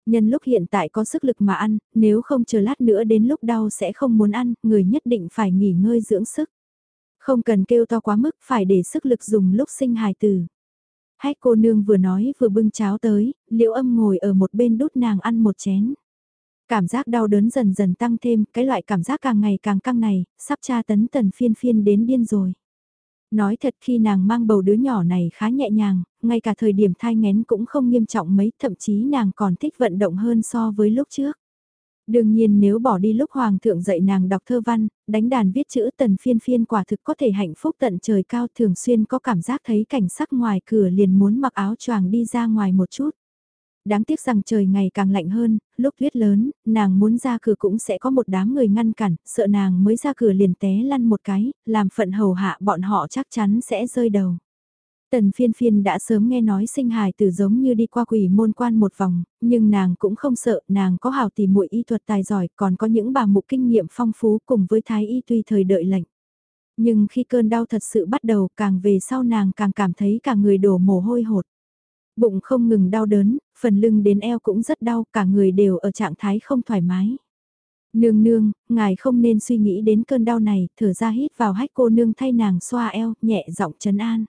Speaker 1: Nhân lúc hiện tại có sức lực mà ăn, nếu không chờ lát nữa đến lúc đau sẽ không muốn ăn, người nhất định phải nghỉ ngơi dưỡng sức. Không cần kêu to quá mức, phải để sức lực dùng lúc sinh hài tử. Hách cô nương vừa nói vừa bưng cháo tới, liễu âm ngồi ở một bên đút nàng ăn một chén. Cảm giác đau đớn dần dần tăng thêm, cái loại cảm giác càng ngày càng căng này, sắp tra tấn tần phiên phiên đến điên rồi. Nói thật khi nàng mang bầu đứa nhỏ này khá nhẹ nhàng, ngay cả thời điểm thai ngén cũng không nghiêm trọng mấy, thậm chí nàng còn thích vận động hơn so với lúc trước. Đương nhiên nếu bỏ đi lúc hoàng thượng dạy nàng đọc thơ văn, đánh đàn viết chữ tần phiên phiên quả thực có thể hạnh phúc tận trời cao thường xuyên có cảm giác thấy cảnh sắc ngoài cửa liền muốn mặc áo choàng đi ra ngoài một chút. Đáng tiếc rằng trời ngày càng lạnh hơn, lúc tuyết lớn, nàng muốn ra cửa cũng sẽ có một đám người ngăn cản, sợ nàng mới ra cửa liền té lăn một cái, làm phận hầu hạ bọn họ chắc chắn sẽ rơi đầu. Tần phiên phiên đã sớm nghe nói sinh hài tử giống như đi qua quỷ môn quan một vòng, nhưng nàng cũng không sợ, nàng có hào tìm muội y thuật tài giỏi, còn có những bà mục kinh nghiệm phong phú cùng với thái y tùy thời đợi lệnh. Nhưng khi cơn đau thật sự bắt đầu càng về sau nàng càng cảm thấy cả người đổ mồ hôi hột. Bụng không ngừng đau đớn, phần lưng đến eo cũng rất đau, cả người đều ở trạng thái không thoải mái. Nương nương, ngài không nên suy nghĩ đến cơn đau này, thở ra hít vào hách cô nương thay nàng xoa eo, nhẹ giọng trấn an.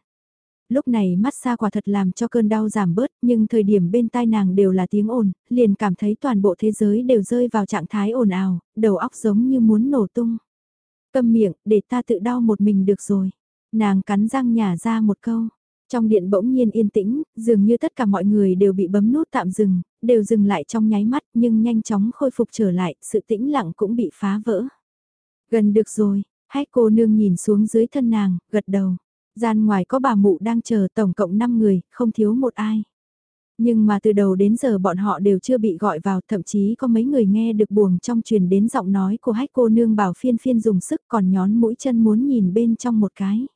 Speaker 1: Lúc này mắt xa quả thật làm cho cơn đau giảm bớt, nhưng thời điểm bên tai nàng đều là tiếng ồn, liền cảm thấy toàn bộ thế giới đều rơi vào trạng thái ồn ào, đầu óc giống như muốn nổ tung. Câm miệng, để ta tự đau một mình được rồi. Nàng cắn răng nhả ra một câu. Trong điện bỗng nhiên yên tĩnh, dường như tất cả mọi người đều bị bấm nút tạm dừng, đều dừng lại trong nháy mắt nhưng nhanh chóng khôi phục trở lại, sự tĩnh lặng cũng bị phá vỡ. Gần được rồi, hai cô nương nhìn xuống dưới thân nàng, gật đầu. Gian ngoài có bà mụ đang chờ tổng cộng 5 người, không thiếu một ai. Nhưng mà từ đầu đến giờ bọn họ đều chưa bị gọi vào, thậm chí có mấy người nghe được buồng trong truyền đến giọng nói của hách cô nương bảo phiên phiên dùng sức còn nhón mũi chân muốn nhìn bên trong một cái.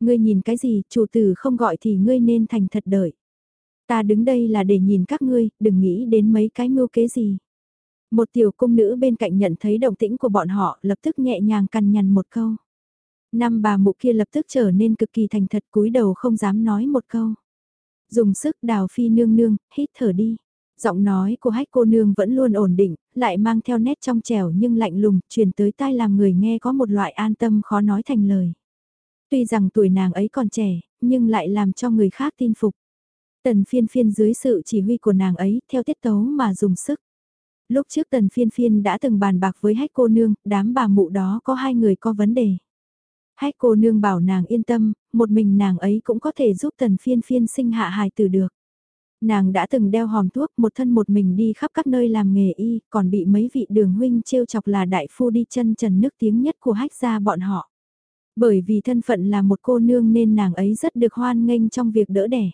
Speaker 1: Ngươi nhìn cái gì, chủ tử không gọi thì ngươi nên thành thật đợi. Ta đứng đây là để nhìn các ngươi, đừng nghĩ đến mấy cái mưu kế gì. Một tiểu cung nữ bên cạnh nhận thấy động tĩnh của bọn họ, lập tức nhẹ nhàng cằn nhằn một câu. Năm bà mụ kia lập tức trở nên cực kỳ thành thật cúi đầu không dám nói một câu. Dùng sức đào phi nương nương, hít thở đi. Giọng nói của hách cô nương vẫn luôn ổn định, lại mang theo nét trong trẻo nhưng lạnh lùng, truyền tới tai làm người nghe có một loại an tâm khó nói thành lời. Tuy rằng tuổi nàng ấy còn trẻ, nhưng lại làm cho người khác tin phục. Tần phiên phiên dưới sự chỉ huy của nàng ấy, theo tiết tấu mà dùng sức. Lúc trước tần phiên phiên đã từng bàn bạc với hách cô nương, đám bà mụ đó có hai người có vấn đề. Hách cô nương bảo nàng yên tâm, một mình nàng ấy cũng có thể giúp tần phiên phiên sinh hạ hài tử được. Nàng đã từng đeo hòm thuốc một thân một mình đi khắp các nơi làm nghề y, còn bị mấy vị đường huynh trêu chọc là đại phu đi chân trần nước tiếng nhất của hách gia bọn họ. Bởi vì thân phận là một cô nương nên nàng ấy rất được hoan nghênh trong việc đỡ đẻ.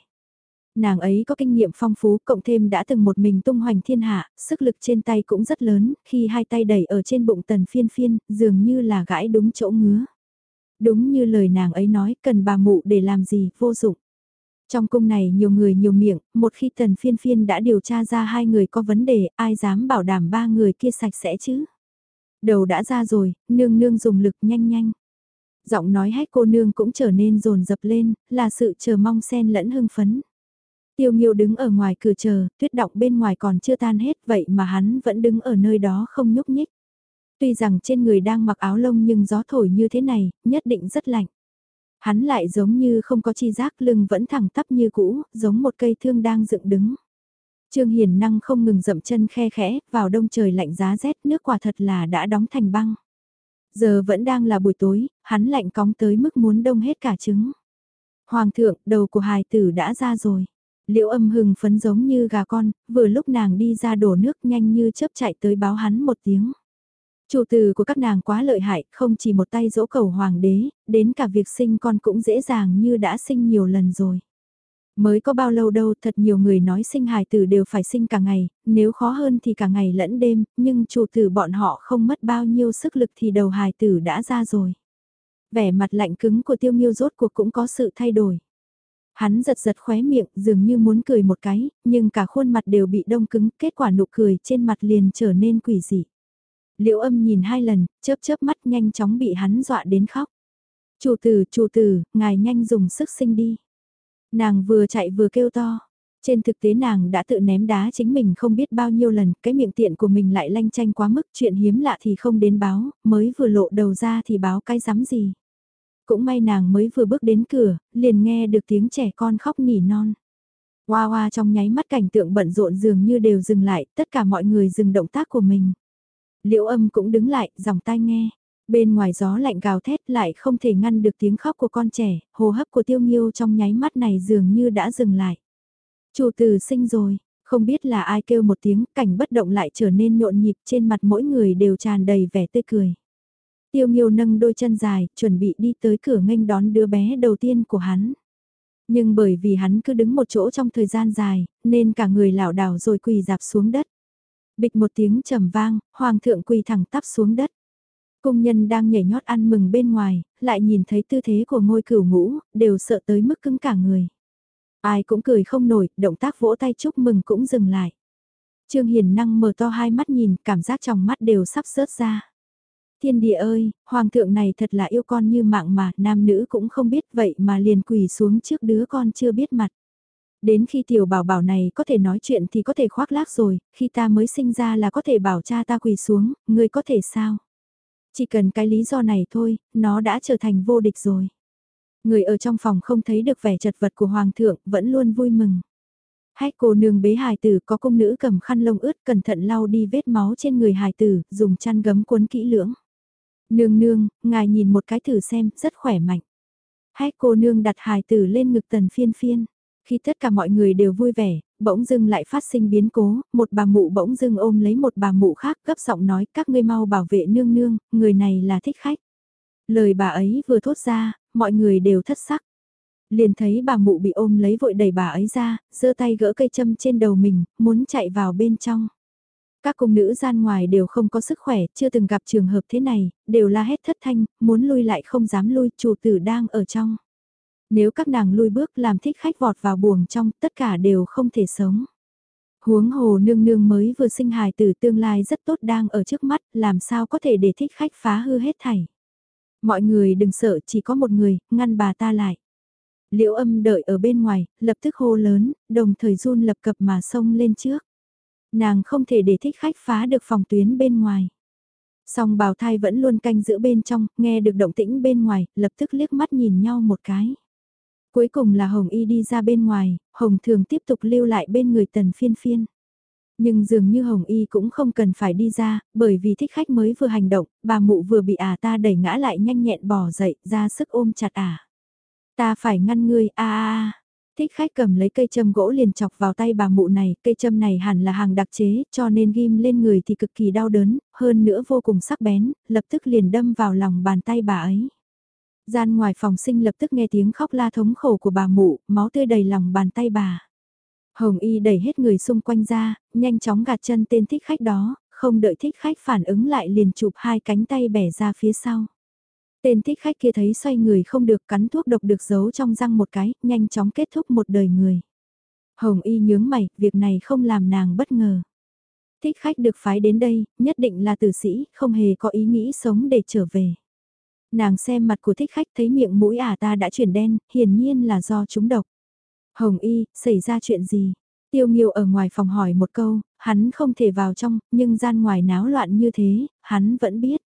Speaker 1: Nàng ấy có kinh nghiệm phong phú, cộng thêm đã từng một mình tung hoành thiên hạ, sức lực trên tay cũng rất lớn, khi hai tay đẩy ở trên bụng tần phiên phiên, dường như là gãi đúng chỗ ngứa. Đúng như lời nàng ấy nói, cần bà mụ để làm gì, vô dụng. Trong cung này nhiều người nhiều miệng, một khi tần phiên phiên đã điều tra ra hai người có vấn đề, ai dám bảo đảm ba người kia sạch sẽ chứ? Đầu đã ra rồi, nương nương dùng lực nhanh nhanh. Giọng nói hách cô nương cũng trở nên rồn dập lên, là sự chờ mong xen lẫn hưng phấn. Tiêu Nghiêu đứng ở ngoài cửa chờ, tuyết động bên ngoài còn chưa tan hết vậy mà hắn vẫn đứng ở nơi đó không nhúc nhích. Tuy rằng trên người đang mặc áo lông nhưng gió thổi như thế này, nhất định rất lạnh. Hắn lại giống như không có chi giác lưng vẫn thẳng tắp như cũ, giống một cây thương đang dựng đứng. Trương Hiền Năng không ngừng dậm chân khe khẽ, vào đông trời lạnh giá rét nước quả thật là đã đóng thành băng. Giờ vẫn đang là buổi tối, hắn lạnh cóng tới mức muốn đông hết cả trứng. Hoàng thượng, đầu của hài tử đã ra rồi. Liễu âm hừng phấn giống như gà con, vừa lúc nàng đi ra đổ nước nhanh như chớp chạy tới báo hắn một tiếng. Chủ tử của các nàng quá lợi hại, không chỉ một tay dỗ cầu hoàng đế, đến cả việc sinh con cũng dễ dàng như đã sinh nhiều lần rồi. Mới có bao lâu đâu thật nhiều người nói sinh hài tử đều phải sinh cả ngày, nếu khó hơn thì cả ngày lẫn đêm, nhưng chủ tử bọn họ không mất bao nhiêu sức lực thì đầu hài tử đã ra rồi. Vẻ mặt lạnh cứng của tiêu nghiêu rốt cuộc cũng có sự thay đổi. Hắn giật giật khóe miệng dường như muốn cười một cái, nhưng cả khuôn mặt đều bị đông cứng, kết quả nụ cười trên mặt liền trở nên quỷ dị. Liễu âm nhìn hai lần, chớp chớp mắt nhanh chóng bị hắn dọa đến khóc. Chủ tử, chủ tử, ngài nhanh dùng sức sinh đi. Nàng vừa chạy vừa kêu to. Trên thực tế nàng đã tự ném đá chính mình không biết bao nhiêu lần, cái miệng tiện của mình lại lanh chanh quá mức, chuyện hiếm lạ thì không đến báo, mới vừa lộ đầu ra thì báo cái rắm gì. Cũng may nàng mới vừa bước đến cửa, liền nghe được tiếng trẻ con khóc nỉ non. Hoa hoa trong nháy mắt cảnh tượng bận rộn dường như đều dừng lại, tất cả mọi người dừng động tác của mình. Liễu âm cũng đứng lại, dòng tai nghe. Bên ngoài gió lạnh gào thét lại không thể ngăn được tiếng khóc của con trẻ, hô hấp của tiêu nghiêu trong nháy mắt này dường như đã dừng lại. Chủ tử sinh rồi, không biết là ai kêu một tiếng, cảnh bất động lại trở nên nhộn nhịp trên mặt mỗi người đều tràn đầy vẻ tươi cười. Tiêu nghiêu nâng đôi chân dài, chuẩn bị đi tới cửa nghênh đón đứa bé đầu tiên của hắn. Nhưng bởi vì hắn cứ đứng một chỗ trong thời gian dài, nên cả người lảo đảo rồi quỳ dạp xuống đất. Bịch một tiếng trầm vang, hoàng thượng quỳ thẳng tắp xuống đất. Cung nhân đang nhảy nhót ăn mừng bên ngoài, lại nhìn thấy tư thế của ngôi cửu ngũ, đều sợ tới mức cứng cả người. Ai cũng cười không nổi, động tác vỗ tay chúc mừng cũng dừng lại. Trương Hiền năng mở to hai mắt nhìn, cảm giác trong mắt đều sắp rớt ra. Thiên địa ơi, hoàng thượng này thật là yêu con như mạng mà, nam nữ cũng không biết vậy mà liền quỳ xuống trước đứa con chưa biết mặt. Đến khi tiểu bảo bảo này có thể nói chuyện thì có thể khoác lác rồi, khi ta mới sinh ra là có thể bảo cha ta quỳ xuống, ngươi có thể sao? Chỉ cần cái lý do này thôi, nó đã trở thành vô địch rồi. Người ở trong phòng không thấy được vẻ chật vật của hoàng thượng, vẫn luôn vui mừng. Hách cô nương bế hài tử có công nữ cầm khăn lông ướt cẩn thận lau đi vết máu trên người hài tử, dùng chăn gấm cuốn kỹ lưỡng. Nương nương, ngài nhìn một cái thử xem, rất khỏe mạnh. Hách cô nương đặt hài tử lên ngực tần phiên phiên. Khi tất cả mọi người đều vui vẻ, bỗng dưng lại phát sinh biến cố, một bà mụ bỗng dưng ôm lấy một bà mụ khác gấp giọng nói các ngươi mau bảo vệ nương nương, người này là thích khách. Lời bà ấy vừa thốt ra, mọi người đều thất sắc. Liền thấy bà mụ bị ôm lấy vội đẩy bà ấy ra, giơ tay gỡ cây châm trên đầu mình, muốn chạy vào bên trong. Các cung nữ gian ngoài đều không có sức khỏe, chưa từng gặp trường hợp thế này, đều la hét thất thanh, muốn lui lại không dám lui, chủ tử đang ở trong. Nếu các nàng lui bước làm thích khách vọt vào buồng trong, tất cả đều không thể sống. Huống hồ nương nương mới vừa sinh hài tử tương lai rất tốt đang ở trước mắt, làm sao có thể để thích khách phá hư hết thảy. Mọi người đừng sợ chỉ có một người, ngăn bà ta lại. Liễu âm đợi ở bên ngoài, lập tức hô lớn, đồng thời run lập cập mà xông lên trước. Nàng không thể để thích khách phá được phòng tuyến bên ngoài. Song bào thai vẫn luôn canh giữ bên trong, nghe được động tĩnh bên ngoài, lập tức liếc mắt nhìn nhau một cái. Cuối cùng là Hồng Y đi ra bên ngoài, Hồng Thường tiếp tục lưu lại bên người tần phiên phiên. Nhưng dường như Hồng Y cũng không cần phải đi ra, bởi vì thích khách mới vừa hành động, bà mụ vừa bị ả ta đẩy ngã lại nhanh nhẹn bỏ dậy, ra sức ôm chặt ả. Ta phải ngăn ngươi, a a Thích khách cầm lấy cây châm gỗ liền chọc vào tay bà mụ này, cây châm này hẳn là hàng đặc chế, cho nên ghim lên người thì cực kỳ đau đớn, hơn nữa vô cùng sắc bén, lập tức liền đâm vào lòng bàn tay bà ấy. Gian ngoài phòng sinh lập tức nghe tiếng khóc la thống khổ của bà mụ, máu tươi đầy lòng bàn tay bà. Hồng Y đẩy hết người xung quanh ra, nhanh chóng gạt chân tên thích khách đó, không đợi thích khách phản ứng lại liền chụp hai cánh tay bẻ ra phía sau. Tên thích khách kia thấy xoay người không được cắn thuốc độc được giấu trong răng một cái, nhanh chóng kết thúc một đời người. Hồng Y nhướng mày, việc này không làm nàng bất ngờ. Thích khách được phái đến đây, nhất định là tử sĩ, không hề có ý nghĩ sống để trở về. Nàng xem mặt của thích khách thấy miệng mũi ả ta đã chuyển đen, hiển nhiên là do chúng độc. Hồng Y, xảy ra chuyện gì? Tiêu Nghiêu ở ngoài phòng hỏi một câu, hắn không thể vào trong, nhưng gian ngoài náo loạn như thế, hắn vẫn biết.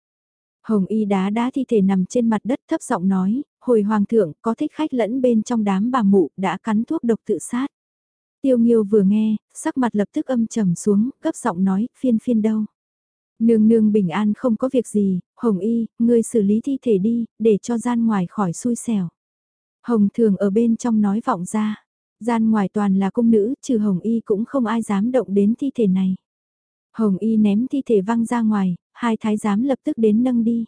Speaker 1: Hồng Y đá đá thi thể nằm trên mặt đất thấp giọng nói, hồi hoàng thượng có thích khách lẫn bên trong đám bà mụ đã cắn thuốc độc tự sát. Tiêu Nghiêu vừa nghe, sắc mặt lập tức âm trầm xuống, cấp giọng nói, phiên phiên đâu. Nương nương bình an không có việc gì, Hồng Y, ngươi xử lý thi thể đi, để cho gian ngoài khỏi xui xẻo. Hồng thường ở bên trong nói vọng ra, gian ngoài toàn là cung nữ, trừ Hồng Y cũng không ai dám động đến thi thể này. Hồng Y ném thi thể văng ra ngoài, hai thái giám lập tức đến nâng đi.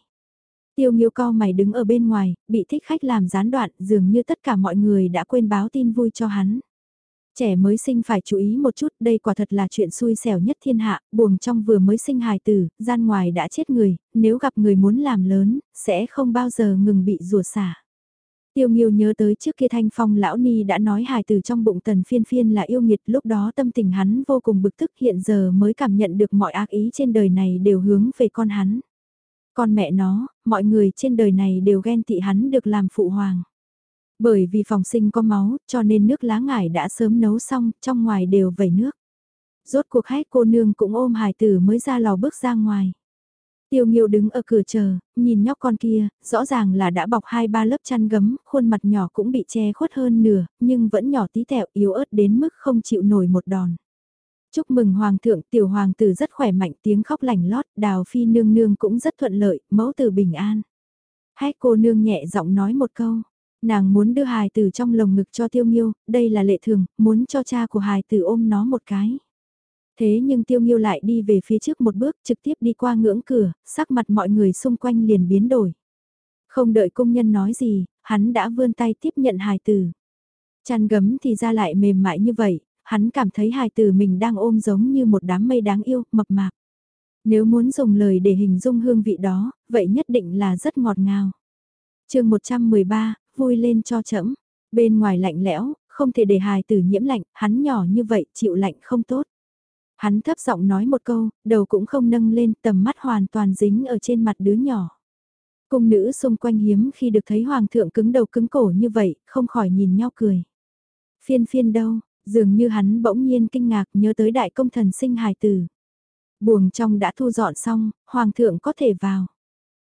Speaker 1: Tiêu nghiêu co mày đứng ở bên ngoài, bị thích khách làm gián đoạn, dường như tất cả mọi người đã quên báo tin vui cho hắn. Trẻ mới sinh phải chú ý một chút, đây quả thật là chuyện xui xẻo nhất thiên hạ, buồng trong vừa mới sinh hài tử, gian ngoài đã chết người, nếu gặp người muốn làm lớn, sẽ không bao giờ ngừng bị rùa xả. Tiêu Nghiêu nhớ tới trước kia Thanh Phong lão ni đã nói hài tử trong bụng tần phiên phiên là yêu nghiệt lúc đó tâm tình hắn vô cùng bực tức hiện giờ mới cảm nhận được mọi ác ý trên đời này đều hướng về con hắn. Con mẹ nó, mọi người trên đời này đều ghen tị hắn được làm phụ hoàng. Bởi vì phòng sinh có máu, cho nên nước lá ngải đã sớm nấu xong, trong ngoài đều vẩy nước. Rốt cuộc hết cô nương cũng ôm hài tử mới ra lò bước ra ngoài. Tiêu Nghiêu đứng ở cửa chờ, nhìn nhóc con kia, rõ ràng là đã bọc hai ba lớp chăn gấm, khuôn mặt nhỏ cũng bị che khuất hơn nửa, nhưng vẫn nhỏ tí tẹo yếu ớt đến mức không chịu nổi một đòn. Chúc mừng Hoàng thượng, tiểu hoàng tử rất khỏe mạnh tiếng khóc lành lót, đào phi nương nương cũng rất thuận lợi, mẫu tử bình an. Hai cô nương nhẹ giọng nói một câu, nàng muốn đưa hài tử trong lồng ngực cho tiêu nghiêu, đây là lệ thường, muốn cho cha của hài tử ôm nó một cái. Thế nhưng tiêu nghiêu lại đi về phía trước một bước trực tiếp đi qua ngưỡng cửa, sắc mặt mọi người xung quanh liền biến đổi. Không đợi công nhân nói gì, hắn đã vươn tay tiếp nhận hài tử. Chăn gấm thì ra lại mềm mại như vậy, hắn cảm thấy hài tử mình đang ôm giống như một đám mây đáng yêu, mập mạp. Nếu muốn dùng lời để hình dung hương vị đó, vậy nhất định là rất ngọt ngào. chương 113, vui lên cho chậm. Bên ngoài lạnh lẽo, không thể để hài tử nhiễm lạnh, hắn nhỏ như vậy chịu lạnh không tốt. Hắn thấp giọng nói một câu, đầu cũng không nâng lên, tầm mắt hoàn toàn dính ở trên mặt đứa nhỏ. Cung nữ xung quanh hiếm khi được thấy hoàng thượng cứng đầu cứng cổ như vậy, không khỏi nhìn nhau cười. Phiên phiên đâu, dường như hắn bỗng nhiên kinh ngạc nhớ tới đại công thần sinh hài tử. Buồng trong đã thu dọn xong, hoàng thượng có thể vào.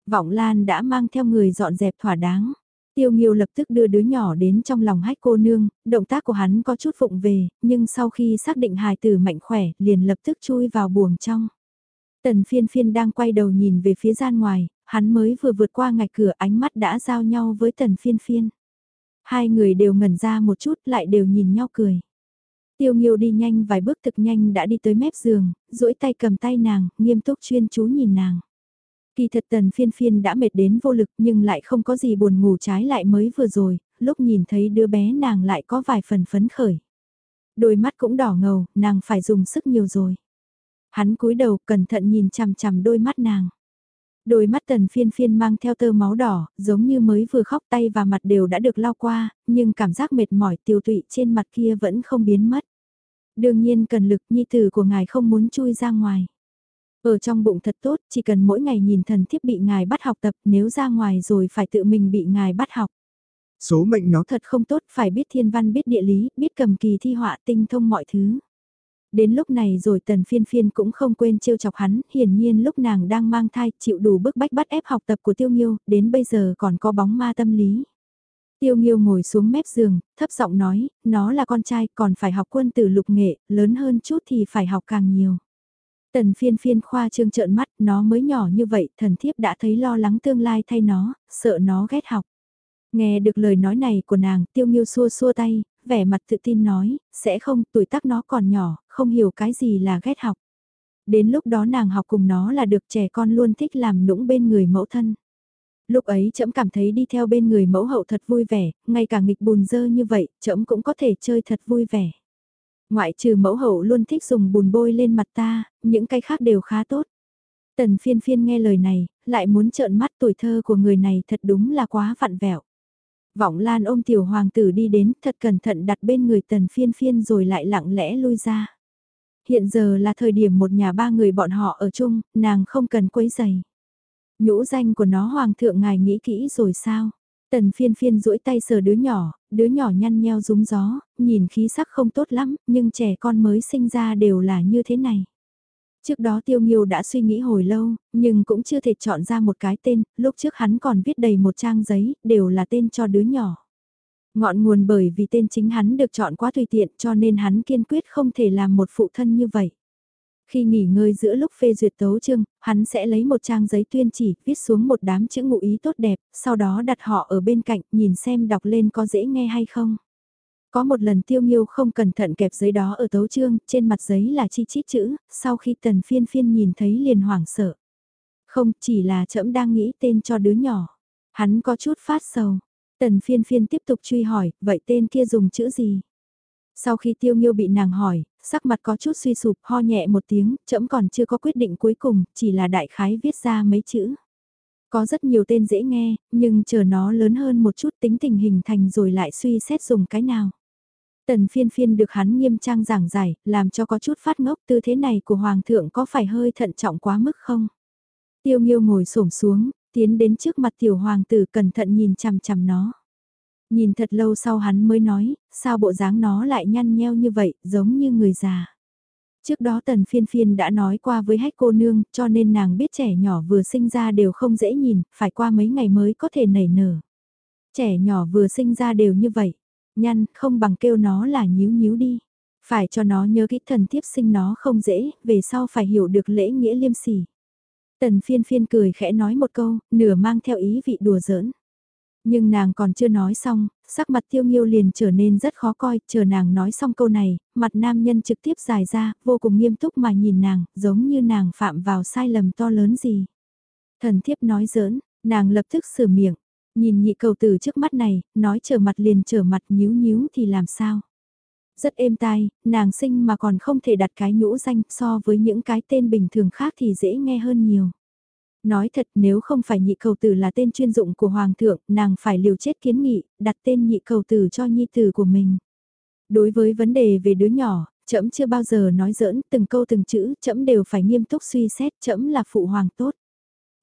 Speaker 1: Vọng Lan đã mang theo người dọn dẹp thỏa đáng. Tiêu Nghiêu lập tức đưa đứa nhỏ đến trong lòng hách cô nương, động tác của hắn có chút phụng về, nhưng sau khi xác định hài tử mạnh khỏe, liền lập tức chui vào buồng trong. Tần phiên phiên đang quay đầu nhìn về phía gian ngoài, hắn mới vừa vượt qua ngạch cửa ánh mắt đã giao nhau với tần phiên phiên. Hai người đều ngẩn ra một chút lại đều nhìn nhau cười. Tiêu Nghiêu đi nhanh vài bước thực nhanh đã đi tới mép giường, duỗi tay cầm tay nàng, nghiêm túc chuyên chú nhìn nàng. Kỳ thật tần phiên phiên đã mệt đến vô lực nhưng lại không có gì buồn ngủ trái lại mới vừa rồi, lúc nhìn thấy đứa bé nàng lại có vài phần phấn khởi. Đôi mắt cũng đỏ ngầu, nàng phải dùng sức nhiều rồi. Hắn cúi đầu cẩn thận nhìn chằm chằm đôi mắt nàng. Đôi mắt tần phiên phiên mang theo tơ máu đỏ, giống như mới vừa khóc tay và mặt đều đã được lau qua, nhưng cảm giác mệt mỏi tiêu tụy trên mặt kia vẫn không biến mất. Đương nhiên cần lực nhi tử của ngài không muốn chui ra ngoài. Ở trong bụng thật tốt, chỉ cần mỗi ngày nhìn thần thiếp bị ngài bắt học tập, nếu ra ngoài rồi phải tự mình bị ngài bắt học.
Speaker 2: Số mệnh nó
Speaker 1: thật không tốt, phải biết thiên văn biết địa lý, biết cầm kỳ thi họa tinh thông mọi thứ. Đến lúc này rồi tần phiên phiên cũng không quên trêu chọc hắn, hiển nhiên lúc nàng đang mang thai chịu đủ bức bách bắt ép học tập của tiêu nghiêu, đến bây giờ còn có bóng ma tâm lý. Tiêu nghiêu ngồi xuống mép giường, thấp giọng nói, nó là con trai còn phải học quân tử lục nghệ, lớn hơn chút thì phải học càng nhiều. Tần phiên phiên khoa trương trợn mắt, nó mới nhỏ như vậy, thần thiếp đã thấy lo lắng tương lai thay nó, sợ nó ghét học. Nghe được lời nói này của nàng, tiêu nghiêu xua xua tay, vẻ mặt tự tin nói, sẽ không, tuổi tác nó còn nhỏ, không hiểu cái gì là ghét học. Đến lúc đó nàng học cùng nó là được trẻ con luôn thích làm nũng bên người mẫu thân. Lúc ấy trẫm cảm thấy đi theo bên người mẫu hậu thật vui vẻ, ngay cả nghịch bùn dơ như vậy, trẫm cũng có thể chơi thật vui vẻ. Ngoại trừ mẫu hậu luôn thích dùng bùn bôi lên mặt ta, những cái khác đều khá tốt. Tần phiên phiên nghe lời này, lại muốn trợn mắt tuổi thơ của người này thật đúng là quá vặn vẹo. Vọng Lan ôm tiểu hoàng tử đi đến, thật cẩn thận đặt bên người tần phiên phiên rồi lại lặng lẽ lui ra. Hiện giờ là thời điểm một nhà ba người bọn họ ở chung, nàng không cần quấy giày. Nhũ danh của nó hoàng thượng ngài nghĩ kỹ rồi sao? Tần phiên phiên duỗi tay sờ đứa nhỏ, đứa nhỏ nhăn nheo rúng gió, nhìn khí sắc không tốt lắm, nhưng trẻ con mới sinh ra đều là như thế này. Trước đó Tiêu Nghiêu đã suy nghĩ hồi lâu, nhưng cũng chưa thể chọn ra một cái tên, lúc trước hắn còn viết đầy một trang giấy, đều là tên cho đứa nhỏ. Ngọn nguồn bởi vì tên chính hắn được chọn quá tùy tiện cho nên hắn kiên quyết không thể làm một phụ thân như vậy. Khi nghỉ ngơi giữa lúc phê duyệt tấu chương, hắn sẽ lấy một trang giấy tuyên chỉ, viết xuống một đám chữ ngụ ý tốt đẹp, sau đó đặt họ ở bên cạnh, nhìn xem đọc lên có dễ nghe hay không. Có một lần tiêu nghiêu không cẩn thận kẹp giấy đó ở tấu chương, trên mặt giấy là chi chít chữ, sau khi tần phiên phiên nhìn thấy liền hoảng sợ. Không, chỉ là trẫm đang nghĩ tên cho đứa nhỏ. Hắn có chút phát sầu. Tần phiên phiên tiếp tục truy hỏi, vậy tên kia dùng chữ gì? Sau khi tiêu nghiêu bị nàng hỏi, sắc mặt có chút suy sụp, ho nhẹ một tiếng, trẫm còn chưa có quyết định cuối cùng, chỉ là đại khái viết ra mấy chữ. Có rất nhiều tên dễ nghe, nhưng chờ nó lớn hơn một chút tính tình hình thành rồi lại suy xét dùng cái nào. Tần phiên phiên được hắn nghiêm trang giảng giải, làm cho có chút phát ngốc tư thế này của Hoàng thượng có phải hơi thận trọng quá mức không? Tiêu nghiêu ngồi xổm xuống, tiến đến trước mặt tiểu hoàng tử cẩn thận nhìn chằm chằm nó. Nhìn thật lâu sau hắn mới nói, sao bộ dáng nó lại nhăn nheo như vậy, giống như người già. Trước đó tần phiên phiên đã nói qua với hách cô nương, cho nên nàng biết trẻ nhỏ vừa sinh ra đều không dễ nhìn, phải qua mấy ngày mới có thể nảy nở. Trẻ nhỏ vừa sinh ra đều như vậy, nhăn không bằng kêu nó là nhíu nhíu đi. Phải cho nó nhớ kỹ thần tiếp sinh nó không dễ, về sau phải hiểu được lễ nghĩa liêm sỉ. Tần phiên phiên cười khẽ nói một câu, nửa mang theo ý vị đùa giỡn. Nhưng nàng còn chưa nói xong, sắc mặt tiêu nghiêu liền trở nên rất khó coi, chờ nàng nói xong câu này, mặt nam nhân trực tiếp dài ra, vô cùng nghiêm túc mà nhìn nàng, giống như nàng phạm vào sai lầm to lớn gì. Thần thiếp nói giỡn, nàng lập tức sửa miệng, nhìn nhị cầu tử trước mắt này, nói trở mặt liền trở mặt nhíu nhíu thì làm sao. Rất êm tai, nàng sinh mà còn không thể đặt cái nhũ danh so với những cái tên bình thường khác thì dễ nghe hơn nhiều. Nói thật nếu không phải nhị cầu tử là tên chuyên dụng của Hoàng thượng, nàng phải liều chết kiến nghị, đặt tên nhị cầu tử cho nhi tử của mình. Đối với vấn đề về đứa nhỏ, trẫm chưa bao giờ nói giỡn, từng câu từng chữ, trẫm đều phải nghiêm túc suy xét, trẫm là phụ hoàng tốt.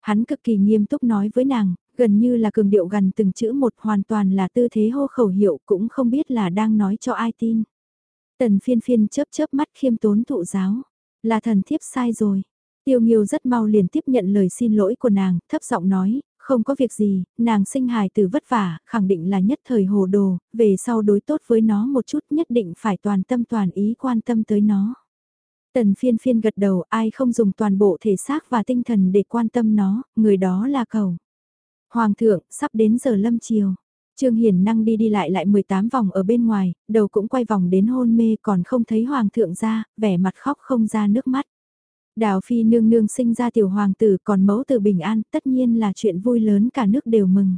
Speaker 1: Hắn cực kỳ nghiêm túc nói với nàng, gần như là cường điệu gần từng chữ một hoàn toàn là tư thế hô khẩu hiệu cũng không biết là đang nói cho ai tin. Tần phiên phiên chớp chớp mắt khiêm tốn thụ giáo, là thần thiếp sai rồi. Tiêu Nghiêu rất mau liền tiếp nhận lời xin lỗi của nàng, thấp giọng nói, không có việc gì, nàng sinh hài từ vất vả, khẳng định là nhất thời hồ đồ, về sau đối tốt với nó một chút nhất định phải toàn tâm toàn ý quan tâm tới nó. Tần phiên phiên gật đầu ai không dùng toàn bộ thể xác và tinh thần để quan tâm nó, người đó là cầu. Hoàng thượng, sắp đến giờ lâm chiều. Trương hiển năng đi đi lại lại 18 vòng ở bên ngoài, đầu cũng quay vòng đến hôn mê còn không thấy hoàng thượng ra, vẻ mặt khóc không ra nước mắt. Đào phi nương nương sinh ra tiểu hoàng tử còn mẫu tử bình an, tất nhiên là chuyện vui lớn cả nước đều mừng.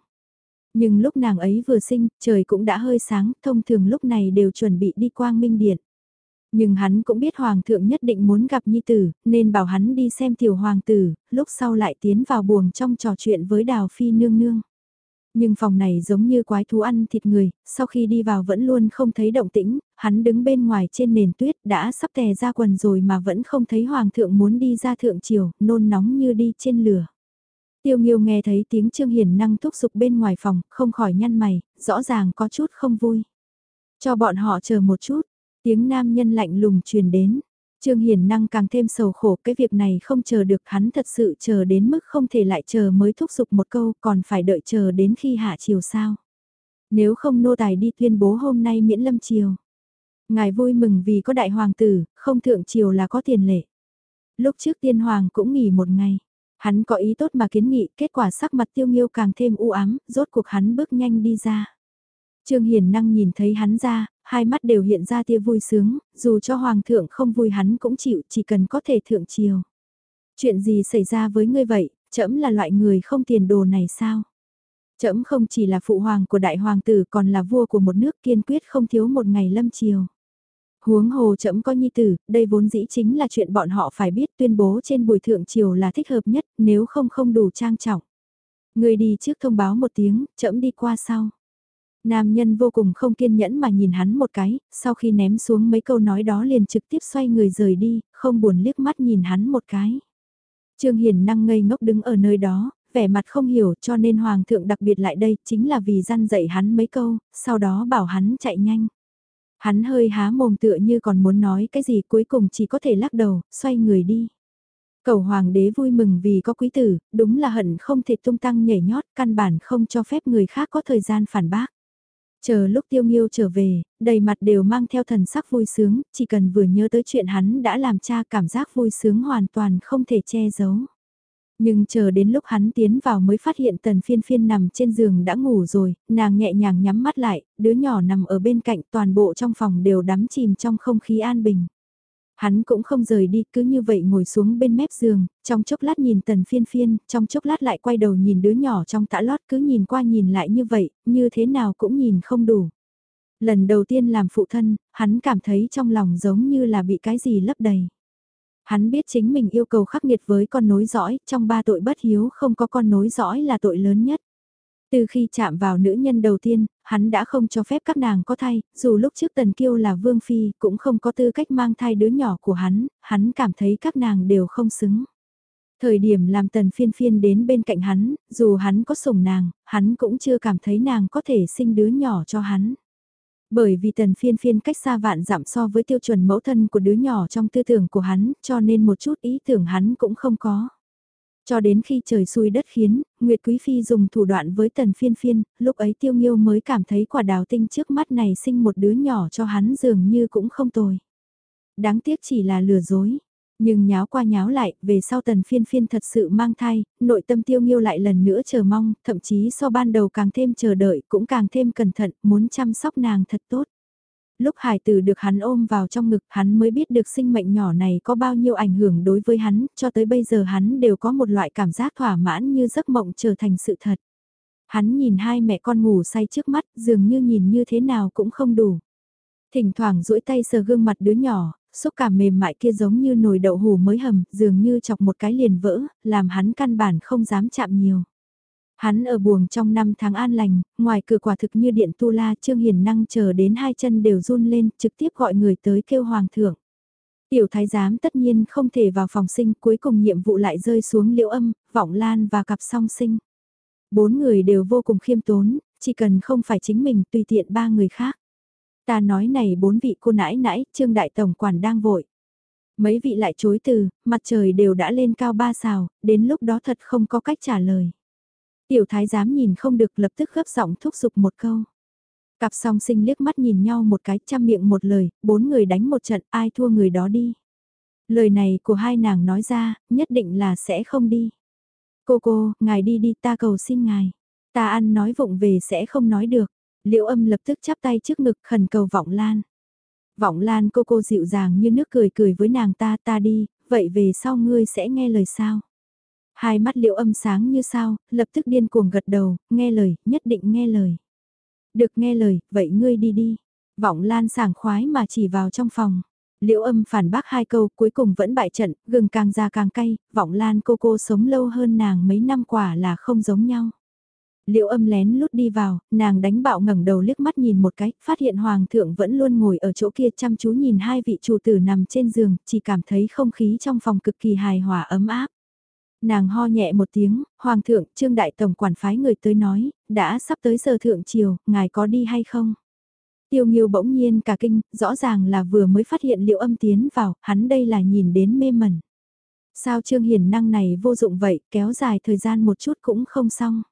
Speaker 1: Nhưng lúc nàng ấy vừa sinh, trời cũng đã hơi sáng, thông thường lúc này đều chuẩn bị đi quang minh điện. Nhưng hắn cũng biết hoàng thượng nhất định muốn gặp nhi tử, nên bảo hắn đi xem tiểu hoàng tử, lúc sau lại tiến vào buồng trong trò chuyện với đào phi nương nương. Nhưng phòng này giống như quái thú ăn thịt người, sau khi đi vào vẫn luôn không thấy động tĩnh, hắn đứng bên ngoài trên nền tuyết đã sắp tè ra quần rồi mà vẫn không thấy hoàng thượng muốn đi ra thượng triều, nôn nóng như đi trên lửa. Tiêu Nghiêu nghe thấy tiếng Trương Hiền năng thúc giục bên ngoài phòng, không khỏi nhăn mày, rõ ràng có chút không vui. Cho bọn họ chờ một chút, tiếng nam nhân lạnh lùng truyền đến. Trương Hiền năng càng thêm sầu khổ cái việc này không chờ được hắn thật sự chờ đến mức không thể lại chờ mới thúc giục một câu còn phải đợi chờ đến khi hạ chiều sao. Nếu không nô tài đi tuyên bố hôm nay miễn lâm chiều. Ngài vui mừng vì có đại hoàng tử, không thượng chiều là có tiền lệ. Lúc trước tiên hoàng cũng nghỉ một ngày. Hắn có ý tốt mà kiến nghị, kết quả sắc mặt tiêu nghiêu càng thêm u ám, rốt cuộc hắn bước nhanh đi ra. Trương Hiền năng nhìn thấy hắn ra, hai mắt đều hiện ra tia vui sướng, dù cho hoàng thượng không vui hắn cũng chịu, chỉ cần có thể thượng chiều. Chuyện gì xảy ra với ngươi vậy, trẫm là loại người không tiền đồ này sao? Trẫm không chỉ là phụ hoàng của đại hoàng tử còn là vua của một nước kiên quyết không thiếu một ngày lâm chiều. Huống hồ trẫm có nhi tử, đây vốn dĩ chính là chuyện bọn họ phải biết tuyên bố trên buổi thượng triều là thích hợp nhất, nếu không không đủ trang trọng. Người đi trước thông báo một tiếng, trẫm đi qua sau. Nam nhân vô cùng không kiên nhẫn mà nhìn hắn một cái, sau khi ném xuống mấy câu nói đó liền trực tiếp xoay người rời đi, không buồn liếc mắt nhìn hắn một cái. Trương Hiền năng ngây ngốc đứng ở nơi đó, vẻ mặt không hiểu cho nên Hoàng thượng đặc biệt lại đây chính là vì gian dạy hắn mấy câu, sau đó bảo hắn chạy nhanh. Hắn hơi há mồm tựa như còn muốn nói cái gì cuối cùng chỉ có thể lắc đầu, xoay người đi. Cầu hoàng đế vui mừng vì có quý tử, đúng là hận không thể tung tăng nhảy nhót, căn bản không cho phép người khác có thời gian phản bác. Chờ lúc tiêu nghiêu trở về, đầy mặt đều mang theo thần sắc vui sướng, chỉ cần vừa nhớ tới chuyện hắn đã làm cha cảm giác vui sướng hoàn toàn không thể che giấu. Nhưng chờ đến lúc hắn tiến vào mới phát hiện tần phiên phiên nằm trên giường đã ngủ rồi, nàng nhẹ nhàng nhắm mắt lại, đứa nhỏ nằm ở bên cạnh toàn bộ trong phòng đều đắm chìm trong không khí an bình. Hắn cũng không rời đi, cứ như vậy ngồi xuống bên mép giường, trong chốc lát nhìn tần phiên phiên, trong chốc lát lại quay đầu nhìn đứa nhỏ trong tã lót cứ nhìn qua nhìn lại như vậy, như thế nào cũng nhìn không đủ. Lần đầu tiên làm phụ thân, hắn cảm thấy trong lòng giống như là bị cái gì lấp đầy. Hắn biết chính mình yêu cầu khắc nghiệt với con nối dõi, trong ba tội bất hiếu không có con nối dõi là tội lớn nhất. Từ khi chạm vào nữ nhân đầu tiên, hắn đã không cho phép các nàng có thai, dù lúc trước Tần Kiêu là Vương Phi cũng không có tư cách mang thai đứa nhỏ của hắn, hắn cảm thấy các nàng đều không xứng. Thời điểm làm Tần Phiên Phiên đến bên cạnh hắn, dù hắn có sủng nàng, hắn cũng chưa cảm thấy nàng có thể sinh đứa nhỏ cho hắn. Bởi vì tần phiên phiên cách xa vạn giảm so với tiêu chuẩn mẫu thân của đứa nhỏ trong tư tưởng của hắn, cho nên một chút ý tưởng hắn cũng không có. Cho đến khi trời xui đất khiến, Nguyệt Quý Phi dùng thủ đoạn với tần phiên phiên, lúc ấy tiêu nghiêu mới cảm thấy quả đào tinh trước mắt này sinh một đứa nhỏ cho hắn dường như cũng không tồi. Đáng tiếc chỉ là lừa dối. Nhưng nháo qua nháo lại, về sau tần phiên phiên thật sự mang thai, nội tâm tiêu nghiêu lại lần nữa chờ mong, thậm chí so ban đầu càng thêm chờ đợi, cũng càng thêm cẩn thận, muốn chăm sóc nàng thật tốt. Lúc hải tử được hắn ôm vào trong ngực, hắn mới biết được sinh mệnh nhỏ này có bao nhiêu ảnh hưởng đối với hắn, cho tới bây giờ hắn đều có một loại cảm giác thỏa mãn như giấc mộng trở thành sự thật. Hắn nhìn hai mẹ con ngủ say trước mắt, dường như nhìn như thế nào cũng không đủ. Thỉnh thoảng duỗi tay sờ gương mặt đứa nhỏ, xúc cảm mềm mại kia giống như nồi đậu hủ mới hầm, dường như chọc một cái liền vỡ, làm hắn căn bản không dám chạm nhiều. Hắn ở buồng trong năm tháng an lành, ngoài cửa quả thực như điện tu la Trương Hiền năng chờ đến hai chân đều run lên, trực tiếp gọi người tới kêu hoàng thượng. Tiểu thái giám tất nhiên không thể vào phòng sinh, cuối cùng nhiệm vụ lại rơi xuống liễu âm, vọng lan và cặp song sinh. Bốn người đều vô cùng khiêm tốn, chỉ cần không phải chính mình tùy tiện ba người khác. Ta nói này bốn vị cô nãi nãi, trương đại tổng quản đang vội. Mấy vị lại chối từ, mặt trời đều đã lên cao ba xào, đến lúc đó thật không có cách trả lời. Tiểu thái giám nhìn không được lập tức gấp giọng thúc giục một câu. Cặp song sinh liếc mắt nhìn nhau một cái chăm miệng một lời, bốn người đánh một trận ai thua người đó đi. Lời này của hai nàng nói ra, nhất định là sẽ không đi. Cô cô, ngài đi đi ta cầu xin ngài. Ta ăn nói vụng về sẽ không nói được. Liễu âm lập tức chắp tay trước ngực khẩn cầu vọng lan. Vọng lan cô cô dịu dàng như nước cười cười với nàng ta ta đi, vậy về sau ngươi sẽ nghe lời sao? Hai mắt liễu âm sáng như sao, lập tức điên cuồng gật đầu, nghe lời, nhất định nghe lời. Được nghe lời, vậy ngươi đi đi. Vọng lan sảng khoái mà chỉ vào trong phòng. Liễu âm phản bác hai câu cuối cùng vẫn bại trận, gừng càng ra càng cay, vọng lan cô cô sống lâu hơn nàng mấy năm quả là không giống nhau. Liễu âm lén lút đi vào, nàng đánh bạo ngẩng đầu liếc mắt nhìn một cái, phát hiện hoàng thượng vẫn luôn ngồi ở chỗ kia chăm chú nhìn hai vị chủ tử nằm trên giường, chỉ cảm thấy không khí trong phòng cực kỳ hài hòa ấm áp. Nàng ho nhẹ một tiếng, hoàng thượng, trương đại tổng quản phái người tới nói, đã sắp tới giờ thượng triều, ngài có đi hay không? Tiêu Nghiêu bỗng nhiên cả kinh, rõ ràng là vừa mới phát hiện liệu âm tiến vào, hắn đây là nhìn đến mê mẩn. Sao Trương Hiền năng này vô dụng vậy, kéo dài thời gian một chút cũng không xong.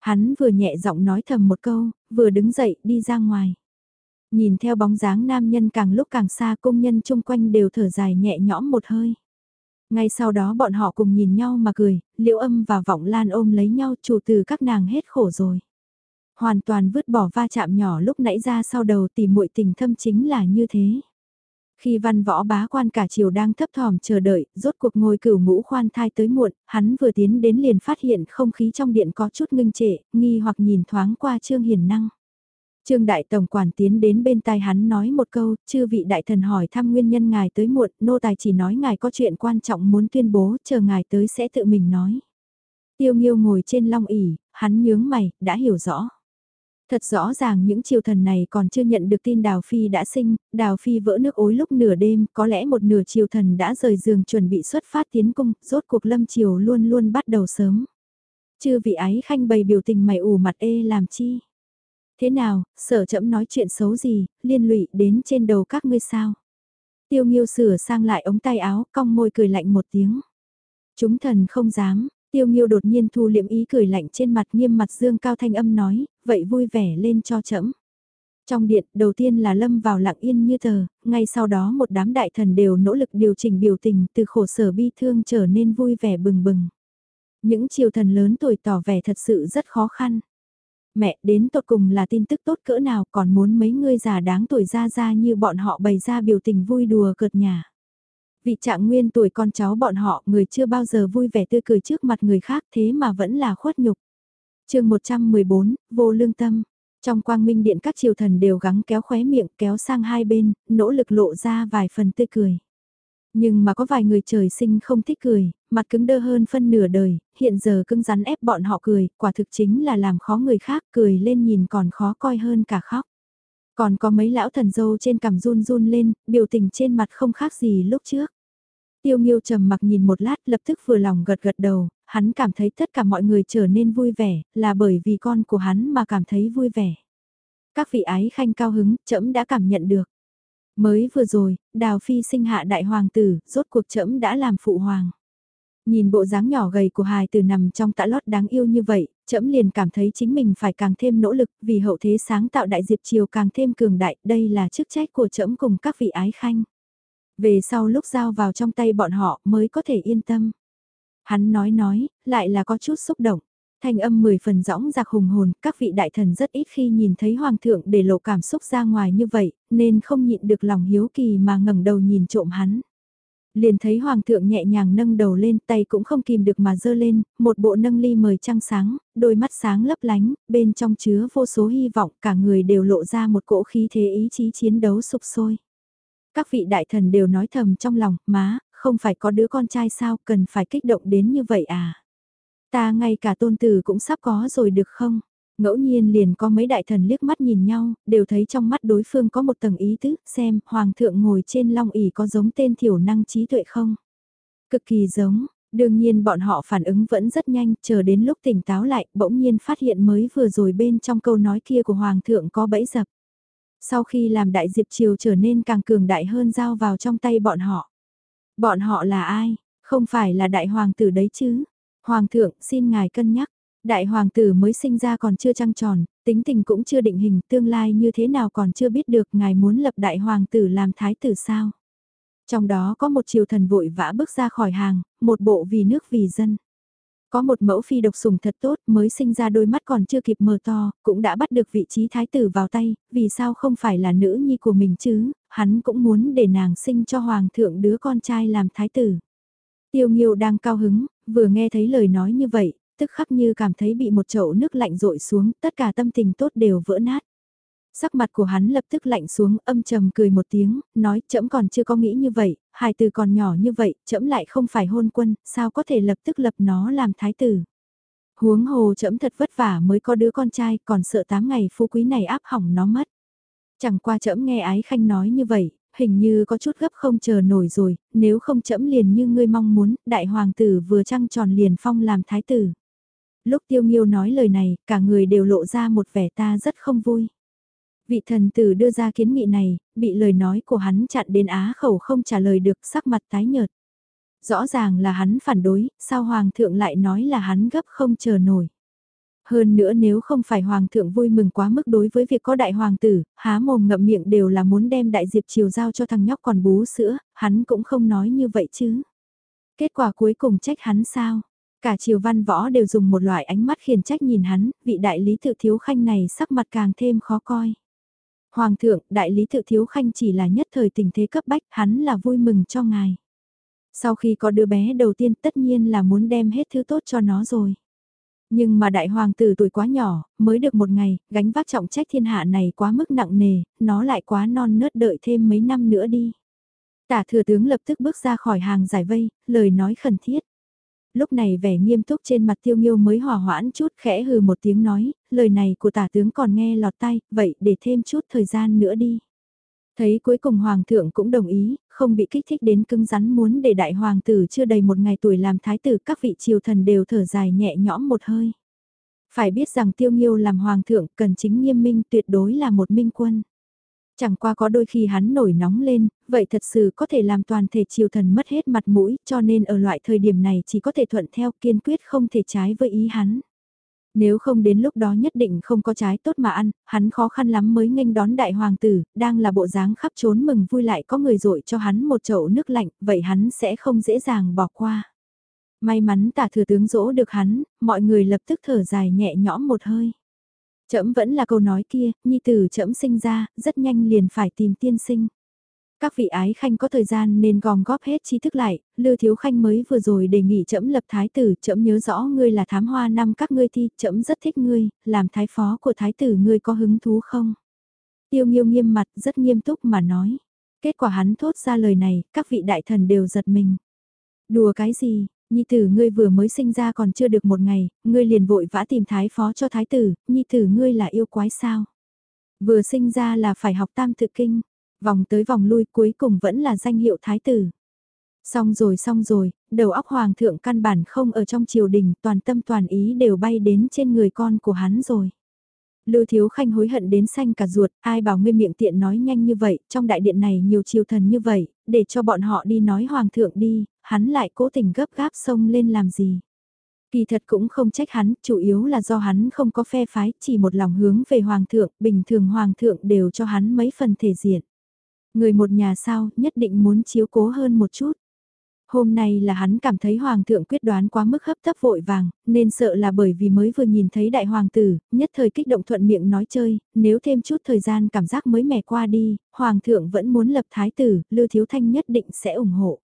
Speaker 1: Hắn vừa nhẹ giọng nói thầm một câu, vừa đứng dậy đi ra ngoài. Nhìn theo bóng dáng nam nhân càng lúc càng xa công nhân chung quanh đều thở dài nhẹ nhõm một hơi. Ngay sau đó bọn họ cùng nhìn nhau mà cười, liễu âm và vọng lan ôm lấy nhau chủ từ các nàng hết khổ rồi. Hoàn toàn vứt bỏ va chạm nhỏ lúc nãy ra sau đầu tìm muội tình thâm chính là như thế. Khi văn võ bá quan cả triều đang thấp thỏm chờ đợi, rốt cuộc ngồi cửu ngũ khoan thai tới muộn, hắn vừa tiến đến liền phát hiện không khí trong điện có chút ngưng trệ, nghi hoặc nhìn thoáng qua Trương Hiền Năng. Trương Đại Tổng Quản tiến đến bên tai hắn nói một câu, chư vị đại thần hỏi thăm nguyên nhân ngài tới muộn, nô tài chỉ nói ngài có chuyện quan trọng muốn tuyên bố, chờ ngài tới sẽ tự mình nói. Tiêu Nghiêu ngồi trên long ỉ, hắn nhướng mày, đã hiểu rõ. Thật rõ ràng những triều thần này còn chưa nhận được tin Đào Phi đã sinh, Đào Phi vỡ nước ối lúc nửa đêm, có lẽ một nửa triều thần đã rời giường chuẩn bị xuất phát tiến cung, rốt cuộc lâm triều luôn luôn bắt đầu sớm. Chư vị ái khanh bày biểu tình mày ủ mặt ê làm chi? Thế nào, sở chậm nói chuyện xấu gì, liên lụy đến trên đầu các ngươi sao? Tiêu nghiêu sửa sang lại ống tay áo, cong môi cười lạnh một tiếng. Chúng thần không dám, Tiêu Nghiêu đột nhiên thu liệm ý cười lạnh trên mặt nghiêm mặt dương cao thanh âm nói, vậy vui vẻ lên cho chậm. Trong điện, đầu tiên là lâm vào lặng yên như tờ, ngay sau đó một đám đại thần đều nỗ lực điều chỉnh biểu tình từ khổ sở bi thương trở nên vui vẻ bừng bừng. Những triều thần lớn tuổi tỏ vẻ thật sự rất khó khăn. Mẹ, đến tột cùng là tin tức tốt cỡ nào còn muốn mấy người già đáng tuổi ra ra như bọn họ bày ra biểu tình vui đùa cợt nhà vị trạng nguyên tuổi con cháu bọn họ người chưa bao giờ vui vẻ tươi cười trước mặt người khác thế mà vẫn là khuất nhục. chương 114, vô lương tâm. Trong quang minh điện các triều thần đều gắng kéo khóe miệng kéo sang hai bên, nỗ lực lộ ra vài phần tươi cười. Nhưng mà có vài người trời sinh không thích cười, mặt cứng đơ hơn phân nửa đời, hiện giờ cứng rắn ép bọn họ cười, quả thực chính là làm khó người khác cười lên nhìn còn khó coi hơn cả khóc. Còn có mấy lão thần dâu trên cằm run run lên, biểu tình trên mặt không khác gì lúc trước. Tiêu Nghiêu trầm mặc nhìn một lát lập tức vừa lòng gật gật đầu, hắn cảm thấy tất cả mọi người trở nên vui vẻ, là bởi vì con của hắn mà cảm thấy vui vẻ. Các vị ái khanh cao hứng, trẫm đã cảm nhận được. Mới vừa rồi, Đào Phi sinh hạ đại hoàng tử, rốt cuộc trẫm đã làm phụ hoàng. Nhìn bộ dáng nhỏ gầy của hài tử nằm trong tã lót đáng yêu như vậy, trẫm liền cảm thấy chính mình phải càng thêm nỗ lực vì hậu thế sáng tạo đại diệp chiều càng thêm cường đại, đây là chức trách của trẫm cùng các vị ái khanh. Về sau lúc giao vào trong tay bọn họ mới có thể yên tâm. Hắn nói nói, lại là có chút xúc động. Thanh âm mười phần rõng giặc hùng hồn, các vị đại thần rất ít khi nhìn thấy hoàng thượng để lộ cảm xúc ra ngoài như vậy, nên không nhịn được lòng hiếu kỳ mà ngẩng đầu nhìn trộm hắn liền thấy hoàng thượng nhẹ nhàng nâng đầu lên tay cũng không kìm được mà dơ lên, một bộ nâng ly mời trăng sáng, đôi mắt sáng lấp lánh, bên trong chứa vô số hy vọng cả người đều lộ ra một cỗ khí thế ý chí chiến đấu sụp sôi. Các vị đại thần đều nói thầm trong lòng, má, không phải có đứa con trai sao cần phải kích động đến như vậy à? Ta ngay cả tôn tử cũng sắp có rồi được không? Ngẫu nhiên liền có mấy đại thần liếc mắt nhìn nhau, đều thấy trong mắt đối phương có một tầng ý tứ, xem, hoàng thượng ngồi trên long ỷ có giống tên thiểu năng trí tuệ không? Cực kỳ giống, đương nhiên bọn họ phản ứng vẫn rất nhanh, chờ đến lúc tỉnh táo lại, bỗng nhiên phát hiện mới vừa rồi bên trong câu nói kia của hoàng thượng có bẫy dập. Sau khi làm đại diệp triều trở nên càng cường đại hơn giao vào trong tay bọn họ. Bọn họ là ai? Không phải là đại hoàng tử đấy chứ? Hoàng thượng xin ngài cân nhắc. Đại hoàng tử mới sinh ra còn chưa trăng tròn, tính tình cũng chưa định hình, tương lai như thế nào còn chưa biết được ngài muốn lập đại hoàng tử làm thái tử sao. Trong đó có một triều thần vội vã bước ra khỏi hàng, một bộ vì nước vì dân. Có một mẫu phi độc sủng thật tốt mới sinh ra đôi mắt còn chưa kịp mở to, cũng đã bắt được vị trí thái tử vào tay, vì sao không phải là nữ nhi của mình chứ, hắn cũng muốn để nàng sinh cho hoàng thượng đứa con trai làm thái tử. Tiêu Nghiêu đang cao hứng, vừa nghe thấy lời nói như vậy, tức khắc như cảm thấy bị một chậu nước lạnh rội xuống, tất cả tâm tình tốt đều vỡ nát. Sắc mặt của hắn lập tức lạnh xuống, âm trầm cười một tiếng, nói chậm còn chưa có nghĩ như vậy, hài từ còn nhỏ như vậy, chậm lại không phải hôn quân, sao có thể lập tức lập nó làm thái tử. Huống hồ chậm thật vất vả mới có đứa con trai, còn sợ tám ngày phú quý này áp hỏng nó mất. Chẳng qua chậm nghe ái khanh nói như vậy, hình như có chút gấp không chờ nổi rồi, nếu không chậm liền như ngươi mong muốn, đại hoàng tử vừa trăng tròn liền phong làm thái tử. Lúc tiêu nghiêu nói lời này, cả người đều lộ ra một vẻ ta rất không vui. Vị thần tử đưa ra kiến nghị này, bị lời nói của hắn chặn đến á khẩu không trả lời được sắc mặt tái nhợt. Rõ ràng là hắn phản đối, sao hoàng thượng lại nói là hắn gấp không chờ nổi. Hơn nữa nếu không phải hoàng thượng vui mừng quá mức đối với việc có đại hoàng tử, há mồm ngậm miệng đều là muốn đem đại diệp triều giao cho thằng nhóc còn bú sữa, hắn cũng không nói như vậy chứ. Kết quả cuối cùng trách hắn sao? Cả triều văn võ đều dùng một loại ánh mắt khiển trách nhìn hắn, vị đại lý tự thiếu khanh này sắc mặt càng thêm khó coi. Hoàng thượng, đại lý tự thiếu khanh chỉ là nhất thời tình thế cấp bách, hắn là vui mừng cho ngài. Sau khi có đứa bé đầu tiên tất nhiên là muốn đem hết thứ tốt cho nó rồi. Nhưng mà đại hoàng tử tuổi quá nhỏ, mới được một ngày, gánh vác trọng trách thiên hạ này quá mức nặng nề, nó lại quá non nớt đợi thêm mấy năm nữa đi. Tả thừa tướng lập tức bước ra khỏi hàng giải vây, lời nói khẩn thiết lúc này vẻ nghiêm túc trên mặt tiêu nghiêu mới hòa hoãn chút khẽ hừ một tiếng nói, lời này của tả tướng còn nghe lọt tay, vậy để thêm chút thời gian nữa đi. Thấy cuối cùng hoàng thượng cũng đồng ý, không bị kích thích đến cứng rắn muốn để đại hoàng tử chưa đầy một ngày tuổi làm thái tử các vị triều thần đều thở dài nhẹ nhõm một hơi. Phải biết rằng tiêu nghiêu làm hoàng thượng cần chính nghiêm minh tuyệt đối là một minh quân. Chẳng qua có đôi khi hắn nổi nóng lên, vậy thật sự có thể làm toàn thể triều thần mất hết mặt mũi, cho nên ở loại thời điểm này chỉ có thể thuận theo kiên quyết không thể trái với ý hắn. Nếu không đến lúc đó nhất định không có trái tốt mà ăn, hắn khó khăn lắm mới nghênh đón đại hoàng tử, đang là bộ dáng khắp trốn mừng vui lại có người dội cho hắn một chậu nước lạnh, vậy hắn sẽ không dễ dàng bỏ qua. May mắn tả thừa tướng dỗ được hắn, mọi người lập tức thở dài nhẹ nhõm một hơi chậm vẫn là câu nói kia, nhi tử chậm sinh ra, rất nhanh liền phải tìm tiên sinh. Các vị ái khanh có thời gian nên gom góp hết tri thức lại, lưu Thiếu Khanh mới vừa rồi đề nghị chậm lập thái tử, chậm nhớ rõ ngươi là thám hoa năm các ngươi thi, chậm rất thích ngươi, làm thái phó của thái tử ngươi có hứng thú không? Tiêu Nghiêu nghiêm mặt, rất nghiêm túc mà nói. Kết quả hắn thốt ra lời này, các vị đại thần đều giật mình. Đùa cái gì, Nhi tử ngươi vừa mới sinh ra còn chưa được một ngày, ngươi liền vội vã tìm thái phó cho thái tử, nhi tử ngươi là yêu quái sao? Vừa sinh ra là phải học tam thực kinh, vòng tới vòng lui cuối cùng vẫn là danh hiệu thái tử. Xong rồi xong rồi, đầu óc hoàng thượng căn bản không ở trong triều đình, toàn tâm toàn ý đều bay đến trên người con của hắn rồi. Lưu Thiếu Khanh hối hận đến xanh cả ruột, ai bảo ngươi miệng tiện nói nhanh như vậy, trong đại điện này nhiều triều thần như vậy, để cho bọn họ đi nói hoàng thượng đi, hắn lại cố tình gấp gáp xông lên làm gì. Kỳ thật cũng không trách hắn, chủ yếu là do hắn không có phe phái, chỉ một lòng hướng về hoàng thượng, bình thường hoàng thượng đều cho hắn mấy phần thể diện. Người một nhà sao, nhất định muốn chiếu cố hơn một chút. Hôm nay là hắn cảm thấy hoàng thượng quyết đoán quá mức hấp tấp vội vàng, nên sợ là bởi vì mới vừa nhìn thấy đại hoàng tử, nhất thời kích động thuận miệng nói chơi, nếu thêm chút thời gian cảm giác mới mẻ qua đi, hoàng thượng vẫn muốn lập thái tử, Lưu Thiếu Thanh nhất định sẽ ủng hộ.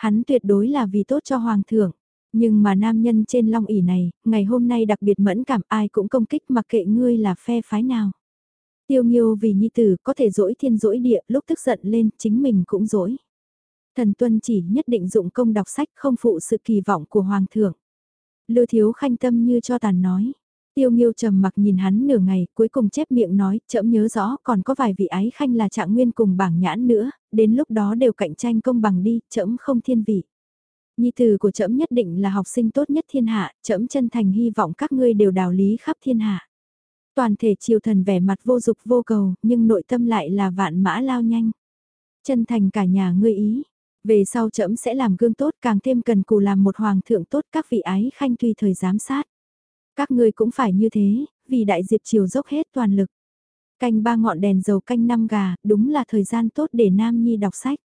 Speaker 1: Hắn tuyệt đối là vì tốt cho hoàng thượng. Nhưng mà nam nhân trên long ỷ này, ngày hôm nay đặc biệt mẫn cảm ai cũng công kích mặc kệ ngươi là phe phái nào. Tiêu nghiêu vì nhi tử có thể dỗi thiên dỗi địa lúc tức giận lên chính mình cũng dỗi. Thần tuân chỉ nhất định dụng công đọc sách không phụ sự kỳ vọng của hoàng thượng. Lưu thiếu khanh tâm như cho tàn nói. Tiêu Nghiêu trầm mặc nhìn hắn nửa ngày, cuối cùng chép miệng nói, chậm nhớ rõ, còn có vài vị ái khanh là trạng nguyên cùng bảng nhãn nữa, đến lúc đó đều cạnh tranh công bằng đi, chậm không thiên vị. Nhi tử của chậm nhất định là học sinh tốt nhất thiên hạ, chậm chân thành hy vọng các ngươi đều đào lý khắp thiên hạ. Toàn thể triều thần vẻ mặt vô dục vô cầu, nhưng nội tâm lại là vạn mã lao nhanh. Chân thành cả nhà ngươi ý, về sau chậm sẽ làm gương tốt càng thêm cần cù làm một hoàng thượng tốt các vị ái khanh tùy thời giám sát. Các ngươi cũng phải như thế, vì đại diệp triều dốc hết toàn lực. Canh ba ngọn đèn dầu canh năm gà, đúng là thời gian tốt để Nam Nhi đọc sách.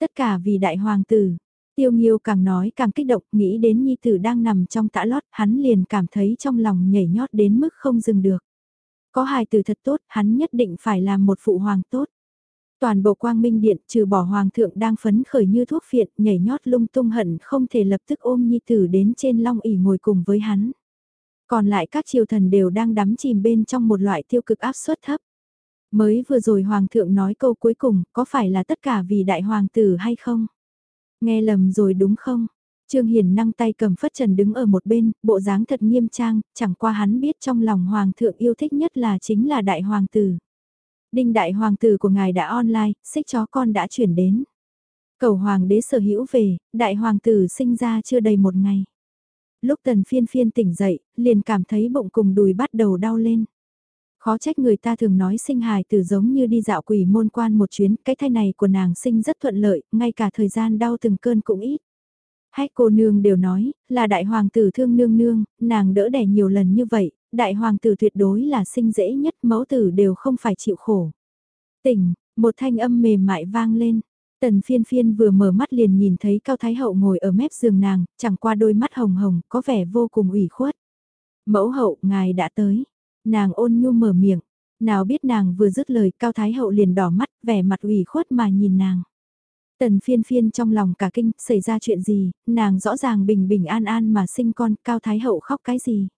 Speaker 1: Tất cả vì đại hoàng tử. Tiêu Nghiêu càng nói càng kích động, nghĩ đến Nhi tử đang nằm trong tã lót, hắn liền cảm thấy trong lòng nhảy nhót đến mức không dừng được. Có hài tử thật tốt, hắn nhất định phải làm một phụ hoàng tốt. Toàn bộ quang minh điện trừ bỏ hoàng thượng đang phấn khởi như thuốc phiện nhảy nhót lung tung hận không thể lập tức ôm nhi tử đến trên long ỉ ngồi cùng với hắn. Còn lại các triều thần đều đang đắm chìm bên trong một loại tiêu cực áp suất thấp. Mới vừa rồi hoàng thượng nói câu cuối cùng có phải là tất cả vì đại hoàng tử hay không? Nghe lầm rồi đúng không? Trương Hiền năng tay cầm phất trần đứng ở một bên, bộ dáng thật nghiêm trang, chẳng qua hắn biết trong lòng hoàng thượng yêu thích nhất là chính là đại hoàng tử. Đinh đại hoàng tử của ngài đã online, xích chó con đã chuyển đến. Cầu hoàng đế sở hữu về, đại hoàng tử sinh ra chưa đầy một ngày. Lúc tần phiên phiên tỉnh dậy, liền cảm thấy bụng cùng đùi bắt đầu đau lên. Khó trách người ta thường nói sinh hài tử giống như đi dạo quỷ môn quan một chuyến, cái thai này của nàng sinh rất thuận lợi, ngay cả thời gian đau từng cơn cũng ít. hai cô nương đều nói, là đại hoàng tử thương nương nương, nàng đỡ đẻ nhiều lần như vậy, đại hoàng tử tuyệt đối là sinh dễ nhất mẫu tử đều không phải chịu khổ. Tỉnh, một thanh âm mềm mại vang lên. Tần phiên phiên vừa mở mắt liền nhìn thấy Cao Thái Hậu ngồi ở mép giường nàng, chẳng qua đôi mắt hồng hồng, có vẻ vô cùng ủy khuất. Mẫu hậu, ngài đã tới. Nàng ôn nhu mở miệng. Nào biết nàng vừa dứt lời Cao Thái Hậu liền đỏ mắt, vẻ mặt ủy khuất mà nhìn nàng. Tần phiên phiên trong lòng cả kinh, xảy ra chuyện gì, nàng rõ ràng bình bình an an mà sinh con, Cao Thái Hậu khóc cái gì.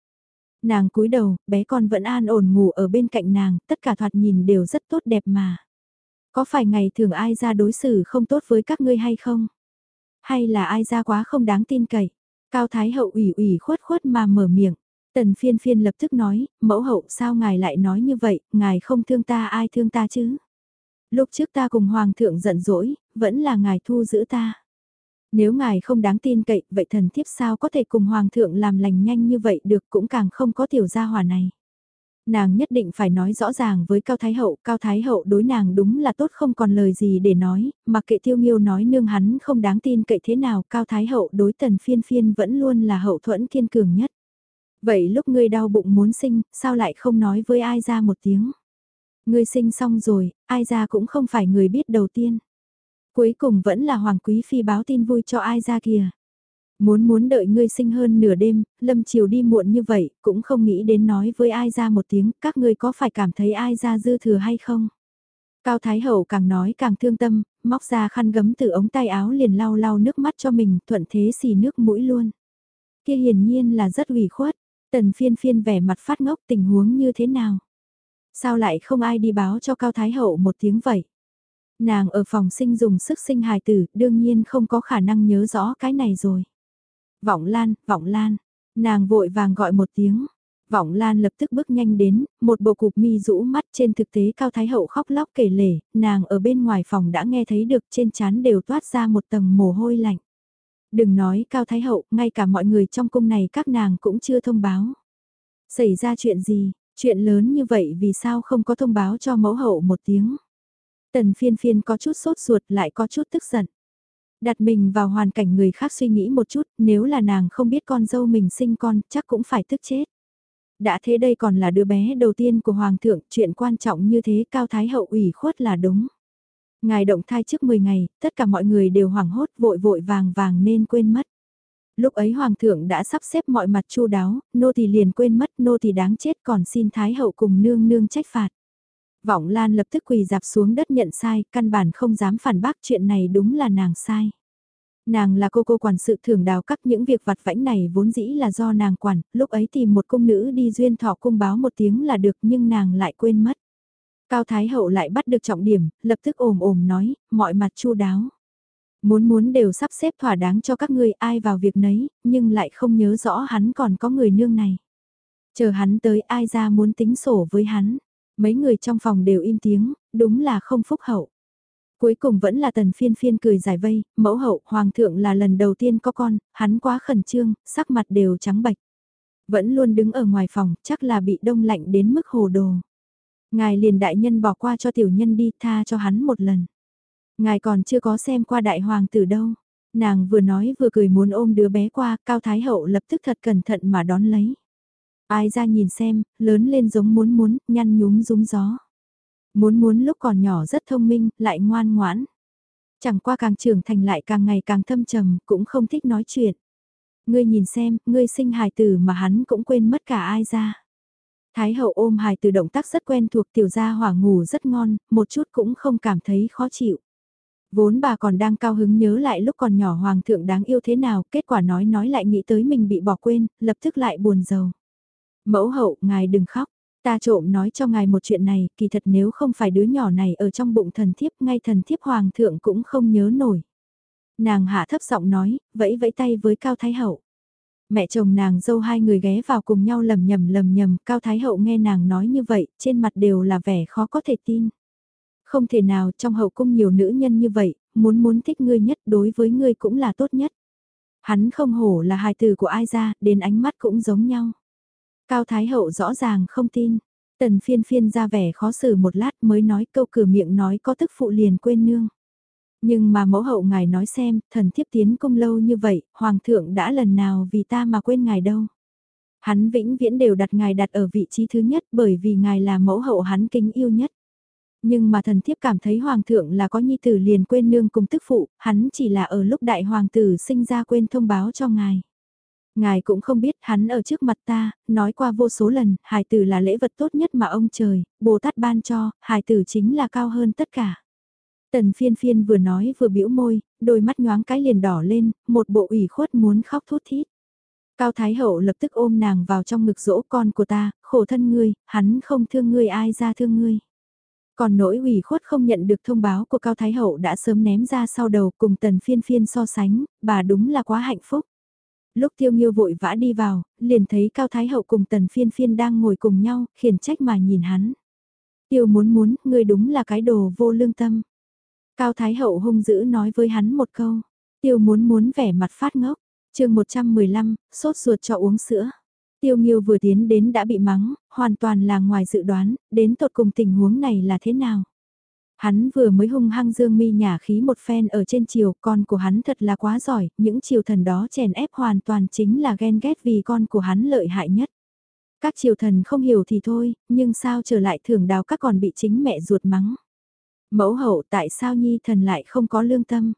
Speaker 1: Nàng cúi đầu, bé con vẫn an ổn ngủ ở bên cạnh nàng, tất cả thoạt nhìn đều rất tốt đẹp mà. Có phải ngày thường ai ra đối xử không tốt với các ngươi hay không? Hay là ai ra quá không đáng tin cậy? Cao Thái Hậu ủy ủy khuất khuất mà mở miệng. Tần phiên phiên lập tức nói, mẫu hậu sao ngài lại nói như vậy, ngài không thương ta ai thương ta chứ? Lúc trước ta cùng hoàng thượng giận dỗi, vẫn là ngài thu giữ ta. Nếu ngài không đáng tin cậy, vậy thần thiếp sao có thể cùng hoàng thượng làm lành nhanh như vậy được cũng càng không có tiểu gia hòa này. Nàng nhất định phải nói rõ ràng với Cao Thái Hậu, Cao Thái Hậu đối nàng đúng là tốt không còn lời gì để nói, mà kệ tiêu nghiêu nói nương hắn không đáng tin cậy thế nào, Cao Thái Hậu đối tần phiên phiên vẫn luôn là hậu thuẫn kiên cường nhất. Vậy lúc ngươi đau bụng muốn sinh, sao lại không nói với ai ra một tiếng? Ngươi sinh xong rồi, ai ra cũng không phải người biết đầu tiên. Cuối cùng vẫn là Hoàng Quý Phi báo tin vui cho ai ra kìa. Muốn muốn đợi ngươi sinh hơn nửa đêm, lâm chiều đi muộn như vậy, cũng không nghĩ đến nói với ai ra một tiếng, các ngươi có phải cảm thấy ai ra dư thừa hay không? Cao Thái Hậu càng nói càng thương tâm, móc ra khăn gấm từ ống tay áo liền lau lau nước mắt cho mình, thuận thế xì nước mũi luôn. Kia hiển nhiên là rất ủy khuất, tần phiên phiên vẻ mặt phát ngốc tình huống như thế nào? Sao lại không ai đi báo cho Cao Thái Hậu một tiếng vậy? Nàng ở phòng sinh dùng sức sinh hài tử, đương nhiên không có khả năng nhớ rõ cái này rồi. Vọng Lan, Vọng Lan, nàng vội vàng gọi một tiếng. Vọng Lan lập tức bước nhanh đến, một bộ cục mi rũ mắt trên thực tế Cao Thái Hậu khóc lóc kể lể, nàng ở bên ngoài phòng đã nghe thấy được trên chán đều toát ra một tầng mồ hôi lạnh. Đừng nói Cao Thái Hậu, ngay cả mọi người trong cung này các nàng cũng chưa thông báo. Xảy ra chuyện gì, chuyện lớn như vậy vì sao không có thông báo cho mẫu hậu một tiếng. Tần phiên phiên có chút sốt ruột lại có chút tức giận. Đặt mình vào hoàn cảnh người khác suy nghĩ một chút, nếu là nàng không biết con dâu mình sinh con, chắc cũng phải tức chết. Đã thế đây còn là đứa bé đầu tiên của Hoàng thượng, chuyện quan trọng như thế Cao Thái Hậu ủy khuất là đúng. Ngài động thai trước 10 ngày, tất cả mọi người đều hoảng hốt vội vội vàng vàng nên quên mất. Lúc ấy Hoàng thượng đã sắp xếp mọi mặt chu đáo, nô thì liền quên mất nô thì đáng chết còn xin Thái Hậu cùng nương nương trách phạt. Vọng Lan lập tức quỳ dạp xuống đất nhận sai, căn bản không dám phản bác chuyện này đúng là nàng sai. Nàng là cô cô quản sự thường đào các những việc vặt vãnh này vốn dĩ là do nàng quản, lúc ấy tìm một cung nữ đi duyên thọ cung báo một tiếng là được nhưng nàng lại quên mất. Cao Thái Hậu lại bắt được trọng điểm, lập tức ồm ồm nói, mọi mặt chu đáo. Muốn muốn đều sắp xếp thỏa đáng cho các ngươi ai vào việc nấy, nhưng lại không nhớ rõ hắn còn có người nương này. Chờ hắn tới ai ra muốn tính sổ với hắn. Mấy người trong phòng đều im tiếng, đúng là không phúc hậu. Cuối cùng vẫn là tần phiên phiên cười giải vây, mẫu hậu, hoàng thượng là lần đầu tiên có con, hắn quá khẩn trương, sắc mặt đều trắng bạch. Vẫn luôn đứng ở ngoài phòng, chắc là bị đông lạnh đến mức hồ đồ. Ngài liền đại nhân bỏ qua cho tiểu nhân đi, tha cho hắn một lần. Ngài còn chưa có xem qua đại hoàng tử đâu. Nàng vừa nói vừa cười muốn ôm đứa bé qua, Cao Thái Hậu lập tức thật cẩn thận mà đón lấy. Ai ra nhìn xem, lớn lên giống muốn muốn, nhăn nhúm rúng gió. Muốn muốn lúc còn nhỏ rất thông minh, lại ngoan ngoãn. Chẳng qua càng trưởng thành lại càng ngày càng thâm trầm, cũng không thích nói chuyện. Ngươi nhìn xem, ngươi sinh hài tử mà hắn cũng quên mất cả ai ra. Thái hậu ôm hài tử động tác rất quen thuộc tiểu gia hỏa ngủ rất ngon, một chút cũng không cảm thấy khó chịu. Vốn bà còn đang cao hứng nhớ lại lúc còn nhỏ hoàng thượng đáng yêu thế nào, kết quả nói nói lại nghĩ tới mình bị bỏ quên, lập tức lại buồn rầu. Mẫu hậu, ngài đừng khóc, ta trộm nói cho ngài một chuyện này, kỳ thật nếu không phải đứa nhỏ này ở trong bụng thần thiếp, ngay thần thiếp hoàng thượng cũng không nhớ nổi. Nàng hạ thấp giọng nói, vẫy vẫy tay với Cao Thái Hậu. Mẹ chồng nàng dâu hai người ghé vào cùng nhau lầm nhầm lầm nhầm, Cao Thái Hậu nghe nàng nói như vậy, trên mặt đều là vẻ khó có thể tin. Không thể nào trong hậu cung nhiều nữ nhân như vậy, muốn muốn thích ngươi nhất đối với ngươi cũng là tốt nhất. Hắn không hổ là hài tử của ai ra, đến ánh mắt cũng giống nhau. Cao Thái Hậu rõ ràng không tin. Tần phiên phiên ra vẻ khó xử một lát mới nói câu cửa miệng nói có tức phụ liền quên nương. Nhưng mà mẫu hậu ngài nói xem, thần thiếp tiến công lâu như vậy, hoàng thượng đã lần nào vì ta mà quên ngài đâu. Hắn vĩnh viễn đều đặt ngài đặt ở vị trí thứ nhất bởi vì ngài là mẫu hậu hắn kính yêu nhất. Nhưng mà thần thiếp cảm thấy hoàng thượng là có nhi tử liền quên nương cùng tức phụ, hắn chỉ là ở lúc đại hoàng tử sinh ra quên thông báo cho ngài. Ngài cũng không biết hắn ở trước mặt ta, nói qua vô số lần, hài tử là lễ vật tốt nhất mà ông trời, Bồ Tát ban cho, hài tử chính là cao hơn tất cả. Tần phiên phiên vừa nói vừa bĩu môi, đôi mắt nhoáng cái liền đỏ lên, một bộ ủy khuất muốn khóc thút thít. Cao Thái Hậu lập tức ôm nàng vào trong ngực dỗ con của ta, khổ thân ngươi, hắn không thương ngươi ai ra thương ngươi. Còn nỗi ủy khuất không nhận được thông báo của Cao Thái Hậu đã sớm ném ra sau đầu cùng tần phiên phiên so sánh, bà đúng là quá hạnh phúc. Lúc tiêu nghiêu vội vã đi vào, liền thấy Cao Thái Hậu cùng tần phiên phiên đang ngồi cùng nhau, khiển trách mà nhìn hắn. Tiêu muốn muốn, ngươi đúng là cái đồ vô lương tâm. Cao Thái Hậu hung dữ nói với hắn một câu. Tiêu muốn muốn vẻ mặt phát ngốc. chương 115, sốt ruột cho uống sữa. Tiêu Nghiêu vừa tiến đến đã bị mắng, hoàn toàn là ngoài dự đoán, đến tột cùng tình huống này là thế nào. Hắn vừa mới hung hăng dương mi nhả khí một phen ở trên chiều, con của hắn thật là quá giỏi, những triều thần đó chèn ép hoàn toàn chính là ghen ghét vì con của hắn lợi hại nhất. Các triều thần không hiểu thì thôi, nhưng sao trở lại thưởng đào các còn bị chính mẹ ruột mắng. Mẫu hậu tại sao nhi thần lại không có lương tâm?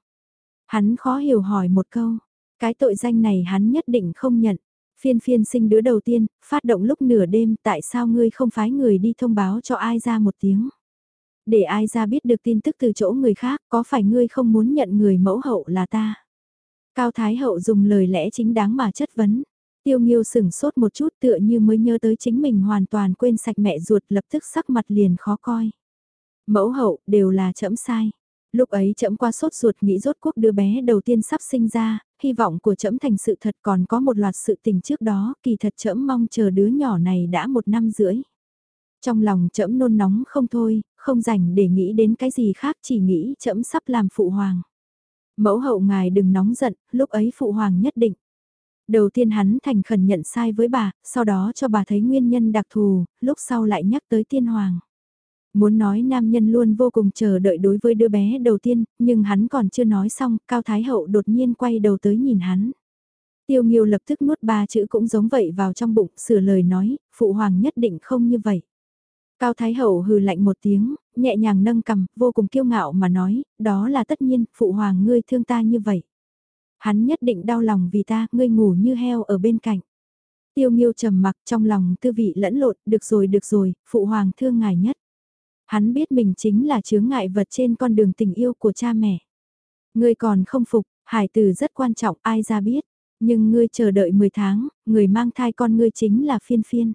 Speaker 1: Hắn khó hiểu hỏi một câu, cái tội danh này hắn nhất định không nhận. Phiên phiên sinh đứa đầu tiên, phát động lúc nửa đêm tại sao ngươi không phái người đi thông báo cho ai ra một tiếng. Để ai ra biết được tin tức từ chỗ người khác có phải ngươi không muốn nhận người mẫu hậu là ta. Cao Thái Hậu dùng lời lẽ chính đáng mà chất vấn. Tiêu Nghiêu sửng sốt một chút tựa như mới nhớ tới chính mình hoàn toàn quên sạch mẹ ruột lập tức sắc mặt liền khó coi. Mẫu hậu, đều là chậm sai. Lúc ấy chậm qua sốt ruột nghĩ rốt cuộc đứa bé đầu tiên sắp sinh ra, hy vọng của chậm thành sự thật còn có một loạt sự tình trước đó, kỳ thật chậm mong chờ đứa nhỏ này đã một năm rưỡi. Trong lòng trẫm nôn nóng không thôi, không rảnh để nghĩ đến cái gì khác chỉ nghĩ trẫm sắp làm phụ hoàng. Mẫu hậu ngài đừng nóng giận, lúc ấy phụ hoàng nhất định. Đầu tiên hắn thành khẩn nhận sai với bà, sau đó cho bà thấy nguyên nhân đặc thù, lúc sau lại nhắc tới tiên hoàng. Muốn nói nam nhân luôn vô cùng chờ đợi đối với đứa bé đầu tiên, nhưng hắn còn chưa nói xong, Cao Thái Hậu đột nhiên quay đầu tới nhìn hắn. Tiêu Nghiêu lập tức nuốt ba chữ cũng giống vậy vào trong bụng, sửa lời nói, phụ hoàng nhất định không như vậy. Cao Thái Hậu hừ lạnh một tiếng, nhẹ nhàng nâng cầm, vô cùng kiêu ngạo mà nói, đó là tất nhiên, phụ hoàng ngươi thương ta như vậy. Hắn nhất định đau lòng vì ta, ngươi ngủ như heo ở bên cạnh. Tiêu Nghiêu trầm mặc trong lòng tư vị lẫn lộn, được rồi được rồi, phụ hoàng thương ngài nhất. Hắn biết mình chính là chướng ngại vật trên con đường tình yêu của cha mẹ. Ngươi còn không phục, hải tử rất quan trọng ai ra biết. Nhưng ngươi chờ đợi 10 tháng, người mang thai con ngươi chính là phiên phiên.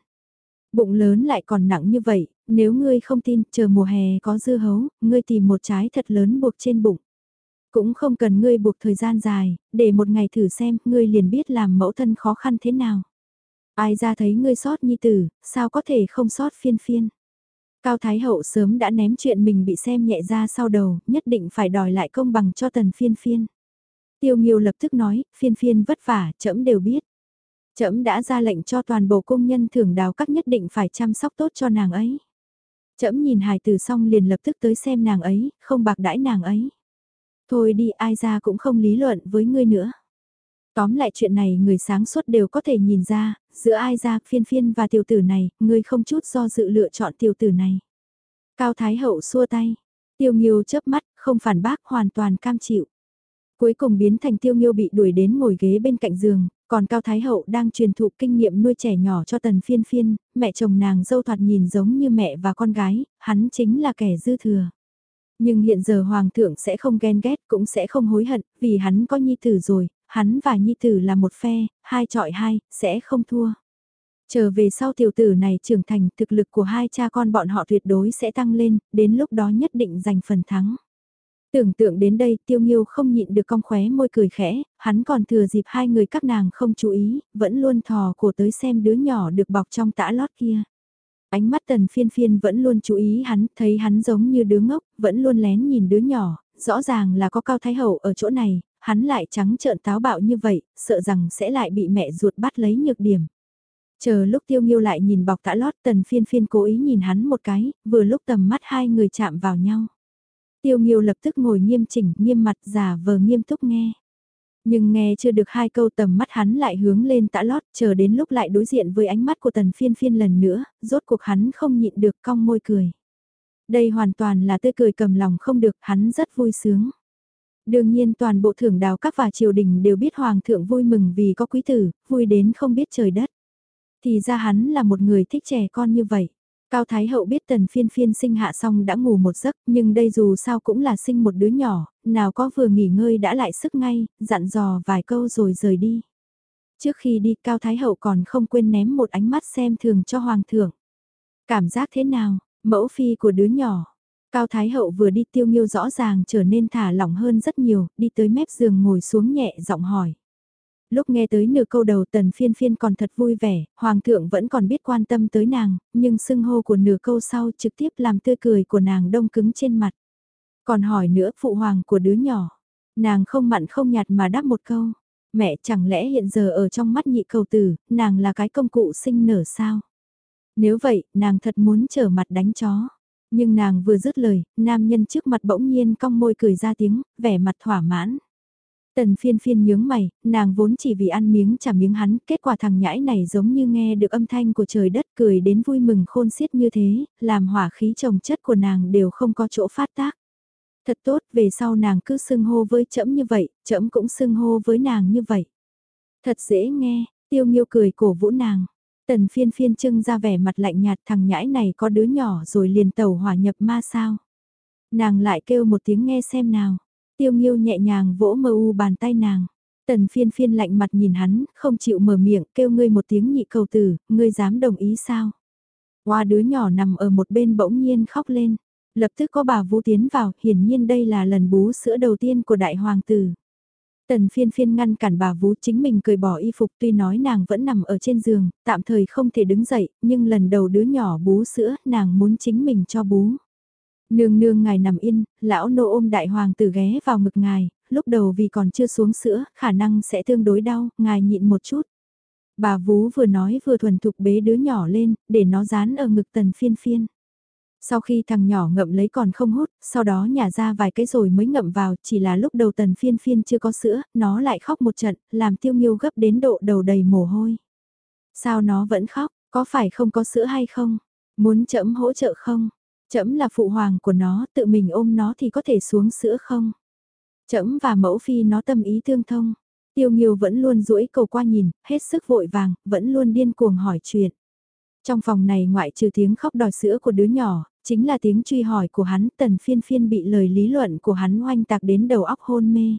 Speaker 1: Bụng lớn lại còn nặng như vậy, nếu ngươi không tin, chờ mùa hè có dưa hấu, ngươi tìm một trái thật lớn buộc trên bụng. Cũng không cần ngươi buộc thời gian dài, để một ngày thử xem, ngươi liền biết làm mẫu thân khó khăn thế nào. Ai ra thấy ngươi sót nhi tử, sao có thể không sót phiên phiên. Cao Thái Hậu sớm đã ném chuyện mình bị xem nhẹ ra sau đầu, nhất định phải đòi lại công bằng cho tần phiên phiên. Tiêu Nghiêu lập tức nói, phiên phiên vất vả, trẫm đều biết. Trẫm đã ra lệnh cho toàn bộ công nhân thưởng đào các nhất định phải chăm sóc tốt cho nàng ấy. Trẫm nhìn hài từ xong liền lập tức tới xem nàng ấy, không bạc đãi nàng ấy. Thôi đi ai ra cũng không lý luận với ngươi nữa. Tóm lại chuyện này người sáng suốt đều có thể nhìn ra, giữa ai ra phiên phiên và tiểu tử này, ngươi không chút do dự lựa chọn tiểu tử này. Cao Thái Hậu xua tay, tiêu nghiêu chớp mắt, không phản bác hoàn toàn cam chịu. Cuối cùng biến thành tiêu nghiêu bị đuổi đến ngồi ghế bên cạnh giường, còn Cao Thái Hậu đang truyền thụ kinh nghiệm nuôi trẻ nhỏ cho tần phiên phiên, mẹ chồng nàng dâu thoạt nhìn giống như mẹ và con gái, hắn chính là kẻ dư thừa. Nhưng hiện giờ Hoàng thượng sẽ không ghen ghét cũng sẽ không hối hận, vì hắn có nhi tử rồi, hắn và nhi tử là một phe, hai trọi hai, sẽ không thua. Chờ về sau tiểu tử này trưởng thành thực lực của hai cha con bọn họ tuyệt đối sẽ tăng lên, đến lúc đó nhất định giành phần thắng. Tưởng tượng đến đây tiêu nghiêu không nhịn được cong khóe môi cười khẽ, hắn còn thừa dịp hai người các nàng không chú ý, vẫn luôn thò cổ tới xem đứa nhỏ được bọc trong tã lót kia. Ánh mắt tần phiên phiên vẫn luôn chú ý hắn, thấy hắn giống như đứa ngốc, vẫn luôn lén nhìn đứa nhỏ, rõ ràng là có cao thái hậu ở chỗ này, hắn lại trắng trợn táo bạo như vậy, sợ rằng sẽ lại bị mẹ ruột bắt lấy nhược điểm. Chờ lúc tiêu nghiêu lại nhìn bọc tã lót tần phiên phiên cố ý nhìn hắn một cái, vừa lúc tầm mắt hai người chạm vào nhau. Tiêu Nghiêu lập tức ngồi nghiêm chỉnh, nghiêm mặt giả vờ nghiêm túc nghe. Nhưng nghe chưa được hai câu tầm mắt hắn lại hướng lên tã lót, chờ đến lúc lại đối diện với ánh mắt của tần phiên phiên lần nữa, rốt cuộc hắn không nhịn được cong môi cười. Đây hoàn toàn là tươi cười cầm lòng không được, hắn rất vui sướng. Đương nhiên toàn bộ thưởng đào các và triều đình đều biết hoàng thượng vui mừng vì có quý tử, vui đến không biết trời đất. Thì ra hắn là một người thích trẻ con như vậy. Cao Thái Hậu biết tần phiên phiên sinh hạ xong đã ngủ một giấc, nhưng đây dù sao cũng là sinh một đứa nhỏ, nào có vừa nghỉ ngơi đã lại sức ngay, dặn dò vài câu rồi rời đi. Trước khi đi Cao Thái Hậu còn không quên ném một ánh mắt xem thường cho Hoàng thượng. Cảm giác thế nào, mẫu phi của đứa nhỏ. Cao Thái Hậu vừa đi tiêu nghiêu rõ ràng trở nên thả lỏng hơn rất nhiều, đi tới mép giường ngồi xuống nhẹ giọng hỏi. Lúc nghe tới nửa câu đầu tần phiên phiên còn thật vui vẻ, hoàng thượng vẫn còn biết quan tâm tới nàng, nhưng sưng hô của nửa câu sau trực tiếp làm tươi cười của nàng đông cứng trên mặt. Còn hỏi nữa phụ hoàng của đứa nhỏ, nàng không mặn không nhạt mà đáp một câu, mẹ chẳng lẽ hiện giờ ở trong mắt nhị cầu tử, nàng là cái công cụ sinh nở sao? Nếu vậy, nàng thật muốn trở mặt đánh chó. Nhưng nàng vừa dứt lời, nam nhân trước mặt bỗng nhiên cong môi cười ra tiếng, vẻ mặt thỏa mãn. Tần phiên phiên nhướng mày, nàng vốn chỉ vì ăn miếng trả miếng hắn, kết quả thằng nhãi này giống như nghe được âm thanh của trời đất cười đến vui mừng khôn xiết như thế, làm hỏa khí trồng chất của nàng đều không có chỗ phát tác. Thật tốt, về sau nàng cứ xưng hô với trẫm như vậy, trẫm cũng xưng hô với nàng như vậy. Thật dễ nghe, tiêu nghiêu cười cổ vũ nàng. Tần phiên phiên trưng ra vẻ mặt lạnh nhạt thằng nhãi này có đứa nhỏ rồi liền tàu hỏa nhập ma sao. Nàng lại kêu một tiếng nghe xem nào. Tiêu Nghiêu nhẹ nhàng vỗ mơ u bàn tay nàng. Tần phiên phiên lạnh mặt nhìn hắn, không chịu mở miệng, kêu ngươi một tiếng nhị cầu tử, ngươi dám đồng ý sao? Hoa đứa nhỏ nằm ở một bên bỗng nhiên khóc lên. Lập tức có bà Vũ tiến vào, hiển nhiên đây là lần bú sữa đầu tiên của đại hoàng tử. Tần phiên phiên ngăn cản bà Vũ chính mình cười bỏ y phục tuy nói nàng vẫn nằm ở trên giường, tạm thời không thể đứng dậy, nhưng lần đầu đứa nhỏ bú sữa, nàng muốn chính mình cho bú. Nương nương ngài nằm yên, lão nô ôm đại hoàng tử ghé vào ngực ngài, lúc đầu vì còn chưa xuống sữa, khả năng sẽ tương đối đau, ngài nhịn một chút. Bà vú vừa nói vừa thuần thục bế đứa nhỏ lên, để nó dán ở ngực tần phiên phiên. Sau khi thằng nhỏ ngậm lấy còn không hút, sau đó nhả ra vài cái rồi mới ngậm vào, chỉ là lúc đầu tần phiên phiên chưa có sữa, nó lại khóc một trận, làm tiêu nghiêu gấp đến độ đầu đầy mồ hôi. Sao nó vẫn khóc, có phải không có sữa hay không? Muốn chậm hỗ trợ không? Chấm là phụ hoàng của nó, tự mình ôm nó thì có thể xuống sữa không? Chấm và mẫu phi nó tâm ý tương thông. Tiêu Nghiêu vẫn luôn duỗi cầu qua nhìn, hết sức vội vàng, vẫn luôn điên cuồng hỏi chuyện. Trong phòng này ngoại trừ tiếng khóc đòi sữa của đứa nhỏ, chính là tiếng truy hỏi của hắn, tần phiên phiên bị lời lý luận của hắn oanh tạc đến đầu óc hôn mê.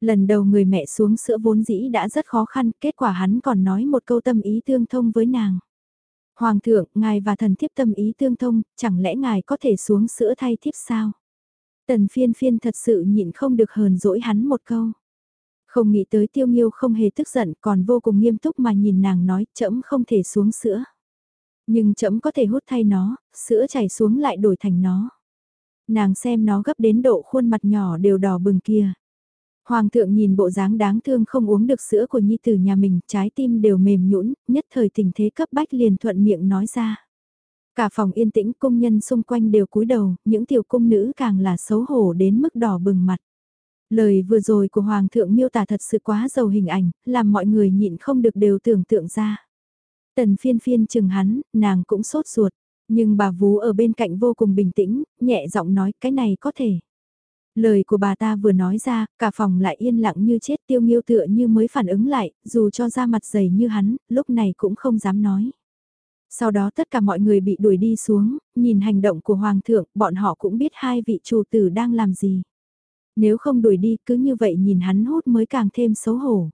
Speaker 1: Lần đầu người mẹ xuống sữa vốn dĩ đã rất khó khăn, kết quả hắn còn nói một câu tâm ý tương thông với nàng. Hoàng thượng, ngài và thần thiếp tâm ý tương thông, chẳng lẽ ngài có thể xuống sữa thay thiếp sao? Tần phiên phiên thật sự nhịn không được hờn dỗi hắn một câu. Không nghĩ tới tiêu nghiêu không hề tức giận còn vô cùng nghiêm túc mà nhìn nàng nói chậm không thể xuống sữa. Nhưng chậm có thể hút thay nó, sữa chảy xuống lại đổi thành nó. Nàng xem nó gấp đến độ khuôn mặt nhỏ đều đỏ bừng kia. Hoàng thượng nhìn bộ dáng đáng thương không uống được sữa của nhi tử nhà mình, trái tim đều mềm nhũn, nhất thời tình thế cấp bách liền thuận miệng nói ra. Cả phòng yên tĩnh công nhân xung quanh đều cúi đầu, những tiểu cung nữ càng là xấu hổ đến mức đỏ bừng mặt. Lời vừa rồi của Hoàng thượng miêu tả thật sự quá giàu hình ảnh, làm mọi người nhịn không được đều tưởng tượng ra. Tần phiên phiên chừng hắn, nàng cũng sốt ruột. Nhưng bà vú ở bên cạnh vô cùng bình tĩnh, nhẹ giọng nói cái này có thể. Lời của bà ta vừa nói ra, cả phòng lại yên lặng như chết tiêu nghiêu tựa như mới phản ứng lại, dù cho ra mặt dày như hắn, lúc này cũng không dám nói. Sau đó tất cả mọi người bị đuổi đi xuống, nhìn hành động của Hoàng thượng, bọn họ cũng biết hai vị chủ tử đang làm gì. Nếu không đuổi đi, cứ như vậy nhìn hắn hốt mới càng thêm xấu hổ.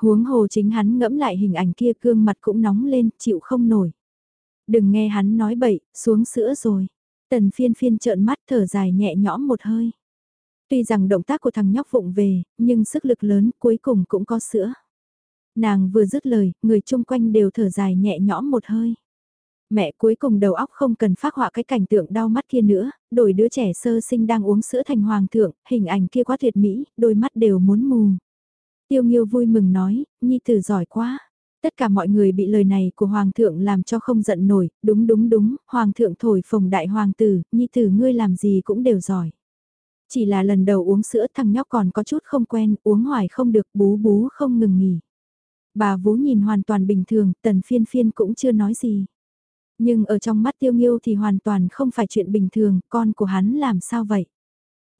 Speaker 1: Huống hồ chính hắn ngẫm lại hình ảnh kia cương mặt cũng nóng lên, chịu không nổi. Đừng nghe hắn nói bậy, xuống sữa rồi. Tần phiên phiên trợn mắt thở dài nhẹ nhõm một hơi. Tuy rằng động tác của thằng nhóc vụng về, nhưng sức lực lớn cuối cùng cũng có sữa. Nàng vừa dứt lời, người chung quanh đều thở dài nhẹ nhõm một hơi. Mẹ cuối cùng đầu óc không cần phát họa cái cảnh tượng đau mắt kia nữa, đổi đứa trẻ sơ sinh đang uống sữa thành hoàng thượng, hình ảnh kia quá tuyệt mỹ, đôi mắt đều muốn mù. Tiêu Nghiêu vui mừng nói, Nhi tử giỏi quá. Tất cả mọi người bị lời này của Hoàng thượng làm cho không giận nổi, đúng đúng đúng, Hoàng thượng thổi phồng đại hoàng tử, Nhi tử ngươi làm gì cũng đều giỏi. Chỉ là lần đầu uống sữa thằng nhóc còn có chút không quen, uống hoài không được bú bú không ngừng nghỉ. Bà vú nhìn hoàn toàn bình thường, tần phiên phiên cũng chưa nói gì. Nhưng ở trong mắt tiêu nghiêu thì hoàn toàn không phải chuyện bình thường, con của hắn làm sao vậy?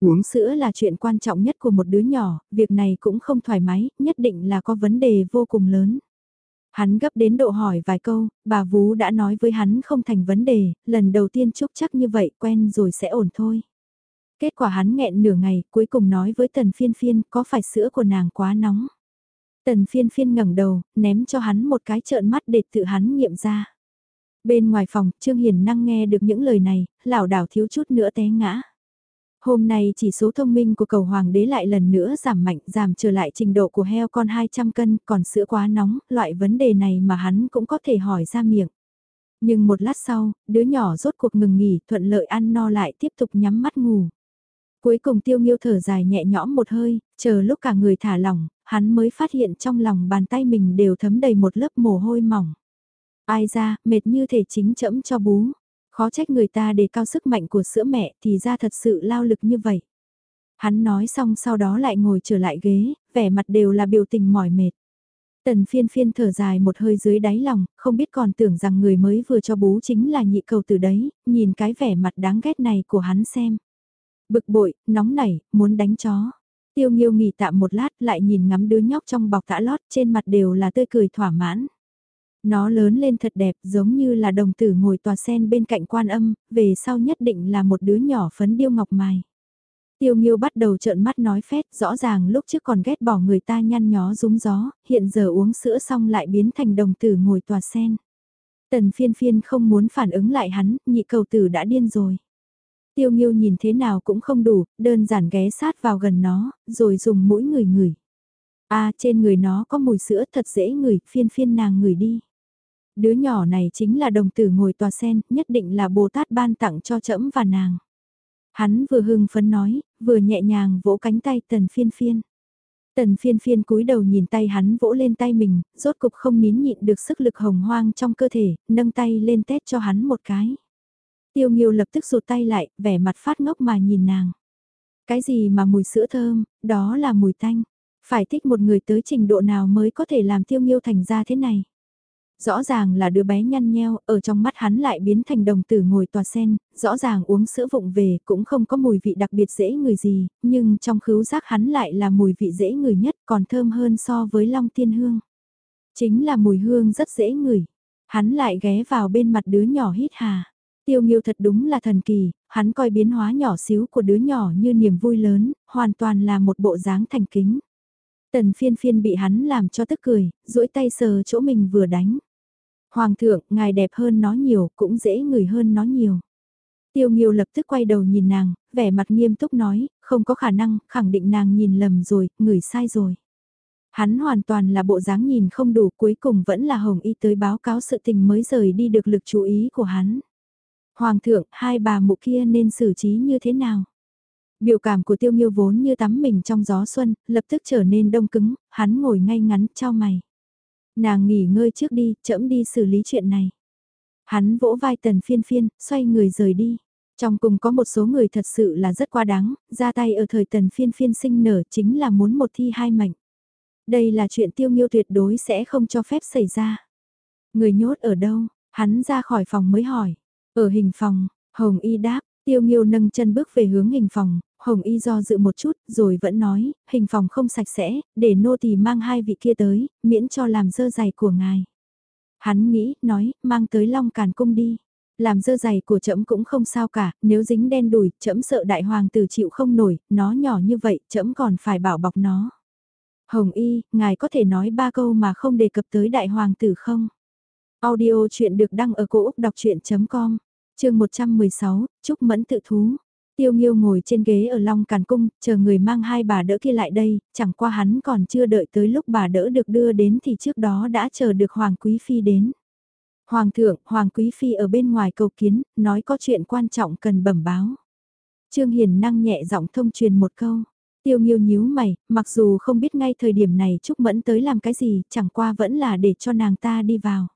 Speaker 1: Uống sữa là chuyện quan trọng nhất của một đứa nhỏ, việc này cũng không thoải mái, nhất định là có vấn đề vô cùng lớn. Hắn gấp đến độ hỏi vài câu, bà Vú đã nói với hắn không thành vấn đề, lần đầu tiên chúc chắc như vậy quen rồi sẽ ổn thôi. Kết quả hắn nghẹn nửa ngày, cuối cùng nói với tần phiên phiên có phải sữa của nàng quá nóng. Tần phiên phiên ngẩng đầu, ném cho hắn một cái trợn mắt để tự hắn nghiệm ra. Bên ngoài phòng, Trương Hiền năng nghe được những lời này, lảo đảo thiếu chút nữa té ngã. Hôm nay chỉ số thông minh của cầu hoàng đế lại lần nữa giảm mạnh, giảm trở lại trình độ của heo con 200 cân, còn sữa quá nóng, loại vấn đề này mà hắn cũng có thể hỏi ra miệng. Nhưng một lát sau, đứa nhỏ rốt cuộc ngừng nghỉ, thuận lợi ăn no lại tiếp tục nhắm mắt ngủ. Cuối cùng tiêu nghiêu thở dài nhẹ nhõm một hơi, chờ lúc cả người thả lỏng, hắn mới phát hiện trong lòng bàn tay mình đều thấm đầy một lớp mồ hôi mỏng. Ai ra, mệt như thể chính chẫm cho bú. Khó trách người ta để cao sức mạnh của sữa mẹ thì ra thật sự lao lực như vậy. Hắn nói xong sau đó lại ngồi trở lại ghế, vẻ mặt đều là biểu tình mỏi mệt. Tần phiên phiên thở dài một hơi dưới đáy lòng, không biết còn tưởng rằng người mới vừa cho bú chính là nhị cầu từ đấy, nhìn cái vẻ mặt đáng ghét này của hắn xem. Bực bội, nóng nảy, muốn đánh chó. Tiêu nghiêu nghỉ tạm một lát lại nhìn ngắm đứa nhóc trong bọc tã lót trên mặt đều là tươi cười thỏa mãn. Nó lớn lên thật đẹp giống như là đồng tử ngồi tòa sen bên cạnh quan âm, về sau nhất định là một đứa nhỏ phấn điêu ngọc mài. Tiêu Nghiêu bắt đầu trợn mắt nói phét, rõ ràng lúc trước còn ghét bỏ người ta nhăn nhó rúng gió, hiện giờ uống sữa xong lại biến thành đồng tử ngồi tòa sen. Tần phiên phiên không muốn phản ứng lại hắn, nhị cầu tử đã điên rồi. Tiêu Nghiêu nhìn thế nào cũng không đủ, đơn giản ghé sát vào gần nó, rồi dùng mũi người ngửi. a à, trên người nó có mùi sữa thật dễ ngửi, phiên phiên nàng ngửi đi. Đứa nhỏ này chính là đồng tử ngồi tòa sen, nhất định là Bồ Tát ban tặng cho trẫm và nàng. Hắn vừa hưng phấn nói, vừa nhẹ nhàng vỗ cánh tay tần phiên phiên. Tần phiên phiên cúi đầu nhìn tay hắn vỗ lên tay mình, rốt cục không nín nhịn được sức lực hồng hoang trong cơ thể, nâng tay lên tét cho hắn một cái. Tiêu Nghiêu lập tức rụt tay lại, vẻ mặt phát ngốc mà nhìn nàng. Cái gì mà mùi sữa thơm, đó là mùi tanh. Phải thích một người tới trình độ nào mới có thể làm Tiêu Nghiêu thành ra thế này. Rõ ràng là đứa bé nhăn nheo, ở trong mắt hắn lại biến thành đồng tử ngồi tòa sen, rõ ràng uống sữa vụng về cũng không có mùi vị đặc biệt dễ người gì, nhưng trong khứu giác hắn lại là mùi vị dễ người nhất còn thơm hơn so với long tiên hương. Chính là mùi hương rất dễ ngửi. Hắn lại ghé vào bên mặt đứa nhỏ hít hà. Tiêu nghiêu thật đúng là thần kỳ, hắn coi biến hóa nhỏ xíu của đứa nhỏ như niềm vui lớn, hoàn toàn là một bộ dáng thành kính. Tần phiên phiên bị hắn làm cho tức cười, duỗi tay sờ chỗ mình vừa đánh. Hoàng thượng, ngài đẹp hơn nó nhiều, cũng dễ ngửi hơn nó nhiều. Tiêu Nghiêu lập tức quay đầu nhìn nàng, vẻ mặt nghiêm túc nói, không có khả năng, khẳng định nàng nhìn lầm rồi, ngửi sai rồi. Hắn hoàn toàn là bộ dáng nhìn không đủ cuối cùng vẫn là Hồng Y tới báo cáo sự tình mới rời đi được lực chú ý của hắn. Hoàng thượng, hai bà mụ kia nên xử trí như thế nào? Biểu cảm của tiêu nghiêu vốn như tắm mình trong gió xuân, lập tức trở nên đông cứng, hắn ngồi ngay ngắn, trao mày. Nàng nghỉ ngơi trước đi, chậm đi xử lý chuyện này. Hắn vỗ vai tần phiên phiên, xoay người rời đi. Trong cùng có một số người thật sự là rất quá đáng, ra tay ở thời tần phiên phiên sinh nở chính là muốn một thi hai mệnh. Đây là chuyện tiêu nghiêu tuyệt đối sẽ không cho phép xảy ra. Người nhốt ở đâu? Hắn ra khỏi phòng mới hỏi. Ở hình phòng, Hồng Y đáp, Tiêu Nghiêu nâng chân bước về hướng hình phòng, Hồng Y do dự một chút, rồi vẫn nói, hình phòng không sạch sẽ, để nô tỳ mang hai vị kia tới, miễn cho làm dơ giày của ngài. Hắn nghĩ, nói, mang tới Long Càn Cung đi. Làm dơ giày của trẫm cũng không sao cả, nếu dính đen đùi, trẫm sợ đại hoàng tử chịu không nổi, nó nhỏ như vậy, trẫm còn phải bảo bọc nó. Hồng Y, ngài có thể nói ba câu mà không đề cập tới đại hoàng tử không? Audio chuyện được đăng ở cổ Úc đọc chuyện.com, chương 116, Trúc Mẫn tự thú. Tiêu Nghiêu ngồi trên ghế ở Long Càn Cung, chờ người mang hai bà đỡ kia lại đây, chẳng qua hắn còn chưa đợi tới lúc bà đỡ được đưa đến thì trước đó đã chờ được Hoàng Quý Phi đến. Hoàng thượng, Hoàng Quý Phi ở bên ngoài cầu kiến, nói có chuyện quan trọng cần bẩm báo. Trương Hiền năng nhẹ giọng thông truyền một câu. Tiêu Nghiêu nhíu mày, mặc dù không biết ngay thời điểm này Trúc Mẫn tới làm cái gì, chẳng qua vẫn là để cho nàng ta đi vào.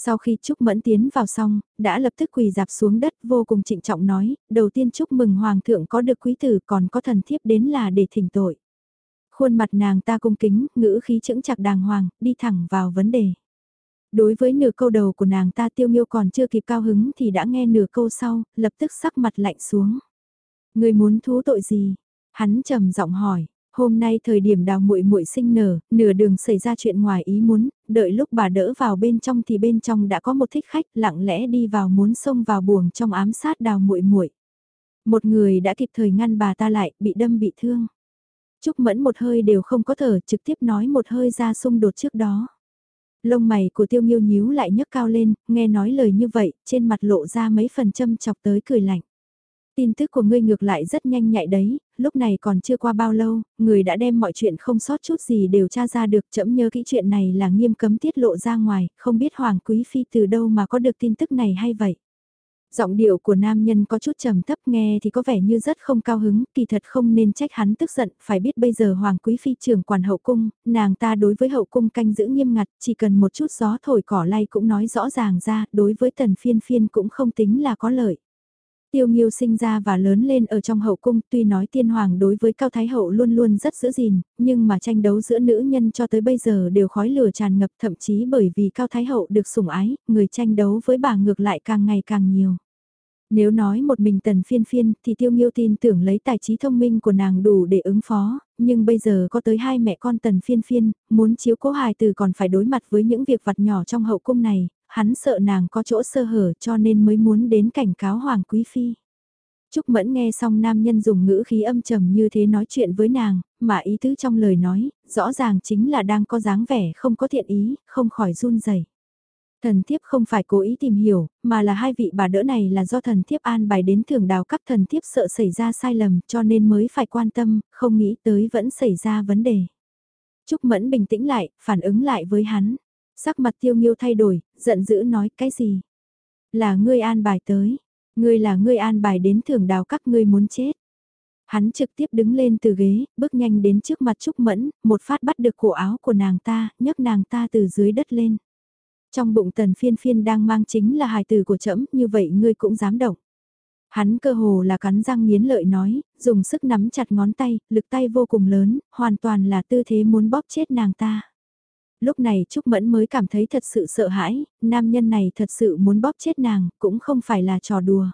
Speaker 1: Sau khi Trúc Mẫn tiến vào xong, đã lập tức quỳ dạp xuống đất vô cùng trịnh trọng nói, đầu tiên chúc mừng Hoàng thượng có được quý tử còn có thần thiếp đến là để thỉnh tội. Khuôn mặt nàng ta cung kính, ngữ khí chững chặt đàng hoàng, đi thẳng vào vấn đề. Đối với nửa câu đầu của nàng ta tiêu miêu còn chưa kịp cao hứng thì đã nghe nửa câu sau, lập tức sắc mặt lạnh xuống. Người muốn thú tội gì? Hắn trầm giọng hỏi, Hôm nay thời điểm đào muội muội sinh nở, nửa đường xảy ra chuyện ngoài ý muốn, đợi lúc bà đỡ vào bên trong thì bên trong đã có một thích khách lặng lẽ đi vào muốn xông vào buồng trong ám sát đào muội muội. Một người đã kịp thời ngăn bà ta lại, bị đâm bị thương. Trúc Mẫn một hơi đều không có thở, trực tiếp nói một hơi ra xung đột trước đó. Lông mày của tiêu nghiêu nhíu lại nhấc cao lên, nghe nói lời như vậy, trên mặt lộ ra mấy phần châm chọc tới cười lạnh. Tin tức của ngươi ngược lại rất nhanh nhạy đấy, lúc này còn chưa qua bao lâu, người đã đem mọi chuyện không sót chút gì đều tra ra được chậm nhớ kỹ chuyện này là nghiêm cấm tiết lộ ra ngoài, không biết Hoàng Quý Phi từ đâu mà có được tin tức này hay vậy. Giọng điệu của nam nhân có chút trầm thấp nghe thì có vẻ như rất không cao hứng, kỳ thật không nên trách hắn tức giận, phải biết bây giờ Hoàng Quý Phi trưởng quản hậu cung, nàng ta đối với hậu cung canh giữ nghiêm ngặt, chỉ cần một chút gió thổi cỏ lay cũng nói rõ ràng ra, đối với tần phiên phiên cũng không tính là có lợi. Tiêu Nghiêu sinh ra và lớn lên ở trong hậu cung, tuy nói tiên hoàng đối với Cao Thái Hậu luôn luôn rất giữ gìn, nhưng mà tranh đấu giữa nữ nhân cho tới bây giờ đều khói lửa tràn ngập thậm chí bởi vì Cao Thái Hậu được sủng ái, người tranh đấu với bà ngược lại càng ngày càng nhiều. Nếu nói một mình tần phiên phiên thì tiêu nghiêu tin tưởng lấy tài trí thông minh của nàng đủ để ứng phó, nhưng bây giờ có tới hai mẹ con tần phiên phiên, muốn chiếu cố hài từ còn phải đối mặt với những việc vặt nhỏ trong hậu cung này, hắn sợ nàng có chỗ sơ hở cho nên mới muốn đến cảnh cáo Hoàng Quý Phi. Trúc Mẫn nghe xong nam nhân dùng ngữ khí âm trầm như thế nói chuyện với nàng, mà ý tứ trong lời nói, rõ ràng chính là đang có dáng vẻ không có thiện ý, không khỏi run rẩy. Thần thiếp không phải cố ý tìm hiểu, mà là hai vị bà đỡ này là do thần thiếp an bài đến thưởng đào các thần thiếp sợ xảy ra sai lầm cho nên mới phải quan tâm, không nghĩ tới vẫn xảy ra vấn đề. Trúc Mẫn bình tĩnh lại, phản ứng lại với hắn. Sắc mặt tiêu nghiêu thay đổi, giận dữ nói cái gì? Là ngươi an bài tới. Ngươi là ngươi an bài đến thưởng đào các ngươi muốn chết. Hắn trực tiếp đứng lên từ ghế, bước nhanh đến trước mặt Trúc Mẫn, một phát bắt được cổ áo của nàng ta, nhấc nàng ta từ dưới đất lên. Trong bụng tần phiên phiên đang mang chính là hài tử của trẫm như vậy ngươi cũng dám động. Hắn cơ hồ là cắn răng nghiến lợi nói, dùng sức nắm chặt ngón tay, lực tay vô cùng lớn, hoàn toàn là tư thế muốn bóp chết nàng ta lúc này Trúc Mẫn mới cảm thấy thật sự sợ hãi, nam nhân này thật sự muốn bóp chết nàng, cũng không phải là trò đùa.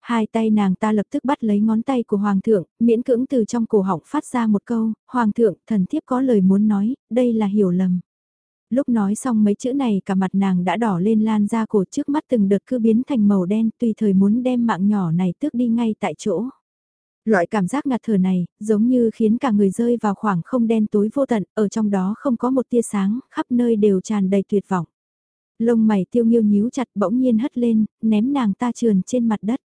Speaker 1: Hai tay nàng ta lập tức bắt lấy ngón tay của Hoàng thượng, miễn cưỡng từ trong cổ họng phát ra một câu, Hoàng thượng, thần thiếp có lời muốn nói, đây là hiểu lầm. Lúc nói xong mấy chữ này cả mặt nàng đã đỏ lên lan ra cổ trước mắt từng đợt cứ biến thành màu đen tùy thời muốn đem mạng nhỏ này tước đi ngay tại chỗ. Loại cảm giác ngạt thở này, giống như khiến cả người rơi vào khoảng không đen tối vô tận, ở trong đó không có một tia sáng, khắp nơi đều tràn đầy tuyệt vọng. Lông mày tiêu nghiêu nhíu chặt bỗng nhiên hất lên, ném nàng ta trườn trên mặt đất.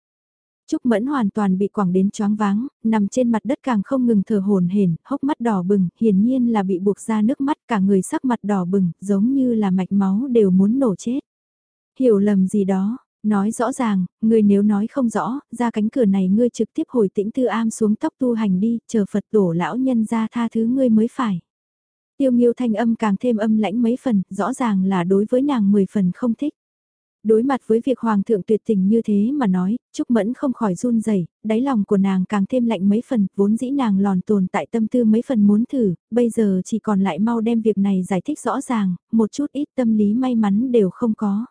Speaker 1: Trúc Mẫn hoàn toàn bị quẳng đến choáng váng, nằm trên mặt đất càng không ngừng thở hồn hển, hốc mắt đỏ bừng, hiển nhiên là bị buộc ra nước mắt cả người sắc mặt đỏ bừng, giống như là mạch máu đều muốn nổ chết. Hiểu lầm gì đó, Nói rõ ràng, ngươi nếu nói không rõ, ra cánh cửa này ngươi trực tiếp hồi tĩnh tư am xuống tóc tu hành đi, chờ Phật tổ lão nhân ra tha thứ ngươi mới phải. Tiêu nghiêu thanh âm càng thêm âm lãnh mấy phần, rõ ràng là đối với nàng 10 phần không thích. Đối mặt với việc hoàng thượng tuyệt tình như thế mà nói, Trúc Mẫn không khỏi run rẩy, đáy lòng của nàng càng thêm lạnh mấy phần, vốn dĩ nàng lòn tồn tại tâm tư mấy phần muốn thử, bây giờ chỉ còn lại mau đem việc này giải thích rõ ràng, một chút ít tâm lý may mắn đều không có.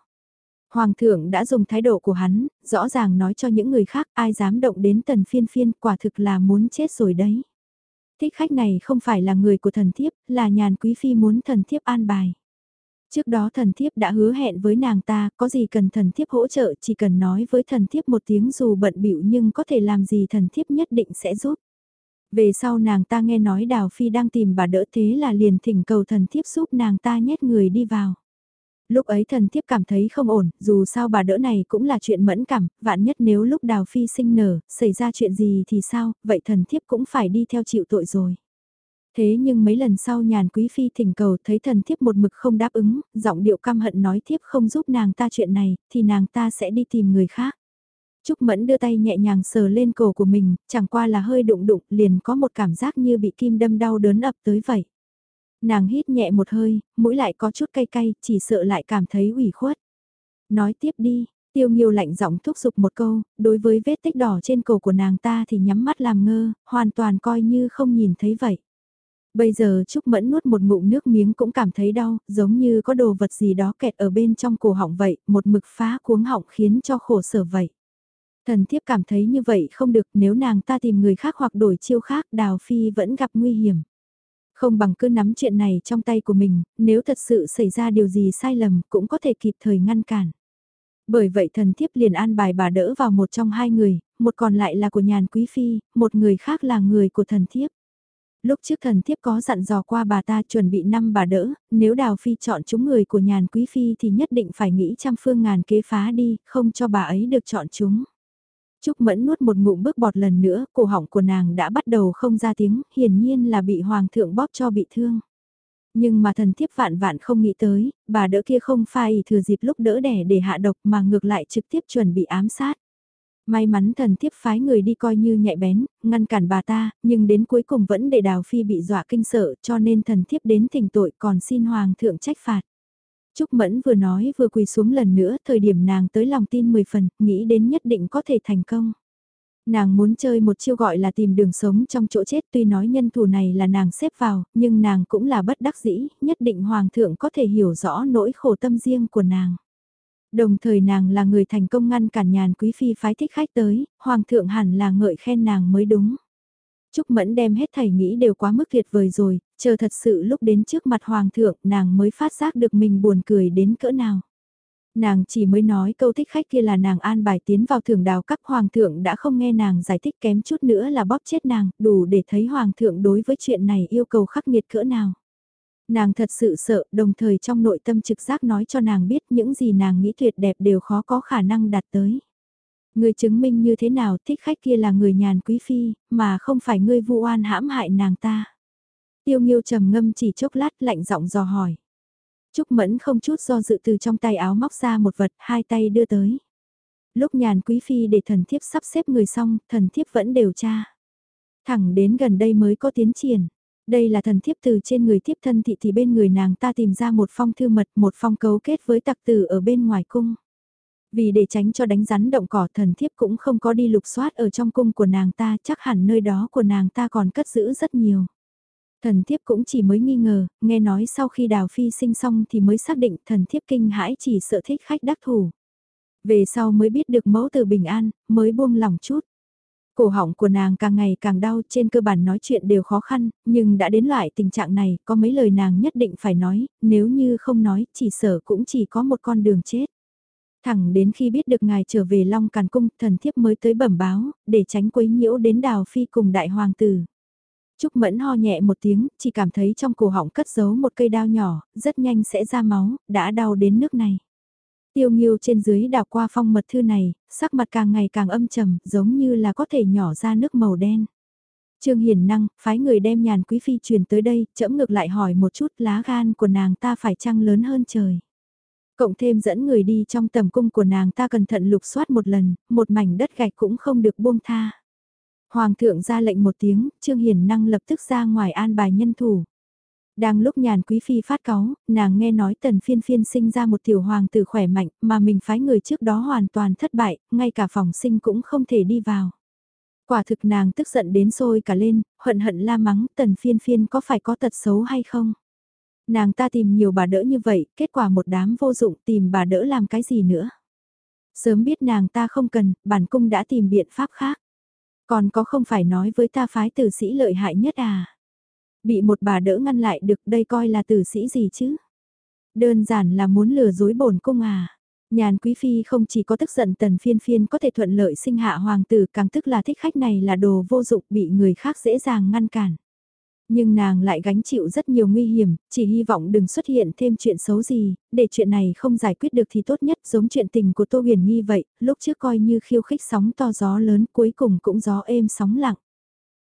Speaker 1: Hoàng thượng đã dùng thái độ của hắn, rõ ràng nói cho những người khác ai dám động đến tần phiên phiên quả thực là muốn chết rồi đấy. Thích khách này không phải là người của thần thiếp, là nhàn quý phi muốn thần thiếp an bài. Trước đó thần thiếp đã hứa hẹn với nàng ta, có gì cần thần thiếp hỗ trợ chỉ cần nói với thần thiếp một tiếng dù bận bịu nhưng có thể làm gì thần thiếp nhất định sẽ giúp. Về sau nàng ta nghe nói Đào Phi đang tìm bà đỡ thế là liền thỉnh cầu thần thiếp giúp nàng ta nhét người đi vào. Lúc ấy thần thiếp cảm thấy không ổn, dù sao bà đỡ này cũng là chuyện mẫn cảm, vạn nhất nếu lúc Đào Phi sinh nở, xảy ra chuyện gì thì sao, vậy thần thiếp cũng phải đi theo chịu tội rồi. Thế nhưng mấy lần sau nhàn quý phi thỉnh cầu thấy thần thiếp một mực không đáp ứng, giọng điệu căm hận nói thiếp không giúp nàng ta chuyện này, thì nàng ta sẽ đi tìm người khác. Trúc Mẫn đưa tay nhẹ nhàng sờ lên cổ của mình, chẳng qua là hơi đụng đụng, liền có một cảm giác như bị kim đâm đau đớn ập tới vậy. Nàng hít nhẹ một hơi, mũi lại có chút cay cay, chỉ sợ lại cảm thấy ủy khuất. Nói tiếp đi, tiêu nghiêu lạnh giọng thúc giục một câu, đối với vết tích đỏ trên cổ của nàng ta thì nhắm mắt làm ngơ, hoàn toàn coi như không nhìn thấy vậy. Bây giờ Trúc Mẫn nuốt một ngụm nước miếng cũng cảm thấy đau, giống như có đồ vật gì đó kẹt ở bên trong cổ họng vậy, một mực phá cuống họng khiến cho khổ sở vậy. Thần thiếp cảm thấy như vậy không được nếu nàng ta tìm người khác hoặc đổi chiêu khác Đào Phi vẫn gặp nguy hiểm. Không bằng cứ nắm chuyện này trong tay của mình, nếu thật sự xảy ra điều gì sai lầm cũng có thể kịp thời ngăn cản. Bởi vậy thần thiếp liền an bài bà đỡ vào một trong hai người, một còn lại là của nhàn quý phi, một người khác là người của thần thiếp. Lúc trước thần thiếp có dặn dò qua bà ta chuẩn bị năm bà đỡ, nếu đào phi chọn chúng người của nhàn quý phi thì nhất định phải nghĩ trăm phương ngàn kế phá đi, không cho bà ấy được chọn chúng. Trúc Mẫn nuốt một ngụm bước bọt lần nữa, cổ họng của nàng đã bắt đầu không ra tiếng, hiển nhiên là bị hoàng thượng bóp cho bị thương. Nhưng mà thần thiếp vạn vạn không nghĩ tới, bà đỡ kia không phải thừa dịp lúc đỡ đẻ để hạ độc mà ngược lại trực tiếp chuẩn bị ám sát. May mắn thần thiếp phái người đi coi như nhạy bén, ngăn cản bà ta, nhưng đến cuối cùng vẫn để đào phi bị dọa kinh sợ cho nên thần thiếp đến thỉnh tội còn xin hoàng thượng trách phạt. Trúc Mẫn vừa nói vừa quỳ xuống lần nữa, thời điểm nàng tới lòng tin 10 phần, nghĩ đến nhất định có thể thành công. Nàng muốn chơi một chiêu gọi là tìm đường sống trong chỗ chết tuy nói nhân thủ này là nàng xếp vào, nhưng nàng cũng là bất đắc dĩ, nhất định Hoàng thượng có thể hiểu rõ nỗi khổ tâm riêng của nàng. Đồng thời nàng là người thành công ngăn cản nhàn quý phi phái thích khách tới, Hoàng thượng hẳn là ngợi khen nàng mới đúng. Trúc Mẫn đem hết thảy nghĩ đều quá mức tuyệt vời rồi, chờ thật sự lúc đến trước mặt Hoàng thượng nàng mới phát giác được mình buồn cười đến cỡ nào. Nàng chỉ mới nói câu thích khách kia là nàng an bài tiến vào thưởng đào các Hoàng thượng đã không nghe nàng giải thích kém chút nữa là bóp chết nàng, đủ để thấy Hoàng thượng đối với chuyện này yêu cầu khắc nghiệt cỡ nào. Nàng thật sự sợ, đồng thời trong nội tâm trực giác nói cho nàng biết những gì nàng nghĩ tuyệt đẹp đều khó có khả năng đạt tới. Người chứng minh như thế nào thích khách kia là người nhàn quý phi, mà không phải ngươi vu oan hãm hại nàng ta. Tiêu nghiêu trầm ngâm chỉ chốc lát lạnh giọng dò hỏi. Trúc Mẫn không chút do dự từ trong tay áo móc ra một vật, hai tay đưa tới. Lúc nhàn quý phi để thần thiếp sắp xếp người xong, thần thiếp vẫn đều tra. Thẳng đến gần đây mới có tiến triển. Đây là thần thiếp từ trên người thiếp thân thị thì bên người nàng ta tìm ra một phong thư mật, một phong cấu kết với tặc tử ở bên ngoài cung. Vì để tránh cho đánh rắn động cỏ thần thiếp cũng không có đi lục soát ở trong cung của nàng ta, chắc hẳn nơi đó của nàng ta còn cất giữ rất nhiều. Thần thiếp cũng chỉ mới nghi ngờ, nghe nói sau khi đào phi sinh xong thì mới xác định thần thiếp kinh hãi chỉ sợ thích khách đắc thủ. Về sau mới biết được mẫu từ bình an, mới buông lòng chút. Cổ họng của nàng càng ngày càng đau, trên cơ bản nói chuyện đều khó khăn, nhưng đã đến loại tình trạng này, có mấy lời nàng nhất định phải nói, nếu như không nói, chỉ sợ cũng chỉ có một con đường chết. Thẳng đến khi biết được ngài trở về Long Càn Cung, thần thiếp mới tới bẩm báo, để tránh quấy nhiễu đến đào phi cùng đại hoàng tử. Trúc Mẫn ho nhẹ một tiếng, chỉ cảm thấy trong cổ họng cất giấu một cây đao nhỏ, rất nhanh sẽ ra máu, đã đau đến nước này. Tiêu Nghiêu trên dưới đào qua phong mật thư này, sắc mặt càng ngày càng âm trầm, giống như là có thể nhỏ ra nước màu đen. Trương Hiền Năng, phái người đem nhàn quý phi truyền tới đây, chẫm ngược lại hỏi một chút lá gan của nàng ta phải chăng lớn hơn trời. Cộng thêm dẫn người đi trong tầm cung của nàng ta cẩn thận lục soát một lần, một mảnh đất gạch cũng không được buông tha. Hoàng thượng ra lệnh một tiếng, Trương Hiền Năng lập tức ra ngoài an bài nhân thủ. Đang lúc nhàn quý phi phát cáu, nàng nghe nói tần phiên phiên sinh ra một tiểu hoàng tử khỏe mạnh mà mình phái người trước đó hoàn toàn thất bại, ngay cả phòng sinh cũng không thể đi vào. Quả thực nàng tức giận đến sôi cả lên, hận hận la mắng tần phiên phiên có phải có tật xấu hay không? Nàng ta tìm nhiều bà đỡ như vậy, kết quả một đám vô dụng tìm bà đỡ làm cái gì nữa? Sớm biết nàng ta không cần, bản cung đã tìm biện pháp khác. Còn có không phải nói với ta phái tử sĩ lợi hại nhất à? Bị một bà đỡ ngăn lại được đây coi là tử sĩ gì chứ? Đơn giản là muốn lừa dối bổn cung à? Nhàn quý phi không chỉ có tức giận tần phiên phiên có thể thuận lợi sinh hạ hoàng tử càng tức là thích khách này là đồ vô dụng bị người khác dễ dàng ngăn cản. Nhưng nàng lại gánh chịu rất nhiều nguy hiểm, chỉ hy vọng đừng xuất hiện thêm chuyện xấu gì, để chuyện này không giải quyết được thì tốt nhất giống chuyện tình của Tô Huyền Nghi vậy, lúc trước coi như khiêu khích sóng to gió lớn cuối cùng cũng gió êm sóng lặng.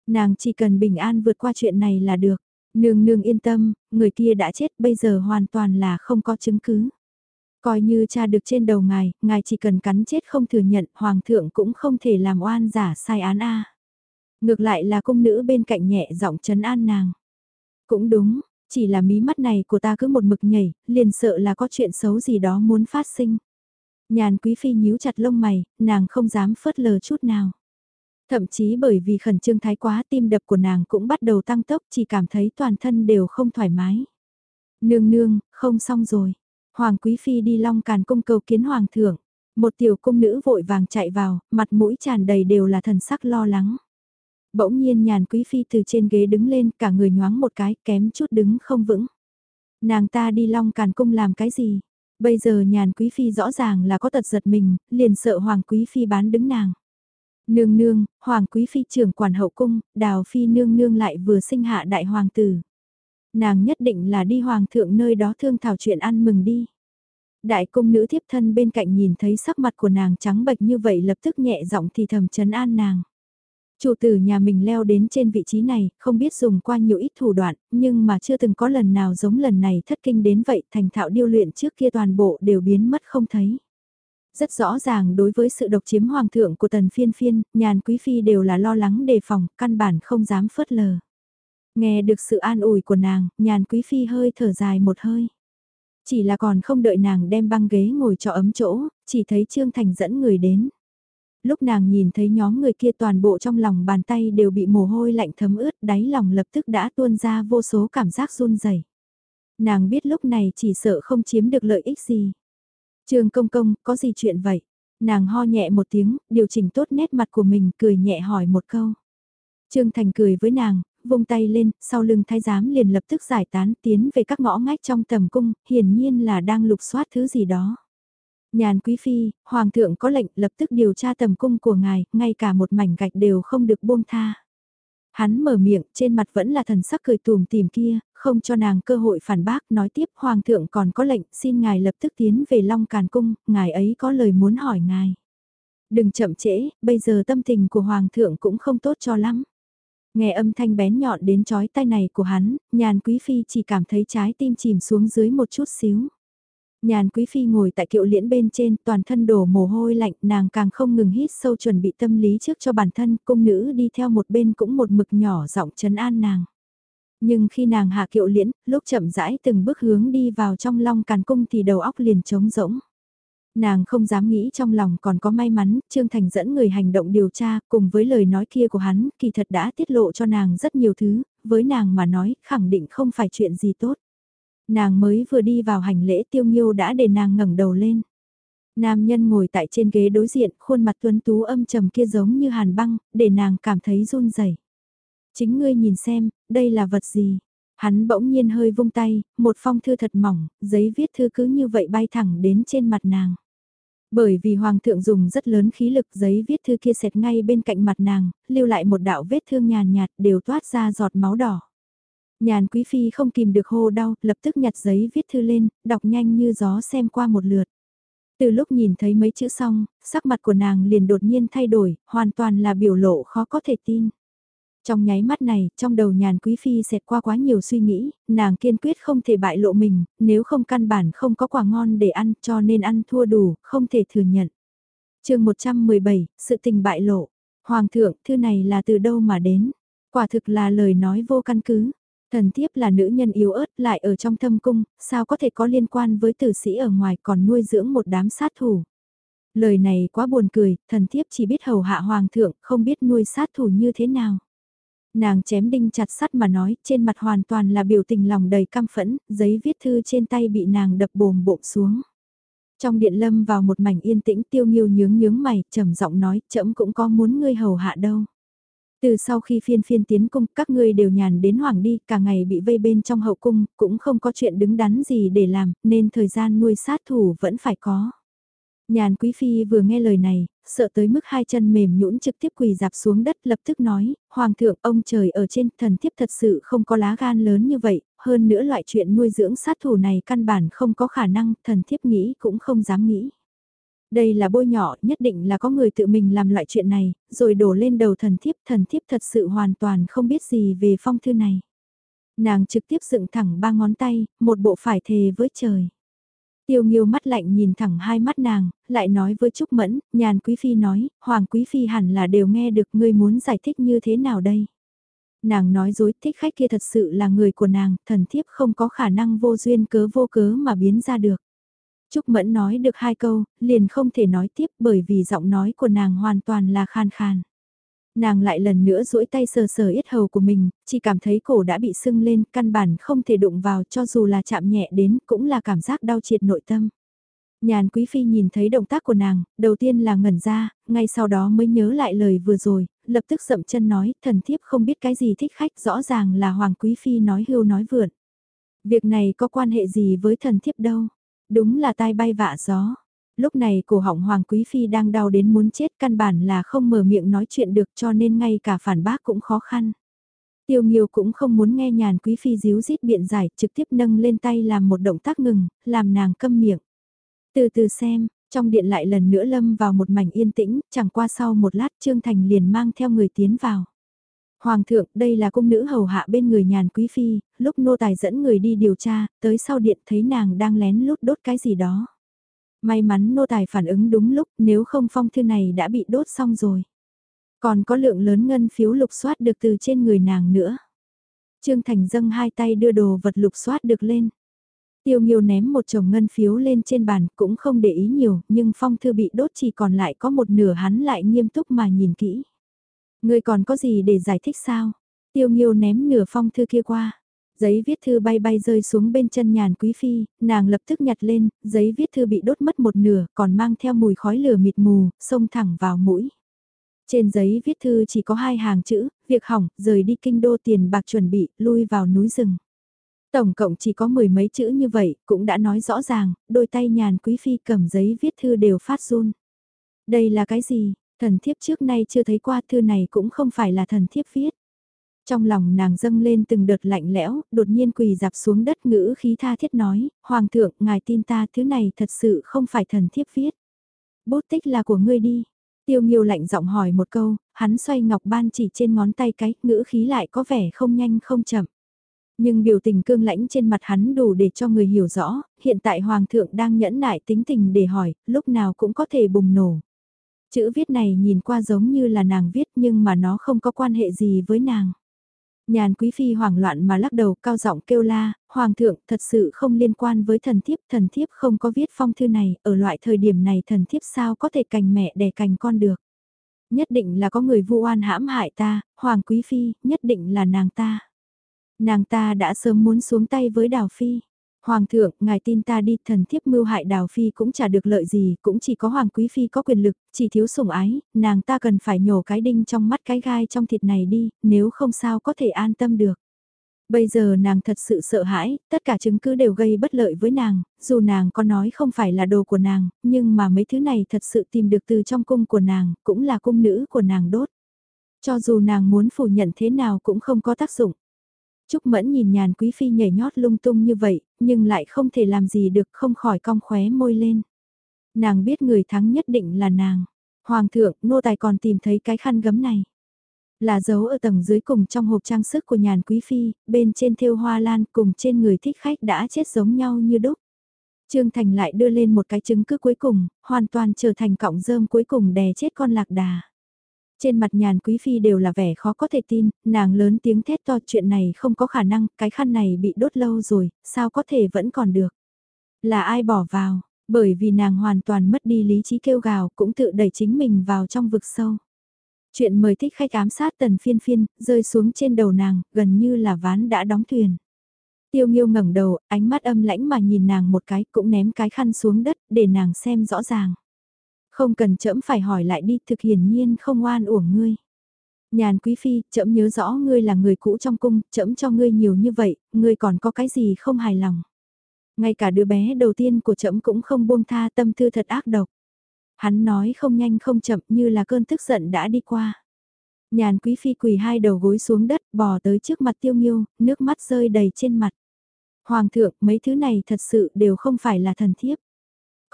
Speaker 1: Nàng chỉ cần bình an vượt qua chuyện này là được. Nương nương yên tâm, người kia đã chết bây giờ hoàn toàn là không có chứng cứ. Coi như cha được trên đầu ngài, ngài chỉ cần cắn chết không thừa nhận, hoàng thượng cũng không thể làm oan giả sai án a. Ngược lại là cung nữ bên cạnh nhẹ giọng chấn an nàng. Cũng đúng, chỉ là mí mắt này của ta cứ một mực nhảy, liền sợ là có chuyện xấu gì đó muốn phát sinh. Nhàn quý phi nhíu chặt lông mày, nàng không dám phớt lờ chút nào. Thậm chí bởi vì khẩn trương thái quá tim đập của nàng cũng bắt đầu tăng tốc chỉ cảm thấy toàn thân đều không thoải mái. Nương nương, không xong rồi. Hoàng quý phi đi long càn cung cầu kiến hoàng thượng. Một tiểu cung nữ vội vàng chạy vào, mặt mũi tràn đầy đều là thần sắc lo lắng. Bỗng nhiên nhàn quý phi từ trên ghế đứng lên cả người nhoáng một cái kém chút đứng không vững. Nàng ta đi long càn cung làm cái gì? Bây giờ nhàn quý phi rõ ràng là có tật giật mình, liền sợ hoàng quý phi bán đứng nàng. Nương nương, hoàng quý phi trưởng quản hậu cung, đào phi nương nương lại vừa sinh hạ đại hoàng tử. Nàng nhất định là đi hoàng thượng nơi đó thương thảo chuyện ăn mừng đi. Đại cung nữ thiếp thân bên cạnh nhìn thấy sắc mặt của nàng trắng bệch như vậy lập tức nhẹ giọng thì thầm chấn an nàng. Chủ tử nhà mình leo đến trên vị trí này, không biết dùng qua nhiều ít thủ đoạn, nhưng mà chưa từng có lần nào giống lần này thất kinh đến vậy, thành thạo điêu luyện trước kia toàn bộ đều biến mất không thấy. Rất rõ ràng đối với sự độc chiếm hoàng thượng của tần phiên phiên, nhàn quý phi đều là lo lắng đề phòng, căn bản không dám phớt lờ. Nghe được sự an ủi của nàng, nhàn quý phi hơi thở dài một hơi. Chỉ là còn không đợi nàng đem băng ghế ngồi cho ấm chỗ, chỉ thấy Trương Thành dẫn người đến. Lúc nàng nhìn thấy nhóm người kia toàn bộ trong lòng bàn tay đều bị mồ hôi lạnh thấm ướt, đáy lòng lập tức đã tuôn ra vô số cảm giác run rẩy. Nàng biết lúc này chỉ sợ không chiếm được lợi ích gì. Trương công công, có gì chuyện vậy? Nàng ho nhẹ một tiếng, điều chỉnh tốt nét mặt của mình, cười nhẹ hỏi một câu. Trương Thành cười với nàng, vung tay lên, sau lưng thái giám liền lập tức giải tán tiến về các ngõ ngách trong tầm cung, hiển nhiên là đang lục soát thứ gì đó. Nhàn quý phi, hoàng thượng có lệnh lập tức điều tra tầm cung của ngài, ngay cả một mảnh gạch đều không được buông tha. Hắn mở miệng, trên mặt vẫn là thần sắc cười tùm tìm kia, không cho nàng cơ hội phản bác, nói tiếp hoàng thượng còn có lệnh, xin ngài lập tức tiến về Long Càn Cung, ngài ấy có lời muốn hỏi ngài. Đừng chậm trễ, bây giờ tâm tình của hoàng thượng cũng không tốt cho lắm. Nghe âm thanh bén nhọn đến chói tai này của hắn, nhàn quý phi chỉ cảm thấy trái tim chìm xuống dưới một chút xíu. Nhàn quý phi ngồi tại kiệu liễn bên trên, toàn thân đổ mồ hôi lạnh, nàng càng không ngừng hít sâu chuẩn bị tâm lý trước cho bản thân, cung nữ đi theo một bên cũng một mực nhỏ giọng chấn an nàng. Nhưng khi nàng hạ kiệu liễn, lúc chậm rãi từng bước hướng đi vào trong long càn cung thì đầu óc liền trống rỗng. Nàng không dám nghĩ trong lòng còn có may mắn, Trương Thành dẫn người hành động điều tra, cùng với lời nói kia của hắn, kỳ thật đã tiết lộ cho nàng rất nhiều thứ, với nàng mà nói, khẳng định không phải chuyện gì tốt. Nàng mới vừa đi vào hành lễ tiêu nghiêu đã để nàng ngẩng đầu lên. Nam nhân ngồi tại trên ghế đối diện, khuôn mặt tuấn tú âm trầm kia giống như hàn băng, để nàng cảm thấy run rẩy. Chính ngươi nhìn xem, đây là vật gì? Hắn bỗng nhiên hơi vung tay, một phong thư thật mỏng, giấy viết thư cứ như vậy bay thẳng đến trên mặt nàng. Bởi vì Hoàng thượng dùng rất lớn khí lực giấy viết thư kia xẹt ngay bên cạnh mặt nàng, lưu lại một đạo vết thương nhàn nhạt đều toát ra giọt máu đỏ. Nhàn quý phi không kìm được hô đau, lập tức nhặt giấy viết thư lên, đọc nhanh như gió xem qua một lượt. Từ lúc nhìn thấy mấy chữ xong, sắc mặt của nàng liền đột nhiên thay đổi, hoàn toàn là biểu lộ khó có thể tin. Trong nháy mắt này, trong đầu nhàn quý phi xẹt qua quá nhiều suy nghĩ, nàng kiên quyết không thể bại lộ mình, nếu không căn bản không có quả ngon để ăn cho nên ăn thua đủ, không thể thừa nhận. chương 117, sự tình bại lộ. Hoàng thượng, thư này là từ đâu mà đến? Quả thực là lời nói vô căn cứ. Thần thiếp là nữ nhân yếu ớt lại ở trong thâm cung, sao có thể có liên quan với tử sĩ ở ngoài còn nuôi dưỡng một đám sát thủ. Lời này quá buồn cười, thần thiếp chỉ biết hầu hạ hoàng thượng, không biết nuôi sát thủ như thế nào. Nàng chém đinh chặt sắt mà nói, trên mặt hoàn toàn là biểu tình lòng đầy căm phẫn, giấy viết thư trên tay bị nàng đập bồm bộm xuống. Trong điện lâm vào một mảnh yên tĩnh tiêu nghiêu nhướng nhướng mày, trầm giọng nói, chậm cũng có muốn ngươi hầu hạ đâu. Từ sau khi phiên phiên tiến cung, các ngươi đều nhàn đến hoàng đi, cả ngày bị vây bên trong hậu cung, cũng không có chuyện đứng đắn gì để làm, nên thời gian nuôi sát thủ vẫn phải có. Nhàn quý phi vừa nghe lời này, sợ tới mức hai chân mềm nhũn trực tiếp quỳ dạp xuống đất lập tức nói, Hoàng thượng ông trời ở trên thần thiếp thật sự không có lá gan lớn như vậy, hơn nữa loại chuyện nuôi dưỡng sát thủ này căn bản không có khả năng, thần thiếp nghĩ cũng không dám nghĩ. Đây là bôi nhỏ, nhất định là có người tự mình làm loại chuyện này, rồi đổ lên đầu thần thiếp, thần thiếp thật sự hoàn toàn không biết gì về phong thư này. Nàng trực tiếp dựng thẳng ba ngón tay, một bộ phải thề với trời. Tiêu nghiêu mắt lạnh nhìn thẳng hai mắt nàng, lại nói với Trúc Mẫn, nhàn quý phi nói, Hoàng quý phi hẳn là đều nghe được ngươi muốn giải thích như thế nào đây. Nàng nói dối thích khách kia thật sự là người của nàng, thần thiếp không có khả năng vô duyên cớ vô cớ mà biến ra được. Trúc Mẫn nói được hai câu, liền không thể nói tiếp bởi vì giọng nói của nàng hoàn toàn là khan khan. Nàng lại lần nữa duỗi tay sờ sờ yết hầu của mình, chỉ cảm thấy cổ đã bị sưng lên, căn bản không thể đụng vào cho dù là chạm nhẹ đến cũng là cảm giác đau triệt nội tâm. Nhàn Quý Phi nhìn thấy động tác của nàng, đầu tiên là ngẩn ra, ngay sau đó mới nhớ lại lời vừa rồi, lập tức sậm chân nói, thần thiếp không biết cái gì thích khách, rõ ràng là Hoàng Quý Phi nói hưu nói vượn. Việc này có quan hệ gì với thần thiếp đâu, đúng là tai bay vạ gió lúc này cổ họng Hoàng Quý Phi đang đau đến muốn chết căn bản là không mở miệng nói chuyện được cho nên ngay cả phản bác cũng khó khăn. Tiêu Nghiêu cũng không muốn nghe nhàn Quý Phi díu dít biện giải trực tiếp nâng lên tay làm một động tác ngừng, làm nàng câm miệng. Từ từ xem, trong điện lại lần nữa lâm vào một mảnh yên tĩnh, chẳng qua sau một lát Trương Thành liền mang theo người tiến vào. Hoàng thượng, đây là cung nữ hầu hạ bên người nhàn quý phi, lúc nô tài dẫn người đi điều tra, tới sau điện thấy nàng đang lén lút đốt cái gì đó. May mắn nô tài phản ứng đúng lúc nếu không phong thư này đã bị đốt xong rồi. Còn có lượng lớn ngân phiếu lục soát được từ trên người nàng nữa. Trương Thành dâng hai tay đưa đồ vật lục soát được lên. Tiêu Nghiêu ném một chồng ngân phiếu lên trên bàn cũng không để ý nhiều, nhưng phong thư bị đốt chỉ còn lại có một nửa hắn lại nghiêm túc mà nhìn kỹ ngươi còn có gì để giải thích sao? Tiêu Nghiêu ném nửa phong thư kia qua. Giấy viết thư bay bay rơi xuống bên chân nhàn quý phi, nàng lập tức nhặt lên, giấy viết thư bị đốt mất một nửa, còn mang theo mùi khói lửa mịt mù, xông thẳng vào mũi. Trên giấy viết thư chỉ có hai hàng chữ, việc hỏng, rời đi kinh đô tiền bạc chuẩn bị, lui vào núi rừng. Tổng cộng chỉ có mười mấy chữ như vậy, cũng đã nói rõ ràng, đôi tay nhàn quý phi cầm giấy viết thư đều phát run. Đây là cái gì? Thần thiếp trước nay chưa thấy qua thư này cũng không phải là thần thiếp viết. Trong lòng nàng dâng lên từng đợt lạnh lẽo, đột nhiên quỳ dạp xuống đất ngữ khí tha thiết nói, Hoàng thượng, ngài tin ta thứ này thật sự không phải thần thiếp viết. Bút tích là của ngươi đi. Tiêu nghiêu lạnh giọng hỏi một câu, hắn xoay ngọc ban chỉ trên ngón tay cái, ngữ khí lại có vẻ không nhanh không chậm. Nhưng biểu tình cương lãnh trên mặt hắn đủ để cho người hiểu rõ, hiện tại Hoàng thượng đang nhẫn nại tính tình để hỏi, lúc nào cũng có thể bùng nổ. Chữ viết này nhìn qua giống như là nàng viết nhưng mà nó không có quan hệ gì với nàng. Nhàn quý phi hoảng loạn mà lắc đầu cao giọng kêu la, hoàng thượng thật sự không liên quan với thần thiếp, thần thiếp không có viết phong thư này, ở loại thời điểm này thần thiếp sao có thể cành mẹ đẻ cành con được. Nhất định là có người vu oan hãm hại ta, hoàng quý phi, nhất định là nàng ta. Nàng ta đã sớm muốn xuống tay với đào phi. Hoàng thượng, ngài tin ta đi, thần thiếp mưu hại đào phi cũng chả được lợi gì, cũng chỉ có hoàng quý phi có quyền lực, chỉ thiếu sủng ái, nàng ta cần phải nhổ cái đinh trong mắt cái gai trong thịt này đi, nếu không sao có thể an tâm được. Bây giờ nàng thật sự sợ hãi, tất cả chứng cứ đều gây bất lợi với nàng, dù nàng có nói không phải là đồ của nàng, nhưng mà mấy thứ này thật sự tìm được từ trong cung của nàng, cũng là cung nữ của nàng đốt. Cho dù nàng muốn phủ nhận thế nào cũng không có tác dụng. Trúc Mẫn nhìn nhàn quý phi nhảy nhót lung tung như vậy, nhưng lại không thể làm gì được không khỏi cong khóe môi lên. Nàng biết người thắng nhất định là nàng. Hoàng thượng, nô tài còn tìm thấy cái khăn gấm này. Là dấu ở tầng dưới cùng trong hộp trang sức của nhàn quý phi, bên trên thêu hoa lan cùng trên người thích khách đã chết giống nhau như đúc. Trương Thành lại đưa lên một cái chứng cứ cuối cùng, hoàn toàn trở thành cọng rơm cuối cùng đè chết con lạc đà. Trên mặt nhàn quý phi đều là vẻ khó có thể tin, nàng lớn tiếng thét to chuyện này không có khả năng, cái khăn này bị đốt lâu rồi, sao có thể vẫn còn được. Là ai bỏ vào, bởi vì nàng hoàn toàn mất đi lý trí kêu gào cũng tự đẩy chính mình vào trong vực sâu. Chuyện mời thích khách ám sát tần phiên phiên, rơi xuống trên đầu nàng, gần như là ván đã đóng thuyền. Tiêu nghiêu ngẩng đầu, ánh mắt âm lãnh mà nhìn nàng một cái cũng ném cái khăn xuống đất để nàng xem rõ ràng. Không cần trẫm phải hỏi lại đi thực hiển nhiên không oan uổng ngươi. Nhàn quý phi, trẫm nhớ rõ ngươi là người cũ trong cung, trẫm cho ngươi nhiều như vậy, ngươi còn có cái gì không hài lòng. Ngay cả đứa bé đầu tiên của trẫm cũng không buông tha tâm tư thật ác độc. Hắn nói không nhanh không chậm như là cơn tức giận đã đi qua. Nhàn quý phi quỳ hai đầu gối xuống đất bò tới trước mặt tiêu nghiêu, nước mắt rơi đầy trên mặt. Hoàng thượng, mấy thứ này thật sự đều không phải là thần thiếp.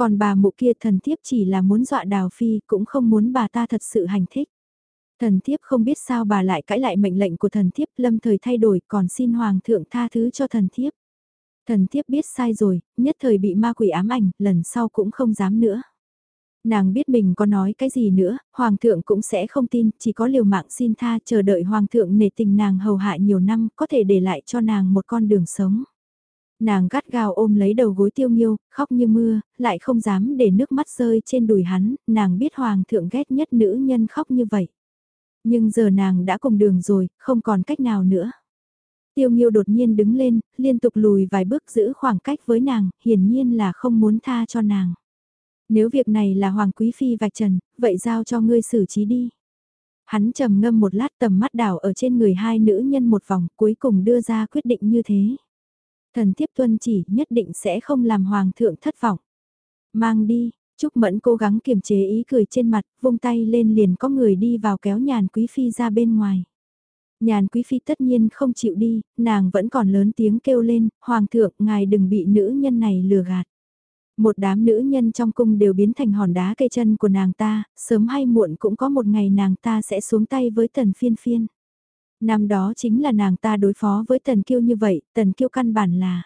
Speaker 1: Còn bà mụ kia thần thiếp chỉ là muốn dọa đào phi cũng không muốn bà ta thật sự hành thích. Thần thiếp không biết sao bà lại cãi lại mệnh lệnh của thần thiếp lâm thời thay đổi còn xin hoàng thượng tha thứ cho thần thiếp. Thần thiếp biết sai rồi, nhất thời bị ma quỷ ám ảnh, lần sau cũng không dám nữa. Nàng biết mình có nói cái gì nữa, hoàng thượng cũng sẽ không tin, chỉ có liều mạng xin tha chờ đợi hoàng thượng nể tình nàng hầu hạ nhiều năm, có thể để lại cho nàng một con đường sống. Nàng gắt gao ôm lấy đầu gối tiêu nghiêu, khóc như mưa, lại không dám để nước mắt rơi trên đùi hắn, nàng biết hoàng thượng ghét nhất nữ nhân khóc như vậy. Nhưng giờ nàng đã cùng đường rồi, không còn cách nào nữa. Tiêu nghiêu đột nhiên đứng lên, liên tục lùi vài bước giữ khoảng cách với nàng, hiển nhiên là không muốn tha cho nàng. Nếu việc này là Hoàng Quý Phi vạch trần, vậy giao cho ngươi xử trí đi. Hắn trầm ngâm một lát tầm mắt đảo ở trên người hai nữ nhân một vòng cuối cùng đưa ra quyết định như thế. Thần tiếp tuân chỉ nhất định sẽ không làm Hoàng thượng thất vọng. Mang đi, Trúc Mẫn cố gắng kiềm chế ý cười trên mặt, vung tay lên liền có người đi vào kéo nhàn quý phi ra bên ngoài. Nhàn quý phi tất nhiên không chịu đi, nàng vẫn còn lớn tiếng kêu lên, Hoàng thượng ngài đừng bị nữ nhân này lừa gạt. Một đám nữ nhân trong cung đều biến thành hòn đá cây chân của nàng ta, sớm hay muộn cũng có một ngày nàng ta sẽ xuống tay với tần phiên phiên. Năm đó chính là nàng ta đối phó với tần kiêu như vậy, tần kiêu căn bản là.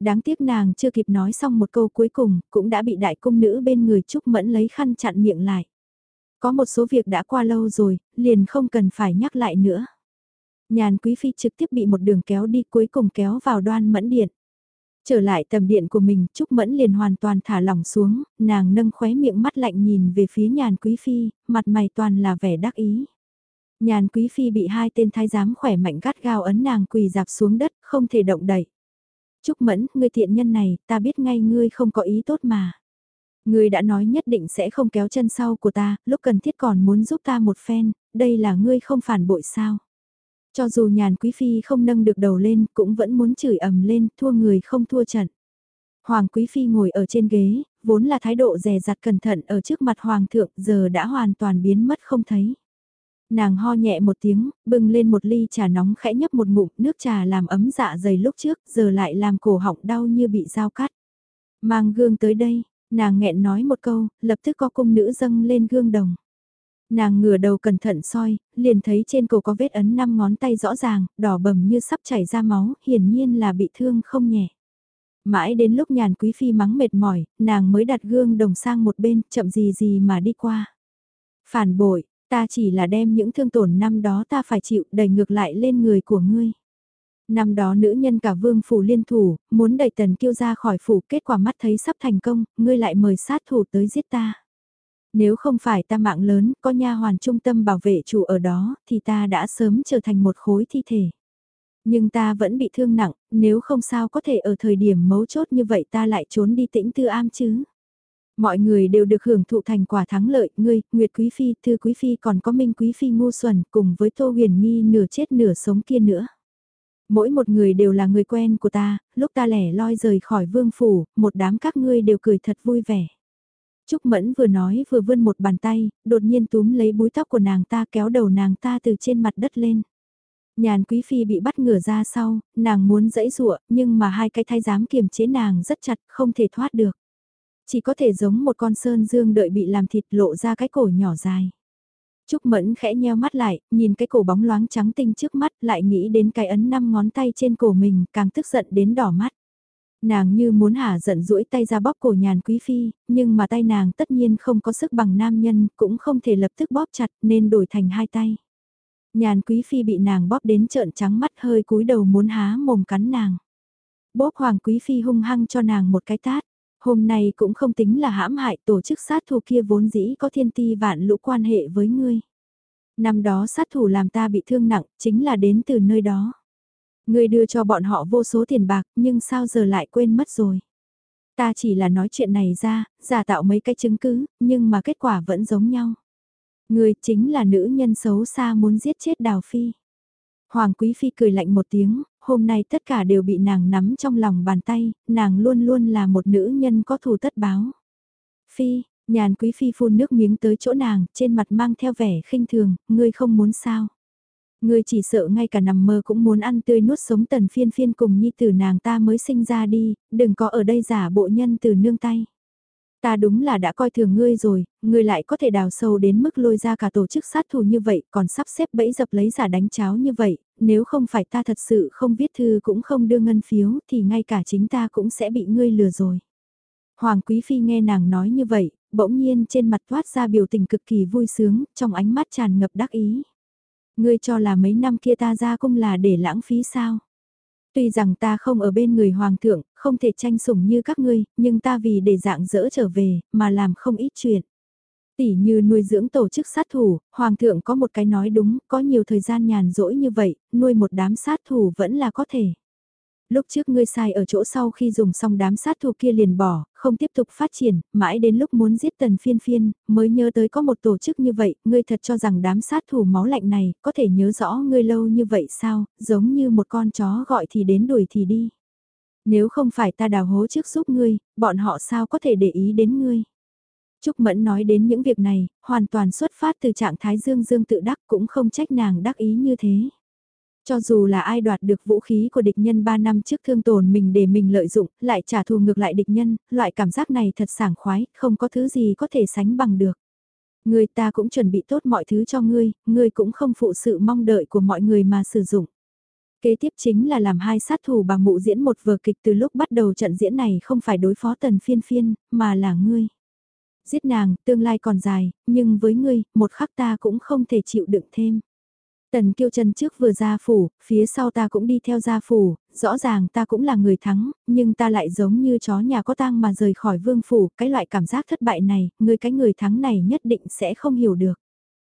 Speaker 1: Đáng tiếc nàng chưa kịp nói xong một câu cuối cùng, cũng đã bị đại cung nữ bên người Trúc Mẫn lấy khăn chặn miệng lại. Có một số việc đã qua lâu rồi, liền không cần phải nhắc lại nữa. Nhàn quý phi trực tiếp bị một đường kéo đi cuối cùng kéo vào đoan mẫn điện. Trở lại tầm điện của mình, Trúc Mẫn liền hoàn toàn thả lỏng xuống, nàng nâng khóe miệng mắt lạnh nhìn về phía nhàn quý phi, mặt mày toàn là vẻ đắc ý. Nhàn quý phi bị hai tên thái giám khỏe mạnh gắt gao ấn nàng quỳ dạp xuống đất, không thể động đậy. Trúc Mẫn, ngươi thiện nhân này, ta biết ngay ngươi không có ý tốt mà. Ngươi đã nói nhất định sẽ không kéo chân sau của ta, lúc cần thiết còn muốn giúp ta một phen, đây là ngươi không phản bội sao. Cho dù nhàn quý phi không nâng được đầu lên cũng vẫn muốn chửi ầm lên thua người không thua trận. Hoàng quý phi ngồi ở trên ghế, vốn là thái độ rè rặt cẩn thận ở trước mặt hoàng thượng giờ đã hoàn toàn biến mất không thấy. Nàng ho nhẹ một tiếng, bưng lên một ly trà nóng khẽ nhấp một ngụm nước trà làm ấm dạ dày lúc trước giờ lại làm cổ họng đau như bị dao cắt. Mang gương tới đây, nàng nghẹn nói một câu, lập tức có cung nữ dâng lên gương đồng. Nàng ngửa đầu cẩn thận soi, liền thấy trên cổ có vết ấn năm ngón tay rõ ràng, đỏ bầm như sắp chảy ra máu, hiển nhiên là bị thương không nhẹ. Mãi đến lúc nhàn quý phi mắng mệt mỏi, nàng mới đặt gương đồng sang một bên, chậm gì gì mà đi qua. Phản bội, ta chỉ là đem những thương tổn năm đó ta phải chịu đẩy ngược lại lên người của ngươi. Năm đó nữ nhân cả vương phủ liên thủ, muốn đẩy tần kiêu ra khỏi phủ, kết quả mắt thấy sắp thành công, ngươi lại mời sát thủ tới giết ta. Nếu không phải ta mạng lớn, có nha hoàn trung tâm bảo vệ chủ ở đó, thì ta đã sớm trở thành một khối thi thể. Nhưng ta vẫn bị thương nặng, nếu không sao có thể ở thời điểm mấu chốt như vậy ta lại trốn đi tĩnh tư am chứ. Mọi người đều được hưởng thụ thành quả thắng lợi, ngươi, Nguyệt Quý Phi, Thư Quý Phi còn có Minh Quý Phi ngu xuẩn cùng với Tô Huyền Nghi nửa chết nửa sống kia nữa. Mỗi một người đều là người quen của ta, lúc ta lẻ loi rời khỏi vương phủ, một đám các ngươi đều cười thật vui vẻ. Trúc Mẫn vừa nói vừa vươn một bàn tay, đột nhiên túm lấy búi tóc của nàng ta kéo đầu nàng ta từ trên mặt đất lên. Nhàn quý phi bị bắt ngửa ra sau, nàng muốn dẫy dụa, nhưng mà hai cái thái giám kiềm chế nàng rất chặt, không thể thoát được. Chỉ có thể giống một con sơn dương đợi bị làm thịt lộ ra cái cổ nhỏ dài. Trúc Mẫn khẽ nheo mắt lại, nhìn cái cổ bóng loáng trắng tinh trước mắt lại nghĩ đến cái ấn năm ngón tay trên cổ mình, càng tức giận đến đỏ mắt. Nàng như muốn hả giận duỗi tay ra bóp cổ nhàn quý phi, nhưng mà tay nàng tất nhiên không có sức bằng nam nhân, cũng không thể lập tức bóp chặt nên đổi thành hai tay. Nhàn quý phi bị nàng bóp đến trợn trắng mắt hơi cúi đầu muốn há mồm cắn nàng. Bóp hoàng quý phi hung hăng cho nàng một cái tát. Hôm nay cũng không tính là hãm hại tổ chức sát thủ kia vốn dĩ có thiên ti vạn lũ quan hệ với ngươi. Năm đó sát thủ làm ta bị thương nặng, chính là đến từ nơi đó. Ngươi đưa cho bọn họ vô số tiền bạc, nhưng sao giờ lại quên mất rồi. Ta chỉ là nói chuyện này ra, giả tạo mấy cái chứng cứ, nhưng mà kết quả vẫn giống nhau. Ngươi chính là nữ nhân xấu xa muốn giết chết Đào Phi. Hoàng Quý Phi cười lạnh một tiếng, hôm nay tất cả đều bị nàng nắm trong lòng bàn tay, nàng luôn luôn là một nữ nhân có thù tất báo. Phi, nhàn Quý Phi phun nước miếng tới chỗ nàng, trên mặt mang theo vẻ khinh thường, ngươi không muốn sao. Ngươi chỉ sợ ngay cả nằm mơ cũng muốn ăn tươi nuốt sống tần phiên phiên cùng nhi tử nàng ta mới sinh ra đi, đừng có ở đây giả bộ nhân từ nương tay. Ta đúng là đã coi thường ngươi rồi, ngươi lại có thể đào sâu đến mức lôi ra cả tổ chức sát thủ như vậy, còn sắp xếp bẫy dập lấy giả đánh cháo như vậy, nếu không phải ta thật sự không viết thư cũng không đưa ngân phiếu thì ngay cả chính ta cũng sẽ bị ngươi lừa rồi. Hoàng Quý Phi nghe nàng nói như vậy, bỗng nhiên trên mặt thoát ra biểu tình cực kỳ vui sướng, trong ánh mắt tràn ngập đắc ý. Ngươi cho là mấy năm kia ta ra cung là để lãng phí sao? Tuy rằng ta không ở bên người hoàng thượng, không thể tranh sủng như các ngươi, nhưng ta vì để dạng dỡ trở về, mà làm không ít chuyện. Tỷ như nuôi dưỡng tổ chức sát thủ, hoàng thượng có một cái nói đúng, có nhiều thời gian nhàn rỗi như vậy, nuôi một đám sát thủ vẫn là có thể lúc trước ngươi sai ở chỗ sau khi dùng xong đám sát thủ kia liền bỏ, không tiếp tục phát triển, mãi đến lúc muốn giết tần phiên phiên, mới nhớ tới có một tổ chức như vậy, ngươi thật cho rằng đám sát thủ máu lạnh này, có thể nhớ rõ ngươi lâu như vậy sao, giống như một con chó gọi thì đến đuổi thì đi. Nếu không phải ta đào hố trước giúp ngươi, bọn họ sao có thể để ý đến ngươi. Trúc Mẫn nói đến những việc này, hoàn toàn xuất phát từ trạng thái dương dương tự đắc cũng không trách nàng đắc ý như thế. Cho dù là ai đoạt được vũ khí của địch nhân 3 năm trước thương tổn mình để mình lợi dụng, lại trả thù ngược lại địch nhân, loại cảm giác này thật sảng khoái, không có thứ gì có thể sánh bằng được. Người ta cũng chuẩn bị tốt mọi thứ cho ngươi, ngươi cũng không phụ sự mong đợi của mọi người mà sử dụng. Kế tiếp chính là làm hai sát thủ bà mụ diễn một vở kịch từ lúc bắt đầu trận diễn này không phải đối phó tần phiên phiên, mà là ngươi. Giết nàng, tương lai còn dài, nhưng với ngươi, một khắc ta cũng không thể chịu đựng thêm. Tần kiêu chân trước vừa ra phủ, phía sau ta cũng đi theo ra phủ, rõ ràng ta cũng là người thắng, nhưng ta lại giống như chó nhà có tang mà rời khỏi vương phủ, cái loại cảm giác thất bại này, người cái người thắng này nhất định sẽ không hiểu được.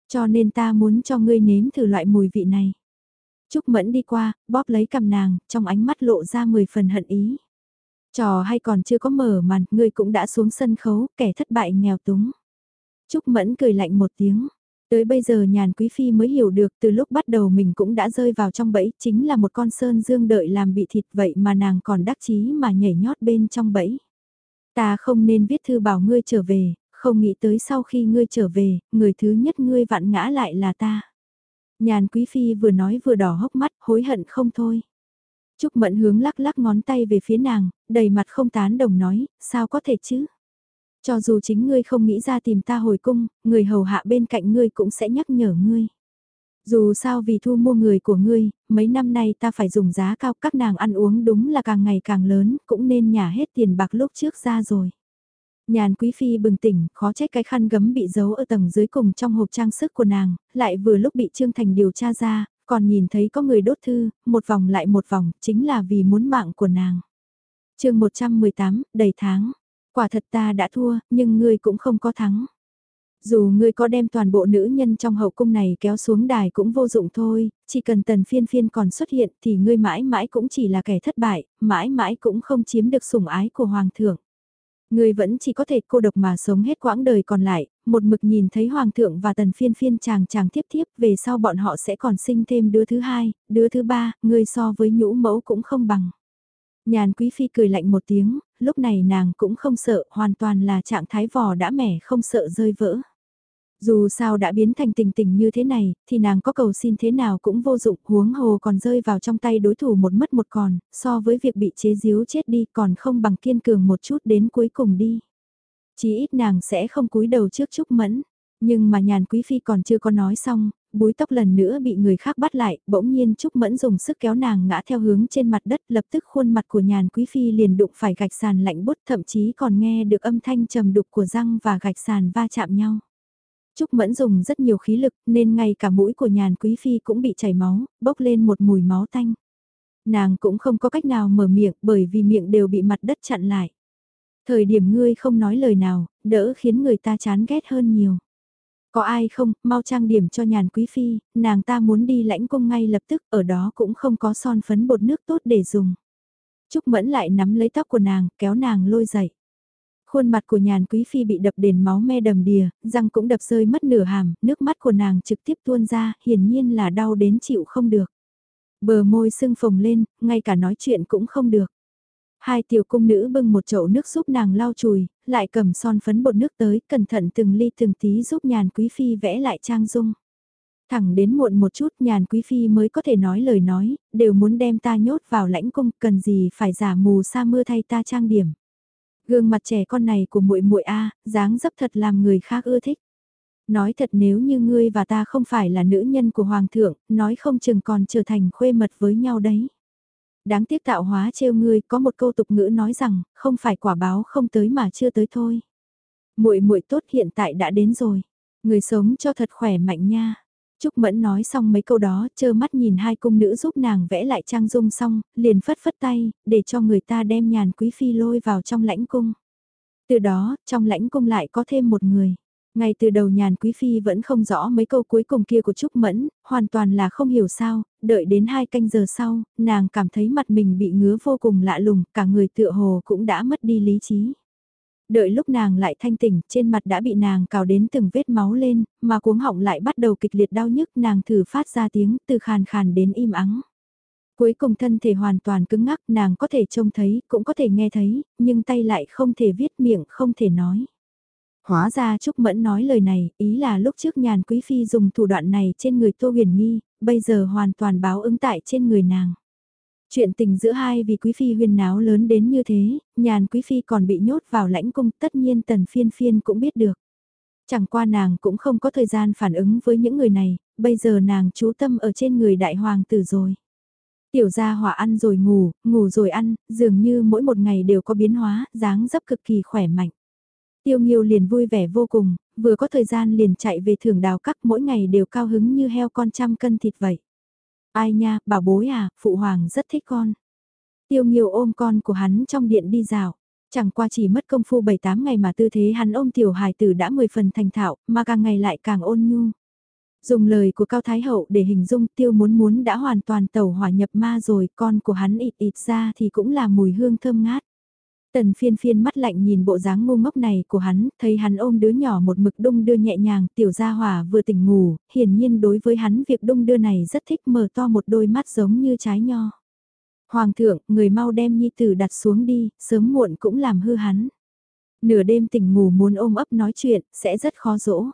Speaker 1: Cho nên ta muốn cho ngươi nếm thử loại mùi vị này. Trúc Mẫn đi qua, bóp lấy cầm nàng, trong ánh mắt lộ ra 10 phần hận ý. Trò hay còn chưa có mở màn, ngươi cũng đã xuống sân khấu, kẻ thất bại nghèo túng. Trúc Mẫn cười lạnh một tiếng, Tới bây giờ nhàn quý phi mới hiểu được từ lúc bắt đầu mình cũng đã rơi vào trong bẫy, chính là một con sơn dương đợi làm bị thịt vậy mà nàng còn đắc chí mà nhảy nhót bên trong bẫy. Ta không nên viết thư bảo ngươi trở về, không nghĩ tới sau khi ngươi trở về, người thứ nhất ngươi vặn ngã lại là ta. Nhàn quý phi vừa nói vừa đỏ hốc mắt, hối hận không thôi. Trúc mẫn hướng lắc lắc ngón tay về phía nàng, đầy mặt không tán đồng nói, sao có thể chứ? Cho dù chính ngươi không nghĩ ra tìm ta hồi cung, người hầu hạ bên cạnh ngươi cũng sẽ nhắc nhở ngươi. Dù sao vì thu mua người của ngươi, mấy năm nay ta phải dùng giá cao các nàng ăn uống đúng là càng ngày càng lớn, cũng nên nhả hết tiền bạc lúc trước ra rồi. Nhàn quý phi bừng tỉnh, khó trách cái khăn gấm bị giấu ở tầng dưới cùng trong hộp trang sức của nàng, lại vừa lúc bị Trương Thành điều tra ra, còn nhìn thấy có người đốt thư, một vòng lại một vòng, chính là vì muốn mạng của nàng. chương 118, đầy tháng. Quả thật ta đã thua, nhưng ngươi cũng không có thắng. Dù ngươi có đem toàn bộ nữ nhân trong hậu cung này kéo xuống đài cũng vô dụng thôi, chỉ cần tần phiên phiên còn xuất hiện thì ngươi mãi mãi cũng chỉ là kẻ thất bại, mãi mãi cũng không chiếm được sủng ái của hoàng thượng. Ngươi vẫn chỉ có thể cô độc mà sống hết quãng đời còn lại, một mực nhìn thấy hoàng thượng và tần phiên phiên chàng chàng tiếp tiếp về sau bọn họ sẽ còn sinh thêm đứa thứ hai, đứa thứ ba, ngươi so với nhũ mẫu cũng không bằng. Nhàn quý phi cười lạnh một tiếng, lúc này nàng cũng không sợ, hoàn toàn là trạng thái vò đã mẻ không sợ rơi vỡ. Dù sao đã biến thành tình tình như thế này, thì nàng có cầu xin thế nào cũng vô dụng, huống hồ còn rơi vào trong tay đối thủ một mất một còn, so với việc bị chế giếu chết đi còn không bằng kiên cường một chút đến cuối cùng đi. Chỉ ít nàng sẽ không cúi đầu trước chúc mẫn. Nhưng mà nhàn quý phi còn chưa có nói xong, búi tóc lần nữa bị người khác bắt lại, bỗng nhiên Trúc Mẫn dùng sức kéo nàng ngã theo hướng trên mặt đất lập tức khuôn mặt của nhàn quý phi liền đụng phải gạch sàn lạnh bút thậm chí còn nghe được âm thanh trầm đục của răng và gạch sàn va chạm nhau. Trúc Mẫn dùng rất nhiều khí lực nên ngay cả mũi của nhàn quý phi cũng bị chảy máu, bốc lên một mùi máu tanh. Nàng cũng không có cách nào mở miệng bởi vì miệng đều bị mặt đất chặn lại. Thời điểm ngươi không nói lời nào, đỡ khiến người ta chán ghét hơn nhiều. Có ai không, mau trang điểm cho nhàn quý phi, nàng ta muốn đi lãnh cung ngay lập tức, ở đó cũng không có son phấn bột nước tốt để dùng. Trúc Mẫn lại nắm lấy tóc của nàng, kéo nàng lôi dậy. Khuôn mặt của nhàn quý phi bị đập đền máu me đầm đìa, răng cũng đập rơi mất nửa hàm, nước mắt của nàng trực tiếp tuôn ra, hiển nhiên là đau đến chịu không được. Bờ môi sưng phồng lên, ngay cả nói chuyện cũng không được. Hai tiểu cung nữ bưng một chậu nước giúp nàng lau chùi, lại cầm son phấn bột nước tới, cẩn thận từng ly từng tí giúp nhàn quý phi vẽ lại trang dung. Thẳng đến muộn một chút nhàn quý phi mới có thể nói lời nói, đều muốn đem ta nhốt vào lãnh cung, cần gì phải giả mù sa mưa thay ta trang điểm. Gương mặt trẻ con này của muội muội a, dáng dấp thật làm người khác ưa thích. Nói thật nếu như ngươi và ta không phải là nữ nhân của hoàng thượng, nói không chừng còn trở thành khuê mật với nhau đấy. Đáng tiếc tạo hóa trêu ngươi, có một câu tục ngữ nói rằng, không phải quả báo không tới mà chưa tới thôi. Muội muội tốt hiện tại đã đến rồi. Người sống cho thật khỏe mạnh nha. Trúc Mẫn nói xong mấy câu đó, chơ mắt nhìn hai cung nữ giúp nàng vẽ lại trang dung xong, liền phất phất tay, để cho người ta đem nhàn quý phi lôi vào trong lãnh cung. Từ đó, trong lãnh cung lại có thêm một người. Ngay từ đầu nhàn quý phi vẫn không rõ mấy câu cuối cùng kia của Trúc Mẫn, hoàn toàn là không hiểu sao, đợi đến hai canh giờ sau, nàng cảm thấy mặt mình bị ngứa vô cùng lạ lùng, cả người tựa hồ cũng đã mất đi lý trí. Đợi lúc nàng lại thanh tỉnh, trên mặt đã bị nàng cào đến từng vết máu lên, mà cuống họng lại bắt đầu kịch liệt đau nhức nàng thử phát ra tiếng từ khàn khàn đến im ắng. Cuối cùng thân thể hoàn toàn cứng ngắc nàng có thể trông thấy, cũng có thể nghe thấy, nhưng tay lại không thể viết miệng không thể nói. Hóa ra Trúc Mẫn nói lời này, ý là lúc trước nhàn quý phi dùng thủ đoạn này trên người Tô Huyền Nghi, bây giờ hoàn toàn báo ứng tại trên người nàng. Chuyện tình giữa hai vì quý phi huyền náo lớn đến như thế, nhàn quý phi còn bị nhốt vào lãnh cung tất nhiên tần phiên phiên cũng biết được. Chẳng qua nàng cũng không có thời gian phản ứng với những người này, bây giờ nàng chú tâm ở trên người đại hoàng tử rồi. Tiểu gia hỏa ăn rồi ngủ, ngủ rồi ăn, dường như mỗi một ngày đều có biến hóa, dáng dấp cực kỳ khỏe mạnh. Tiêu Nghiêu liền vui vẻ vô cùng, vừa có thời gian liền chạy về thưởng đào các mỗi ngày đều cao hứng như heo con trăm cân thịt vậy. Ai nha, bảo bối à, phụ hoàng rất thích con. Tiêu Nghiêu ôm con của hắn trong điện đi dạo. Chẳng qua chỉ mất công phu 7-8 ngày mà tư thế hắn ôm tiểu hài tử đã 10 phần thành thạo, mà càng ngày lại càng ôn nhu. Dùng lời của Cao Thái Hậu để hình dung tiêu muốn muốn đã hoàn toàn tẩu hỏa nhập ma rồi, con của hắn ịt ịt ra thì cũng là mùi hương thơm ngát. Tần phiên phiên mắt lạnh nhìn bộ dáng ngu ngốc này của hắn, thấy hắn ôm đứa nhỏ một mực đung đưa nhẹ nhàng, tiểu gia hỏa vừa tỉnh ngủ, hiển nhiên đối với hắn việc đung đưa này rất thích mở to một đôi mắt giống như trái nho. Hoàng thượng, người mau đem nhi tử đặt xuống đi, sớm muộn cũng làm hư hắn. Nửa đêm tỉnh ngủ muốn ôm ấp nói chuyện, sẽ rất khó dỗ.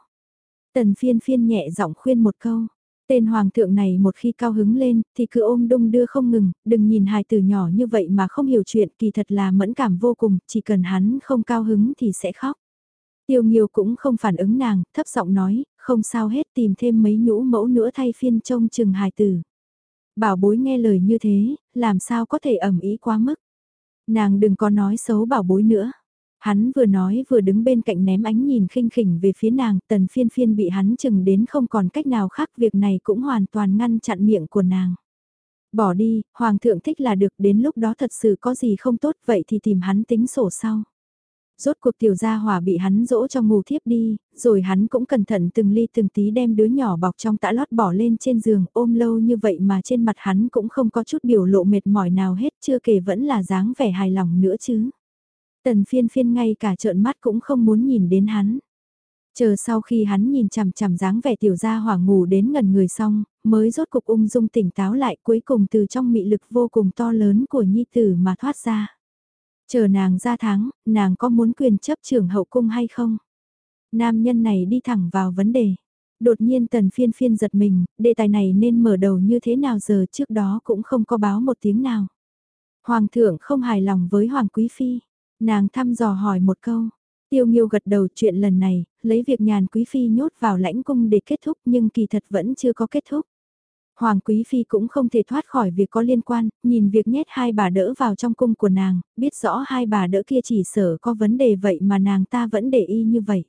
Speaker 1: Tần phiên phiên nhẹ giọng khuyên một câu. Tên hoàng thượng này một khi cao hứng lên thì cứ ôm đung đưa không ngừng, đừng nhìn hài tử nhỏ như vậy mà không hiểu chuyện kỳ thật là mẫn cảm vô cùng, chỉ cần hắn không cao hứng thì sẽ khóc. Tiêu Nghiêu cũng không phản ứng nàng, thấp giọng nói, không sao hết tìm thêm mấy nhũ mẫu nữa thay phiên trông chừng hài tử. Bảo bối nghe lời như thế, làm sao có thể ẩm ý quá mức. Nàng đừng có nói xấu bảo bối nữa. Hắn vừa nói vừa đứng bên cạnh ném ánh nhìn khinh khỉnh về phía nàng, tần phiên phiên bị hắn chừng đến không còn cách nào khác việc này cũng hoàn toàn ngăn chặn miệng của nàng. Bỏ đi, hoàng thượng thích là được đến lúc đó thật sự có gì không tốt vậy thì tìm hắn tính sổ sau. Rốt cuộc tiểu gia hỏa bị hắn dỗ cho ngủ thiếp đi, rồi hắn cũng cẩn thận từng ly từng tí đem đứa nhỏ bọc trong tã lót bỏ lên trên giường ôm lâu như vậy mà trên mặt hắn cũng không có chút biểu lộ mệt mỏi nào hết chưa kể vẫn là dáng vẻ hài lòng nữa chứ. Tần phiên phiên ngay cả trợn mắt cũng không muốn nhìn đến hắn. Chờ sau khi hắn nhìn chằm chằm dáng vẻ tiểu gia hỏa ngủ đến ngần người xong, mới rốt cục ung dung tỉnh táo lại cuối cùng từ trong mị lực vô cùng to lớn của nhi tử mà thoát ra. Chờ nàng ra tháng, nàng có muốn quyền chấp trưởng hậu cung hay không? Nam nhân này đi thẳng vào vấn đề. Đột nhiên tần phiên phiên giật mình, đề tài này nên mở đầu như thế nào giờ trước đó cũng không có báo một tiếng nào. Hoàng thượng không hài lòng với Hoàng Quý Phi. Nàng thăm dò hỏi một câu. Tiêu Nghiêu gật đầu chuyện lần này, lấy việc nhàn quý phi nhốt vào lãnh cung để kết thúc nhưng kỳ thật vẫn chưa có kết thúc. Hoàng Quý Phi cũng không thể thoát khỏi việc có liên quan, nhìn việc nhét hai bà đỡ vào trong cung của nàng, biết rõ hai bà đỡ kia chỉ sở có vấn đề vậy mà nàng ta vẫn để y như vậy.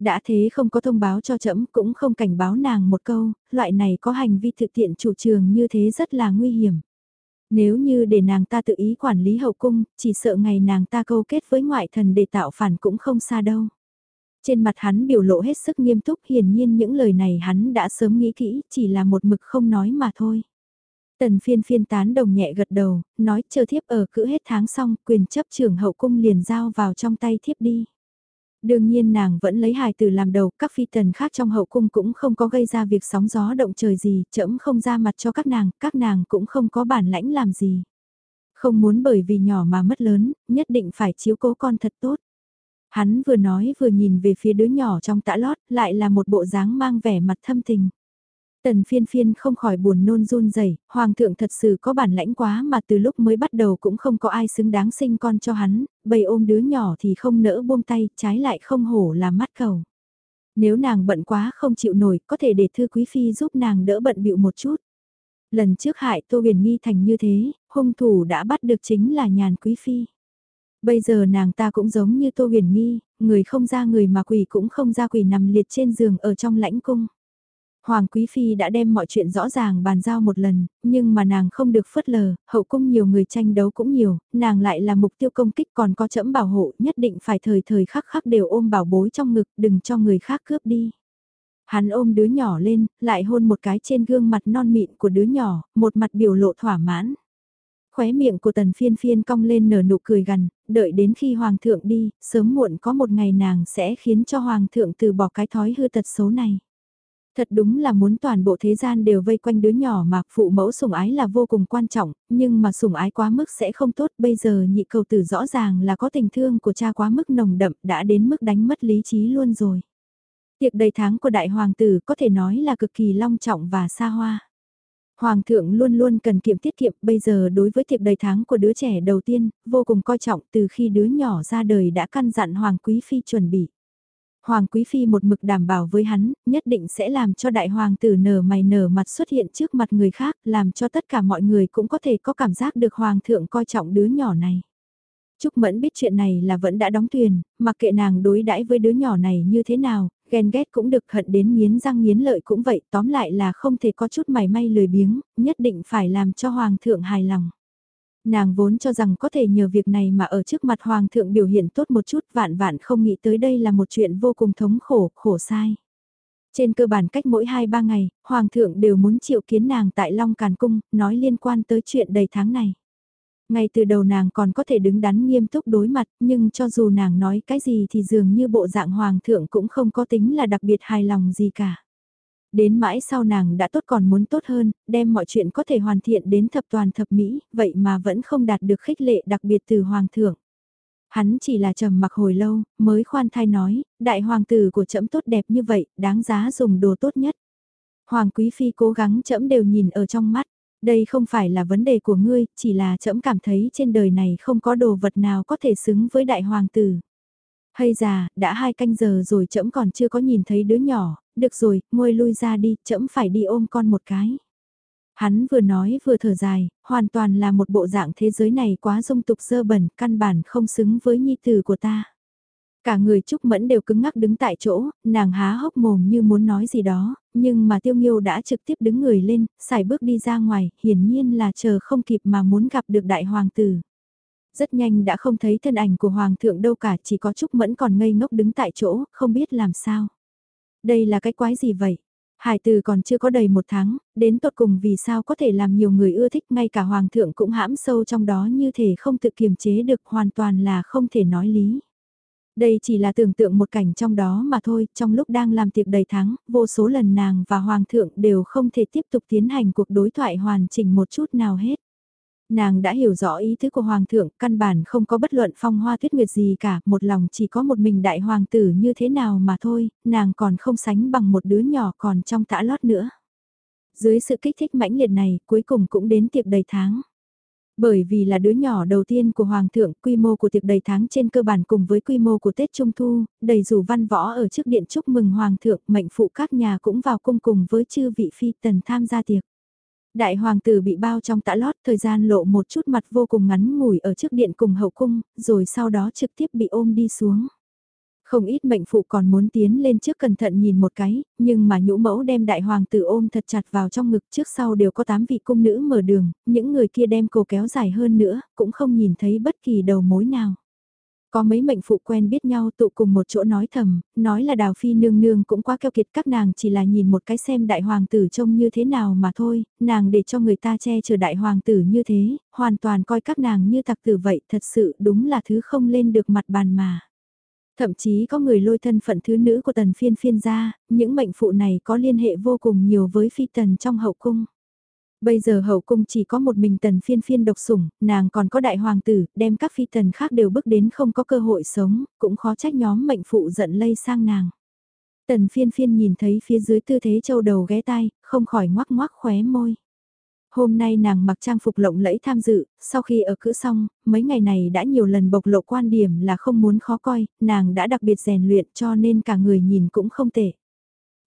Speaker 1: Đã thế không có thông báo cho trẫm cũng không cảnh báo nàng một câu, loại này có hành vi thực tiện chủ trường như thế rất là nguy hiểm. Nếu như để nàng ta tự ý quản lý hậu cung, chỉ sợ ngày nàng ta câu kết với ngoại thần để tạo phản cũng không xa đâu. Trên mặt hắn biểu lộ hết sức nghiêm túc hiển nhiên những lời này hắn đã sớm nghĩ kỹ, chỉ là một mực không nói mà thôi. Tần phiên phiên tán đồng nhẹ gật đầu, nói chờ thiếp ở cữ hết tháng xong, quyền chấp trưởng hậu cung liền giao vào trong tay thiếp đi. Đương nhiên nàng vẫn lấy hài tử làm đầu, các phi tần khác trong hậu cung cũng không có gây ra việc sóng gió động trời gì, chậm không ra mặt cho các nàng, các nàng cũng không có bản lãnh làm gì. Không muốn bởi vì nhỏ mà mất lớn, nhất định phải chiếu cố con thật tốt. Hắn vừa nói vừa nhìn về phía đứa nhỏ trong tã lót, lại là một bộ dáng mang vẻ mặt thâm tình. Tần phiên phiên không khỏi buồn nôn run rẩy hoàng thượng thật sự có bản lãnh quá mà từ lúc mới bắt đầu cũng không có ai xứng đáng sinh con cho hắn, bầy ôm đứa nhỏ thì không nỡ buông tay, trái lại không hổ là mắt cầu. Nếu nàng bận quá không chịu nổi, có thể để thư quý phi giúp nàng đỡ bận bịu một chút. Lần trước hại Tô Huyền Nghi thành như thế, hung thủ đã bắt được chính là nhàn quý phi. Bây giờ nàng ta cũng giống như Tô Huyền Nghi, người không ra người mà quỷ cũng không ra quỷ nằm liệt trên giường ở trong lãnh cung. Hoàng Quý Phi đã đem mọi chuyện rõ ràng bàn giao một lần, nhưng mà nàng không được phớt lờ, hậu cung nhiều người tranh đấu cũng nhiều, nàng lại là mục tiêu công kích còn có chẫm bảo hộ nhất định phải thời thời khắc khắc đều ôm bảo bối trong ngực đừng cho người khác cướp đi. Hắn ôm đứa nhỏ lên, lại hôn một cái trên gương mặt non mịn của đứa nhỏ, một mặt biểu lộ thỏa mãn. Khóe miệng của tần phiên phiên cong lên nở nụ cười gần, đợi đến khi hoàng thượng đi, sớm muộn có một ngày nàng sẽ khiến cho hoàng thượng từ bỏ cái thói hư tật xấu này. Thật đúng là muốn toàn bộ thế gian đều vây quanh đứa nhỏ mà phụ mẫu sủng ái là vô cùng quan trọng, nhưng mà sủng ái quá mức sẽ không tốt. Bây giờ nhị cầu tử rõ ràng là có tình thương của cha quá mức nồng đậm đã đến mức đánh mất lý trí luôn rồi. Tiệc đầy tháng của đại hoàng tử có thể nói là cực kỳ long trọng và xa hoa. Hoàng thượng luôn luôn cần kiệm tiết kiệm, bây giờ đối với tiệc đầy tháng của đứa trẻ đầu tiên, vô cùng coi trọng từ khi đứa nhỏ ra đời đã căn dặn Hoàng Quý Phi chuẩn bị. Hoàng Quý Phi một mực đảm bảo với hắn, nhất định sẽ làm cho đại hoàng tử nở mày nở mặt xuất hiện trước mặt người khác, làm cho tất cả mọi người cũng có thể có cảm giác được hoàng thượng coi trọng đứa nhỏ này. Trúc Mẫn biết chuyện này là vẫn đã đóng thuyền, mặc kệ nàng đối đãi với đứa nhỏ này như thế nào, ghen ghét cũng được hận đến nghiến răng nghiến lợi cũng vậy, tóm lại là không thể có chút mày may lười biếng, nhất định phải làm cho hoàng thượng hài lòng. Nàng vốn cho rằng có thể nhờ việc này mà ở trước mặt hoàng thượng biểu hiện tốt một chút vạn vạn không nghĩ tới đây là một chuyện vô cùng thống khổ, khổ sai. Trên cơ bản cách mỗi 2-3 ngày, hoàng thượng đều muốn chịu kiến nàng tại Long Càn Cung, nói liên quan tới chuyện đầy tháng này. Ngay từ đầu nàng còn có thể đứng đắn nghiêm túc đối mặt, nhưng cho dù nàng nói cái gì thì dường như bộ dạng hoàng thượng cũng không có tính là đặc biệt hài lòng gì cả. Đến mãi sau nàng đã tốt còn muốn tốt hơn, đem mọi chuyện có thể hoàn thiện đến thập toàn thập mỹ, vậy mà vẫn không đạt được khích lệ đặc biệt từ hoàng thượng. Hắn chỉ là trầm mặc hồi lâu, mới khoan thai nói, đại hoàng tử của trẫm tốt đẹp như vậy, đáng giá dùng đồ tốt nhất. Hoàng quý phi cố gắng trẫm đều nhìn ở trong mắt. Đây không phải là vấn đề của ngươi, chỉ là trẫm cảm thấy trên đời này không có đồ vật nào có thể xứng với đại hoàng tử. Hay già, đã hai canh giờ rồi trẫm còn chưa có nhìn thấy đứa nhỏ, được rồi, ngôi lui ra đi, trẫm phải đi ôm con một cái. Hắn vừa nói vừa thở dài, hoàn toàn là một bộ dạng thế giới này quá dung tục dơ bẩn, căn bản không xứng với nhi tử của ta. Cả người Trúc Mẫn đều cứng ngắc đứng tại chỗ, nàng há hốc mồm như muốn nói gì đó, nhưng mà Tiêu Nghiêu đã trực tiếp đứng người lên, xài bước đi ra ngoài, hiển nhiên là chờ không kịp mà muốn gặp được đại hoàng tử. Rất nhanh đã không thấy thân ảnh của hoàng thượng đâu cả, chỉ có Trúc Mẫn còn ngây ngốc đứng tại chỗ, không biết làm sao. Đây là cái quái gì vậy? Hải từ còn chưa có đầy một tháng, đến tột cùng vì sao có thể làm nhiều người ưa thích ngay cả hoàng thượng cũng hãm sâu trong đó như thể không tự kiềm chế được hoàn toàn là không thể nói lý. Đây chỉ là tưởng tượng một cảnh trong đó mà thôi, trong lúc đang làm tiệc đầy tháng, vô số lần nàng và hoàng thượng đều không thể tiếp tục tiến hành cuộc đối thoại hoàn chỉnh một chút nào hết. Nàng đã hiểu rõ ý thức của Hoàng thượng, căn bản không có bất luận phong hoa tuyết nguyệt gì cả, một lòng chỉ có một mình đại hoàng tử như thế nào mà thôi, nàng còn không sánh bằng một đứa nhỏ còn trong tã lót nữa. Dưới sự kích thích mãnh liệt này, cuối cùng cũng đến tiệc đầy tháng. Bởi vì là đứa nhỏ đầu tiên của Hoàng thượng, quy mô của tiệc đầy tháng trên cơ bản cùng với quy mô của Tết Trung Thu, đầy dù văn võ ở trước điện chúc mừng Hoàng thượng, mệnh phụ các nhà cũng vào cung cùng với chư vị phi tần tham gia tiệc. Đại hoàng tử bị bao trong tã lót thời gian lộ một chút mặt vô cùng ngắn ngủi ở trước điện cùng hậu cung, rồi sau đó trực tiếp bị ôm đi xuống. Không ít mệnh phụ còn muốn tiến lên trước cẩn thận nhìn một cái, nhưng mà nhũ mẫu đem đại hoàng tử ôm thật chặt vào trong ngực trước sau đều có tám vị cung nữ mở đường, những người kia đem cổ kéo dài hơn nữa, cũng không nhìn thấy bất kỳ đầu mối nào. Có mấy mệnh phụ quen biết nhau tụ cùng một chỗ nói thầm, nói là đào phi nương nương cũng quá keo kiệt các nàng chỉ là nhìn một cái xem đại hoàng tử trông như thế nào mà thôi, nàng để cho người ta che chở đại hoàng tử như thế, hoàn toàn coi các nàng như tặc tử vậy thật sự đúng là thứ không lên được mặt bàn mà. Thậm chí có người lôi thân phận thứ nữ của tần phiên phiên ra, những mệnh phụ này có liên hệ vô cùng nhiều với phi tần trong hậu cung. Bây giờ hậu cung chỉ có một mình tần phiên phiên độc sủng, nàng còn có đại hoàng tử, đem các phi tần khác đều bước đến không có cơ hội sống, cũng khó trách nhóm mệnh phụ giận lây sang nàng. Tần phiên phiên nhìn thấy phía dưới tư thế châu đầu ghé tai, không khỏi ngoắc ngoắc khóe môi. Hôm nay nàng mặc trang phục lộng lẫy tham dự, sau khi ở cữ xong, mấy ngày này đã nhiều lần bộc lộ quan điểm là không muốn khó coi, nàng đã đặc biệt rèn luyện cho nên cả người nhìn cũng không tệ.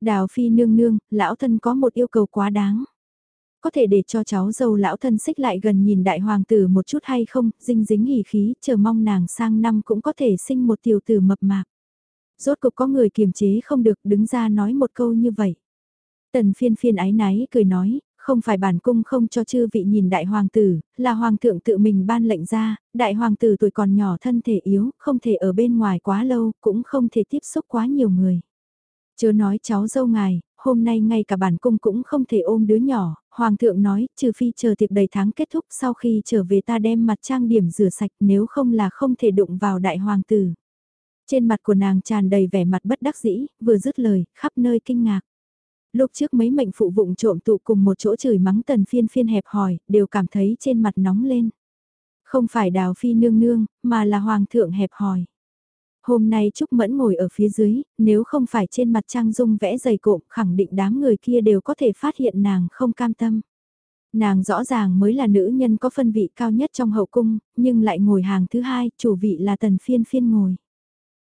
Speaker 1: Đào phi nương nương, lão thân có một yêu cầu quá đáng. Có thể để cho cháu dâu lão thân xích lại gần nhìn đại hoàng tử một chút hay không, dinh dính hỉ khí, chờ mong nàng sang năm cũng có thể sinh một tiểu tử mập mạp. Rốt cục có người kiềm chế không được đứng ra nói một câu như vậy. Tần phiên phiên ái náy cười nói, không phải bản cung không cho chư vị nhìn đại hoàng tử, là hoàng thượng tự mình ban lệnh ra, đại hoàng tử tuổi còn nhỏ thân thể yếu, không thể ở bên ngoài quá lâu, cũng không thể tiếp xúc quá nhiều người. Chớ nói cháu dâu ngài, hôm nay ngay cả bản cung cũng không thể ôm đứa nhỏ, hoàng thượng nói, trừ phi chờ tiệc đầy tháng kết thúc sau khi trở về ta đem mặt trang điểm rửa sạch nếu không là không thể đụng vào đại hoàng tử. Trên mặt của nàng tràn đầy vẻ mặt bất đắc dĩ, vừa dứt lời, khắp nơi kinh ngạc. Lúc trước mấy mệnh phụ vụng trộm tụ cùng một chỗ chửi mắng tần phiên phiên hẹp hòi, đều cảm thấy trên mặt nóng lên. Không phải đào phi nương nương, mà là hoàng thượng hẹp hòi. Hôm nay Trúc Mẫn ngồi ở phía dưới, nếu không phải trên mặt Trang Dung vẽ dày cộm khẳng định đám người kia đều có thể phát hiện nàng không cam tâm. Nàng rõ ràng mới là nữ nhân có phân vị cao nhất trong hậu cung, nhưng lại ngồi hàng thứ hai, chủ vị là tần phiên phiên ngồi.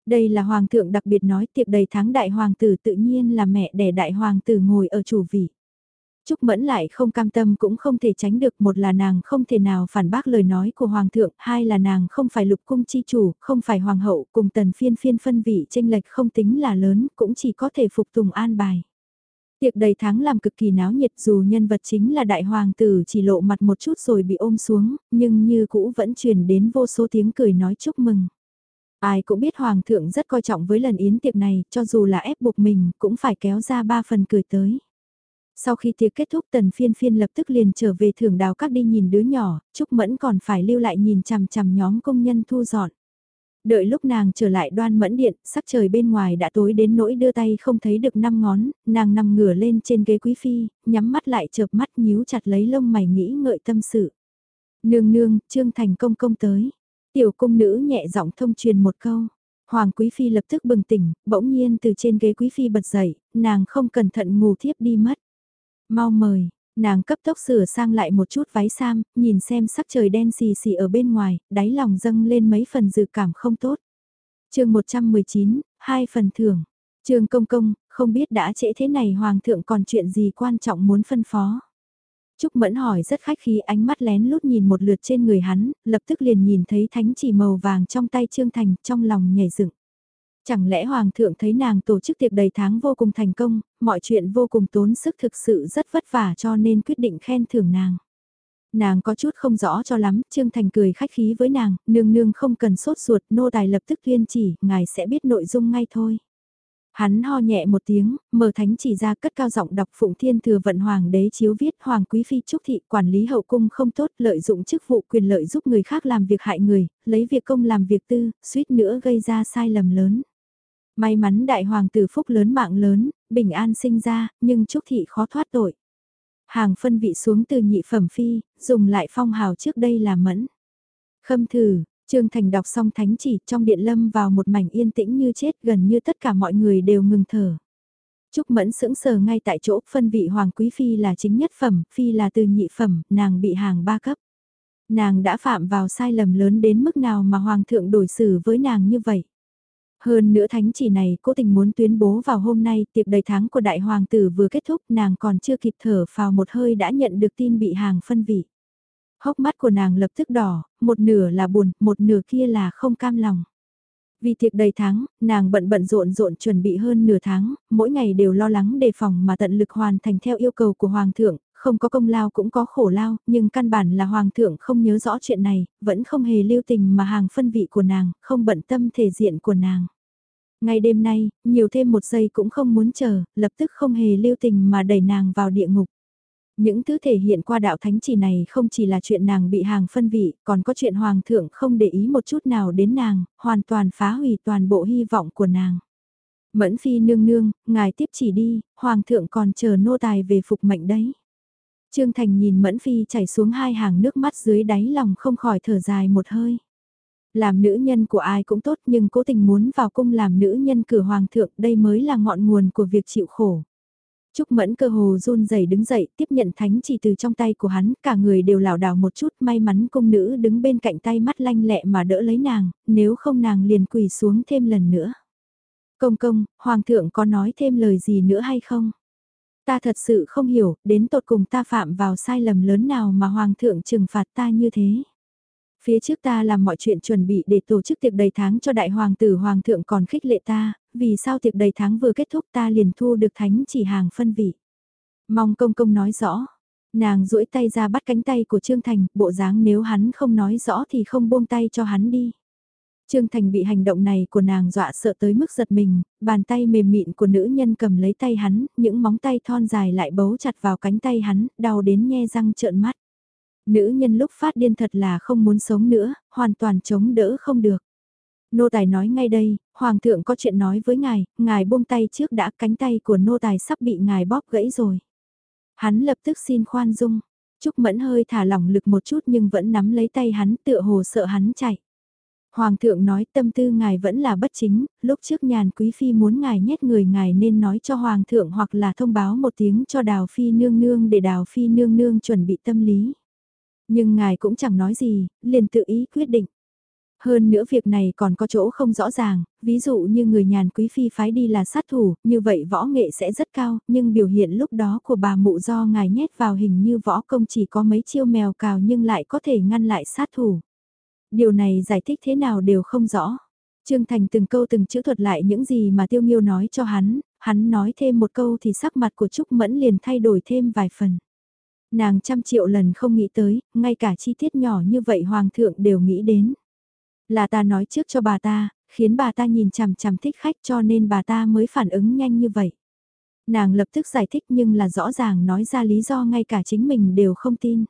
Speaker 1: Đây là hoàng thượng đặc biệt nói tiệc đầy tháng đại hoàng tử tự nhiên là mẹ đẻ đại hoàng tử ngồi ở chủ vị. Trúc Mẫn lại không cam tâm cũng không thể tránh được một là nàng không thể nào phản bác lời nói của Hoàng thượng, hai là nàng không phải lục cung chi chủ, không phải Hoàng hậu, cùng tần phiên phiên phân vị tranh lệch không tính là lớn, cũng chỉ có thể phục tùng an bài. Tiệc đầy tháng làm cực kỳ náo nhiệt dù nhân vật chính là đại hoàng tử chỉ lộ mặt một chút rồi bị ôm xuống, nhưng như cũ vẫn truyền đến vô số tiếng cười nói chúc mừng. Ai cũng biết hoàng thượng rất coi trọng với lần yến tiệc này, cho dù là ép buộc mình cũng phải kéo ra ba phần cười tới. Sau khi tiệc kết thúc tần phiên phiên lập tức liền trở về thưởng đào các đi nhìn đứa nhỏ, Trúc Mẫn còn phải lưu lại nhìn chằm chằm nhóm công nhân thu dọn. Đợi lúc nàng trở lại đoan mẫn điện, sắc trời bên ngoài đã tối đến nỗi đưa tay không thấy được năm ngón, nàng nằm ngửa lên trên ghế quý phi, nhắm mắt lại chợp mắt nhíu chặt lấy lông mày nghĩ ngợi tâm sự. Nương nương, Trương Thành công công tới. Tiểu cung nữ nhẹ giọng thông truyền một câu. Hoàng Quý Phi lập tức bừng tỉnh, bỗng nhiên từ trên ghế Quý Phi bật dậy, nàng không cẩn thận ngủ thiếp đi mất. Mau mời, nàng cấp tốc sửa sang lại một chút váy sam, nhìn xem sắc trời đen xì xì ở bên ngoài, đáy lòng dâng lên mấy phần dự cảm không tốt. chương 119, hai phần thưởng. Trương Công Công, không biết đã trễ thế này Hoàng thượng còn chuyện gì quan trọng muốn phân phó. Trúc Mẫn hỏi rất khách khí ánh mắt lén lút nhìn một lượt trên người hắn, lập tức liền nhìn thấy thánh chỉ màu vàng trong tay Trương Thành, trong lòng nhảy dựng. Chẳng lẽ Hoàng thượng thấy nàng tổ chức tiệc đầy tháng vô cùng thành công, mọi chuyện vô cùng tốn sức thực sự rất vất vả cho nên quyết định khen thưởng nàng. Nàng có chút không rõ cho lắm, Trương Thành cười khách khí với nàng, nương nương không cần sốt ruột, nô tài lập tức tuyên chỉ, ngài sẽ biết nội dung ngay thôi. Hắn ho nhẹ một tiếng, mở thánh chỉ ra cất cao giọng đọc Phụng Thiên Thừa Vận Hoàng đế chiếu viết Hoàng Quý Phi Trúc Thị quản lý hậu cung không tốt lợi dụng chức vụ quyền lợi giúp người khác làm việc hại người, lấy việc công làm việc tư, suýt nữa gây ra sai lầm lớn. May mắn đại hoàng tử phúc lớn mạng lớn, bình an sinh ra, nhưng Trúc Thị khó thoát tội. Hàng phân vị xuống từ nhị phẩm phi, dùng lại phong hào trước đây là mẫn. Khâm thử, Trương Thành đọc xong thánh chỉ trong điện lâm vào một mảnh yên tĩnh như chết gần như tất cả mọi người đều ngừng thở. Trúc Mẫn sững sờ ngay tại chỗ phân vị Hoàng Quý Phi là chính nhất phẩm, Phi là từ nhị phẩm, nàng bị hàng ba cấp. Nàng đã phạm vào sai lầm lớn đến mức nào mà Hoàng thượng đổi xử với nàng như vậy. Hơn nữa thánh chỉ này cố tình muốn tuyên bố vào hôm nay tiệc đầy tháng của đại hoàng tử vừa kết thúc nàng còn chưa kịp thở vào một hơi đã nhận được tin bị hàng phân vị. Hốc mắt của nàng lập tức đỏ, một nửa là buồn, một nửa kia là không cam lòng. Vì tiệc đầy tháng, nàng bận bận rộn rộn chuẩn bị hơn nửa tháng, mỗi ngày đều lo lắng đề phòng mà tận lực hoàn thành theo yêu cầu của Hoàng thượng, không có công lao cũng có khổ lao, nhưng căn bản là Hoàng thượng không nhớ rõ chuyện này, vẫn không hề lưu tình mà hàng phân vị của nàng, không bận tâm thể diện của nàng. Ngay đêm nay, nhiều thêm một giây cũng không muốn chờ, lập tức không hề lưu tình mà đẩy nàng vào địa ngục. Những thứ thể hiện qua đạo thánh chỉ này không chỉ là chuyện nàng bị hàng phân vị, còn có chuyện hoàng thượng không để ý một chút nào đến nàng, hoàn toàn phá hủy toàn bộ hy vọng của nàng. Mẫn phi nương nương, ngài tiếp chỉ đi, hoàng thượng còn chờ nô tài về phục mệnh đấy. Trương Thành nhìn Mẫn Phi chảy xuống hai hàng nước mắt dưới đáy lòng không khỏi thở dài một hơi. Làm nữ nhân của ai cũng tốt nhưng cố tình muốn vào cung làm nữ nhân cửa hoàng thượng đây mới là ngọn nguồn của việc chịu khổ. Trúc Mẫn cơ hồ run rẩy đứng dậy, tiếp nhận thánh chỉ từ trong tay của hắn, cả người đều lảo đảo một chút, may mắn cung nữ đứng bên cạnh tay mắt lanh lẹ mà đỡ lấy nàng, nếu không nàng liền quỳ xuống thêm lần nữa. Công công, hoàng thượng có nói thêm lời gì nữa hay không? Ta thật sự không hiểu, đến tột cùng ta phạm vào sai lầm lớn nào mà hoàng thượng trừng phạt ta như thế. Phía trước ta làm mọi chuyện chuẩn bị để tổ chức tiệc đầy tháng cho đại hoàng tử hoàng thượng còn khích lệ ta, vì sao tiệc đầy tháng vừa kết thúc ta liền thu được thánh chỉ hàng phân vị. Mong công công nói rõ. Nàng duỗi tay ra bắt cánh tay của Trương Thành, bộ dáng nếu hắn không nói rõ thì không buông tay cho hắn đi. Trương Thành bị hành động này của nàng dọa sợ tới mức giật mình, bàn tay mềm mịn của nữ nhân cầm lấy tay hắn, những móng tay thon dài lại bấu chặt vào cánh tay hắn, đau đến nhe răng trợn mắt. Nữ nhân lúc phát điên thật là không muốn sống nữa, hoàn toàn chống đỡ không được. Nô tài nói ngay đây, Hoàng thượng có chuyện nói với ngài, ngài buông tay trước đã cánh tay của nô tài sắp bị ngài bóp gãy rồi. Hắn lập tức xin khoan dung, Trúc Mẫn hơi thả lỏng lực một chút nhưng vẫn nắm lấy tay hắn tựa hồ sợ hắn chạy. Hoàng thượng nói tâm tư ngài vẫn là bất chính, lúc trước nhàn quý phi muốn ngài nhét người ngài nên nói cho hoàng thượng hoặc là thông báo một tiếng cho đào phi nương nương để đào phi nương nương chuẩn bị tâm lý. Nhưng ngài cũng chẳng nói gì, liền tự ý quyết định. Hơn nữa việc này còn có chỗ không rõ ràng, ví dụ như người nhàn quý phi phái đi là sát thủ, như vậy võ nghệ sẽ rất cao, nhưng biểu hiện lúc đó của bà mụ do ngài nhét vào hình như võ công chỉ có mấy chiêu mèo cào nhưng lại có thể ngăn lại sát thủ. Điều này giải thích thế nào đều không rõ. Trương Thành từng câu từng chữ thuật lại những gì mà Tiêu Nghiêu nói cho hắn, hắn nói thêm một câu thì sắc mặt của Trúc Mẫn liền thay đổi thêm vài phần. Nàng trăm triệu lần không nghĩ tới, ngay cả chi tiết nhỏ như vậy Hoàng thượng đều nghĩ đến. Là ta nói trước cho bà ta, khiến bà ta nhìn chằm chằm thích khách cho nên bà ta mới phản ứng nhanh như vậy. Nàng lập tức giải thích nhưng là rõ ràng nói ra lý do ngay cả chính mình đều không tin.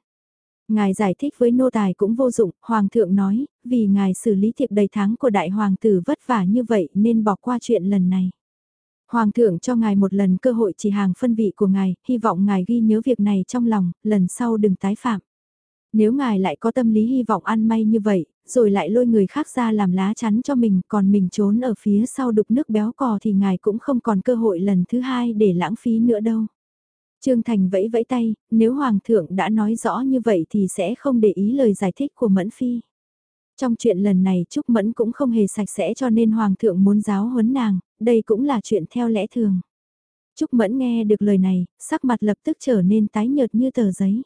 Speaker 1: Ngài giải thích với nô tài cũng vô dụng, Hoàng thượng nói, vì ngài xử lý thiệp đầy tháng của đại hoàng tử vất vả như vậy nên bỏ qua chuyện lần này. Hoàng thượng cho ngài một lần cơ hội chỉ hàng phân vị của ngài, hy vọng ngài ghi nhớ việc này trong lòng, lần sau đừng tái phạm. Nếu ngài lại có tâm lý hy vọng ăn may như vậy, rồi lại lôi người khác ra làm lá chắn cho mình, còn mình trốn ở phía sau đục nước béo cò thì ngài cũng không còn cơ hội lần thứ hai để lãng phí nữa đâu. Trương Thành vẫy vẫy tay, nếu Hoàng thượng đã nói rõ như vậy thì sẽ không để ý lời giải thích của Mẫn Phi. Trong chuyện lần này Trúc Mẫn cũng không hề sạch sẽ cho nên Hoàng thượng muốn giáo huấn nàng, đây cũng là chuyện theo lẽ thường. Trúc Mẫn nghe được lời này, sắc mặt lập tức trở nên tái nhợt như tờ giấy.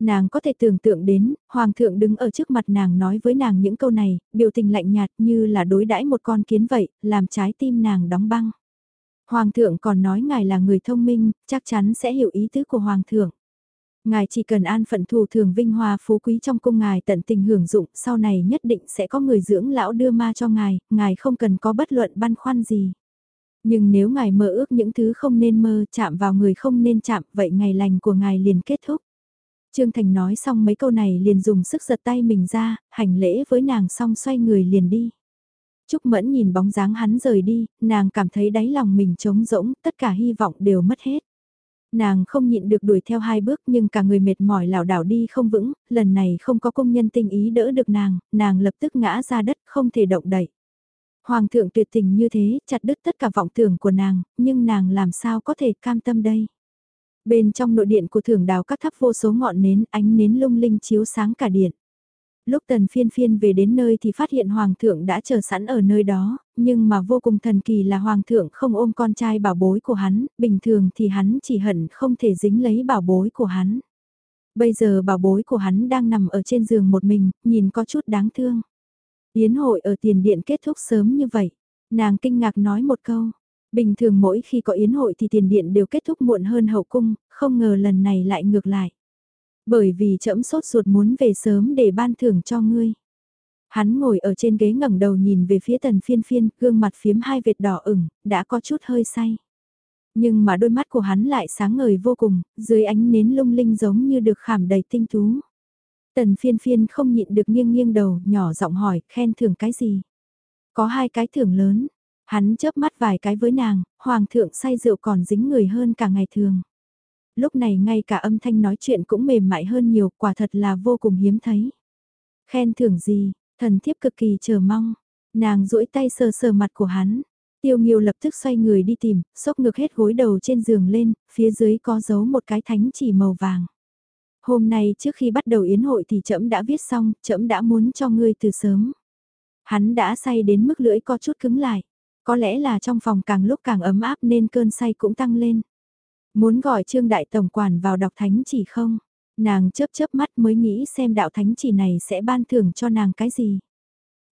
Speaker 1: Nàng có thể tưởng tượng đến, Hoàng thượng đứng ở trước mặt nàng nói với nàng những câu này, biểu tình lạnh nhạt như là đối đãi một con kiến vậy, làm trái tim nàng đóng băng. Hoàng thượng còn nói ngài là người thông minh, chắc chắn sẽ hiểu ý tứ của Hoàng thượng. Ngài chỉ cần an phận thù thường vinh hoa phú quý trong cung ngài tận tình hưởng dụng, sau này nhất định sẽ có người dưỡng lão đưa ma cho ngài, ngài không cần có bất luận băn khoăn gì. Nhưng nếu ngài mơ ước những thứ không nên mơ, chạm vào người không nên chạm, vậy ngày lành của ngài liền kết thúc. Trương Thành nói xong mấy câu này liền dùng sức giật tay mình ra, hành lễ với nàng xong xoay người liền đi. Trúc Mẫn nhìn bóng dáng hắn rời đi, nàng cảm thấy đáy lòng mình trống rỗng, tất cả hy vọng đều mất hết. Nàng không nhịn được đuổi theo hai bước nhưng cả người mệt mỏi lảo đảo đi không vững, lần này không có công nhân tinh ý đỡ được nàng, nàng lập tức ngã ra đất không thể động đậy. Hoàng thượng tuyệt tình như thế, chặt đứt tất cả vọng tưởng của nàng, nhưng nàng làm sao có thể cam tâm đây. Bên trong nội điện của thưởng đào các thắp vô số ngọn nến, ánh nến lung linh chiếu sáng cả điện. Lúc tần phiên phiên về đến nơi thì phát hiện hoàng thượng đã chờ sẵn ở nơi đó, nhưng mà vô cùng thần kỳ là hoàng thượng không ôm con trai bảo bối của hắn, bình thường thì hắn chỉ hận không thể dính lấy bảo bối của hắn. Bây giờ bảo bối của hắn đang nằm ở trên giường một mình, nhìn có chút đáng thương. Yến hội ở tiền điện kết thúc sớm như vậy. Nàng kinh ngạc nói một câu. Bình thường mỗi khi có yến hội thì tiền điện đều kết thúc muộn hơn hậu cung, không ngờ lần này lại ngược lại. Bởi vì trẫm sốt ruột muốn về sớm để ban thưởng cho ngươi. Hắn ngồi ở trên ghế ngẩng đầu nhìn về phía tần phiên phiên, gương mặt phiếm hai vệt đỏ ửng, đã có chút hơi say. Nhưng mà đôi mắt của hắn lại sáng ngời vô cùng, dưới ánh nến lung linh giống như được khảm đầy tinh tú. Tần phiên phiên không nhịn được nghiêng nghiêng đầu, nhỏ giọng hỏi, khen thưởng cái gì? Có hai cái thưởng lớn. Hắn chớp mắt vài cái với nàng, hoàng thượng say rượu còn dính người hơn cả ngày thường. Lúc này ngay cả âm thanh nói chuyện cũng mềm mại hơn nhiều, quả thật là vô cùng hiếm thấy. Khen thưởng gì, thần thiếp cực kỳ chờ mong. Nàng duỗi tay sờ sờ mặt của hắn. Tiêu Nghiêu lập tức xoay người đi tìm, xốc ngược hết gối đầu trên giường lên, phía dưới có giấu một cái thánh chỉ màu vàng. Hôm nay trước khi bắt đầu yến hội thì trẫm đã viết xong, trẫm đã muốn cho ngươi từ sớm. Hắn đã say đến mức lưỡi có chút cứng lại. Có lẽ là trong phòng càng lúc càng ấm áp nên cơn say cũng tăng lên. Muốn gọi Trương Đại Tổng Quản vào đọc thánh chỉ không? Nàng chớp chớp mắt mới nghĩ xem đạo thánh chỉ này sẽ ban thưởng cho nàng cái gì.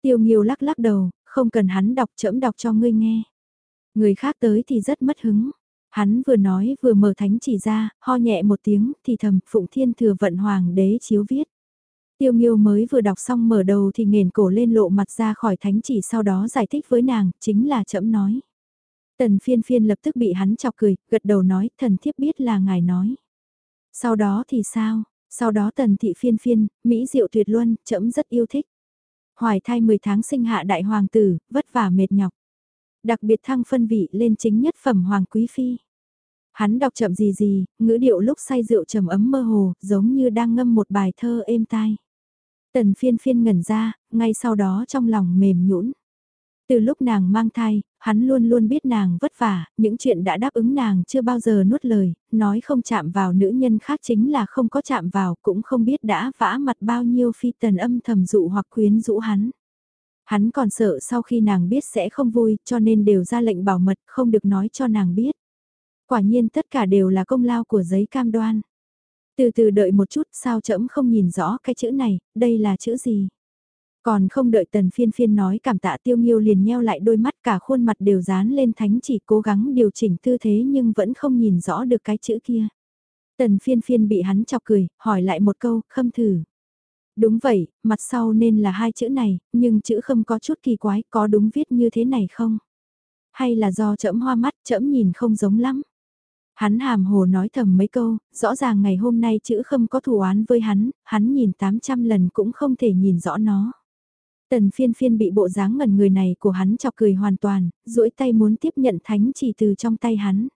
Speaker 1: Tiêu Nghiêu lắc lắc đầu, không cần hắn đọc chẫm đọc cho ngươi nghe. Người khác tới thì rất mất hứng. Hắn vừa nói vừa mở thánh chỉ ra, ho nhẹ một tiếng, thì thầm, Phụng Thiên Thừa Vận Hoàng đế chiếu viết. Tiêu Nghiêu mới vừa đọc xong mở đầu thì nghền cổ lên lộ mặt ra khỏi thánh chỉ sau đó giải thích với nàng, chính là chậm nói. Tần phiên phiên lập tức bị hắn chọc cười, gật đầu nói, thần thiếp biết là ngài nói. Sau đó thì sao? Sau đó tần thị phiên phiên, Mỹ diệu tuyệt luân, trẫm rất yêu thích. Hoài thai 10 tháng sinh hạ đại hoàng tử, vất vả mệt nhọc. Đặc biệt thăng phân vị lên chính nhất phẩm hoàng quý phi. Hắn đọc chậm gì gì, ngữ điệu lúc say rượu trầm ấm mơ hồ, giống như đang ngâm một bài thơ êm tai. Tần phiên phiên ngẩn ra, ngay sau đó trong lòng mềm nhũn. Từ lúc nàng mang thai, hắn luôn luôn biết nàng vất vả, những chuyện đã đáp ứng nàng chưa bao giờ nuốt lời, nói không chạm vào nữ nhân khác chính là không có chạm vào, cũng không biết đã vã mặt bao nhiêu phi tần âm thầm dụ hoặc quyến rũ hắn. Hắn còn sợ sau khi nàng biết sẽ không vui, cho nên đều ra lệnh bảo mật, không được nói cho nàng biết. Quả nhiên tất cả đều là công lao của giấy cam đoan. Từ từ đợi một chút sao chậm không nhìn rõ cái chữ này, đây là chữ gì? Còn không đợi tần phiên phiên nói cảm tạ tiêu nghiêu liền nheo lại đôi mắt cả khuôn mặt đều dán lên thánh chỉ cố gắng điều chỉnh tư thế nhưng vẫn không nhìn rõ được cái chữ kia. Tần phiên phiên bị hắn chọc cười, hỏi lại một câu, khâm thử. Đúng vậy, mặt sau nên là hai chữ này, nhưng chữ khâm có chút kỳ quái, có đúng viết như thế này không? Hay là do chậm hoa mắt, chậm nhìn không giống lắm? Hắn hàm hồ nói thầm mấy câu, rõ ràng ngày hôm nay chữ khâm có thù oán với hắn, hắn nhìn 800 lần cũng không thể nhìn rõ nó. Tần phiên phiên bị bộ dáng ngẩn người này của hắn chọc cười hoàn toàn, duỗi tay muốn tiếp nhận thánh chỉ từ trong tay hắn.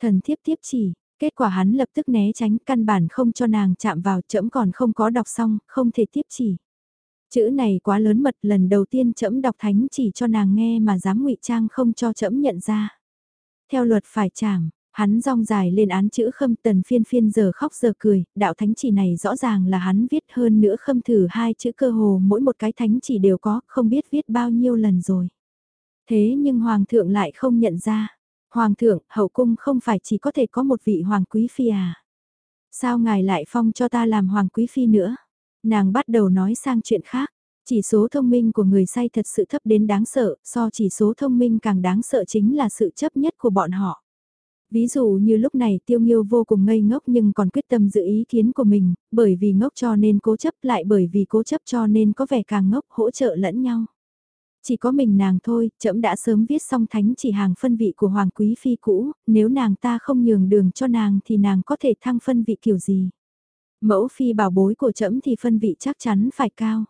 Speaker 1: Thần thiếp tiếp chỉ, kết quả hắn lập tức né tránh căn bản không cho nàng chạm vào chẫm còn không có đọc xong, không thể tiếp chỉ. Chữ này quá lớn mật lần đầu tiên chẫm đọc thánh chỉ cho nàng nghe mà dám ngụy trang không cho chẫm nhận ra. Theo luật phải chảm, Hắn rong dài lên án chữ khâm tần phiên phiên giờ khóc giờ cười, đạo thánh chỉ này rõ ràng là hắn viết hơn nữa khâm thử hai chữ cơ hồ mỗi một cái thánh chỉ đều có, không biết viết bao nhiêu lần rồi. Thế nhưng Hoàng thượng lại không nhận ra. Hoàng thượng, hậu cung không phải chỉ có thể có một vị Hoàng quý phi à. Sao ngài lại phong cho ta làm Hoàng quý phi nữa? Nàng bắt đầu nói sang chuyện khác. Chỉ số thông minh của người say thật sự thấp đến đáng sợ, so chỉ số thông minh càng đáng sợ chính là sự chấp nhất của bọn họ. Ví dụ như lúc này tiêu nghiêu vô cùng ngây ngốc nhưng còn quyết tâm giữ ý kiến của mình, bởi vì ngốc cho nên cố chấp lại bởi vì cố chấp cho nên có vẻ càng ngốc hỗ trợ lẫn nhau. Chỉ có mình nàng thôi, trẫm đã sớm viết xong thánh chỉ hàng phân vị của Hoàng Quý Phi cũ, nếu nàng ta không nhường đường cho nàng thì nàng có thể thăng phân vị kiểu gì. Mẫu phi bảo bối của trẫm thì phân vị chắc chắn phải cao.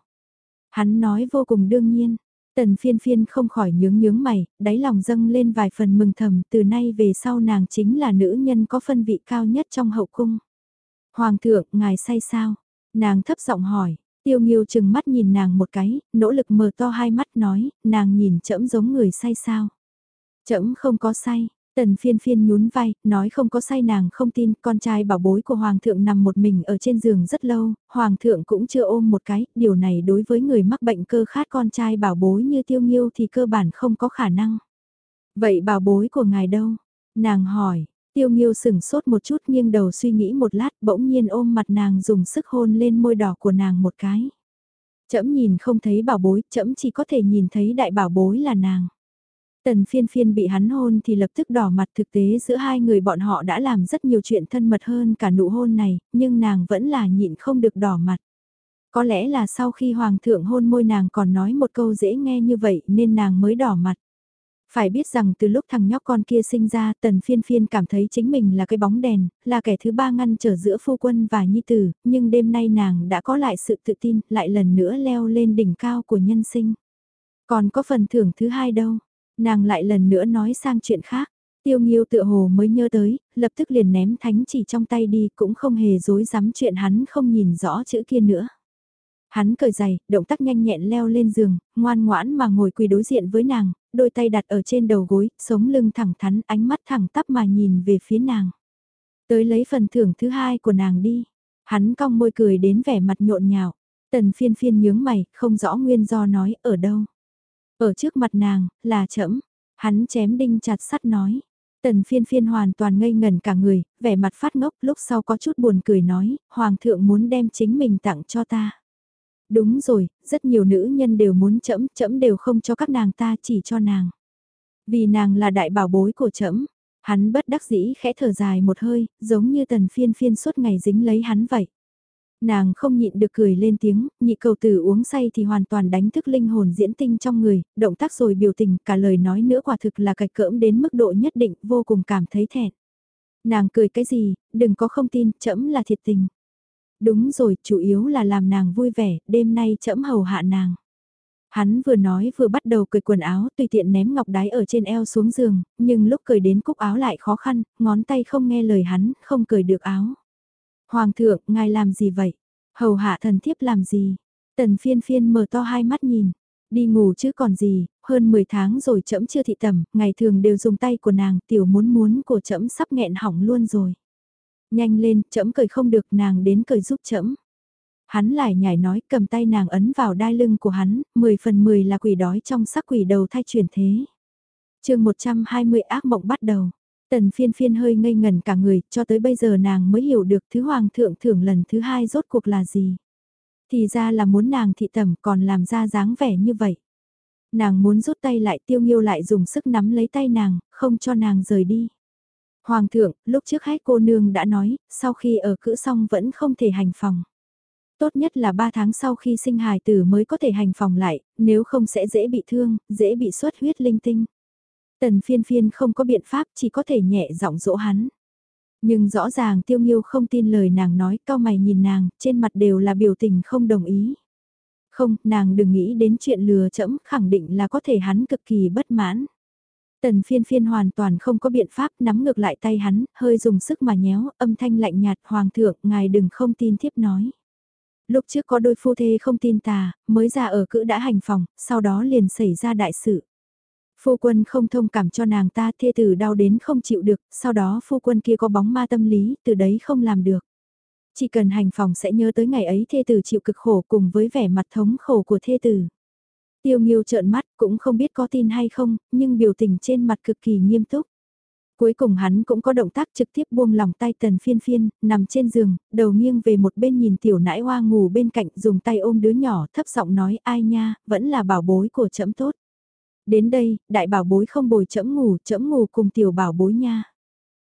Speaker 1: Hắn nói vô cùng đương nhiên, Tần phiên phiên không khỏi nhướng nhướng mày, đáy lòng dâng lên vài phần mừng thầm, từ nay về sau nàng chính là nữ nhân có phân vị cao nhất trong hậu cung. Hoàng thượng, ngài say sao? Nàng thấp giọng hỏi, tiêu nghiêu chừng mắt nhìn nàng một cái, nỗ lực mở to hai mắt nói, nàng nhìn chẫm giống người say sao? Chẫm không có say, Tần phiên phiên nhún vai, nói không có sai nàng không tin, con trai bảo bối của Hoàng thượng nằm một mình ở trên giường rất lâu, Hoàng thượng cũng chưa ôm một cái, điều này đối với người mắc bệnh cơ khát con trai bảo bối như tiêu nghiêu thì cơ bản không có khả năng. Vậy bảo bối của ngài đâu? Nàng hỏi, tiêu nghiêu sừng sốt một chút nghiêng đầu suy nghĩ một lát bỗng nhiên ôm mặt nàng dùng sức hôn lên môi đỏ của nàng một cái. Chấm nhìn không thấy bảo bối, chấm chỉ có thể nhìn thấy đại bảo bối là nàng. Tần phiên phiên bị hắn hôn thì lập tức đỏ mặt thực tế giữa hai người bọn họ đã làm rất nhiều chuyện thân mật hơn cả nụ hôn này, nhưng nàng vẫn là nhịn không được đỏ mặt. Có lẽ là sau khi hoàng thượng hôn môi nàng còn nói một câu dễ nghe như vậy nên nàng mới đỏ mặt. Phải biết rằng từ lúc thằng nhóc con kia sinh ra tần phiên phiên cảm thấy chính mình là cái bóng đèn, là kẻ thứ ba ngăn trở giữa phu quân và nhi tử, nhưng đêm nay nàng đã có lại sự tự tin, lại lần nữa leo lên đỉnh cao của nhân sinh. Còn có phần thưởng thứ hai đâu, nàng lại lần nữa nói sang chuyện khác. Tiêu Nghiêu tựa hồ mới nhớ tới, lập tức liền ném thánh chỉ trong tay đi cũng không hề dối dám chuyện hắn không nhìn rõ chữ kia nữa. Hắn cởi giày, động tác nhanh nhẹn leo lên giường, ngoan ngoãn mà ngồi quỳ đối diện với nàng, đôi tay đặt ở trên đầu gối, sống lưng thẳng thắn, ánh mắt thẳng tắp mà nhìn về phía nàng. Tới lấy phần thưởng thứ hai của nàng đi. Hắn cong môi cười đến vẻ mặt nhộn nhào, Tần phiên phiên nhướng mày, không rõ nguyên do nói, ở đâu. Ở trước mặt nàng, là chẫm. Hắn chém đinh chặt sắt nói. Tần phiên phiên hoàn toàn ngây ngẩn cả người, vẻ mặt phát ngốc lúc sau có chút buồn cười nói, Hoàng thượng muốn đem chính mình tặng cho ta. Đúng rồi, rất nhiều nữ nhân đều muốn chẫm, chẫm đều không cho các nàng ta chỉ cho nàng. Vì nàng là đại bảo bối của chẫm, hắn bất đắc dĩ khẽ thở dài một hơi, giống như tần phiên phiên suốt ngày dính lấy hắn vậy. Nàng không nhịn được cười lên tiếng, nhị cầu tử uống say thì hoàn toàn đánh thức linh hồn diễn tinh trong người, động tác rồi biểu tình, cả lời nói nữa quả thực là cạch cỡm đến mức độ nhất định, vô cùng cảm thấy thẹn. Nàng cười cái gì, đừng có không tin, chẫm là thiệt tình. Đúng rồi, chủ yếu là làm nàng vui vẻ, đêm nay chẫm hầu hạ nàng. Hắn vừa nói vừa bắt đầu cởi quần áo tùy tiện ném ngọc đái ở trên eo xuống giường, nhưng lúc cởi đến cúc áo lại khó khăn, ngón tay không nghe lời hắn, không cởi được áo. Hoàng thượng, ngài làm gì vậy? Hầu hạ thần thiếp làm gì? Tần phiên phiên mở to hai mắt nhìn. Đi ngủ chứ còn gì, hơn 10 tháng rồi chậm chưa thị tầm, ngày thường đều dùng tay của nàng, tiểu muốn muốn của chậm sắp nghẹn hỏng luôn rồi. Nhanh lên, chậm cười không được nàng đến cười giúp chậm. Hắn lại nhảy nói cầm tay nàng ấn vào đai lưng của hắn, 10 phần 10 là quỷ đói trong sắc quỷ đầu thai chuyển thế. chương 120 ác mộng bắt đầu. Tần phiên phiên hơi ngây ngẩn cả người, cho tới bây giờ nàng mới hiểu được thứ hoàng thượng thưởng lần thứ hai rốt cuộc là gì. Thì ra là muốn nàng thị tẩm còn làm ra dáng vẻ như vậy. Nàng muốn rút tay lại tiêu nghiêu lại dùng sức nắm lấy tay nàng, không cho nàng rời đi. Hoàng thượng, lúc trước hách cô nương đã nói, sau khi ở cữ xong vẫn không thể hành phòng. Tốt nhất là 3 tháng sau khi sinh hài tử mới có thể hành phòng lại, nếu không sẽ dễ bị thương, dễ bị xuất huyết linh tinh. Tần phiên phiên không có biện pháp chỉ có thể nhẹ giọng dỗ hắn. Nhưng rõ ràng tiêu nghiêu không tin lời nàng nói, cao mày nhìn nàng, trên mặt đều là biểu tình không đồng ý. Không, nàng đừng nghĩ đến chuyện lừa chẫm, khẳng định là có thể hắn cực kỳ bất mãn. Tần phiên phiên hoàn toàn không có biện pháp nắm ngược lại tay hắn, hơi dùng sức mà nhéo, âm thanh lạnh nhạt, hoàng thượng, ngài đừng không tin thiếp nói. Lúc trước có đôi phu thê không tin tà, mới ra ở cữ đã hành phòng, sau đó liền xảy ra đại sự. Phu quân không thông cảm cho nàng ta thê tử đau đến không chịu được, sau đó phu quân kia có bóng ma tâm lý, từ đấy không làm được. Chỉ cần hành phòng sẽ nhớ tới ngày ấy thê tử chịu cực khổ cùng với vẻ mặt thống khổ của thê tử. Tiêu nghiêu trợn mắt cũng không biết có tin hay không, nhưng biểu tình trên mặt cực kỳ nghiêm túc. Cuối cùng hắn cũng có động tác trực tiếp buông lòng tay tần phiên phiên, nằm trên giường, đầu nghiêng về một bên nhìn tiểu nãi hoa ngủ bên cạnh dùng tay ôm đứa nhỏ thấp giọng nói ai nha, vẫn là bảo bối của trẫm tốt. Đến đây, đại bảo bối không bồi chẫm ngủ, chẫm ngủ cùng tiểu bảo bối nha.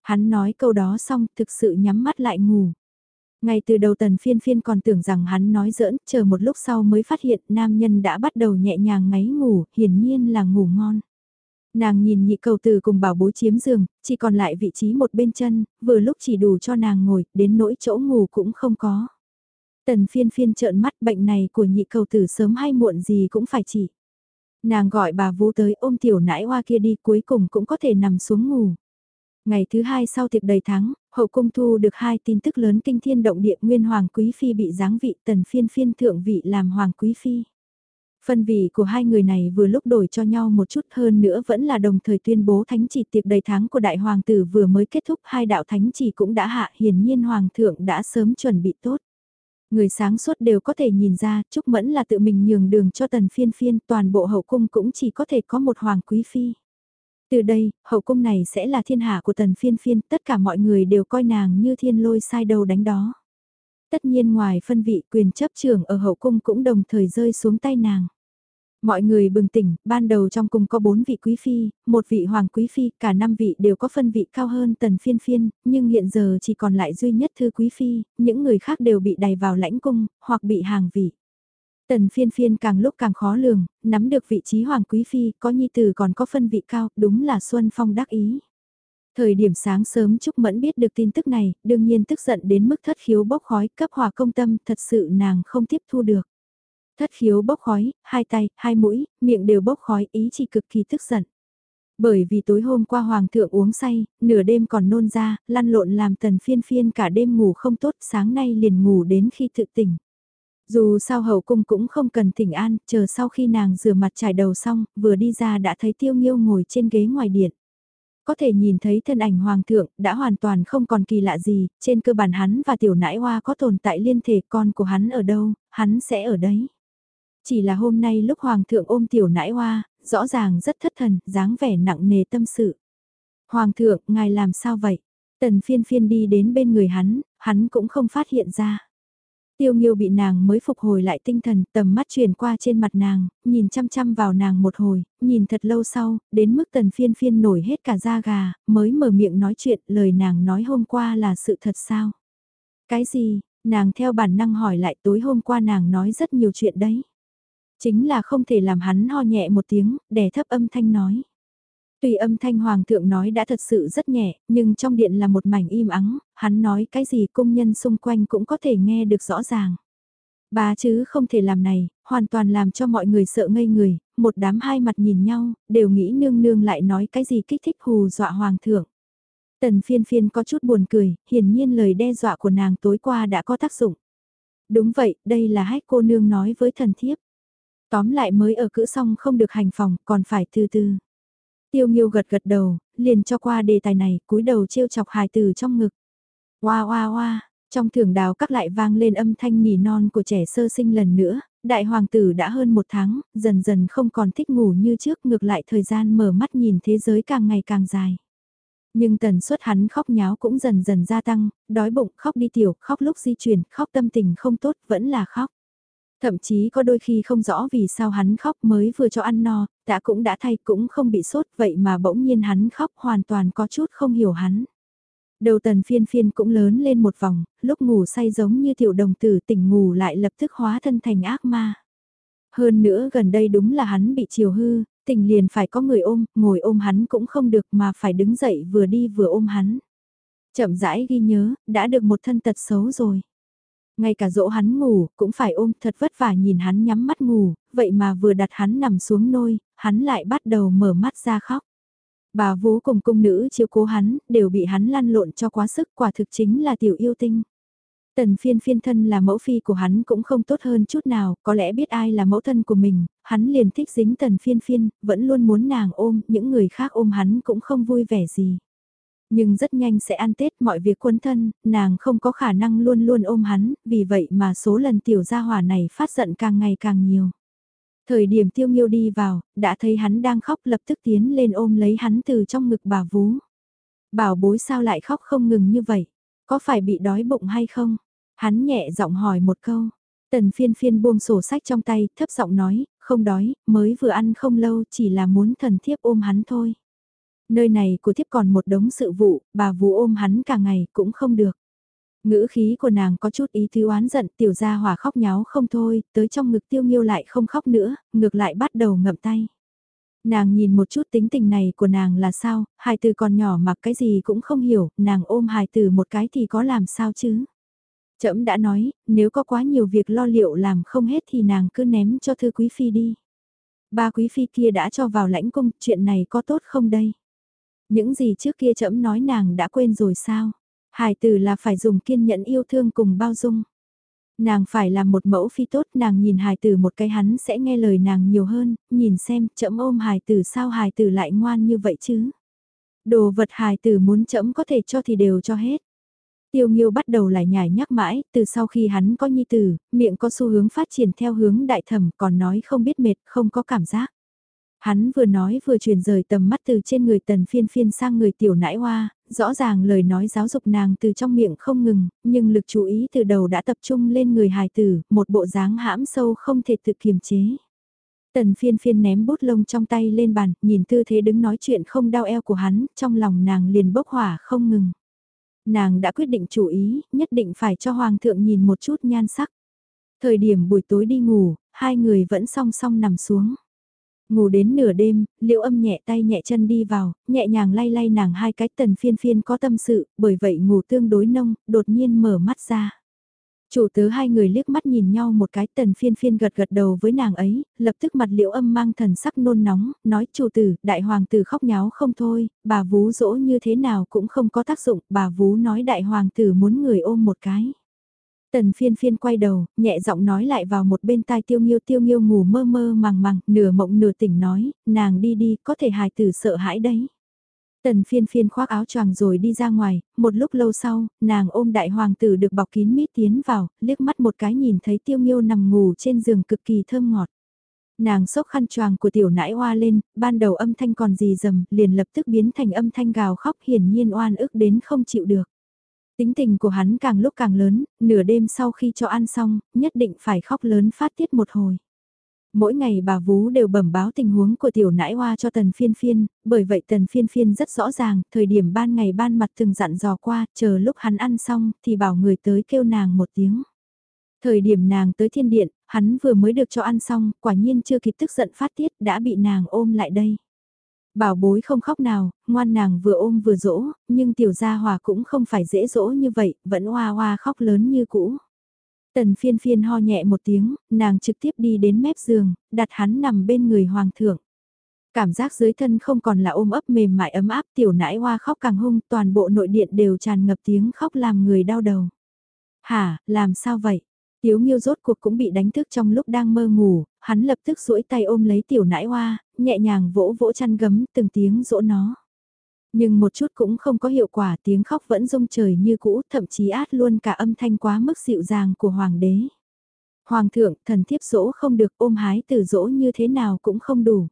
Speaker 1: Hắn nói câu đó xong thực sự nhắm mắt lại ngủ. Ngay từ đầu tần phiên phiên còn tưởng rằng hắn nói giỡn, chờ một lúc sau mới phát hiện nam nhân đã bắt đầu nhẹ nhàng ngáy ngủ, hiển nhiên là ngủ ngon. Nàng nhìn nhị cầu từ cùng bảo bối chiếm giường, chỉ còn lại vị trí một bên chân, vừa lúc chỉ đủ cho nàng ngồi, đến nỗi chỗ ngủ cũng không có. Tần phiên phiên trợn mắt bệnh này của nhị cầu tử sớm hay muộn gì cũng phải chỉ. Nàng gọi bà Vũ tới ôm tiểu nãi hoa kia đi cuối cùng cũng có thể nằm xuống ngủ. Ngày thứ hai sau tiệc đầy tháng, hậu cung thu được hai tin tức lớn kinh thiên động địa nguyên hoàng quý phi bị giáng vị tần phiên phiên thượng vị làm hoàng quý phi. Phân vị của hai người này vừa lúc đổi cho nhau một chút hơn nữa vẫn là đồng thời tuyên bố thánh chỉ tiệc đầy tháng của đại hoàng tử vừa mới kết thúc hai đạo thánh chỉ cũng đã hạ hiển nhiên hoàng thượng đã sớm chuẩn bị tốt. Người sáng suốt đều có thể nhìn ra Trúc Mẫn là tự mình nhường đường cho tần phiên phiên toàn bộ hậu cung cũng chỉ có thể có một hoàng quý phi. Từ đây, hậu cung này sẽ là thiên hạ của tần phiên phiên, tất cả mọi người đều coi nàng như thiên lôi sai đầu đánh đó. Tất nhiên ngoài phân vị quyền chấp trưởng ở hậu cung cũng đồng thời rơi xuống tay nàng. Mọi người bừng tỉnh, ban đầu trong cung có bốn vị quý phi, một vị hoàng quý phi, cả năm vị đều có phân vị cao hơn tần phiên phiên, nhưng hiện giờ chỉ còn lại duy nhất thư quý phi, những người khác đều bị đày vào lãnh cung, hoặc bị hàng vị. Tần phiên phiên càng lúc càng khó lường, nắm được vị trí hoàng quý phi, có nhi tử còn có phân vị cao, đúng là Xuân Phong đắc ý. Thời điểm sáng sớm Trúc Mẫn biết được tin tức này, đương nhiên tức giận đến mức thất khiếu bốc khói, cấp hòa công tâm, thật sự nàng không tiếp thu được. Thất khiếu bốc khói, hai tay, hai mũi, miệng đều bốc khói, ý chỉ cực kỳ tức giận. Bởi vì tối hôm qua hoàng thượng uống say, nửa đêm còn nôn ra, lăn lộn làm tần phiên phiên cả đêm ngủ không tốt, sáng nay liền ngủ đến khi tự tỉnh. Dù sao hậu cung cũng không cần thỉnh an, chờ sau khi nàng rửa mặt trải đầu xong, vừa đi ra đã thấy tiêu nghiêu ngồi trên ghế ngoài điện. Có thể nhìn thấy thân ảnh hoàng thượng, đã hoàn toàn không còn kỳ lạ gì, trên cơ bản hắn và tiểu nãi hoa có tồn tại liên thể con của hắn ở đâu, hắn sẽ ở đấy. Chỉ là hôm nay lúc hoàng thượng ôm tiểu nãi hoa, rõ ràng rất thất thần, dáng vẻ nặng nề tâm sự. Hoàng thượng, ngài làm sao vậy? Tần phiên phiên đi đến bên người hắn, hắn cũng không phát hiện ra. Tiêu Nghiêu bị nàng mới phục hồi lại tinh thần, tầm mắt chuyển qua trên mặt nàng, nhìn chăm chăm vào nàng một hồi, nhìn thật lâu sau, đến mức tần phiên phiên nổi hết cả da gà, mới mở miệng nói chuyện, lời nàng nói hôm qua là sự thật sao? Cái gì? Nàng theo bản năng hỏi lại tối hôm qua nàng nói rất nhiều chuyện đấy. Chính là không thể làm hắn ho nhẹ một tiếng, đè thấp âm thanh nói. Tuy âm thanh hoàng thượng nói đã thật sự rất nhẹ, nhưng trong điện là một mảnh im ắng, hắn nói cái gì công nhân xung quanh cũng có thể nghe được rõ ràng. Bà chứ không thể làm này, hoàn toàn làm cho mọi người sợ ngây người, một đám hai mặt nhìn nhau, đều nghĩ nương nương lại nói cái gì kích thích hù dọa hoàng thượng. Tần phiên phiên có chút buồn cười, hiển nhiên lời đe dọa của nàng tối qua đã có tác dụng. Đúng vậy, đây là hách cô nương nói với thần thiếp. Tóm lại mới ở cữ xong không được hành phòng, còn phải từ từ. Tiêu Nghiêu gật gật đầu, liền cho qua đề tài này, cúi đầu trêu chọc hài từ trong ngực. Oa oa oa, trong thưởng đào các lại vang lên âm thanh nỉ non của trẻ sơ sinh lần nữa, đại hoàng tử đã hơn một tháng, dần dần không còn thích ngủ như trước ngược lại thời gian mở mắt nhìn thế giới càng ngày càng dài. Nhưng tần suất hắn khóc nháo cũng dần dần gia tăng, đói bụng, khóc đi tiểu, khóc lúc di chuyển, khóc tâm tình không tốt, vẫn là khóc. Thậm chí có đôi khi không rõ vì sao hắn khóc mới vừa cho ăn no, đã cũng đã thay cũng không bị sốt vậy mà bỗng nhiên hắn khóc hoàn toàn có chút không hiểu hắn. Đầu tần phiên phiên cũng lớn lên một vòng, lúc ngủ say giống như tiểu đồng tử tỉnh ngủ lại lập tức hóa thân thành ác ma. Hơn nữa gần đây đúng là hắn bị chiều hư, tỉnh liền phải có người ôm, ngồi ôm hắn cũng không được mà phải đứng dậy vừa đi vừa ôm hắn. Chậm rãi ghi nhớ, đã được một thân tật xấu rồi. Ngay cả dỗ hắn ngủ, cũng phải ôm thật vất vả nhìn hắn nhắm mắt ngủ, vậy mà vừa đặt hắn nằm xuống nôi, hắn lại bắt đầu mở mắt ra khóc. Bà vú cùng cung nữ chiếu cố hắn, đều bị hắn lăn lộn cho quá sức quả thực chính là tiểu yêu tinh. Tần phiên phiên thân là mẫu phi của hắn cũng không tốt hơn chút nào, có lẽ biết ai là mẫu thân của mình, hắn liền thích dính tần phiên phiên, vẫn luôn muốn nàng ôm, những người khác ôm hắn cũng không vui vẻ gì. Nhưng rất nhanh sẽ ăn Tết mọi việc quân thân, nàng không có khả năng luôn luôn ôm hắn, vì vậy mà số lần tiểu gia hỏa này phát giận càng ngày càng nhiều. Thời điểm tiêu nghiêu đi vào, đã thấy hắn đang khóc lập tức tiến lên ôm lấy hắn từ trong ngực bà vú. Bảo bối sao lại khóc không ngừng như vậy? Có phải bị đói bụng hay không? Hắn nhẹ giọng hỏi một câu. Tần phiên phiên buông sổ sách trong tay, thấp giọng nói, không đói, mới vừa ăn không lâu, chỉ là muốn thần thiếp ôm hắn thôi. Nơi này của thiếp còn một đống sự vụ, bà vú ôm hắn cả ngày cũng không được. Ngữ khí của nàng có chút ý thứ oán giận tiểu gia hỏa khóc nháo không thôi, tới trong ngực tiêu nghiêu lại không khóc nữa, ngược lại bắt đầu ngậm tay. Nàng nhìn một chút tính tình này của nàng là sao, hài từ còn nhỏ mà cái gì cũng không hiểu, nàng ôm hài từ một cái thì có làm sao chứ. Trẫm đã nói, nếu có quá nhiều việc lo liệu làm không hết thì nàng cứ ném cho thư quý phi đi. Ba quý phi kia đã cho vào lãnh cung, chuyện này có tốt không đây? Những gì trước kia trẫm nói nàng đã quên rồi sao? Hải tử là phải dùng kiên nhẫn yêu thương cùng bao dung. Nàng phải làm một mẫu phi tốt, nàng nhìn hài tử một cái hắn sẽ nghe lời nàng nhiều hơn, nhìn xem, chậm ôm hài tử sao hài tử lại ngoan như vậy chứ. Đồ vật hài tử muốn chậm có thể cho thì đều cho hết. Tiêu Nghiêu bắt đầu lại nhảy nhắc mãi, từ sau khi hắn có nhi tử, miệng có xu hướng phát triển theo hướng đại thẩm còn nói không biết mệt, không có cảm giác. Hắn vừa nói vừa chuyển rời tầm mắt từ trên người tần phiên phiên sang người tiểu nãi hoa, rõ ràng lời nói giáo dục nàng từ trong miệng không ngừng, nhưng lực chú ý từ đầu đã tập trung lên người hài tử, một bộ dáng hãm sâu không thể tự kiềm chế. Tần phiên phiên ném bút lông trong tay lên bàn, nhìn tư thế đứng nói chuyện không đau eo của hắn, trong lòng nàng liền bốc hỏa không ngừng. Nàng đã quyết định chủ ý, nhất định phải cho hoàng thượng nhìn một chút nhan sắc. Thời điểm buổi tối đi ngủ, hai người vẫn song song nằm xuống. Ngủ đến nửa đêm, liễu âm nhẹ tay nhẹ chân đi vào, nhẹ nhàng lay lay nàng hai cái tần phiên phiên có tâm sự, bởi vậy ngủ tương đối nông, đột nhiên mở mắt ra. Chủ tớ hai người liếc mắt nhìn nhau một cái tần phiên phiên gật gật đầu với nàng ấy, lập tức mặt liễu âm mang thần sắc nôn nóng, nói chủ tử, đại hoàng tử khóc nháo không thôi, bà vú dỗ như thế nào cũng không có tác dụng, bà vú nói đại hoàng tử muốn người ôm một cái. Tần phiên phiên quay đầu, nhẹ giọng nói lại vào một bên tai tiêu nghiêu tiêu nghiêu ngủ mơ mơ màng màng, nửa mộng nửa tỉnh nói, nàng đi đi, có thể hài tử sợ hãi đấy. Tần phiên phiên khoác áo choàng rồi đi ra ngoài, một lúc lâu sau, nàng ôm đại hoàng tử được bọc kín mít tiến vào, liếc mắt một cái nhìn thấy tiêu nghiêu nằm ngủ trên giường cực kỳ thơm ngọt. Nàng xốc khăn choàng của tiểu nãi hoa lên, ban đầu âm thanh còn gì dầm, liền lập tức biến thành âm thanh gào khóc hiển nhiên oan ức đến không chịu được. Tính tình của hắn càng lúc càng lớn, nửa đêm sau khi cho ăn xong, nhất định phải khóc lớn phát tiết một hồi. Mỗi ngày bà Vú đều bẩm báo tình huống của tiểu nãi hoa cho tần phiên phiên, bởi vậy tần phiên phiên rất rõ ràng, thời điểm ban ngày ban mặt từng dặn dò qua, chờ lúc hắn ăn xong thì bảo người tới kêu nàng một tiếng. Thời điểm nàng tới thiên điện, hắn vừa mới được cho ăn xong, quả nhiên chưa kịp tức giận phát tiết đã bị nàng ôm lại đây. Bảo bối không khóc nào, ngoan nàng vừa ôm vừa dỗ, nhưng tiểu gia hòa cũng không phải dễ dỗ như vậy, vẫn hoa hoa khóc lớn như cũ. Tần phiên phiên ho nhẹ một tiếng, nàng trực tiếp đi đến mép giường, đặt hắn nằm bên người hoàng thượng. Cảm giác dưới thân không còn là ôm ấp mềm mại ấm áp tiểu nãi hoa khóc càng hung, toàn bộ nội điện đều tràn ngập tiếng khóc làm người đau đầu. Hả, làm sao vậy? Tiếu Nghiêu rốt cuộc cũng bị đánh thức trong lúc đang mơ ngủ, hắn lập tức duỗi tay ôm lấy tiểu nãi hoa, nhẹ nhàng vỗ vỗ chăn gấm từng tiếng dỗ nó. Nhưng một chút cũng không có hiệu quả tiếng khóc vẫn rung trời như cũ thậm chí át luôn cả âm thanh quá mức dịu dàng của hoàng đế. Hoàng thượng thần thiếp dỗ không được ôm hái từ dỗ như thế nào cũng không đủ.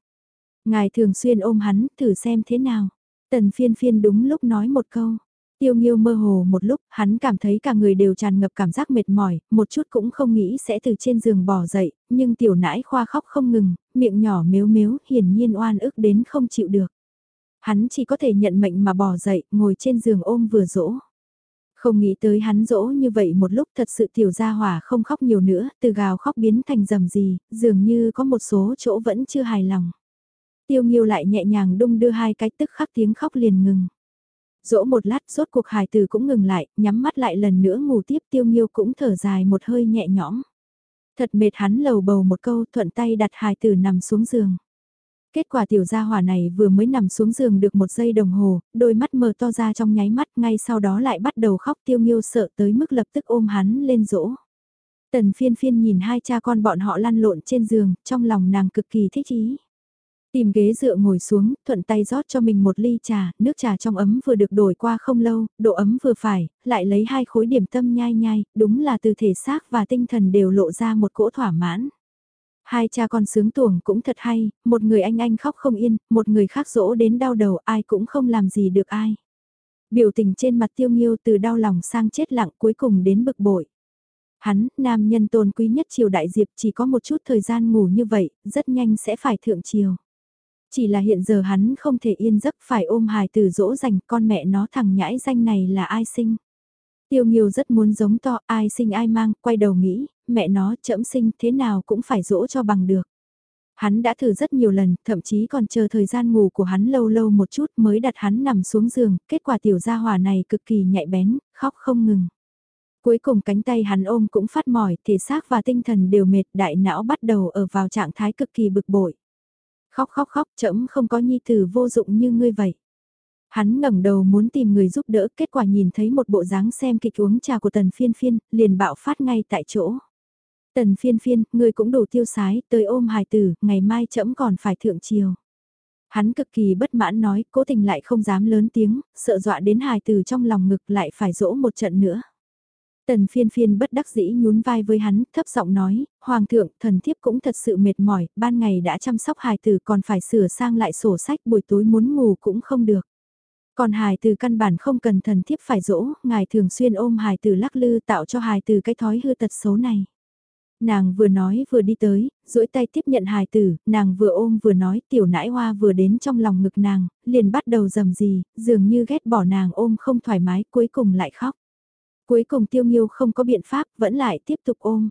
Speaker 1: Ngài thường xuyên ôm hắn thử xem thế nào. Tần phiên phiên đúng lúc nói một câu. Tiêu Nghiêu mơ hồ một lúc, hắn cảm thấy cả người đều tràn ngập cảm giác mệt mỏi, một chút cũng không nghĩ sẽ từ trên giường bỏ dậy, nhưng tiểu nãi khoa khóc không ngừng, miệng nhỏ mếu mếu, hiển nhiên oan ức đến không chịu được. Hắn chỉ có thể nhận mệnh mà bỏ dậy, ngồi trên giường ôm vừa dỗ. Không nghĩ tới hắn dỗ như vậy một lúc thật sự tiểu gia hỏa không khóc nhiều nữa, từ gào khóc biến thành dầm gì, dường như có một số chỗ vẫn chưa hài lòng. Tiêu Nghiêu lại nhẹ nhàng đung đưa hai cái tức khắc tiếng khóc liền ngừng. Dỗ một lát rốt cuộc hài từ cũng ngừng lại, nhắm mắt lại lần nữa ngủ tiếp tiêu nghiêu cũng thở dài một hơi nhẹ nhõm. Thật mệt hắn lầu bầu một câu thuận tay đặt hài tử nằm xuống giường. Kết quả tiểu gia hỏa này vừa mới nằm xuống giường được một giây đồng hồ, đôi mắt mờ to ra trong nháy mắt ngay sau đó lại bắt đầu khóc tiêu nghiêu sợ tới mức lập tức ôm hắn lên dỗ. Tần phiên phiên nhìn hai cha con bọn họ lăn lộn trên giường, trong lòng nàng cực kỳ thích ý. Tìm ghế dựa ngồi xuống, thuận tay rót cho mình một ly trà, nước trà trong ấm vừa được đổi qua không lâu, độ ấm vừa phải, lại lấy hai khối điểm tâm nhai nhai, đúng là từ thể xác và tinh thần đều lộ ra một cỗ thỏa mãn. Hai cha con sướng tuồng cũng thật hay, một người anh anh khóc không yên, một người khác dỗ đến đau đầu ai cũng không làm gì được ai. Biểu tình trên mặt tiêu nghiêu từ đau lòng sang chết lặng cuối cùng đến bực bội. Hắn, nam nhân tôn quý nhất triều đại diệp chỉ có một chút thời gian ngủ như vậy, rất nhanh sẽ phải thượng triều. Chỉ là hiện giờ hắn không thể yên giấc phải ôm hài tử dỗ dành con mẹ nó thằng nhãi danh này là ai sinh. Tiêu Nghiêu rất muốn giống to ai sinh ai mang, quay đầu nghĩ, mẹ nó chậm sinh thế nào cũng phải dỗ cho bằng được. Hắn đã thử rất nhiều lần, thậm chí còn chờ thời gian ngủ của hắn lâu lâu một chút mới đặt hắn nằm xuống giường, kết quả tiểu gia hỏa này cực kỳ nhạy bén, khóc không ngừng. Cuối cùng cánh tay hắn ôm cũng phát mỏi, thể xác và tinh thần đều mệt, đại não bắt đầu ở vào trạng thái cực kỳ bực bội. Khóc khóc khóc chậm không có nhi tử vô dụng như ngươi vậy. Hắn ngẩng đầu muốn tìm người giúp đỡ, kết quả nhìn thấy một bộ dáng xem kịch uống trà của tần phiên phiên, liền bạo phát ngay tại chỗ. Tần phiên phiên, người cũng đủ tiêu sái, tới ôm hài tử, ngày mai chậm còn phải thượng chiều. Hắn cực kỳ bất mãn nói, cố tình lại không dám lớn tiếng, sợ dọa đến hài tử trong lòng ngực lại phải dỗ một trận nữa. Tần phiên phiên bất đắc dĩ nhún vai với hắn, thấp giọng nói, Hoàng thượng, thần thiếp cũng thật sự mệt mỏi, ban ngày đã chăm sóc hài tử còn phải sửa sang lại sổ sách buổi tối muốn ngủ cũng không được. Còn hài Tử căn bản không cần thần thiếp phải dỗ, ngài thường xuyên ôm hài Tử lắc lư tạo cho hài Tử cái thói hư tật xấu này. Nàng vừa nói vừa đi tới, duỗi tay tiếp nhận hài tử, nàng vừa ôm vừa nói tiểu nãi hoa vừa đến trong lòng ngực nàng, liền bắt đầu dầm gì, dường như ghét bỏ nàng ôm không thoải mái cuối cùng lại khóc. Cuối cùng tiêu nghiêu không có biện pháp vẫn lại tiếp tục ôm.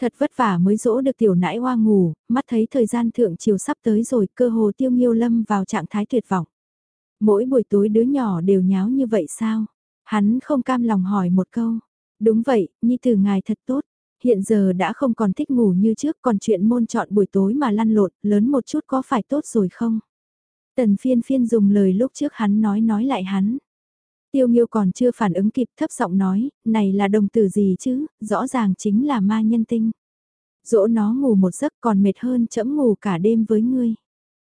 Speaker 1: Thật vất vả mới dỗ được tiểu nãi hoa ngủ, mắt thấy thời gian thượng chiều sắp tới rồi cơ hồ tiêu nghiêu lâm vào trạng thái tuyệt vọng. Mỗi buổi tối đứa nhỏ đều nháo như vậy sao? Hắn không cam lòng hỏi một câu. Đúng vậy, Nhi tử ngài thật tốt. Hiện giờ đã không còn thích ngủ như trước còn chuyện môn chọn buổi tối mà lăn lộn lớn một chút có phải tốt rồi không? Tần phiên phiên dùng lời lúc trước hắn nói nói lại hắn. Tiêu Nghiêu còn chưa phản ứng kịp thấp giọng nói, này là đồng tử gì chứ, rõ ràng chính là ma nhân tinh. Dỗ nó ngủ một giấc còn mệt hơn chẫm ngủ cả đêm với ngươi.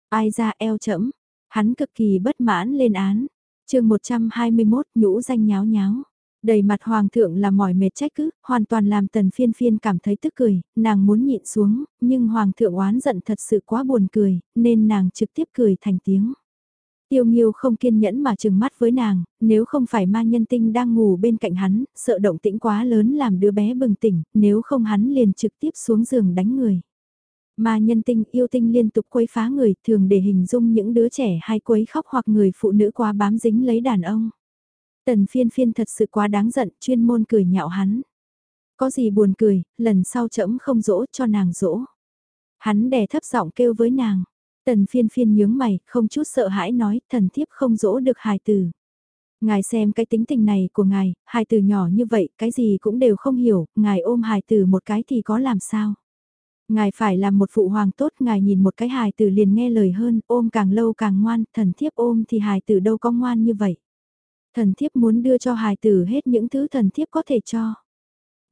Speaker 1: Ai ra eo chẫm, hắn cực kỳ bất mãn lên án. chương 121 nhũ danh nháo nháo. Đầy mặt hoàng thượng là mỏi mệt trách cứ, hoàn toàn làm tần phiên phiên cảm thấy tức cười, nàng muốn nhịn xuống, nhưng hoàng thượng oán giận thật sự quá buồn cười, nên nàng trực tiếp cười thành tiếng. Tiêu Nghiêu không kiên nhẫn mà trừng mắt với nàng, nếu không phải ma nhân tinh đang ngủ bên cạnh hắn, sợ động tĩnh quá lớn làm đứa bé bừng tỉnh, nếu không hắn liền trực tiếp xuống giường đánh người. Ma nhân tinh yêu tinh liên tục quấy phá người thường để hình dung những đứa trẻ hay quấy khóc hoặc người phụ nữ quá bám dính lấy đàn ông. Tần phiên phiên thật sự quá đáng giận chuyên môn cười nhạo hắn. Có gì buồn cười, lần sau chậm không dỗ cho nàng dỗ. Hắn đè thấp giọng kêu với nàng. Tần phiên phiên nhướng mày, không chút sợ hãi nói, thần thiếp không dỗ được hài tử. Ngài xem cái tính tình này của ngài, hài tử nhỏ như vậy, cái gì cũng đều không hiểu, ngài ôm hài tử một cái thì có làm sao. Ngài phải làm một phụ hoàng tốt, ngài nhìn một cái hài tử liền nghe lời hơn, ôm càng lâu càng ngoan, thần thiếp ôm thì hài tử đâu có ngoan như vậy. Thần thiếp muốn đưa cho hài tử hết những thứ thần thiếp có thể cho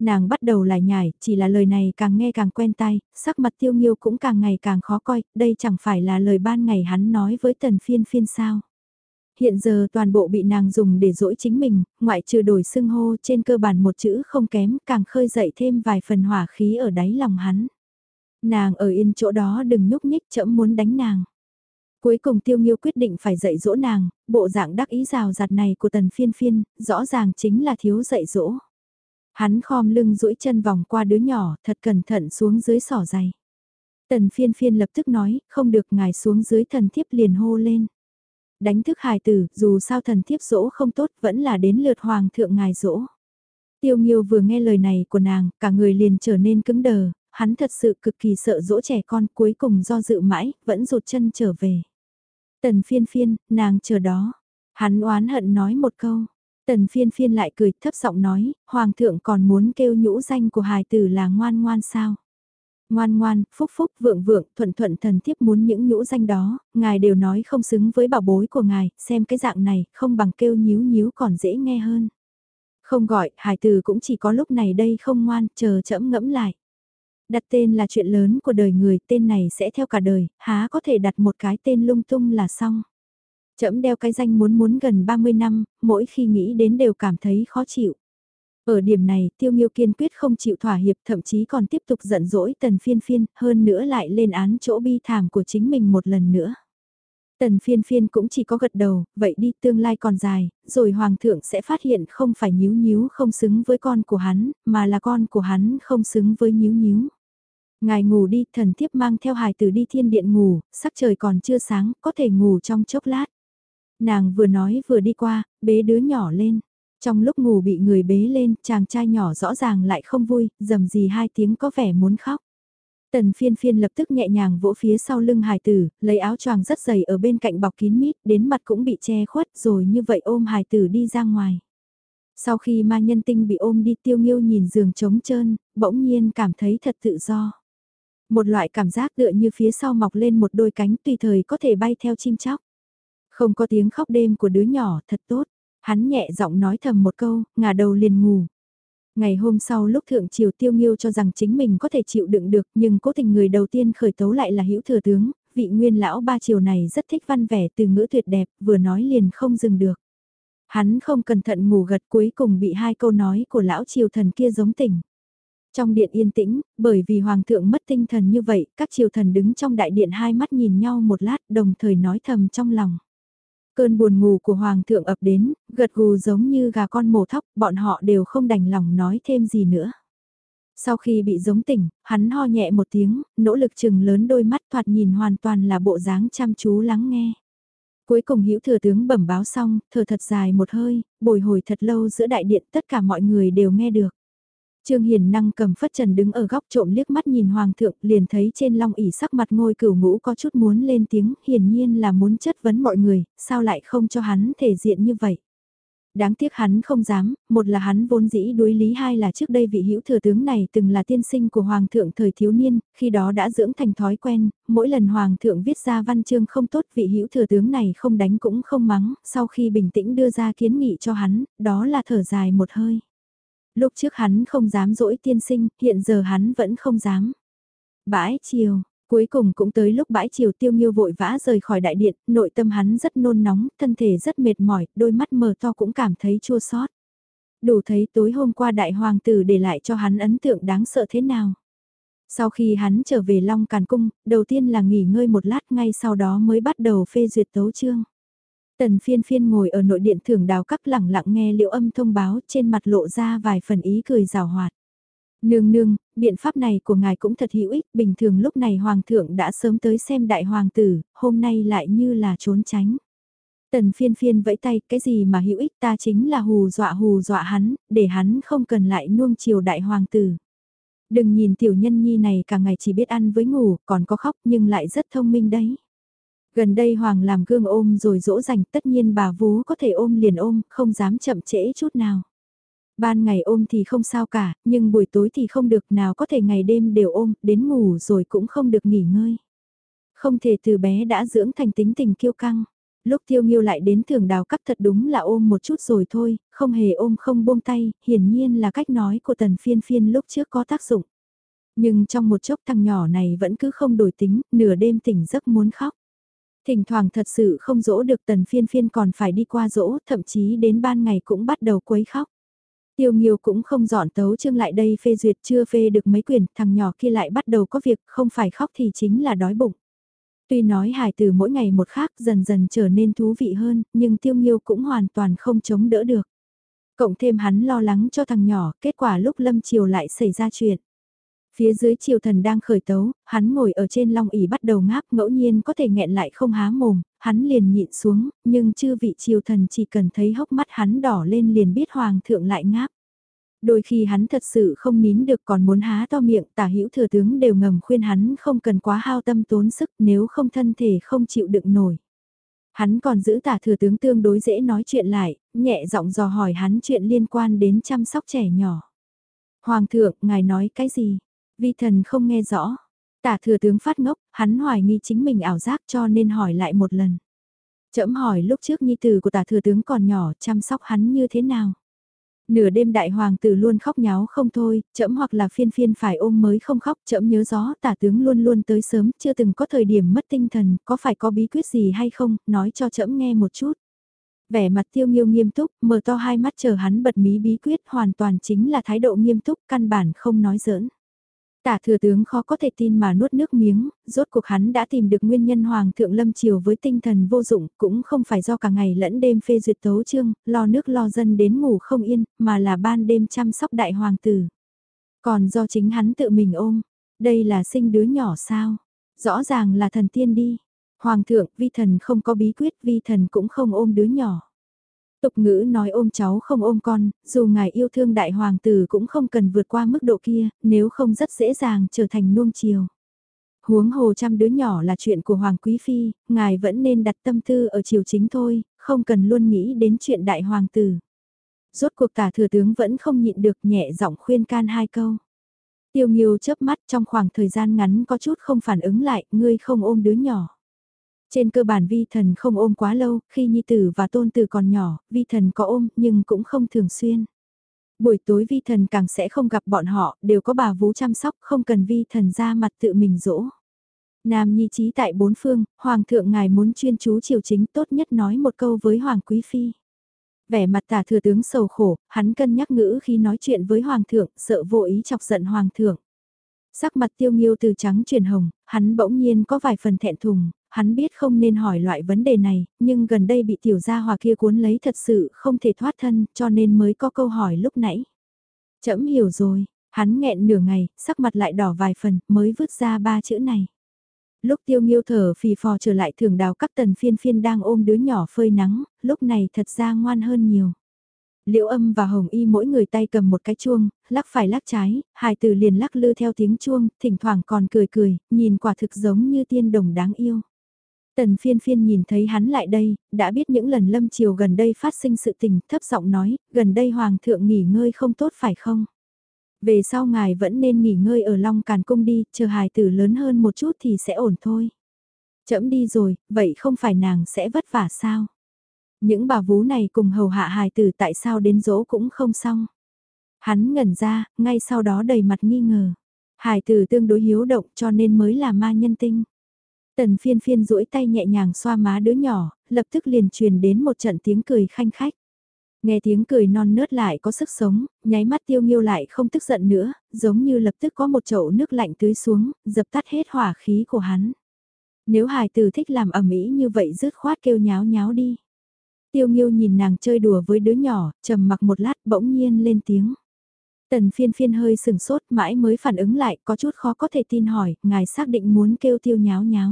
Speaker 1: nàng bắt đầu lại nhải, chỉ là lời này càng nghe càng quen tai, sắc mặt tiêu nghiêu cũng càng ngày càng khó coi, đây chẳng phải là lời ban ngày hắn nói với tần phiên phiên sao. Hiện giờ toàn bộ bị nàng dùng để dỗi chính mình, ngoại trừ đổi xưng hô trên cơ bản một chữ không kém, càng khơi dậy thêm vài phần hỏa khí ở đáy lòng hắn. Nàng ở yên chỗ đó đừng nhúc nhích chậm muốn đánh nàng. Cuối cùng tiêu nghiêu quyết định phải dạy dỗ nàng, bộ dạng đắc ý rào rạt này của tần phiên phiên, rõ ràng chính là thiếu dạy dỗ. Hắn khom lưng duỗi chân vòng qua đứa nhỏ, thật cẩn thận xuống dưới sỏ giày. Tần phiên phiên lập tức nói, không được ngài xuống dưới thần thiếp liền hô lên. Đánh thức hài tử, dù sao thần thiếp dỗ không tốt, vẫn là đến lượt hoàng thượng ngài dỗ. Tiêu Nghiêu vừa nghe lời này của nàng, cả người liền trở nên cứng đờ, hắn thật sự cực kỳ sợ dỗ trẻ con cuối cùng do dự mãi, vẫn rụt chân trở về. Tần phiên phiên, nàng chờ đó. Hắn oán hận nói một câu, Tần phiên phiên lại cười thấp giọng nói, Hoàng thượng còn muốn kêu nhũ danh của hài tử là ngoan ngoan sao? Ngoan ngoan, phúc phúc, vượng vượng, thuận thuận thần thiếp muốn những nhũ danh đó, ngài đều nói không xứng với bảo bối của ngài, xem cái dạng này, không bằng kêu nhíu nhíu còn dễ nghe hơn. Không gọi, hài tử cũng chỉ có lúc này đây không ngoan, chờ chậm ngẫm lại. Đặt tên là chuyện lớn của đời người, tên này sẽ theo cả đời, há có thể đặt một cái tên lung tung là xong. Chậm đeo cái danh muốn muốn gần 30 năm, mỗi khi nghĩ đến đều cảm thấy khó chịu. Ở điểm này, Tiêu Nghiêu kiên quyết không chịu thỏa hiệp thậm chí còn tiếp tục giận dỗi tần phiên phiên, hơn nữa lại lên án chỗ bi thảm của chính mình một lần nữa. Tần phiên phiên cũng chỉ có gật đầu, vậy đi tương lai còn dài, rồi hoàng thượng sẽ phát hiện không phải nhíu nhíu không xứng với con của hắn, mà là con của hắn không xứng với nhíu nhíu. Ngài ngủ đi, thần thiếp mang theo hài tử đi thiên điện ngủ, sắc trời còn chưa sáng, có thể ngủ trong chốc lát. Nàng vừa nói vừa đi qua, bế đứa nhỏ lên. Trong lúc ngủ bị người bế lên, chàng trai nhỏ rõ ràng lại không vui, dầm gì hai tiếng có vẻ muốn khóc. Tần phiên phiên lập tức nhẹ nhàng vỗ phía sau lưng hài tử, lấy áo choàng rất dày ở bên cạnh bọc kín mít, đến mặt cũng bị che khuất rồi như vậy ôm hài tử đi ra ngoài. Sau khi ma nhân tinh bị ôm đi tiêu nghiêu nhìn giường trống trơn, bỗng nhiên cảm thấy thật tự do. Một loại cảm giác tựa như phía sau mọc lên một đôi cánh tùy thời có thể bay theo chim chóc. Không có tiếng khóc đêm của đứa nhỏ, thật tốt. Hắn nhẹ giọng nói thầm một câu, ngả đầu liền ngủ. Ngày hôm sau lúc thượng triều tiêu nghiêu cho rằng chính mình có thể chịu đựng được nhưng cố tình người đầu tiên khởi tấu lại là hữu thừa tướng, vị nguyên lão ba triều này rất thích văn vẻ từ ngữ tuyệt đẹp, vừa nói liền không dừng được. Hắn không cẩn thận ngủ gật cuối cùng bị hai câu nói của lão triều thần kia giống tỉnh. Trong điện yên tĩnh, bởi vì hoàng thượng mất tinh thần như vậy, các triều thần đứng trong đại điện hai mắt nhìn nhau một lát đồng thời nói thầm trong lòng. Cơn buồn ngủ của hoàng thượng ập đến, gật gù giống như gà con mổ thóc, bọn họ đều không đành lòng nói thêm gì nữa. Sau khi bị giống tỉnh, hắn ho nhẹ một tiếng, nỗ lực chừng lớn đôi mắt thoạt nhìn hoàn toàn là bộ dáng chăm chú lắng nghe. Cuối cùng hữu thừa tướng bẩm báo xong, thở thật dài một hơi, bồi hồi thật lâu giữa đại điện tất cả mọi người đều nghe được. Trương Hiền năng cầm phất trần đứng ở góc trộm liếc mắt nhìn Hoàng thượng liền thấy trên long ỉ sắc mặt ngôi cửu ngũ có chút muốn lên tiếng hiển nhiên là muốn chất vấn mọi người, sao lại không cho hắn thể diện như vậy. Đáng tiếc hắn không dám, một là hắn vốn dĩ đối lý hai là trước đây vị hữu thừa tướng này từng là tiên sinh của Hoàng thượng thời thiếu niên, khi đó đã dưỡng thành thói quen, mỗi lần Hoàng thượng viết ra văn chương không tốt vị hữu thừa tướng này không đánh cũng không mắng, sau khi bình tĩnh đưa ra kiến nghị cho hắn, đó là thở dài một hơi. Lúc trước hắn không dám dỗi tiên sinh, hiện giờ hắn vẫn không dám. Bãi chiều, cuối cùng cũng tới lúc bãi chiều tiêu nghiêu vội vã rời khỏi đại điện, nội tâm hắn rất nôn nóng, thân thể rất mệt mỏi, đôi mắt mờ to cũng cảm thấy chua xót. Đủ thấy tối hôm qua đại hoàng tử để lại cho hắn ấn tượng đáng sợ thế nào. Sau khi hắn trở về Long Càn Cung, đầu tiên là nghỉ ngơi một lát ngay sau đó mới bắt đầu phê duyệt tấu chương. Tần phiên phiên ngồi ở nội điện thưởng đào các lẳng lặng nghe liệu âm thông báo trên mặt lộ ra vài phần ý cười rào hoạt. Nương nương, biện pháp này của ngài cũng thật hữu ích, bình thường lúc này hoàng thượng đã sớm tới xem đại hoàng tử, hôm nay lại như là trốn tránh. Tần phiên phiên vẫy tay, cái gì mà hữu ích ta chính là hù dọa hù dọa hắn, để hắn không cần lại nuông chiều đại hoàng tử. Đừng nhìn tiểu nhân nhi này cả ngày chỉ biết ăn với ngủ, còn có khóc nhưng lại rất thông minh đấy. Gần đây Hoàng làm gương ôm rồi dỗ dành tất nhiên bà vú có thể ôm liền ôm, không dám chậm trễ chút nào. Ban ngày ôm thì không sao cả, nhưng buổi tối thì không được nào có thể ngày đêm đều ôm, đến ngủ rồi cũng không được nghỉ ngơi. Không thể từ bé đã dưỡng thành tính tình kiêu căng. Lúc tiêu nghiêu lại đến thường đào cắt thật đúng là ôm một chút rồi thôi, không hề ôm không buông tay, hiển nhiên là cách nói của tần phiên phiên lúc trước có tác dụng. Nhưng trong một chốc thằng nhỏ này vẫn cứ không đổi tính, nửa đêm tỉnh giấc muốn khóc. Thỉnh thoảng thật sự không dỗ được tần phiên phiên còn phải đi qua dỗ, thậm chí đến ban ngày cũng bắt đầu quấy khóc. Tiêu Nghiêu cũng không dọn tấu chương lại đây phê duyệt chưa phê được mấy quyền, thằng nhỏ kia lại bắt đầu có việc, không phải khóc thì chính là đói bụng. Tuy nói hài từ mỗi ngày một khác dần dần trở nên thú vị hơn, nhưng Tiêu Nghiêu cũng hoàn toàn không chống đỡ được. Cộng thêm hắn lo lắng cho thằng nhỏ, kết quả lúc lâm chiều lại xảy ra chuyện. Phía dưới triều thần đang khởi tấu, hắn ngồi ở trên long ỉ bắt đầu ngáp ngẫu nhiên có thể nghẹn lại không há mồm, hắn liền nhịn xuống, nhưng chư vị triều thần chỉ cần thấy hốc mắt hắn đỏ lên liền biết hoàng thượng lại ngáp. Đôi khi hắn thật sự không nín được còn muốn há to miệng tả hữu thừa tướng đều ngầm khuyên hắn không cần quá hao tâm tốn sức nếu không thân thể không chịu đựng nổi. Hắn còn giữ tả thừa tướng tương đối dễ nói chuyện lại, nhẹ giọng dò hỏi hắn chuyện liên quan đến chăm sóc trẻ nhỏ. Hoàng thượng, ngài nói cái gì? Vi thần không nghe rõ. Tả thừa tướng phát ngốc, hắn hoài nghi chính mình ảo giác cho nên hỏi lại một lần. Chậm hỏi lúc trước nhi tử của tả thừa tướng còn nhỏ chăm sóc hắn như thế nào. Nửa đêm đại hoàng tử luôn khóc nháo không thôi, chậm hoặc là phiên phiên phải ôm mới không khóc, chậm nhớ gió tả tướng luôn luôn tới sớm, chưa từng có thời điểm mất tinh thần, có phải có bí quyết gì hay không, nói cho chậm nghe một chút. Vẻ mặt tiêu nghiêu nghiêm túc, mở to hai mắt chờ hắn bật mí bí quyết hoàn toàn chính là thái độ nghiêm túc, căn bản không nói giỡn. Tả thừa tướng khó có thể tin mà nuốt nước miếng, rốt cuộc hắn đã tìm được nguyên nhân Hoàng thượng Lâm Triều với tinh thần vô dụng, cũng không phải do cả ngày lẫn đêm phê duyệt tấu chương, lo nước lo dân đến ngủ không yên, mà là ban đêm chăm sóc đại hoàng tử. Còn do chính hắn tự mình ôm, đây là sinh đứa nhỏ sao? Rõ ràng là thần tiên đi. Hoàng thượng, vi thần không có bí quyết, vi thần cũng không ôm đứa nhỏ. Tục ngữ nói ôm cháu không ôm con, dù ngài yêu thương đại hoàng tử cũng không cần vượt qua mức độ kia, nếu không rất dễ dàng trở thành nuông chiều. Huống hồ trăm đứa nhỏ là chuyện của Hoàng Quý Phi, ngài vẫn nên đặt tâm tư ở triều chính thôi, không cần luôn nghĩ đến chuyện đại hoàng tử. Rốt cuộc tả thừa tướng vẫn không nhịn được nhẹ giọng khuyên can hai câu. Tiêu Nghiêu chớp mắt trong khoảng thời gian ngắn có chút không phản ứng lại, ngươi không ôm đứa nhỏ. Trên cơ bản vi thần không ôm quá lâu, khi nhi tử và tôn tử còn nhỏ, vi thần có ôm nhưng cũng không thường xuyên. Buổi tối vi thần càng sẽ không gặp bọn họ, đều có bà vú chăm sóc, không cần vi thần ra mặt tự mình dỗ. Nam nhi trí tại bốn phương, hoàng thượng ngài muốn chuyên chú triều chính tốt nhất nói một câu với hoàng quý phi. Vẻ mặt tả thừa tướng sầu khổ, hắn cân nhắc ngữ khi nói chuyện với hoàng thượng, sợ vô ý chọc giận hoàng thượng. Sắc mặt tiêu nghiêu từ trắng chuyển hồng, hắn bỗng nhiên có vài phần thẹn thùng, hắn biết không nên hỏi loại vấn đề này, nhưng gần đây bị tiểu gia hòa kia cuốn lấy thật sự không thể thoát thân, cho nên mới có câu hỏi lúc nãy. Chậm hiểu rồi, hắn nghẹn nửa ngày, sắc mặt lại đỏ vài phần, mới vứt ra ba chữ này. Lúc tiêu nghiêu thở phì phò trở lại thường đào các tần phiên phiên đang ôm đứa nhỏ phơi nắng, lúc này thật ra ngoan hơn nhiều. Liễu âm và Hồng Y mỗi người tay cầm một cái chuông, lắc phải lắc trái, hai từ liền lắc lư theo tiếng chuông, thỉnh thoảng còn cười cười, nhìn quả thực giống như tiên đồng đáng yêu. Tần phiên phiên nhìn thấy hắn lại đây, đã biết những lần lâm chiều gần đây phát sinh sự tình, thấp giọng nói, gần đây hoàng thượng nghỉ ngơi không tốt phải không? Về sau ngài vẫn nên nghỉ ngơi ở Long Càn Cung đi, chờ hài tử lớn hơn một chút thì sẽ ổn thôi. Chậm đi rồi, vậy không phải nàng sẽ vất vả sao? Những bà vú này cùng hầu hạ hài tử tại sao đến dỗ cũng không xong. Hắn ngẩn ra, ngay sau đó đầy mặt nghi ngờ. Hài tử tương đối hiếu động cho nên mới là ma nhân tinh. Tần phiên phiên duỗi tay nhẹ nhàng xoa má đứa nhỏ, lập tức liền truyền đến một trận tiếng cười khanh khách. Nghe tiếng cười non nớt lại có sức sống, nháy mắt tiêu nghiêu lại không tức giận nữa, giống như lập tức có một chậu nước lạnh tưới xuống, dập tắt hết hỏa khí của hắn. Nếu hài tử thích làm ẩm ý như vậy rứt khoát kêu nháo nháo đi. Tiêu nghiêu nhìn nàng chơi đùa với đứa nhỏ, trầm mặc một lát bỗng nhiên lên tiếng. Tần phiên phiên hơi sừng sốt mãi mới phản ứng lại có chút khó có thể tin hỏi, ngài xác định muốn kêu tiêu nháo nháo.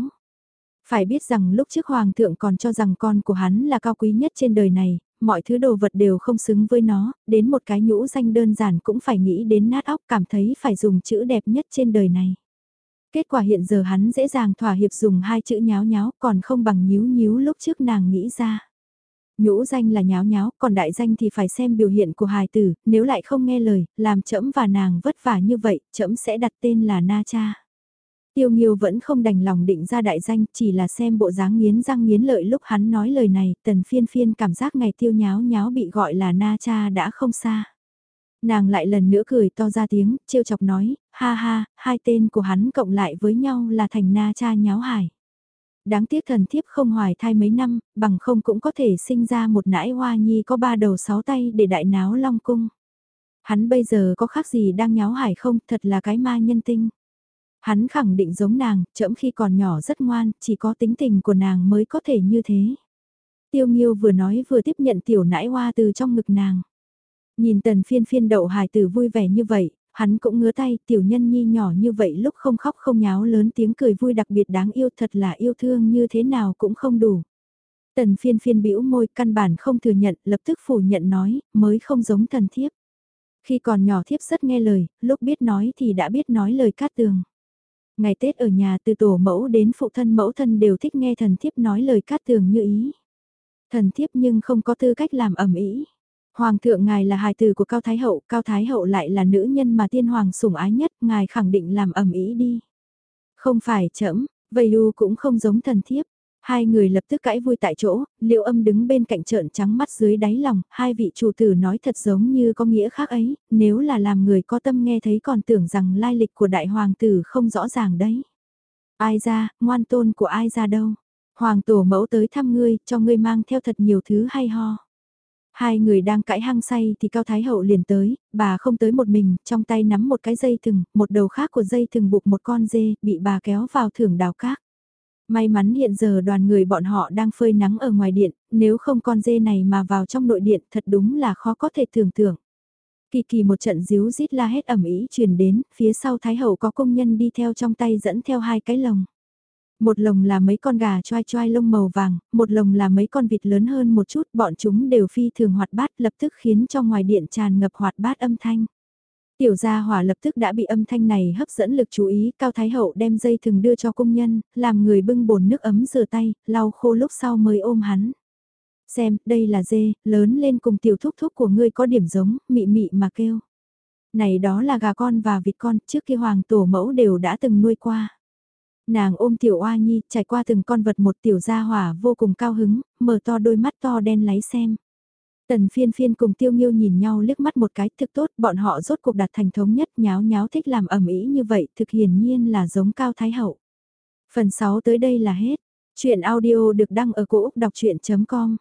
Speaker 1: Phải biết rằng lúc trước hoàng thượng còn cho rằng con của hắn là cao quý nhất trên đời này, mọi thứ đồ vật đều không xứng với nó, đến một cái nhũ danh đơn giản cũng phải nghĩ đến nát óc cảm thấy phải dùng chữ đẹp nhất trên đời này. Kết quả hiện giờ hắn dễ dàng thỏa hiệp dùng hai chữ nháo nháo còn không bằng nhíu nhíu lúc trước nàng nghĩ ra. Nhũ danh là nháo nháo, còn đại danh thì phải xem biểu hiện của hài tử, nếu lại không nghe lời, làm trẫm và nàng vất vả như vậy, trẫm sẽ đặt tên là Na Cha. Tiêu Nghiêu vẫn không đành lòng định ra đại danh, chỉ là xem bộ dáng nghiến răng nghiến lợi lúc hắn nói lời này, tần phiên phiên cảm giác ngày tiêu nháo nháo bị gọi là Na Cha đã không xa. Nàng lại lần nữa cười to ra tiếng, trêu chọc nói, ha ha, hai tên của hắn cộng lại với nhau là thành Na Cha nháo hải. Đáng tiếc thần thiếp không hoài thai mấy năm, bằng không cũng có thể sinh ra một nãi hoa nhi có ba đầu sáu tay để đại náo long cung. Hắn bây giờ có khác gì đang nháo hải không, thật là cái ma nhân tinh. Hắn khẳng định giống nàng, chậm khi còn nhỏ rất ngoan, chỉ có tính tình của nàng mới có thể như thế. Tiêu Nghiêu vừa nói vừa tiếp nhận tiểu nãi hoa từ trong ngực nàng. Nhìn tần phiên phiên đậu hài tử vui vẻ như vậy, hắn cũng ngứa tay tiểu nhân nhi nhỏ như vậy lúc không khóc không nháo lớn tiếng cười vui đặc biệt đáng yêu thật là yêu thương như thế nào cũng không đủ. Tần phiên phiên bĩu môi căn bản không thừa nhận lập tức phủ nhận nói mới không giống thần thiếp. Khi còn nhỏ thiếp rất nghe lời, lúc biết nói thì đã biết nói lời cát tường. Ngày Tết ở nhà từ tổ mẫu đến phụ thân mẫu thân đều thích nghe thần thiếp nói lời cát tường như ý. Thần thiếp nhưng không có tư cách làm ẩm ý. Hoàng thượng ngài là hài tử của Cao Thái Hậu, Cao Thái Hậu lại là nữ nhân mà tiên hoàng sủng ái nhất, ngài khẳng định làm ẩm ý đi. Không phải chậm, vầy đu cũng không giống thần thiếp. Hai người lập tức cãi vui tại chỗ, liệu âm đứng bên cạnh trợn trắng mắt dưới đáy lòng, hai vị chủ tử nói thật giống như có nghĩa khác ấy, nếu là làm người có tâm nghe thấy còn tưởng rằng lai lịch của đại hoàng tử không rõ ràng đấy. Ai ra, ngoan tôn của ai ra đâu? Hoàng tổ mẫu tới thăm ngươi, cho ngươi mang theo thật nhiều thứ hay ho. Hai người đang cãi hăng say thì Cao Thái Hậu liền tới, bà không tới một mình, trong tay nắm một cái dây thừng, một đầu khác của dây thừng buộc một con dê, bị bà kéo vào thưởng đào cát. May mắn hiện giờ đoàn người bọn họ đang phơi nắng ở ngoài điện, nếu không con dê này mà vào trong nội điện thật đúng là khó có thể tưởng tượng. Kỳ kỳ một trận díu rít la hét ẩm ý truyền đến, phía sau Thái Hậu có công nhân đi theo trong tay dẫn theo hai cái lồng. Một lồng là mấy con gà choai choai lông màu vàng, một lồng là mấy con vịt lớn hơn một chút, bọn chúng đều phi thường hoạt bát lập tức khiến cho ngoài điện tràn ngập hoạt bát âm thanh. Tiểu gia hỏa lập tức đã bị âm thanh này hấp dẫn lực chú ý, Cao Thái Hậu đem dây thừng đưa cho công nhân, làm người bưng bồn nước ấm rửa tay, lau khô lúc sau mới ôm hắn. Xem, đây là dê, lớn lên cùng tiểu thúc thúc của ngươi có điểm giống, mị mị mà kêu. Này đó là gà con và vịt con, trước kia hoàng tổ mẫu đều đã từng nuôi qua. Nàng ôm tiểu oa nhi, trải qua từng con vật một tiểu gia hỏa vô cùng cao hứng, mở to đôi mắt to đen láy xem. Tần phiên phiên cùng tiêu nghiêu nhìn nhau liếc mắt một cái thực tốt, bọn họ rốt cuộc đạt thành thống nhất nháo nháo thích làm ẩm ý như vậy thực hiển nhiên là giống cao thái hậu. Phần 6 tới đây là hết. Chuyện audio được đăng ở cổ Úc đọc chuyện.com